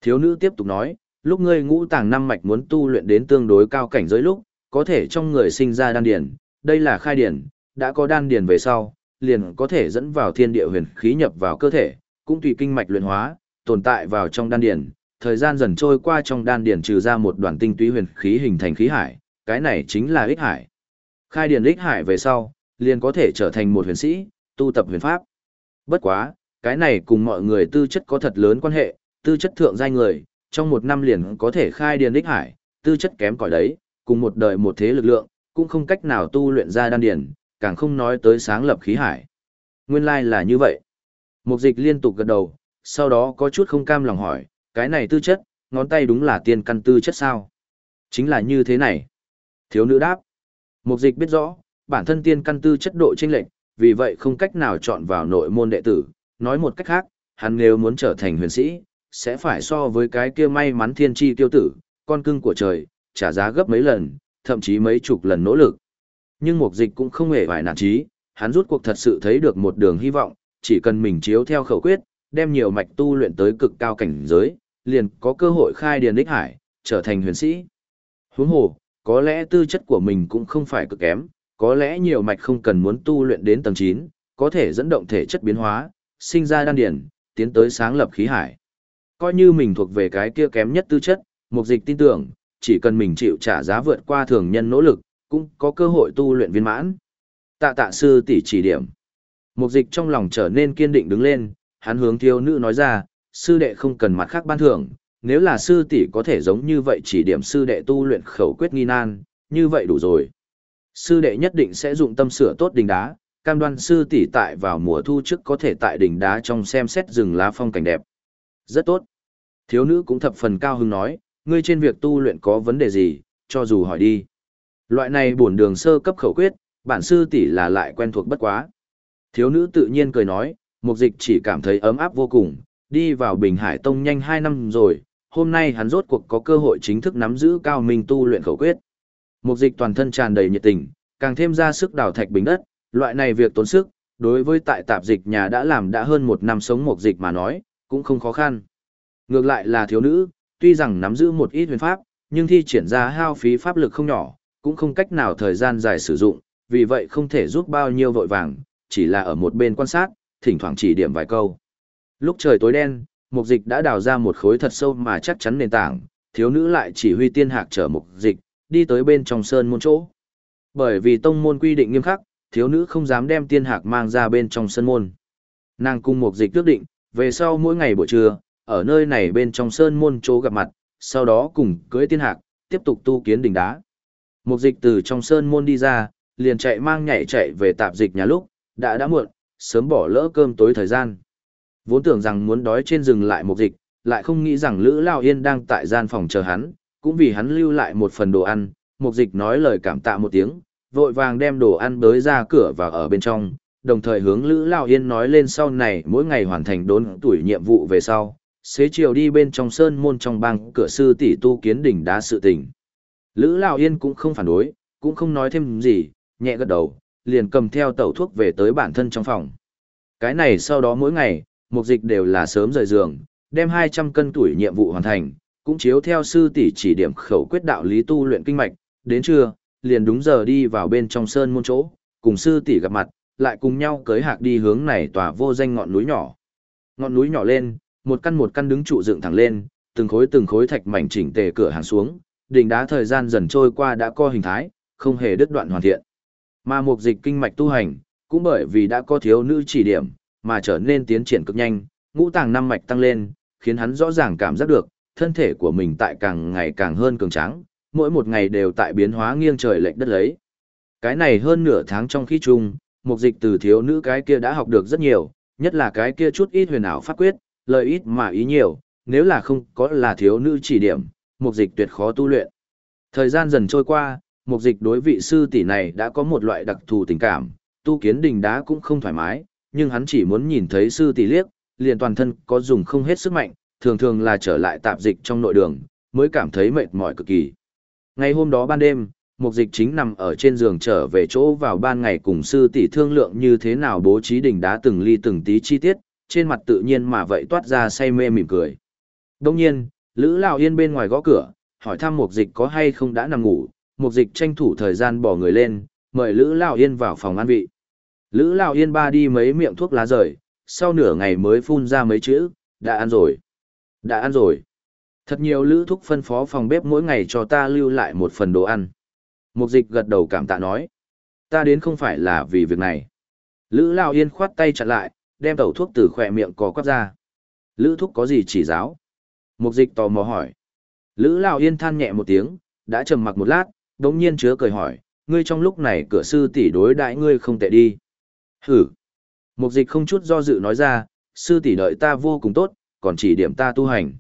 Thiếu nữ tiếp tục nói, lúc ngươi ngũ tàng năm mạch muốn tu luyện đến tương đối cao cảnh giới lúc, có thể trong người sinh ra đan điền, đây là khai điền, đã có đan điền về sau, liền có thể dẫn vào thiên địa huyền khí nhập vào cơ thể, cũng tùy kinh mạch luyện hóa, tồn tại vào trong đan điền, thời gian dần trôi qua trong đan điển trừ ra một đoàn tinh túy huyền khí hình thành khí hải, cái này chính là ích hải. Khai điển ích hải về sau, liền có thể trở thành một huyền sĩ, tu tập huyền pháp. Bất quá, cái này cùng mọi người tư chất có thật lớn quan hệ, tư chất thượng giai người, trong một năm liền có thể khai điền ích hải, tư chất kém cỏi đấy, cùng một đời một thế lực lượng, cũng không cách nào tu luyện ra đan điền, càng không nói tới sáng lập khí hải. Nguyên lai là như vậy. Mục dịch liên tục gật đầu, sau đó có chút không cam lòng hỏi, cái này tư chất, ngón tay đúng là tiên căn tư chất sao? Chính là như thế này. Thiếu nữ đáp. Mục dịch biết rõ, bản thân tiên căn tư chất độ chênh lệch, vì vậy không cách nào chọn vào nội môn đệ tử. Nói một cách khác, hắn nếu muốn trở thành huyền sĩ, sẽ phải so với cái kia may mắn thiên tri tiêu tử, con cưng của trời, trả giá gấp mấy lần, thậm chí mấy chục lần nỗ lực. Nhưng mục dịch cũng không hề phải nản trí, hắn rút cuộc thật sự thấy được một đường hy vọng, chỉ cần mình chiếu theo khẩu quyết, đem nhiều mạch tu luyện tới cực cao cảnh giới, liền có cơ hội khai điền đích hải, trở thành huyền sĩ. Huống hồ, có lẽ tư chất của mình cũng không phải cực kém, có lẽ nhiều mạch không cần muốn tu luyện đến tầng 9, có thể dẫn động thể chất biến hóa, sinh ra đan điển, tiến tới sáng lập khí hải. Coi như mình thuộc về cái kia kém nhất tư chất, mục dịch tin tưởng, chỉ cần mình chịu trả giá vượt qua thường nhân nỗ lực, cũng có cơ hội tu luyện viên mãn. Tạ tạ sư tỷ chỉ điểm. Mục dịch trong lòng trở nên kiên định đứng lên, hắn hướng thiếu nữ nói ra, sư đệ không cần mặt khác ban thưởng, nếu là sư tỷ có thể giống như vậy chỉ điểm sư đệ tu luyện khẩu quyết nghi nan, như vậy đủ rồi. Sư đệ nhất định sẽ dụng tâm sửa tốt đỉnh đá, cam đoan sư tỷ tại vào mùa thu trước có thể tại đỉnh đá trong xem xét rừng lá phong cảnh đẹp. Rất tốt. Thiếu nữ cũng thập phần cao hứng nói, ngươi trên việc tu luyện có vấn đề gì, cho dù hỏi đi. Loại này bổn đường sơ cấp khẩu quyết, bản sư tỷ là lại quen thuộc bất quá. Thiếu nữ tự nhiên cười nói, mục dịch chỉ cảm thấy ấm áp vô cùng, đi vào Bình Hải Tông nhanh 2 năm rồi, hôm nay hắn rốt cuộc có cơ hội chính thức nắm giữ cao minh tu luyện khẩu quyết. Mục dịch toàn thân tràn đầy nhiệt tình, càng thêm ra sức đào thạch bình đất, loại này việc tốn sức, đối với tại tạp dịch nhà đã làm đã hơn một năm sống mục dịch mà nói, cũng không khó khăn. Ngược lại là thiếu nữ, tuy rằng nắm giữ một ít huyền pháp, nhưng thi triển ra hao phí pháp lực không nhỏ, cũng không cách nào thời gian dài sử dụng, vì vậy không thể giúp bao nhiêu vội vàng, chỉ là ở một bên quan sát, thỉnh thoảng chỉ điểm vài câu. Lúc trời tối đen, mục dịch đã đào ra một khối thật sâu mà chắc chắn nền tảng, thiếu nữ lại chỉ huy tiên hạc chở mục dịch, đi tới bên trong sơn môn chỗ. Bởi vì tông môn quy định nghiêm khắc, thiếu nữ không dám đem tiên hạc mang ra bên trong sơn môn. Nàng cung mục dịch quyết định, về sau mỗi ngày buổi trưa, ở nơi này bên trong sơn môn chỗ gặp mặt, sau đó cùng cưới tiên hạc, tiếp tục tu kiến đỉnh đá. Mục dịch từ trong sơn môn đi ra, liền chạy mang nhảy chạy về tạp dịch nhà lúc, đã đã muộn, sớm bỏ lỡ cơm tối thời gian. Vốn tưởng rằng muốn đói trên rừng lại một dịch, lại không nghĩ rằng Lữ Lao Yên đang tại gian phòng chờ hắn, cũng vì hắn lưu lại một phần đồ ăn, mục dịch nói lời cảm tạ một tiếng, vội vàng đem đồ ăn bới ra cửa và ở bên trong, đồng thời hướng Lữ Lao Yên nói lên sau này mỗi ngày hoàn thành đốn tuổi nhiệm vụ về sau, xế chiều đi bên trong sơn môn trong bang cửa sư tỷ tu kiến đỉnh đá sự tình. Lữ Lao Yên cũng không phản đối, cũng không nói thêm gì, nhẹ gật đầu, liền cầm theo tẩu thuốc về tới bản thân trong phòng. Cái này sau đó mỗi ngày, mục dịch đều là sớm rời giường, đem 200 cân tuổi nhiệm vụ hoàn thành, cũng chiếu theo sư tỷ chỉ điểm khẩu quyết đạo lý tu luyện kinh mạch, đến trưa, liền đúng giờ đi vào bên trong sơn môn chỗ, cùng sư tỷ gặp mặt, lại cùng nhau cưới hạc đi hướng này tòa vô danh ngọn núi nhỏ. Ngọn núi nhỏ lên, một căn một căn đứng trụ dựng thẳng lên, từng khối từng khối thạch mảnh chỉnh tề cửa hàng xuống, đỉnh đá thời gian dần trôi qua đã co hình thái, không hề đứt đoạn hoàn thiện. Mà mục dịch kinh mạch tu hành, cũng bởi vì đã có thiếu nữ chỉ điểm, mà trở nên tiến triển cực nhanh, ngũ tàng năm mạch tăng lên, khiến hắn rõ ràng cảm giác được, thân thể của mình tại càng ngày càng hơn cường tráng, mỗi một ngày đều tại biến hóa nghiêng trời lệch đất lấy. Cái này hơn nửa tháng trong khi chung, mục dịch từ thiếu nữ cái kia đã học được rất nhiều, nhất là cái kia chút ít huyền ảo pháp quyết, lợi ít mà ý nhiều, nếu là không có là thiếu nữ chỉ điểm, mục dịch tuyệt khó tu luyện. Thời gian dần trôi qua, mục dịch đối vị sư tỷ này đã có một loại đặc thù tình cảm, tu kiến đình đá cũng không thoải mái, nhưng hắn chỉ muốn nhìn thấy sư tỷ liếc, liền toàn thân có dùng không hết sức mạnh, thường thường là trở lại tạp dịch trong nội đường, mới cảm thấy mệt mỏi cực kỳ. Ngày hôm đó ban đêm, mục dịch chính nằm ở trên giường trở về chỗ vào ban ngày cùng sư tỷ thương lượng như thế nào bố trí đỉnh đá từng ly từng tí chi tiết, trên mặt tự nhiên mà vậy toát ra say mê mỉm cười. Đông nhiên, Lữ Lào Yên bên ngoài gõ cửa, hỏi thăm mục dịch có hay không đã nằm ngủ, mục dịch tranh thủ thời gian bỏ người lên, mời Lữ Lào Yên vào phòng ăn vị. Lữ Lào Yên ba đi mấy miệng thuốc lá rời, sau nửa ngày mới phun ra mấy chữ, đã ăn rồi. Đã ăn rồi. Thật nhiều lữ thúc phân phó phòng bếp mỗi ngày cho ta lưu lại một phần đồ ăn. Mục dịch gật đầu cảm tạ nói. Ta đến không phải là vì việc này. Lữ Lào Yên khoát tay chặt lại, đem tẩu thuốc từ khỏe miệng có quắp ra. Lữ thúc có gì chỉ giáo? Mục dịch tò mò hỏi. Lữ Lào Yên than nhẹ một tiếng, đã trầm mặc một lát, đống nhiên chứa cười hỏi, ngươi trong lúc này cửa sư tỷ đối đại ngươi không tệ đi. Hử. Mục dịch không chút do dự nói ra, sư tỷ đợi ta vô cùng tốt, còn chỉ điểm ta tu hành.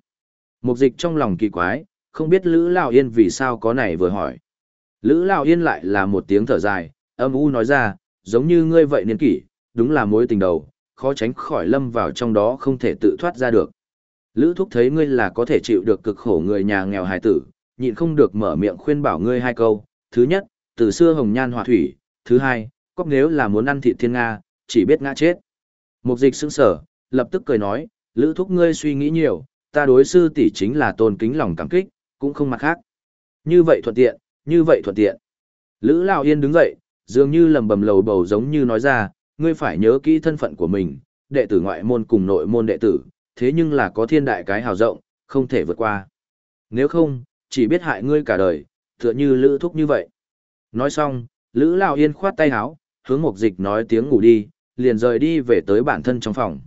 Mục dịch trong lòng kỳ quái, không biết Lữ Lào Yên vì sao có này vừa hỏi. Lữ Lào Yên lại là một tiếng thở dài, âm u nói ra, giống như ngươi vậy niên kỷ, đúng là mối tình đầu, khó tránh khỏi lâm vào trong đó không thể tự thoát ra được. Lữ thúc thấy ngươi là có thể chịu được cực khổ người nhà nghèo hài tử, nhịn không được mở miệng khuyên bảo ngươi hai câu. Thứ nhất, từ xưa hồng nhan hòa thủy. Thứ hai, cóc nếu là muốn ăn thịt thiên Nga, chỉ biết ngã chết. Mục dịch sững sở, lập tức cười nói, lữ thúc ngươi suy nghĩ nhiều, ta đối sư tỷ chính là tôn kính lòng cảm kích, cũng không mặt khác. Như vậy thuận tiện, như vậy thuận tiện. Lữ Lão Yên đứng dậy, dường như lầm bầm lầu bầu giống như nói ra, ngươi phải nhớ kỹ thân phận của mình, đệ tử ngoại môn cùng nội môn đệ tử, thế nhưng là có thiên đại cái hào rộng, không thể vượt qua. Nếu không, chỉ biết hại ngươi cả đời, tựa như lữ thúc như vậy. Nói xong, Lữ Lão Yên khoát tay áo, hướng Mục Dịch nói tiếng ngủ đi, liền rời đi về tới bản thân trong phòng.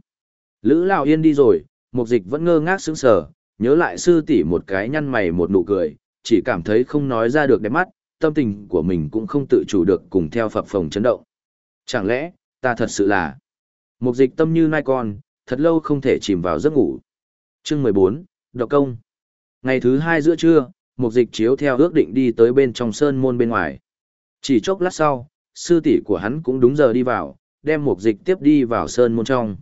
Lữ Lão Yên đi rồi, Mục Dịch vẫn ngơ ngác sững sờ, nhớ lại sư tỷ một cái nhăn mày một nụ cười, chỉ cảm thấy không nói ra được đẹp mắt, tâm tình của mình cũng không tự chủ được cùng theo phập phồng chấn động. Chẳng lẽ, ta thật sự là Mục Dịch tâm như nai con, thật lâu không thể chìm vào giấc ngủ. Chương 14, Độc Công Ngày thứ hai giữa trưa, Mục Dịch chiếu theo ước định đi tới bên trong sơn môn bên ngoài. Chỉ chốc lát sau, sư tỷ của hắn cũng đúng giờ đi vào, đem mục dịch tiếp đi vào sơn môn trong.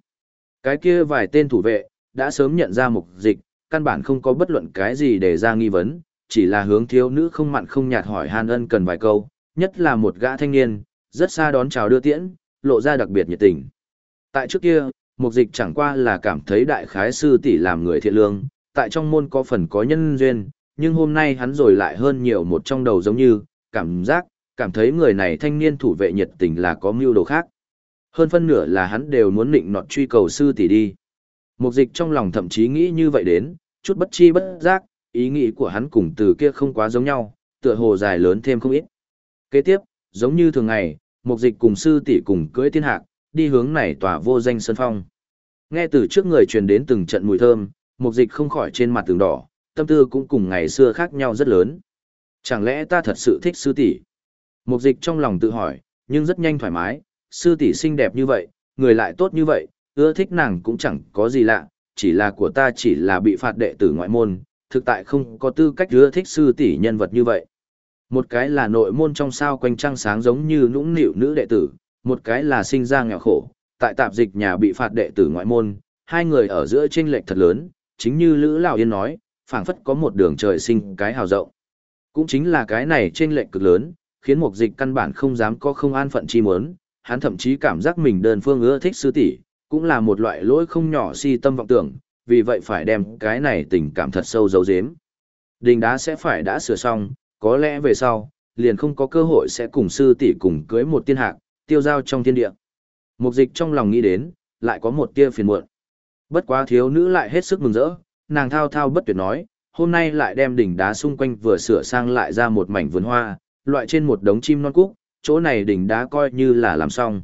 Cái kia vài tên thủ vệ, đã sớm nhận ra mục dịch, căn bản không có bất luận cái gì để ra nghi vấn, chỉ là hướng thiếu nữ không mặn không nhạt hỏi han ân cần vài câu, nhất là một gã thanh niên, rất xa đón chào đưa tiễn, lộ ra đặc biệt nhiệt tình. Tại trước kia, mục dịch chẳng qua là cảm thấy đại khái sư tỷ làm người thiện lương, tại trong môn có phần có nhân duyên, nhưng hôm nay hắn rồi lại hơn nhiều một trong đầu giống như, cảm giác, cảm thấy người này thanh niên thủ vệ nhiệt tình là có mưu đồ khác. Hơn phân nửa là hắn đều muốn định nọt truy cầu sư tỷ đi. Mục dịch trong lòng thậm chí nghĩ như vậy đến, chút bất chi bất giác, ý nghĩ của hắn cùng từ kia không quá giống nhau, tựa hồ dài lớn thêm không ít. Kế tiếp, giống như thường ngày, mục dịch cùng sư tỷ cùng cưỡi thiên hạc, đi hướng này tòa vô danh sân phong. Nghe từ trước người truyền đến từng trận mùi thơm, mục dịch không khỏi trên mặt tường đỏ, tâm tư cũng cùng ngày xưa khác nhau rất lớn. Chẳng lẽ ta thật sự thích sư tỷ? Mục dịch trong lòng tự hỏi, nhưng rất nhanh thoải mái, sư tỷ xinh đẹp như vậy, người lại tốt như vậy, ưa thích nàng cũng chẳng có gì lạ, chỉ là của ta chỉ là bị phạt đệ tử ngoại môn, thực tại không có tư cách ưa thích sư tỷ nhân vật như vậy. Một cái là nội môn trong sao quanh trăng sáng giống như nũng nịu nữ đệ tử, một cái là sinh ra nghèo khổ, tại tạp dịch nhà bị phạt đệ tử ngoại môn, hai người ở giữa chênh lệch thật lớn, chính như Lữ Lão Yên nói, phảng phất có một đường trời sinh cái hào rộng. Cũng chính là cái này chênh lệch cực lớn, khiến mục dịch căn bản không dám có không an phận chi muốn, hắn thậm chí cảm giác mình đơn phương ưa thích sư tỷ, cũng là một loại lỗi không nhỏ si tâm vọng tưởng, vì vậy phải đem cái này tình cảm thật sâu giấu giếm. Đình đá sẽ phải đã sửa xong, có lẽ về sau, liền không có cơ hội sẽ cùng sư tỷ cùng cưới một tiên hạc, tiêu giao trong thiên địa. Mục dịch trong lòng nghĩ đến, lại có một tia phiền muộn. Bất quá thiếu nữ lại hết sức mừng rỡ, nàng thao thao bất tuyệt nói, hôm nay lại đem đỉnh đá xung quanh vừa sửa sang lại ra một mảnh vườn hoa, loại trên một đống chim non cúc, chỗ này đỉnh đá coi như là làm xong.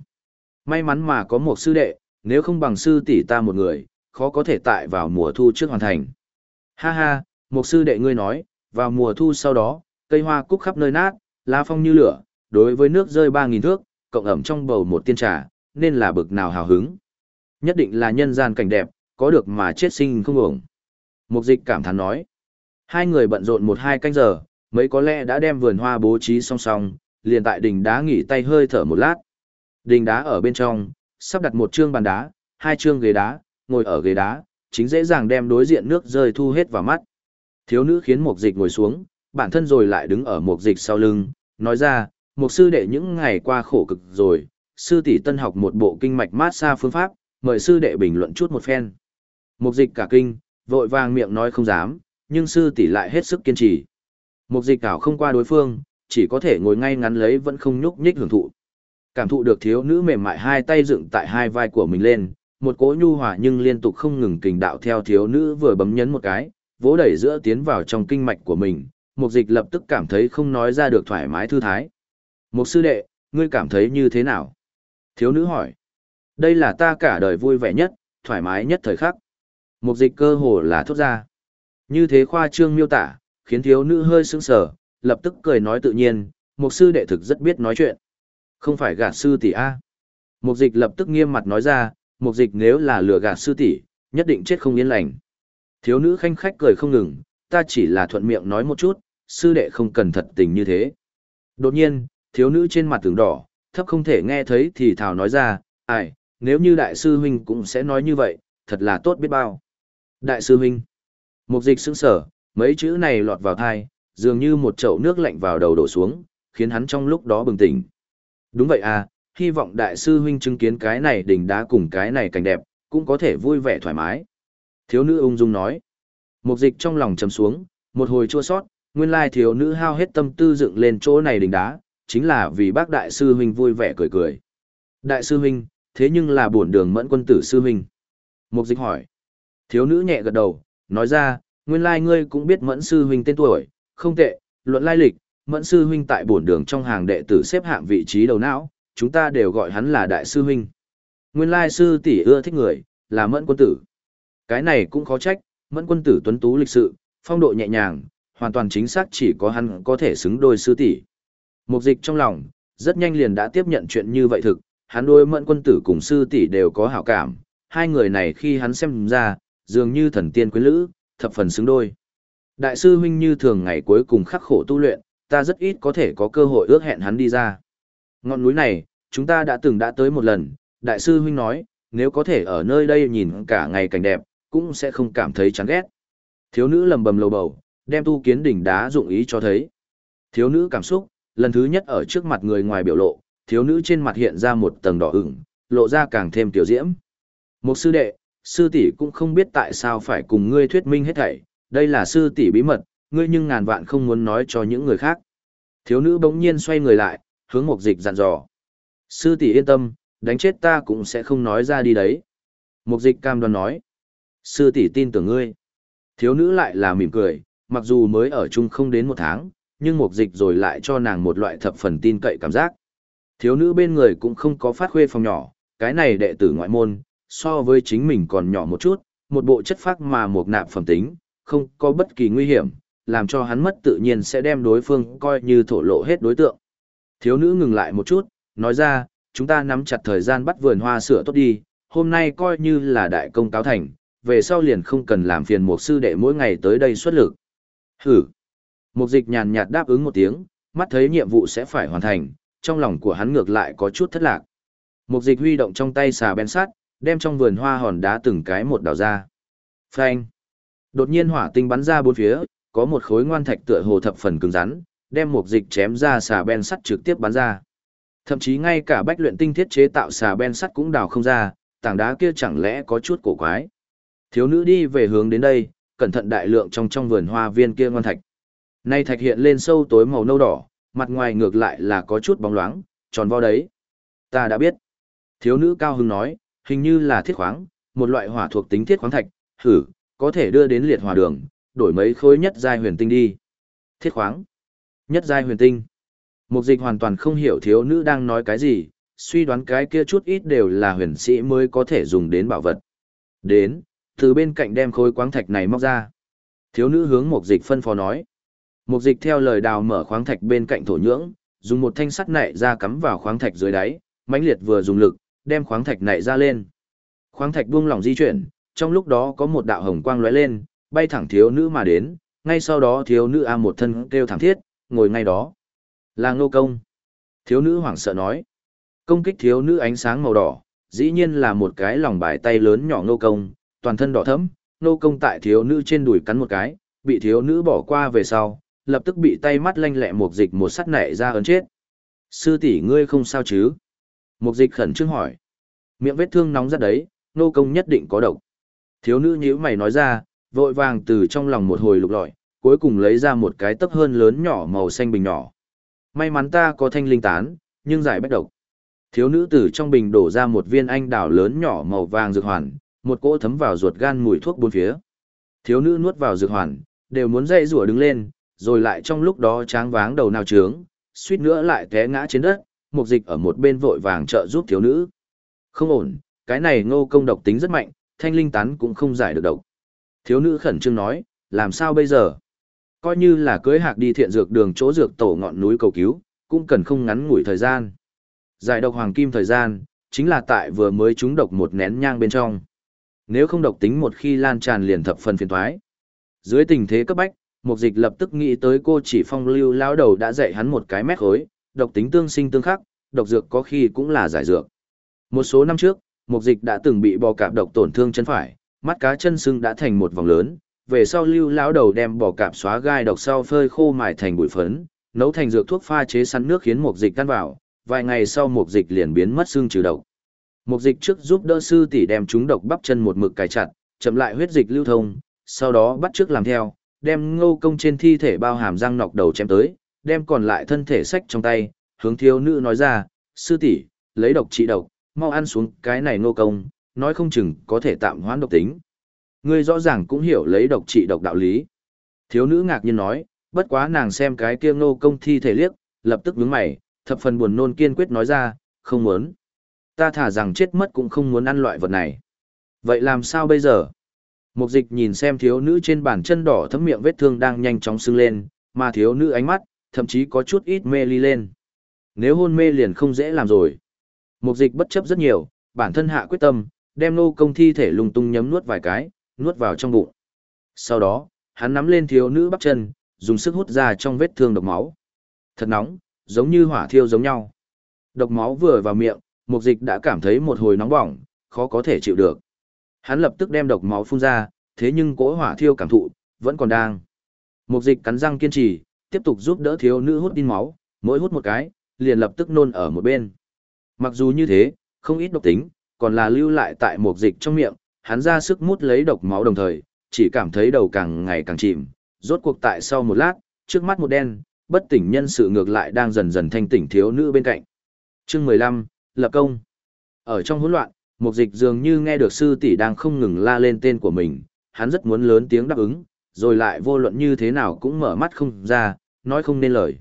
May mắn mà có một sư đệ, nếu không bằng sư tỷ ta một người, khó có thể tại vào mùa thu trước hoàn thành. Ha ha, một sư đệ ngươi nói, vào mùa thu sau đó, cây hoa cúc khắp nơi nát, lá phong như lửa, đối với nước rơi 3.000 thước, cộng ẩm trong bầu một tiên trà, nên là bực nào hào hứng. Nhất định là nhân gian cảnh đẹp, có được mà chết sinh không ổng. Mục dịch cảm thán nói. Hai người bận rộn một hai canh giờ, mấy có lẽ đã đem vườn hoa bố trí song song, liền tại đình đá nghỉ tay hơi thở một lát. Đình đá ở bên trong, sắp đặt một chương bàn đá, hai chương ghế đá, ngồi ở ghế đá, chính dễ dàng đem đối diện nước rơi thu hết vào mắt. Thiếu nữ khiến một dịch ngồi xuống, bản thân rồi lại đứng ở một dịch sau lưng, nói ra, một sư đệ những ngày qua khổ cực rồi, sư tỷ tân học một bộ kinh mạch mát xa phương pháp, mời sư đệ bình luận chút một phen. Một dịch cả kinh, vội vàng miệng nói không dám, nhưng sư tỷ lại hết sức kiên trì. Một dịch cảo không qua đối phương, chỉ có thể ngồi ngay ngắn lấy vẫn không nhúc nhích hưởng thụ. Cảm thụ được thiếu nữ mềm mại hai tay dựng tại hai vai của mình lên, một cỗ nhu hòa nhưng liên tục không ngừng kình đạo theo thiếu nữ vừa bấm nhấn một cái, vỗ đẩy giữa tiến vào trong kinh mạch của mình, một dịch lập tức cảm thấy không nói ra được thoải mái thư thái. Một sư đệ, ngươi cảm thấy như thế nào? Thiếu nữ hỏi. Đây là ta cả đời vui vẻ nhất, thoải mái nhất thời khắc. Một dịch cơ hồ là thốt ra. Như thế khoa trương miêu tả, khiến thiếu nữ hơi sững sờ, lập tức cười nói tự nhiên, một sư đệ thực rất biết nói chuyện. Không phải gạt sư tỷ A. Mục dịch lập tức nghiêm mặt nói ra, mục dịch nếu là lừa gạt sư tỷ, nhất định chết không yên lành. Thiếu nữ khanh khách cười không ngừng, ta chỉ là thuận miệng nói một chút, sư đệ không cần thật tình như thế. Đột nhiên, thiếu nữ trên mặt tường đỏ, thấp không thể nghe thấy thì thảo nói ra, ai, nếu như đại sư huynh cũng sẽ nói như vậy, thật là tốt biết bao. Đại sư huynh. Mục dịch sững sở, mấy chữ này lọt vào thai, dường như một chậu nước lạnh vào đầu đổ xuống, khiến hắn trong lúc đó bừng tỉnh. Đúng vậy à, hy vọng đại sư huynh chứng kiến cái này đỉnh đá cùng cái này cảnh đẹp, cũng có thể vui vẻ thoải mái. Thiếu nữ ung dung nói. Mục dịch trong lòng trầm xuống, một hồi chua sót, nguyên lai thiếu nữ hao hết tâm tư dựng lên chỗ này đỉnh đá, chính là vì bác đại sư huynh vui vẻ cười cười. Đại sư huynh, thế nhưng là bổn đường mẫn quân tử sư huynh. Mục dịch hỏi. Thiếu nữ nhẹ gật đầu, nói ra, nguyên lai ngươi cũng biết mẫn sư huynh tên tuổi, không tệ, luận lai lịch, mẫn sư huynh tại bổn đường trong hàng đệ tử xếp hạng vị trí đầu não, chúng ta đều gọi hắn là đại sư huynh. Nguyên lai sư tỷ ưa thích người, là mẫn quân tử. Cái này cũng khó trách, mẫn quân tử tuấn tú lịch sự, phong độ nhẹ nhàng, hoàn toàn chính xác chỉ có hắn có thể xứng đôi sư tỷ. Mục dịch trong lòng, rất nhanh liền đã tiếp nhận chuyện như vậy thực, hắn đôi mẫn quân tử cùng sư tỷ đều có hảo cảm, hai người này khi hắn xem ra, dường như thần tiên quyến lữ, thập phần xứng đôi. Đại sư huynh như thường ngày cuối cùng khắc khổ tu luyện, ta rất ít có thể có cơ hội ước hẹn hắn đi ra. Ngọn núi này, chúng ta đã từng đã tới một lần, đại sư huynh nói, nếu có thể ở nơi đây nhìn cả ngày cảnh đẹp, cũng sẽ không cảm thấy chán ghét. Thiếu nữ lầm bầm lầu bầu, đem tu kiến đỉnh đá dụng ý cho thấy. Thiếu nữ cảm xúc, lần thứ nhất ở trước mặt người ngoài biểu lộ, thiếu nữ trên mặt hiện ra một tầng đỏ ửng, lộ ra càng thêm tiểu diễm. Một sư đệ, sư tỷ cũng không biết tại sao phải cùng ngươi thuyết minh hết thảy, đây là sư tỷ bí mật, ngươi nhưng ngàn vạn không muốn nói cho những người khác. Thiếu nữ bỗng nhiên xoay người lại, hướng Mục Dịch dặn dò. Sư tỷ yên tâm, đánh chết ta cũng sẽ không nói ra đi đấy. Mục Dịch cam đoan nói. Sư tỷ tin tưởng ngươi. Thiếu nữ lại là mỉm cười, mặc dù mới ở chung không đến một tháng, nhưng Mục Dịch rồi lại cho nàng một loại thập phần tin cậy cảm giác. Thiếu nữ bên người cũng không có phát khuê phòng nhỏ, cái này đệ tử ngoại môn, so với chính mình còn nhỏ một chút, một bộ chất phác mà một nạp phẩm tính, không có bất kỳ nguy hiểm, làm cho hắn mất tự nhiên sẽ đem đối phương coi như thổ lộ hết đối tượng. Thiếu nữ ngừng lại một chút, nói ra, chúng ta nắm chặt thời gian bắt vườn hoa sửa tốt đi, hôm nay coi như là đại công cáo thành, về sau liền không cần làm phiền một sư đệ mỗi ngày tới đây xuất lực. Hử! Mục dịch nhàn nhạt đáp ứng một tiếng, mắt thấy nhiệm vụ sẽ phải hoàn thành, trong lòng của hắn ngược lại có chút thất lạc. Mục dịch huy động trong tay xà bén sắt, đem trong vườn hoa hòn đá từng cái một đào ra. Phanh! Đột nhiên hỏa tinh bắn ra bốn phía, có một khối ngoan thạch tựa hồ thập phần cứng rắn, đem một dịch chém ra xà ben sắt trực tiếp bắn ra. Thậm chí ngay cả bách luyện tinh thiết chế tạo xà ben sắt cũng đào không ra, tảng đá kia chẳng lẽ có chút cổ quái. Thiếu nữ đi về hướng đến đây, cẩn thận đại lượng trong trong vườn hoa viên kia ngoan thạch. Nay thạch hiện lên sâu tối màu nâu đỏ, mặt ngoài ngược lại là có chút bóng loáng, tròn vo đấy. Ta đã biết. Thiếu nữ cao hứng nói, hình như là thiết khoáng, một loại hỏa thuộc tính thiết khoáng thạch, thử có thể đưa đến liệt hỏa đường, đổi mấy khối nhất giai huyền tinh đi. Thiết khoáng. Nhất giai huyền tinh. Mục dịch hoàn toàn không hiểu thiếu nữ đang nói cái gì, suy đoán cái kia chút ít đều là huyền sĩ mới có thể dùng đến bảo vật. Đến, từ bên cạnh đem khối khoáng thạch này móc ra. Thiếu nữ hướng mục dịch phân phó nói. Mục dịch theo lời đào mở khoáng thạch bên cạnh thổ nhưỡng, dùng một thanh sắt nạy ra cắm vào khoáng thạch dưới đáy, mãnh liệt vừa dùng lực, đem khoáng thạch này ra lên. Khoáng thạch buông lỏng di chuyển, trong lúc đó có một đạo hồng quang lóe lên, bay thẳng thiếu nữ mà đến, ngay sau đó thiếu nữ a một thân kêu thẳng thiết, ngồi ngay đó. Là ngô công. Thiếu nữ hoảng sợ nói. Công kích thiếu nữ ánh sáng màu đỏ, dĩ nhiên là một cái lòng bài tay lớn nhỏ ngô công, toàn thân đỏ thẫm, ngô công tại thiếu nữ trên đùi cắn một cái, bị thiếu nữ bỏ qua về sau, lập tức bị tay mắt lanh lẹ một dịch một sắt nảy ra ấn chết. Sư tỷ ngươi không sao chứ? Một dịch khẩn trương hỏi. Miệng vết thương nóng rất đấy, nô công nhất định có độc. Thiếu nữ nhíu mày nói ra, vội vàng từ trong lòng một hồi lục lọi, cuối cùng lấy ra một cái tấp hơn lớn nhỏ màu xanh bình nhỏ. May mắn ta có thanh linh tán, nhưng giải bách độc. Thiếu nữ từ trong bình đổ ra một viên anh đào lớn nhỏ màu vàng dược hoàn, một cỗ thấm vào ruột gan mùi thuốc bốn phía. Thiếu nữ nuốt vào dược hoàn, đều muốn dậy rủa đứng lên, rồi lại trong lúc đó tráng váng đầu nào trướng, suýt nữa lại té ngã trên đất, mục dịch ở một bên vội vàng trợ giúp thiếu nữ. Không ổn, cái này ngô công độc tính rất mạnh, thanh linh tán cũng không giải được độc. Thiếu nữ khẩn trương nói, làm sao bây giờ? Coi như là cưới hạc đi thiện dược đường chỗ dược tổ ngọn núi cầu cứu, cũng cần không ngắn ngủi thời gian. Giải độc hoàng kim thời gian, chính là tại vừa mới trúng độc một nén nhang bên trong. Nếu không độc tính một khi lan tràn liền thập phần phiền thoái. Dưới tình thế cấp bách, Mục Dịch lập tức nghĩ tới cô chỉ phong lưu lão đầu đã dạy hắn một cái mét khối, độc tính tương sinh tương khắc, độc dược có khi cũng là giải dược. Một số năm trước, Mục Dịch đã từng bị bò cạp độc tổn thương chân phải, Mắt cá chân sưng đã thành một vòng lớn, về sau lưu lão đầu đem bò cạp xóa gai độc sau phơi khô mài thành bụi phấn, nấu thành dược thuốc pha chế sẵn nước khiến một dịch tan vào, vài ngày sau một dịch liền biến mất xương trừ độc. Một dịch trước giúp đỡ sư tỷ đem chúng độc bắp chân một mực cài chặt, chậm lại huyết dịch lưu thông, sau đó bắt trước làm theo, đem ngô công trên thi thể bao hàm răng nọc đầu chém tới, đem còn lại thân thể sách trong tay, hướng thiếu nữ nói ra, sư tỷ, lấy độc trị độc, mau ăn xuống cái này nô công, nói không chừng có thể tạm hoãn độc tính. Ngươi rõ ràng cũng hiểu lấy độc trị độc đạo lý. Thiếu nữ ngạc nhiên nói, bất quá nàng xem cái kia nô công thi thể liếc, lập tức nhướng mày, thập phần buồn nôn kiên quyết nói ra, không muốn. Ta thả rằng chết mất cũng không muốn ăn loại vật này. Vậy làm sao bây giờ? Mục dịch nhìn xem thiếu nữ trên bàn chân đỏ thấm miệng vết thương đang nhanh chóng sưng lên, mà thiếu nữ ánh mắt, thậm chí có chút ít mê ly lên. Nếu hôn mê liền không dễ làm rồi. Mục dịch bất chấp rất nhiều, bản thân hạ quyết tâm, đem nô công thi thể lung tung nhấm nuốt vài cái, nuốt vào trong bụng. Sau đó, hắn nắm lên thiếu nữ bắp chân, dùng sức hút ra trong vết thương độc máu. Thật nóng, giống như hỏa thiêu giống nhau. Độc máu vừa vào miệng, mục dịch đã cảm thấy một hồi nóng bỏng, khó có thể chịu được. Hắn lập tức đem độc máu phun ra, thế nhưng cỗ hỏa thiêu cảm thụ, vẫn còn đang. Mục dịch cắn răng kiên trì, tiếp tục giúp đỡ thiếu nữ hút tin máu, mỗi hút một cái, liền lập tức nôn ở một bên. Mặc dù như thế, không ít độc tính, còn là lưu lại tại một dịch trong miệng, hắn ra sức mút lấy độc máu đồng thời, chỉ cảm thấy đầu càng ngày càng chìm, rốt cuộc tại sau một lát, trước mắt một đen, bất tỉnh nhân sự ngược lại đang dần dần thanh tỉnh thiếu nữ bên cạnh. Chương 15, Lập công. Ở trong hỗn loạn, Mục Dịch dường như nghe được sư tỷ đang không ngừng la lên tên của mình, hắn rất muốn lớn tiếng đáp ứng, rồi lại vô luận như thế nào cũng mở mắt không ra, nói không nên lời.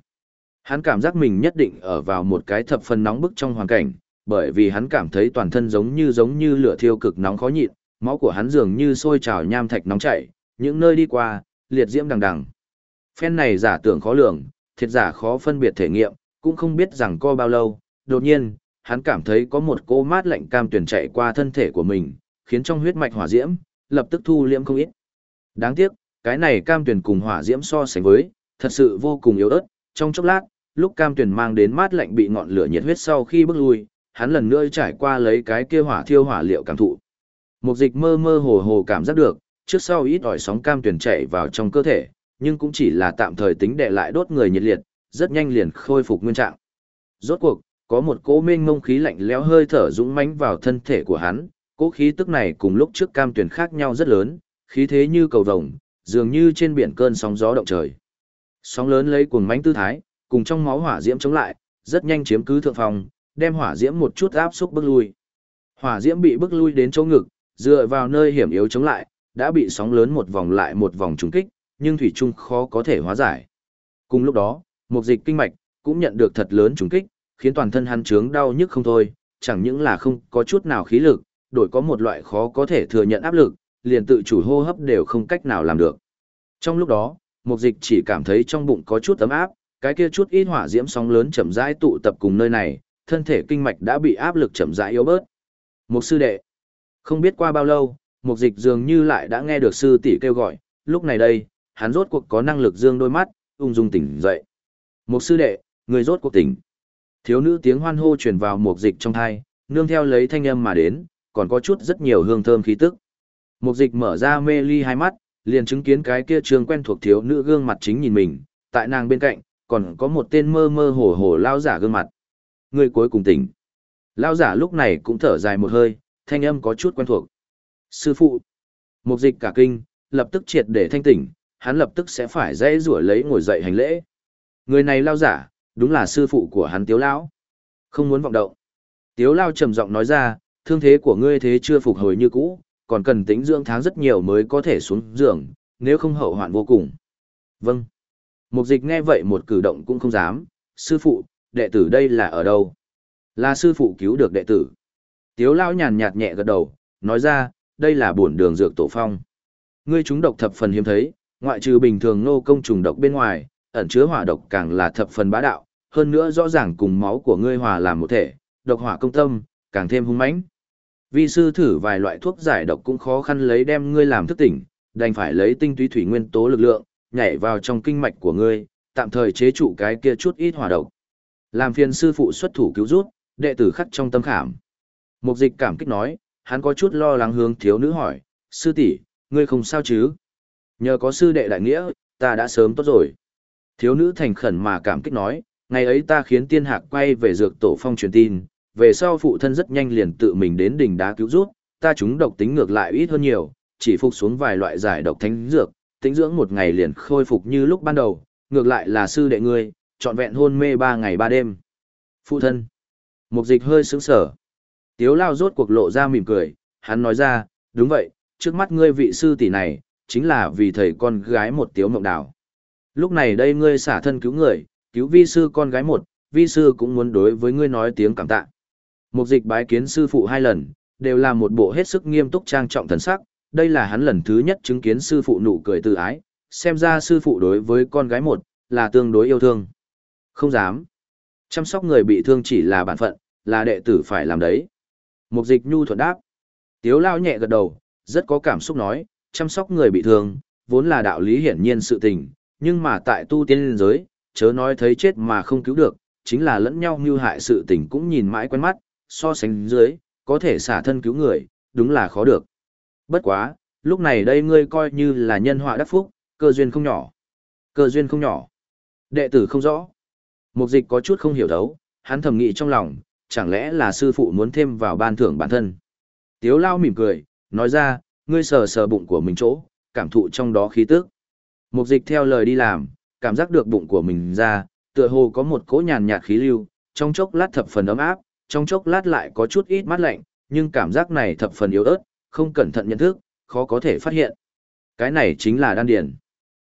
Hắn cảm giác mình nhất định ở vào một cái thập phần nóng bức trong hoàn cảnh, bởi vì hắn cảm thấy toàn thân giống như giống như lửa thiêu cực nóng khó nhịn, máu của hắn dường như sôi trào nham thạch nóng chảy, những nơi đi qua, liệt diễm đằng đằng. Phen này giả tưởng khó lường, thiệt giả khó phân biệt thể nghiệm, cũng không biết rằng co bao lâu, đột nhiên, hắn cảm thấy có một cô mát lạnh cam tuyển chạy qua thân thể của mình, khiến trong huyết mạch hỏa diễm, lập tức thu liễm không ít. Đáng tiếc, cái này cam tuyển cùng hỏa diễm so sánh với, thật sự vô cùng yếu ớt, trong chốc lát, lúc cam tuyển mang đến mát lạnh bị ngọn lửa nhiệt huyết sau khi bước lui, hắn lần nữa trải qua lấy cái kia hỏa thiêu hỏa liệu cảm thụ. Một dịch mơ mơ hồ hồ cảm giác được, trước sau ít ỏi sóng cam tuyển chạy vào trong cơ thể, nhưng cũng chỉ là tạm thời tính để lại đốt người nhiệt liệt, rất nhanh liền khôi phục nguyên trạng. Rốt cuộc, có một cỗ mênh mông khí lạnh lẽo hơi thở dũng mãnh vào thân thể của hắn, cỗ khí tức này cùng lúc trước cam tuyển khác nhau rất lớn, khí thế như cầu vồng, dường như trên biển cơn sóng gió động trời. Sóng lớn lấy cuồng mãnh tư thái, cùng trong máu hỏa diễm chống lại, rất nhanh chiếm cứ thượng phòng, đem hỏa diễm một chút áp xúc bước lui. Hỏa diễm bị bước lui đến chỗ ngực, dựa vào nơi hiểm yếu chống lại, đã bị sóng lớn một vòng lại một vòng trùng kích, nhưng thủy chung khó có thể hóa giải. Cùng lúc đó, một dịch kinh mạch cũng nhận được thật lớn trùng kích, khiến toàn thân hắn trướng đau nhức không thôi, chẳng những là không có chút nào khí lực, đổi có một loại khó có thể thừa nhận áp lực, liền tự chủ hô hấp đều không cách nào làm được. Trong lúc đó, Mục Dịch chỉ cảm thấy trong bụng có chút ấm áp, cái kia chút ít hỏa diễm sóng lớn chậm rãi tụ tập cùng nơi này, thân thể kinh mạch đã bị áp lực chậm rãi yếu bớt. Một sư đệ, không biết qua bao lâu, Mục Dịch dường như lại đã nghe được sư tỷ kêu gọi, lúc này đây, hắn rốt cuộc có năng lực dương đôi mắt, ung dung tỉnh dậy. Một sư đệ, người rốt cuộc tỉnh. Thiếu nữ tiếng hoan hô truyền vào Mục Dịch trong tai, nương theo lấy thanh âm mà đến, còn có chút rất nhiều hương thơm khí tức. Mục Dịch mở ra mê ly hai mắt, liền chứng kiến cái kia trường quen thuộc thiếu nữ gương mặt chính nhìn mình, tại nàng bên cạnh, còn có một tên mơ mơ hồ hồ lao giả gương mặt. Người cuối cùng tỉnh. Lao giả lúc này cũng thở dài một hơi, thanh âm có chút quen thuộc. Sư phụ. Mục dịch cả kinh, lập tức triệt để thanh tỉnh, hắn lập tức sẽ phải dây rủa lấy ngồi dậy hành lễ. Người này lao giả, đúng là sư phụ của hắn tiếu lão. Không muốn vọng động. Tiếu lao trầm giọng nói ra, thương thế của ngươi thế chưa phục hồi như cũ, còn cần tính dưỡng tháng rất nhiều mới có thể xuống giường, nếu không hậu hoạn vô cùng. Vâng. Mục dịch nghe vậy một cử động cũng không dám, sư phụ, đệ tử đây là ở đâu? Là sư phụ cứu được đệ tử. Tiếu lao nhàn nhạt nhẹ gật đầu, nói ra, đây là buồn đường dược tổ phong. Ngươi chúng độc thập phần hiếm thấy, ngoại trừ bình thường nô công trùng độc bên ngoài, ẩn chứa hỏa độc càng là thập phần bá đạo, hơn nữa rõ ràng cùng máu của ngươi hòa làm một thể, độc hỏa công tâm, càng thêm hung mãnh. Vi sư thử vài loại thuốc giải độc cũng khó khăn lấy đem ngươi làm thức tỉnh, đành phải lấy tinh túy thủy nguyên tố lực lượng, nhảy vào trong kinh mạch của ngươi, tạm thời chế trụ cái kia chút ít hỏa độc. Làm phiền sư phụ xuất thủ cứu rút, đệ tử khắc trong tâm khảm. Mục dịch cảm kích nói, hắn có chút lo lắng hướng thiếu nữ hỏi, sư tỷ, ngươi không sao chứ? Nhờ có sư đệ đại nghĩa, ta đã sớm tốt rồi. Thiếu nữ thành khẩn mà cảm kích nói, ngày ấy ta khiến tiên hạc quay về dược tổ phong truyền tin, về sau phụ thân rất nhanh liền tự mình đến đỉnh đá cứu rút, ta chúng độc tính ngược lại ít hơn nhiều, chỉ phục xuống vài loại giải độc thánh dược, tính dưỡng một ngày liền khôi phục như lúc ban đầu, ngược lại là sư đệ ngươi, trọn vẹn hôn mê ba ngày ba đêm. Phụ thân. Mục dịch hơi sững sở. Tiếu lao rốt cuộc lộ ra mỉm cười, hắn nói ra, đúng vậy, trước mắt ngươi vị sư tỷ này, chính là vì thầy con gái một tiếu mộng đào. Lúc này đây ngươi xả thân cứu người, cứu vi sư con gái một, vi sư cũng muốn đối với ngươi nói tiếng cảm tạ. Mục dịch bái kiến sư phụ hai lần, đều là một bộ hết sức nghiêm túc trang trọng thần sắc, đây là hắn lần thứ nhất chứng kiến sư phụ nụ cười từ ái, xem ra sư phụ đối với con gái một, là tương đối yêu thương. Không dám. Chăm sóc người bị thương chỉ là bản phận, là đệ tử phải làm đấy. Mục dịch nhu thuận đáp. Tiếu lao nhẹ gật đầu, rất có cảm xúc nói, chăm sóc người bị thương, vốn là đạo lý hiển nhiên sự tình, nhưng mà tại tu tiên giới, chớ nói thấy chết mà không cứu được, chính là lẫn nhau như hại sự tình cũng nhìn mãi quen mắt, so sánh dưới, có thể xả thân cứu người, đúng là khó được. Bất quá, lúc này đây ngươi coi như là nhân họa đắc phúc, cơ duyên không nhỏ. Cơ duyên không nhỏ. Đệ tử không rõ. Mục dịch có chút không hiểu đấu, hắn thầm nghĩ trong lòng, chẳng lẽ là sư phụ muốn thêm vào ban thưởng bản thân. Tiếu lao mỉm cười, nói ra, ngươi sờ sờ bụng của mình chỗ, cảm thụ trong đó khí tức. Mục dịch theo lời đi làm, cảm giác được bụng của mình ra, tựa hồ có một cỗ nhàn nhạt khí lưu, trong chốc lát thập phần ấm áp, trong chốc lát lại có chút ít mát lạnh, nhưng cảm giác này thập phần yếu ớt, không cẩn thận nhận thức, khó có thể phát hiện. Cái này chính là đan điền.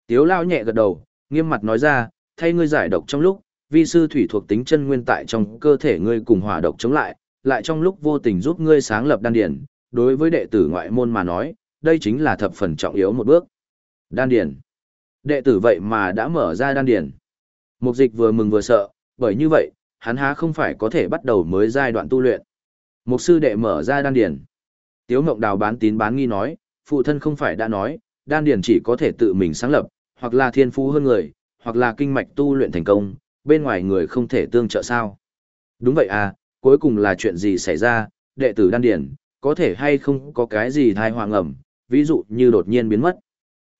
Tiếu lao nhẹ gật đầu, nghiêm mặt nói ra, thay ngươi giải độc trong lúc, vi sư thủy thuộc tính chân nguyên tại trong cơ thể ngươi cùng hỏa độc chống lại, lại trong lúc vô tình giúp ngươi sáng lập đan điền, đối với đệ tử ngoại môn mà nói, đây chính là thập phần trọng yếu một bước. Đan điền. Đệ tử vậy mà đã mở ra đan điền. Mục dịch vừa mừng vừa sợ, bởi như vậy, hắn há không phải có thể bắt đầu mới giai đoạn tu luyện. Mục sư đệ mở ra đan điền. Tiếu Mộng Đào bán tín bán nghi nói, phụ thân không phải đã nói, đan điền chỉ có thể tự mình sáng lập, hoặc là thiên phú hơn người, hoặc là kinh mạch tu luyện thành công, bên ngoài người không thể tương trợ sao. Đúng vậy à, cuối cùng là chuyện gì xảy ra, đệ tử đan điền, có thể hay không có cái gì thai hoàng ẩm, ví dụ như đột nhiên biến mất.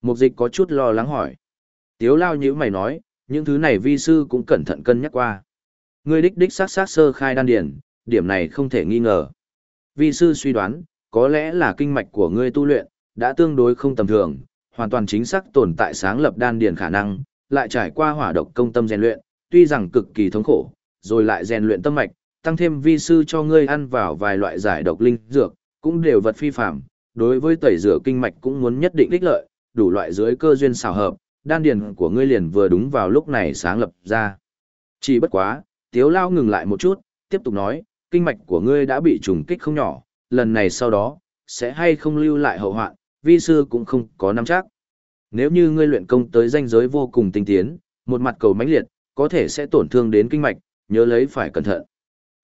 Mục dịch có chút lo lắng hỏi. Tiếu lao như mày nói, những thứ này vi sư cũng cẩn thận cân nhắc qua. Ngươi đích đích sát sát sơ khai đan điển, điểm này không thể nghi ngờ. Vi sư suy đoán, có lẽ là kinh mạch của ngươi tu luyện, đã tương đối không tầm thường, hoàn toàn chính xác tồn tại sáng lập đan điển khả năng, lại trải qua hỏa độc công tâm rèn luyện, tuy rằng cực kỳ thống khổ, rồi lại rèn luyện tâm mạch, tăng thêm vi sư cho ngươi ăn vào vài loại giải độc linh dược, cũng đều vật phi phạm, đối với tẩy rửa kinh mạch cũng muốn nhất định đích lợi, đủ loại dưới cơ duyên xào hợp, đan điền của ngươi liền vừa đúng vào lúc này sáng lập ra. Chỉ bất quá, Tiếu Lao ngừng lại một chút, tiếp tục nói, kinh mạch của ngươi đã bị trùng kích không nhỏ, lần này sau đó, sẽ hay không lưu lại hậu hoạn, vi sư cũng không có nắm chắc. Nếu như ngươi luyện công tới danh giới vô cùng tinh tiến, một mặt cầu mãnh liệt, có thể sẽ tổn thương đến kinh mạch, nhớ lấy phải cẩn thận.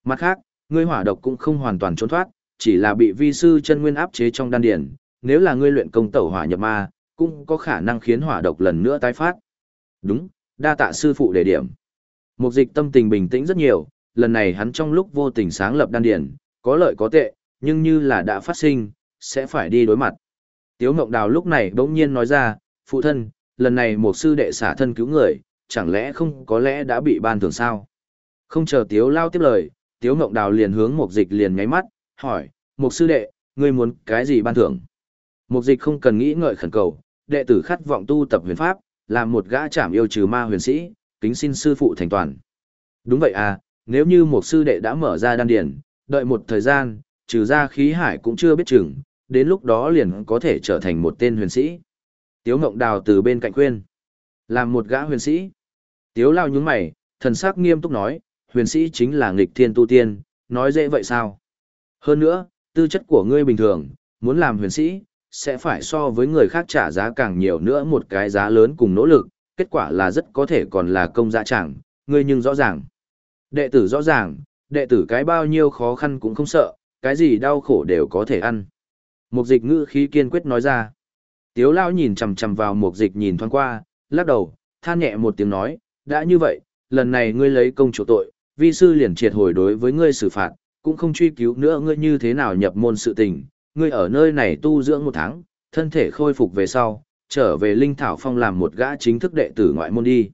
Mặt khác, ngươi hỏa độc cũng không hoàn toàn trốn thoát, chỉ là bị vi sư chân nguyên áp chế trong đan điển. nếu là ngươi luyện công tẩu hỏa nhập ma, cũng có khả năng khiến hỏa độc lần nữa tái phát. Đúng, đa tạ sư phụ đề điểm. Mục dịch tâm tình bình tĩnh rất nhiều, lần này hắn trong lúc vô tình sáng lập đan điển, có lợi có tệ, nhưng như là đã phát sinh, sẽ phải đi đối mặt. Tiếu Ngộng Đào lúc này bỗng nhiên nói ra, phụ thân, lần này một sư đệ xả thân cứu người, chẳng lẽ không có lẽ đã bị ban thưởng sao? Không chờ Tiếu Lao tiếp lời, Tiếu Ngộng Đào liền hướng một dịch liền nháy mắt, hỏi, một sư đệ, ngươi muốn cái gì ban thưởng? Một dịch không cần nghĩ ngợi khẩn cầu, đệ tử khát vọng tu tập huyền pháp, làm một gã chảm yêu trừ ma huyền sĩ, kính xin sư phụ thành toàn. Đúng vậy à, nếu như một sư đệ đã mở ra đan điển, đợi một thời gian, trừ ra khí hải cũng chưa biết chừng, đến lúc đó liền có thể trở thành một tên huyền sĩ. Tiếu Ngộng Đào từ bên cạnh khuyên. Làm một gã huyền sĩ. Tiếu Lao nhúng mày, thần sắc nghiêm túc nói, huyền sĩ chính là nghịch thiên tu tiên, nói dễ vậy sao? Hơn nữa, tư chất của ngươi bình thường, muốn làm huyền sĩ, sẽ phải so với người khác trả giá càng nhiều nữa một cái giá lớn cùng nỗ lực, kết quả là rất có thể còn là công dạ chẳng, ngươi nhưng rõ ràng. Đệ tử rõ ràng, đệ tử cái bao nhiêu khó khăn cũng không sợ, cái gì đau khổ đều có thể ăn. Mục dịch ngữ khí kiên quyết nói ra. Tiếu lao nhìn chầm chầm vào mục dịch nhìn thoáng qua, lắc đầu, than nhẹ một tiếng nói, đã như vậy, lần này ngươi lấy công chủ tội, vi sư liền triệt hồi đối với ngươi xử phạt, cũng không truy cứu nữa ngươi như thế nào nhập môn sự tình, ngươi ở nơi này tu dưỡng một tháng, thân thể khôi phục về sau, trở về Linh Thảo Phong làm một gã chính thức đệ tử ngoại môn đi.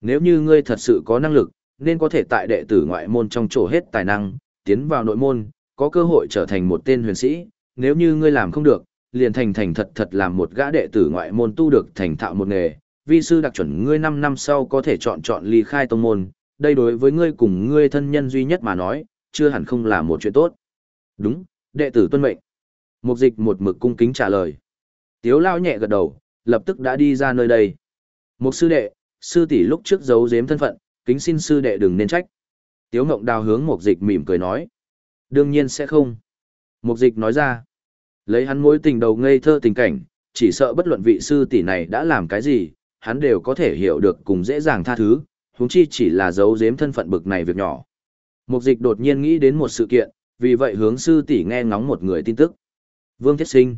Nếu như ngươi thật sự có năng lực, nên có thể tại đệ tử ngoại môn trong chỗ hết tài năng, tiến vào nội môn, có cơ hội trở thành một tên huyền sĩ, nếu như ngươi làm không được, liền thành thành thật thật làm một gã đệ tử ngoại môn tu được thành thạo một nghề, vi sư đặc chuẩn ngươi 5 năm sau có thể chọn chọn ly khai tông môn, đây đối với ngươi cùng ngươi thân nhân duy nhất mà nói, chưa hẳn không là một chuyện tốt. Đúng, đệ tử tuân mệnh. Mục dịch một mực cung kính trả lời. Tiếu lao nhẹ gật đầu, lập tức đã đi ra nơi đây. Một sư đệ, sư tỷ lúc trước giấu giếm thân phận, kính xin sư đệ đừng nên trách. Tiếu Ngộng Đào hướng Mục Dịch mỉm cười nói. Đương nhiên sẽ không. Mục Dịch nói ra. Lấy hắn mối tình đầu ngây thơ tình cảnh, chỉ sợ bất luận vị sư tỷ này đã làm cái gì, hắn đều có thể hiểu được cùng dễ dàng tha thứ, huống chi chỉ là giấu giếm thân phận bực này việc nhỏ. Mục Dịch đột nhiên nghĩ đến một sự kiện, vì vậy hướng sư tỷ nghe ngóng một người tin tức. Vương Thiết Sinh.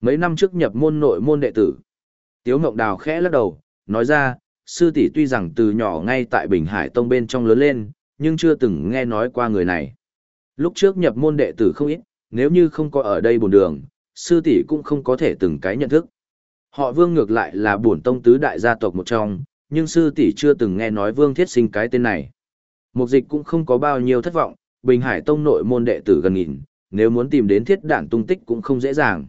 Mấy năm trước nhập môn nội môn đệ tử. Tiếu Ngộng Đào khẽ lắc đầu, nói ra, sư tỷ tuy rằng từ nhỏ ngay tại Bình Hải Tông bên trong lớn lên, nhưng chưa từng nghe nói qua người này. Lúc trước nhập môn đệ tử không ít, nếu như không có ở đây bổn đường, sư tỷ cũng không có thể từng cái nhận thức. Họ Vương ngược lại là bổn tông tứ đại gia tộc một trong, nhưng sư tỷ chưa từng nghe nói Vương Thiết Sinh cái tên này. Mục dịch cũng không có bao nhiêu thất vọng, Bình Hải Tông nội môn đệ tử gần nghìn, nếu muốn tìm đến thiết đản tung tích cũng không dễ dàng.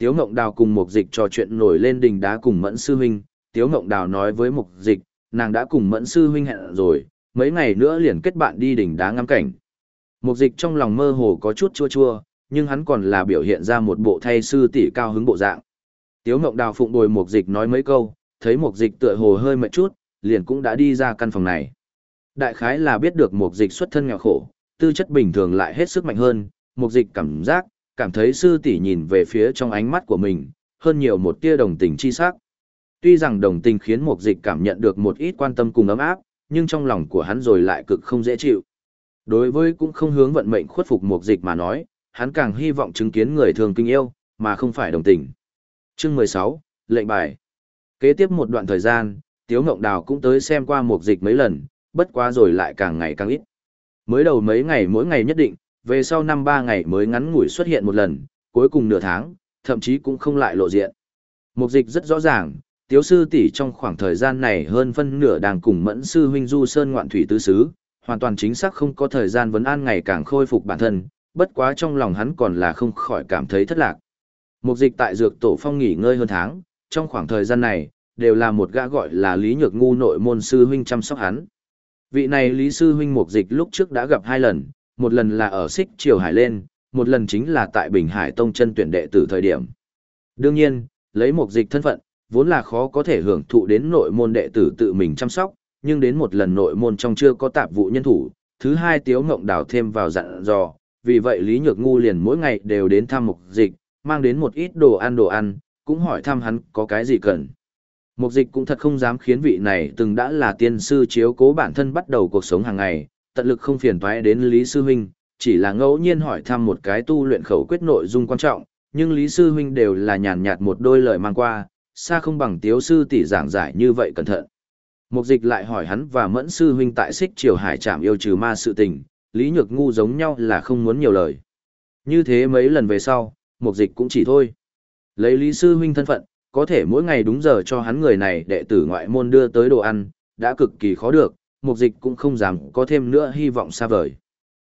Tiếu Ngộng Đào cùng Mục Dịch trò chuyện nổi lên đỉnh đá cùng Mẫn Sư Huynh, Tiếu Ngộng Đào nói với Mục Dịch, nàng đã cùng Mẫn Sư Huynh hẹn rồi, mấy ngày nữa liền kết bạn đi đỉnh đá ngắm cảnh. Mục Dịch trong lòng mơ hồ có chút chua chua, nhưng hắn còn là biểu hiện ra một bộ thay sư tỷ cao hứng bộ dạng. Tiếu Ngộng Đào phụng bồi Mục Dịch nói mấy câu, thấy Mục Dịch tựa hồ hơi mệt chút, liền cũng đã đi ra căn phòng này. Đại khái là biết được Mục Dịch xuất thân nghèo khổ, tư chất bình thường lại hết sức mạnh hơn, Mục Dịch cảm giác, cảm thấy sư tỷ nhìn về phía trong ánh mắt của mình, hơn nhiều một tia đồng tình chi sắc. Tuy rằng đồng tình khiến Mục Dịch cảm nhận được một ít quan tâm cùng ấm áp, nhưng trong lòng của hắn rồi lại cực không dễ chịu. Đối với cũng không hướng vận mệnh khuất phục Mục Dịch mà nói, hắn càng hy vọng chứng kiến người thường kinh yêu, mà không phải đồng tình. Chương 16, lệnh bài. Kế tiếp một đoạn thời gian, Tiếu Ngộng Đào cũng tới xem qua Mục Dịch mấy lần, bất quá rồi lại càng ngày càng ít. Mới đầu mấy ngày mỗi ngày nhất định, về sau năm ba ngày mới ngắn ngủi xuất hiện một lần, cuối cùng nửa tháng, thậm chí cũng không lại lộ diện. Mục dịch rất rõ ràng, tiếu sư tỷ trong khoảng thời gian này hơn phân nửa đang cùng mẫn sư huynh du sơn ngoạn thủy tứ xứ, hoàn toàn chính xác không có thời gian vấn an ngày càng khôi phục bản thân, bất quá trong lòng hắn còn là không khỏi cảm thấy thất lạc. Mục dịch tại dược tổ phong nghỉ ngơi hơn tháng, trong khoảng thời gian này, đều là một gã gọi là Lý Nhược Ngu nội môn sư huynh chăm sóc hắn. Vị này Lý sư huynh mục dịch lúc trước đã gặp hai lần, một lần là ở xích triều hải lên, một lần chính là tại Bình Hải Tông chân tuyển đệ tử thời điểm. Đương nhiên, lấy một dịch thân phận, vốn là khó có thể hưởng thụ đến nội môn đệ tử tự mình chăm sóc, nhưng đến một lần nội môn trong chưa có tạp vụ nhân thủ, thứ hai tiếu ngộng đào thêm vào dặn dò, vì vậy Lý Nhược Ngu liền mỗi ngày đều đến thăm mục dịch, mang đến một ít đồ ăn đồ ăn, cũng hỏi thăm hắn có cái gì cần. Mục dịch cũng thật không dám khiến vị này từng đã là tiên sư chiếu cố bản thân bắt đầu cuộc sống hàng ngày, tận lực không phiền toái đến Lý Sư Huynh, chỉ là ngẫu nhiên hỏi thăm một cái tu luyện khẩu quyết nội dung quan trọng, nhưng Lý Sư Huynh đều là nhàn nhạt một đôi lời mang qua, xa không bằng tiếu sư tỷ giảng giải như vậy cẩn thận. Mục dịch lại hỏi hắn và mẫn sư huynh tại xích triều hải trạm yêu trừ ma sự tình, Lý Nhược Ngu giống nhau là không muốn nhiều lời. Như thế mấy lần về sau, mục dịch cũng chỉ thôi. Lấy Lý sư huynh thân phận, có thể mỗi ngày đúng giờ cho hắn người này đệ tử ngoại môn đưa tới đồ ăn, đã cực kỳ khó được, mục dịch cũng không dám có thêm nữa hy vọng xa vời.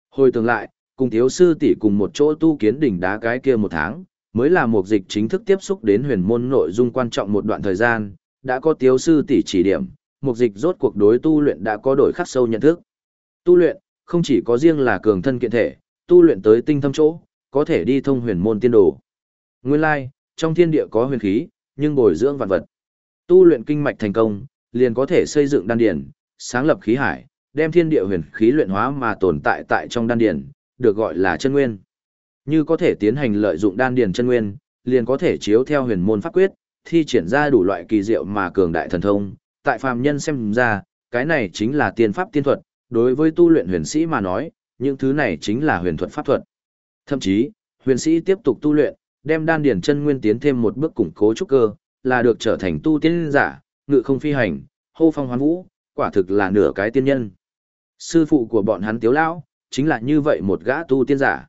Hồi tưởng lại, cùng thiếu sư tỷ cùng một chỗ tu kiến đỉnh đá cái kia một tháng, mới là mục dịch chính thức tiếp xúc đến huyền môn nội dung quan trọng một đoạn thời gian, đã có thiếu sư tỷ chỉ điểm, mục dịch rốt cuộc đối tu luyện đã có đổi khắc sâu nhận thức. Tu luyện, không chỉ có riêng là cường thân kiện thể, tu luyện tới tinh thâm chỗ, có thể đi thông huyền môn tiên đồ. Nguyên lai, trong thiên địa có huyền khí, nhưng bồi dưỡng vạn vật. Tu luyện kinh mạch thành công, liền có thể xây dựng đan điển, sáng lập khí hải, đem thiên địa huyền khí luyện hóa mà tồn tại tại trong đan điền, được gọi là chân nguyên. Như có thể tiến hành lợi dụng đan điền chân nguyên, liền có thể chiếu theo huyền môn pháp quyết, thi triển ra đủ loại kỳ diệu mà cường đại thần thông. Tại phàm nhân xem ra, cái này chính là tiên pháp tiên thuật, đối với tu luyện huyền sĩ mà nói, những thứ này chính là huyền thuật pháp thuật. Thậm chí, huyền sĩ tiếp tục tu luyện, đem đan điền chân nguyên tiến thêm một bước củng cố trúc cơ, là được trở thành tu tiên giả, ngự không phi hành, hô phong hoán vũ, quả thực là nửa cái tiên nhân. Sư phụ của bọn hắn tiếu lão, chính là như vậy một gã tu tiên giả.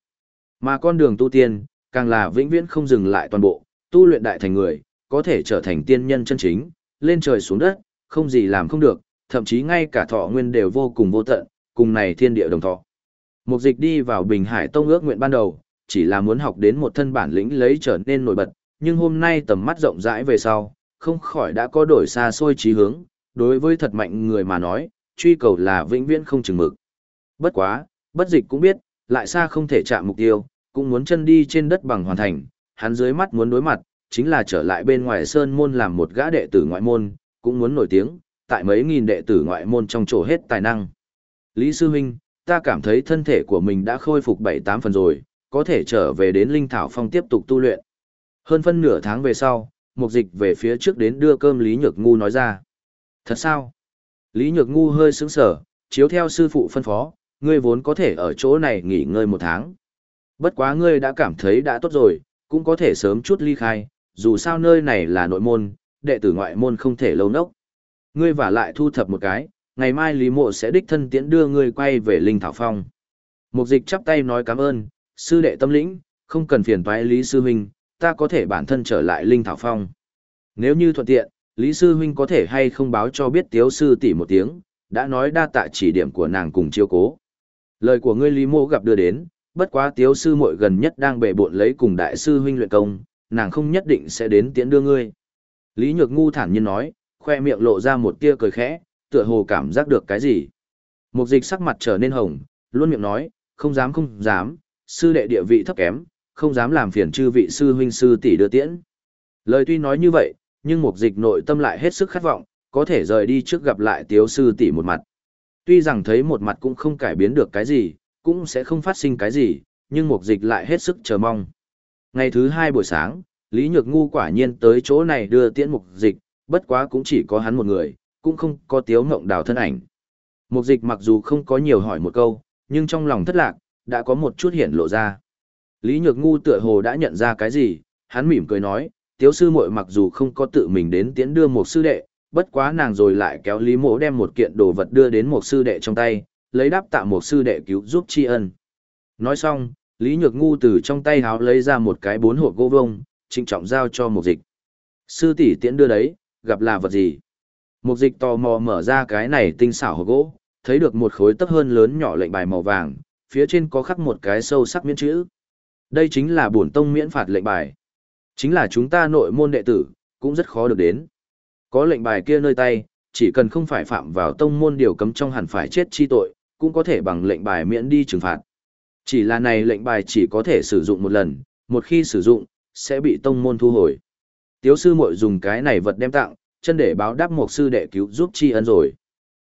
Mà con đường tu tiên, càng là vĩnh viễn không dừng lại toàn bộ, tu luyện đại thành người, có thể trở thành tiên nhân chân chính, lên trời xuống đất, không gì làm không được, thậm chí ngay cả thọ nguyên đều vô cùng vô tận, cùng này thiên địa đồng thọ. Mục dịch đi vào Bình Hải Tông ước nguyện ban đầu, chỉ là muốn học đến một thân bản lĩnh lấy trở nên nổi bật, nhưng hôm nay tầm mắt rộng rãi về sau, không khỏi đã có đổi xa xôi trí hướng, đối với thật mạnh người mà nói, truy cầu là vĩnh viễn không chừng mực. Bất quá, bất dịch cũng biết, lại xa không thể chạm mục tiêu, cũng muốn chân đi trên đất bằng hoàn thành, hắn dưới mắt muốn đối mặt, chính là trở lại bên ngoài sơn môn làm một gã đệ tử ngoại môn, cũng muốn nổi tiếng, tại mấy nghìn đệ tử ngoại môn trong chỗ hết tài năng. Lý Sư Huynh, ta cảm thấy thân thể của mình đã khôi phục 7-8 phần rồi, có thể trở về đến Linh Thảo Phong tiếp tục tu luyện. Hơn phân nửa tháng về sau, mục dịch về phía trước đến đưa cơm Lý Nhược Ngu nói ra. Thật sao? Lý Nhược Ngu hơi sững sở, chiếu theo sư phụ phân phó, ngươi vốn có thể ở chỗ này nghỉ ngơi một tháng. Bất quá ngươi đã cảm thấy đã tốt rồi, cũng có thể sớm chút ly khai, dù sao nơi này là nội môn, đệ tử ngoại môn không thể lâu nốc. Ngươi và lại thu thập một cái, ngày mai Lý Mộ sẽ đích thân tiễn đưa ngươi quay về Linh Thảo Phong. Mục dịch chắp tay nói cảm ơn, sư đệ tâm lĩnh, không cần phiền toái Lý Sư Huynh, ta có thể bản thân trở lại Linh Thảo Phong. Nếu như thuận tiện, Lý Sư Huynh có thể hay không báo cho biết tiếu sư tỷ một tiếng, đã nói đa tạ chỉ điểm của nàng cùng chiêu cố. Lời của ngươi Lý Mô gặp đưa đến, bất quá tiếu sư muội gần nhất đang bệ bộn lấy cùng đại sư huynh luyện công, nàng không nhất định sẽ đến tiễn đưa ngươi. Lý Nhược Ngu thản nhiên nói, khoe miệng lộ ra một tia cười khẽ, tựa hồ cảm giác được cái gì. Mục dịch sắc mặt trở nên hồng, luôn miệng nói, không dám không dám, sư đệ địa vị thấp kém, không dám làm phiền chư vị sư huynh sư tỷ đưa tiễn. Lời tuy nói như vậy, nhưng mục dịch nội tâm lại hết sức khát vọng, có thể rời đi trước gặp lại tiếu sư tỷ một mặt. Tuy rằng thấy một mặt cũng không cải biến được cái gì, cũng sẽ không phát sinh cái gì, nhưng mục dịch lại hết sức chờ mong. Ngày thứ hai buổi sáng, Lý Nhược Ngu quả nhiên tới chỗ này đưa tiễn mục dịch, bất quá cũng chỉ có hắn một người, cũng không có tiếu ngộng đào thân ảnh. Mục dịch mặc dù không có nhiều hỏi một câu, nhưng trong lòng thất lạc, đã có một chút hiện lộ ra. Lý Nhược Ngu tựa hồ đã nhận ra cái gì, hắn mỉm cười nói, tiếu sư muội mặc dù không có tự mình đến tiễn đưa một sư đệ, bất quá nàng rồi lại kéo Lý Mộ đem một kiện đồ vật đưa đến một sư đệ trong tay, lấy đáp tạ một sư đệ cứu giúp tri ân. Nói xong, Lý Nhược Ngu từ trong tay háo lấy ra một cái bốn hộp gỗ vông, trịnh trọng giao cho một dịch. Sư tỷ tiễn đưa đấy, gặp là vật gì? Một dịch tò mò mở ra cái này tinh xảo hộp gỗ, thấy được một khối tấc hơn lớn nhỏ lệnh bài màu vàng, phía trên có khắc một cái sâu sắc miễn chữ. Đây chính là bổn tông miễn phạt lệnh bài. Chính là chúng ta nội môn đệ tử, cũng rất khó được đến. Có lệnh bài kia nơi tay, chỉ cần không phải phạm vào tông môn điều cấm trong hẳn phải chết chi tội, cũng có thể bằng lệnh bài miễn đi trừng phạt. Chỉ là này lệnh bài chỉ có thể sử dụng một lần, một khi sử dụng, sẽ bị tông môn thu hồi. Tiếu sư muội dùng cái này vật đem tặng, chân để báo đáp một sư đệ cứu giúp tri ân rồi.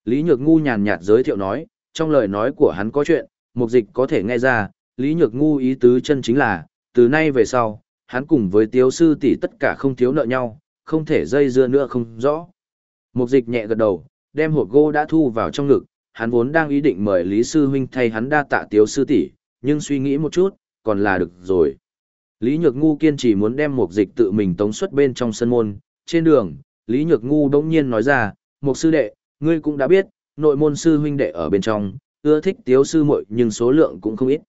Lý Nhược Ngu nhàn nhạt giới thiệu nói, trong lời nói của hắn có chuyện, mục dịch có thể nghe ra, Lý Nhược Ngu ý tứ chân chính là, từ nay về sau, hắn cùng với tiếu sư tỷ tất cả không thiếu nợ nhau, không thể dây dưa nữa không rõ. Mục dịch nhẹ gật đầu, đem hộp gỗ đã thu vào trong ngực, hắn vốn đang ý định mời Lý Sư Huynh thay hắn đa tạ tiếu sư tỷ, nhưng suy nghĩ một chút, còn là được rồi. Lý Nhược Ngu kiên trì muốn đem mục dịch tự mình tống xuất bên trong sân môn, trên đường, Lý Nhược Ngu đống nhiên nói ra, mục sư đệ, ngươi cũng đã biết, nội môn sư huynh đệ ở bên trong, ưa thích tiếu sư muội nhưng số lượng cũng không ít.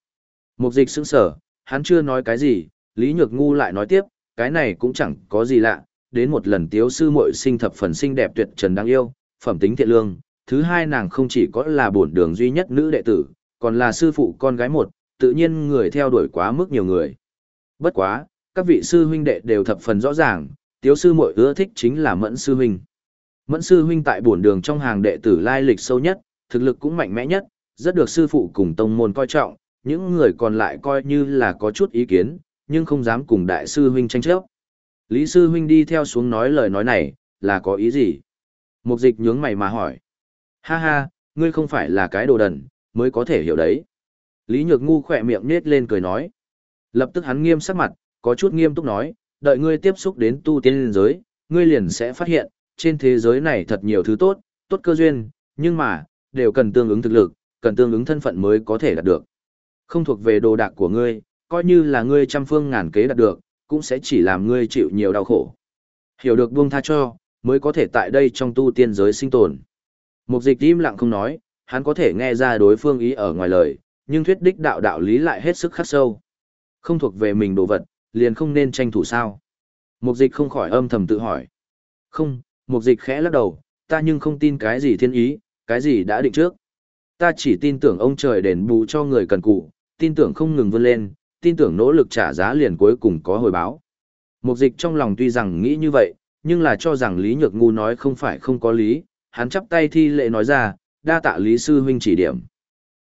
Mục dịch sững sở, hắn chưa nói cái gì, Lý Nhược Ngu lại nói tiếp, cái này cũng chẳng có gì lạ, đến một lần tiếu sư muội sinh thập phần xinh đẹp tuyệt trần đáng yêu, phẩm tính thiện lương, thứ hai nàng không chỉ có là bổn đường duy nhất nữ đệ tử, còn là sư phụ con gái một, tự nhiên người theo đuổi quá mức nhiều người. Bất quá, các vị sư huynh đệ đều thập phần rõ ràng, tiếu sư muội ưa thích chính là mẫn sư huynh. Mẫn sư huynh tại bổn đường trong hàng đệ tử lai lịch sâu nhất, thực lực cũng mạnh mẽ nhất, rất được sư phụ cùng tông môn coi trọng, những người còn lại coi như là có chút ý kiến, nhưng không dám cùng đại sư huynh tranh chấp. Lý sư huynh đi theo xuống nói lời nói này, là có ý gì? Mục dịch nhướng mày mà hỏi. Ha ha, ngươi không phải là cái đồ đần, mới có thể hiểu đấy. Lý Nhược Ngu khỏe miệng nết lên cười nói. Lập tức hắn nghiêm sắc mặt, có chút nghiêm túc nói, đợi ngươi tiếp xúc đến tu tiên giới, ngươi liền sẽ phát hiện, trên thế giới này thật nhiều thứ tốt, tốt cơ duyên, nhưng mà, đều cần tương ứng thực lực, cần tương ứng thân phận mới có thể đạt được. Không thuộc về đồ đạc của ngươi, coi như là ngươi trăm phương ngàn kế đạt được, cũng sẽ chỉ làm ngươi chịu nhiều đau khổ. Hiểu được buông tha cho, mới có thể tại đây trong tu tiên giới sinh tồn. Mục dịch im lặng không nói, hắn có thể nghe ra đối phương ý ở ngoài lời, nhưng thuyết đích đạo đạo lý lại hết sức khắc sâu. Không thuộc về mình đồ vật, liền không nên tranh thủ sao. Mục dịch không khỏi âm thầm tự hỏi. Không, mục dịch khẽ lắc đầu, ta nhưng không tin cái gì thiên ý, cái gì đã định trước. Ta chỉ tin tưởng ông trời đền bù cho người cần cụ, tin tưởng không ngừng vươn lên, tin tưởng nỗ lực trả giá liền cuối cùng có hồi báo. Mục dịch trong lòng tuy rằng nghĩ như vậy, nhưng là cho rằng Lý Nhược Ngu nói không phải không có lý, hắn chắp tay thi lệ nói ra, đa tạ Lý Sư Huynh chỉ điểm.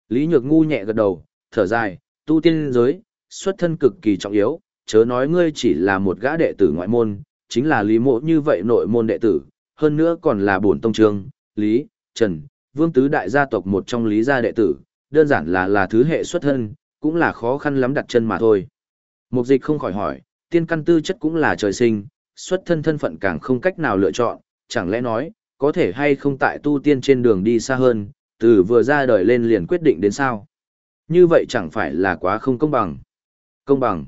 Lý Nhược Ngu nhẹ gật đầu, thở dài, tu tiên giới, xuất thân cực kỳ trọng yếu, chớ nói ngươi chỉ là một gã đệ tử ngoại môn, chính là Lý Mộ như vậy nội môn đệ tử, hơn nữa còn là bổn tông trương, Lý, Trần, Vương Tứ đại gia tộc một trong Lý gia đệ tử, đơn giản là là thứ hệ xuất thân, cũng là khó khăn lắm đặt chân mà thôi. Mục dịch không khỏi hỏi, tiên căn tư chất cũng là trời sinh, xuất thân thân phận càng không cách nào lựa chọn, chẳng lẽ nói, có thể hay không tại tu tiên trên đường đi xa hơn, từ vừa ra đời lên liền quyết định đến sao. Như vậy chẳng phải là quá không công bằng. Công bằng.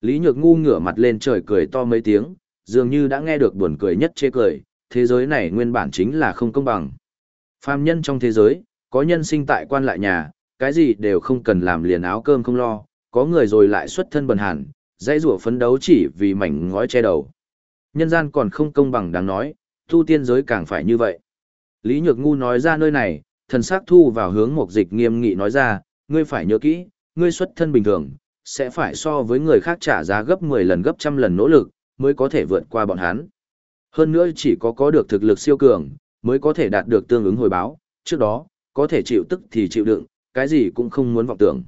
Lý Nhược ngu ngửa mặt lên trời cười to mấy tiếng, dường như đã nghe được buồn cười nhất chê cười, thế giới này nguyên bản chính là không công bằng. Phàm nhân trong thế giới, có nhân sinh tại quan lại nhà, cái gì đều không cần làm liền áo cơm không lo, có người rồi lại xuất thân bần hàn, dãy rủa phấn đấu chỉ vì mảnh ngói che đầu. Nhân gian còn không công bằng đáng nói, tu tiên giới càng phải như vậy. Lý Nhược Ngu nói ra nơi này, thần sắc thu vào hướng một dịch nghiêm nghị nói ra, ngươi phải nhớ kỹ, ngươi xuất thân bình thường, sẽ phải so với người khác trả giá gấp 10 lần gấp trăm lần nỗ lực, mới có thể vượt qua bọn hắn. Hơn nữa chỉ có có được thực lực siêu cường, mới có thể đạt được tương ứng hồi báo, trước đó, có thể chịu tức thì chịu đựng, cái gì cũng không muốn vọng tưởng.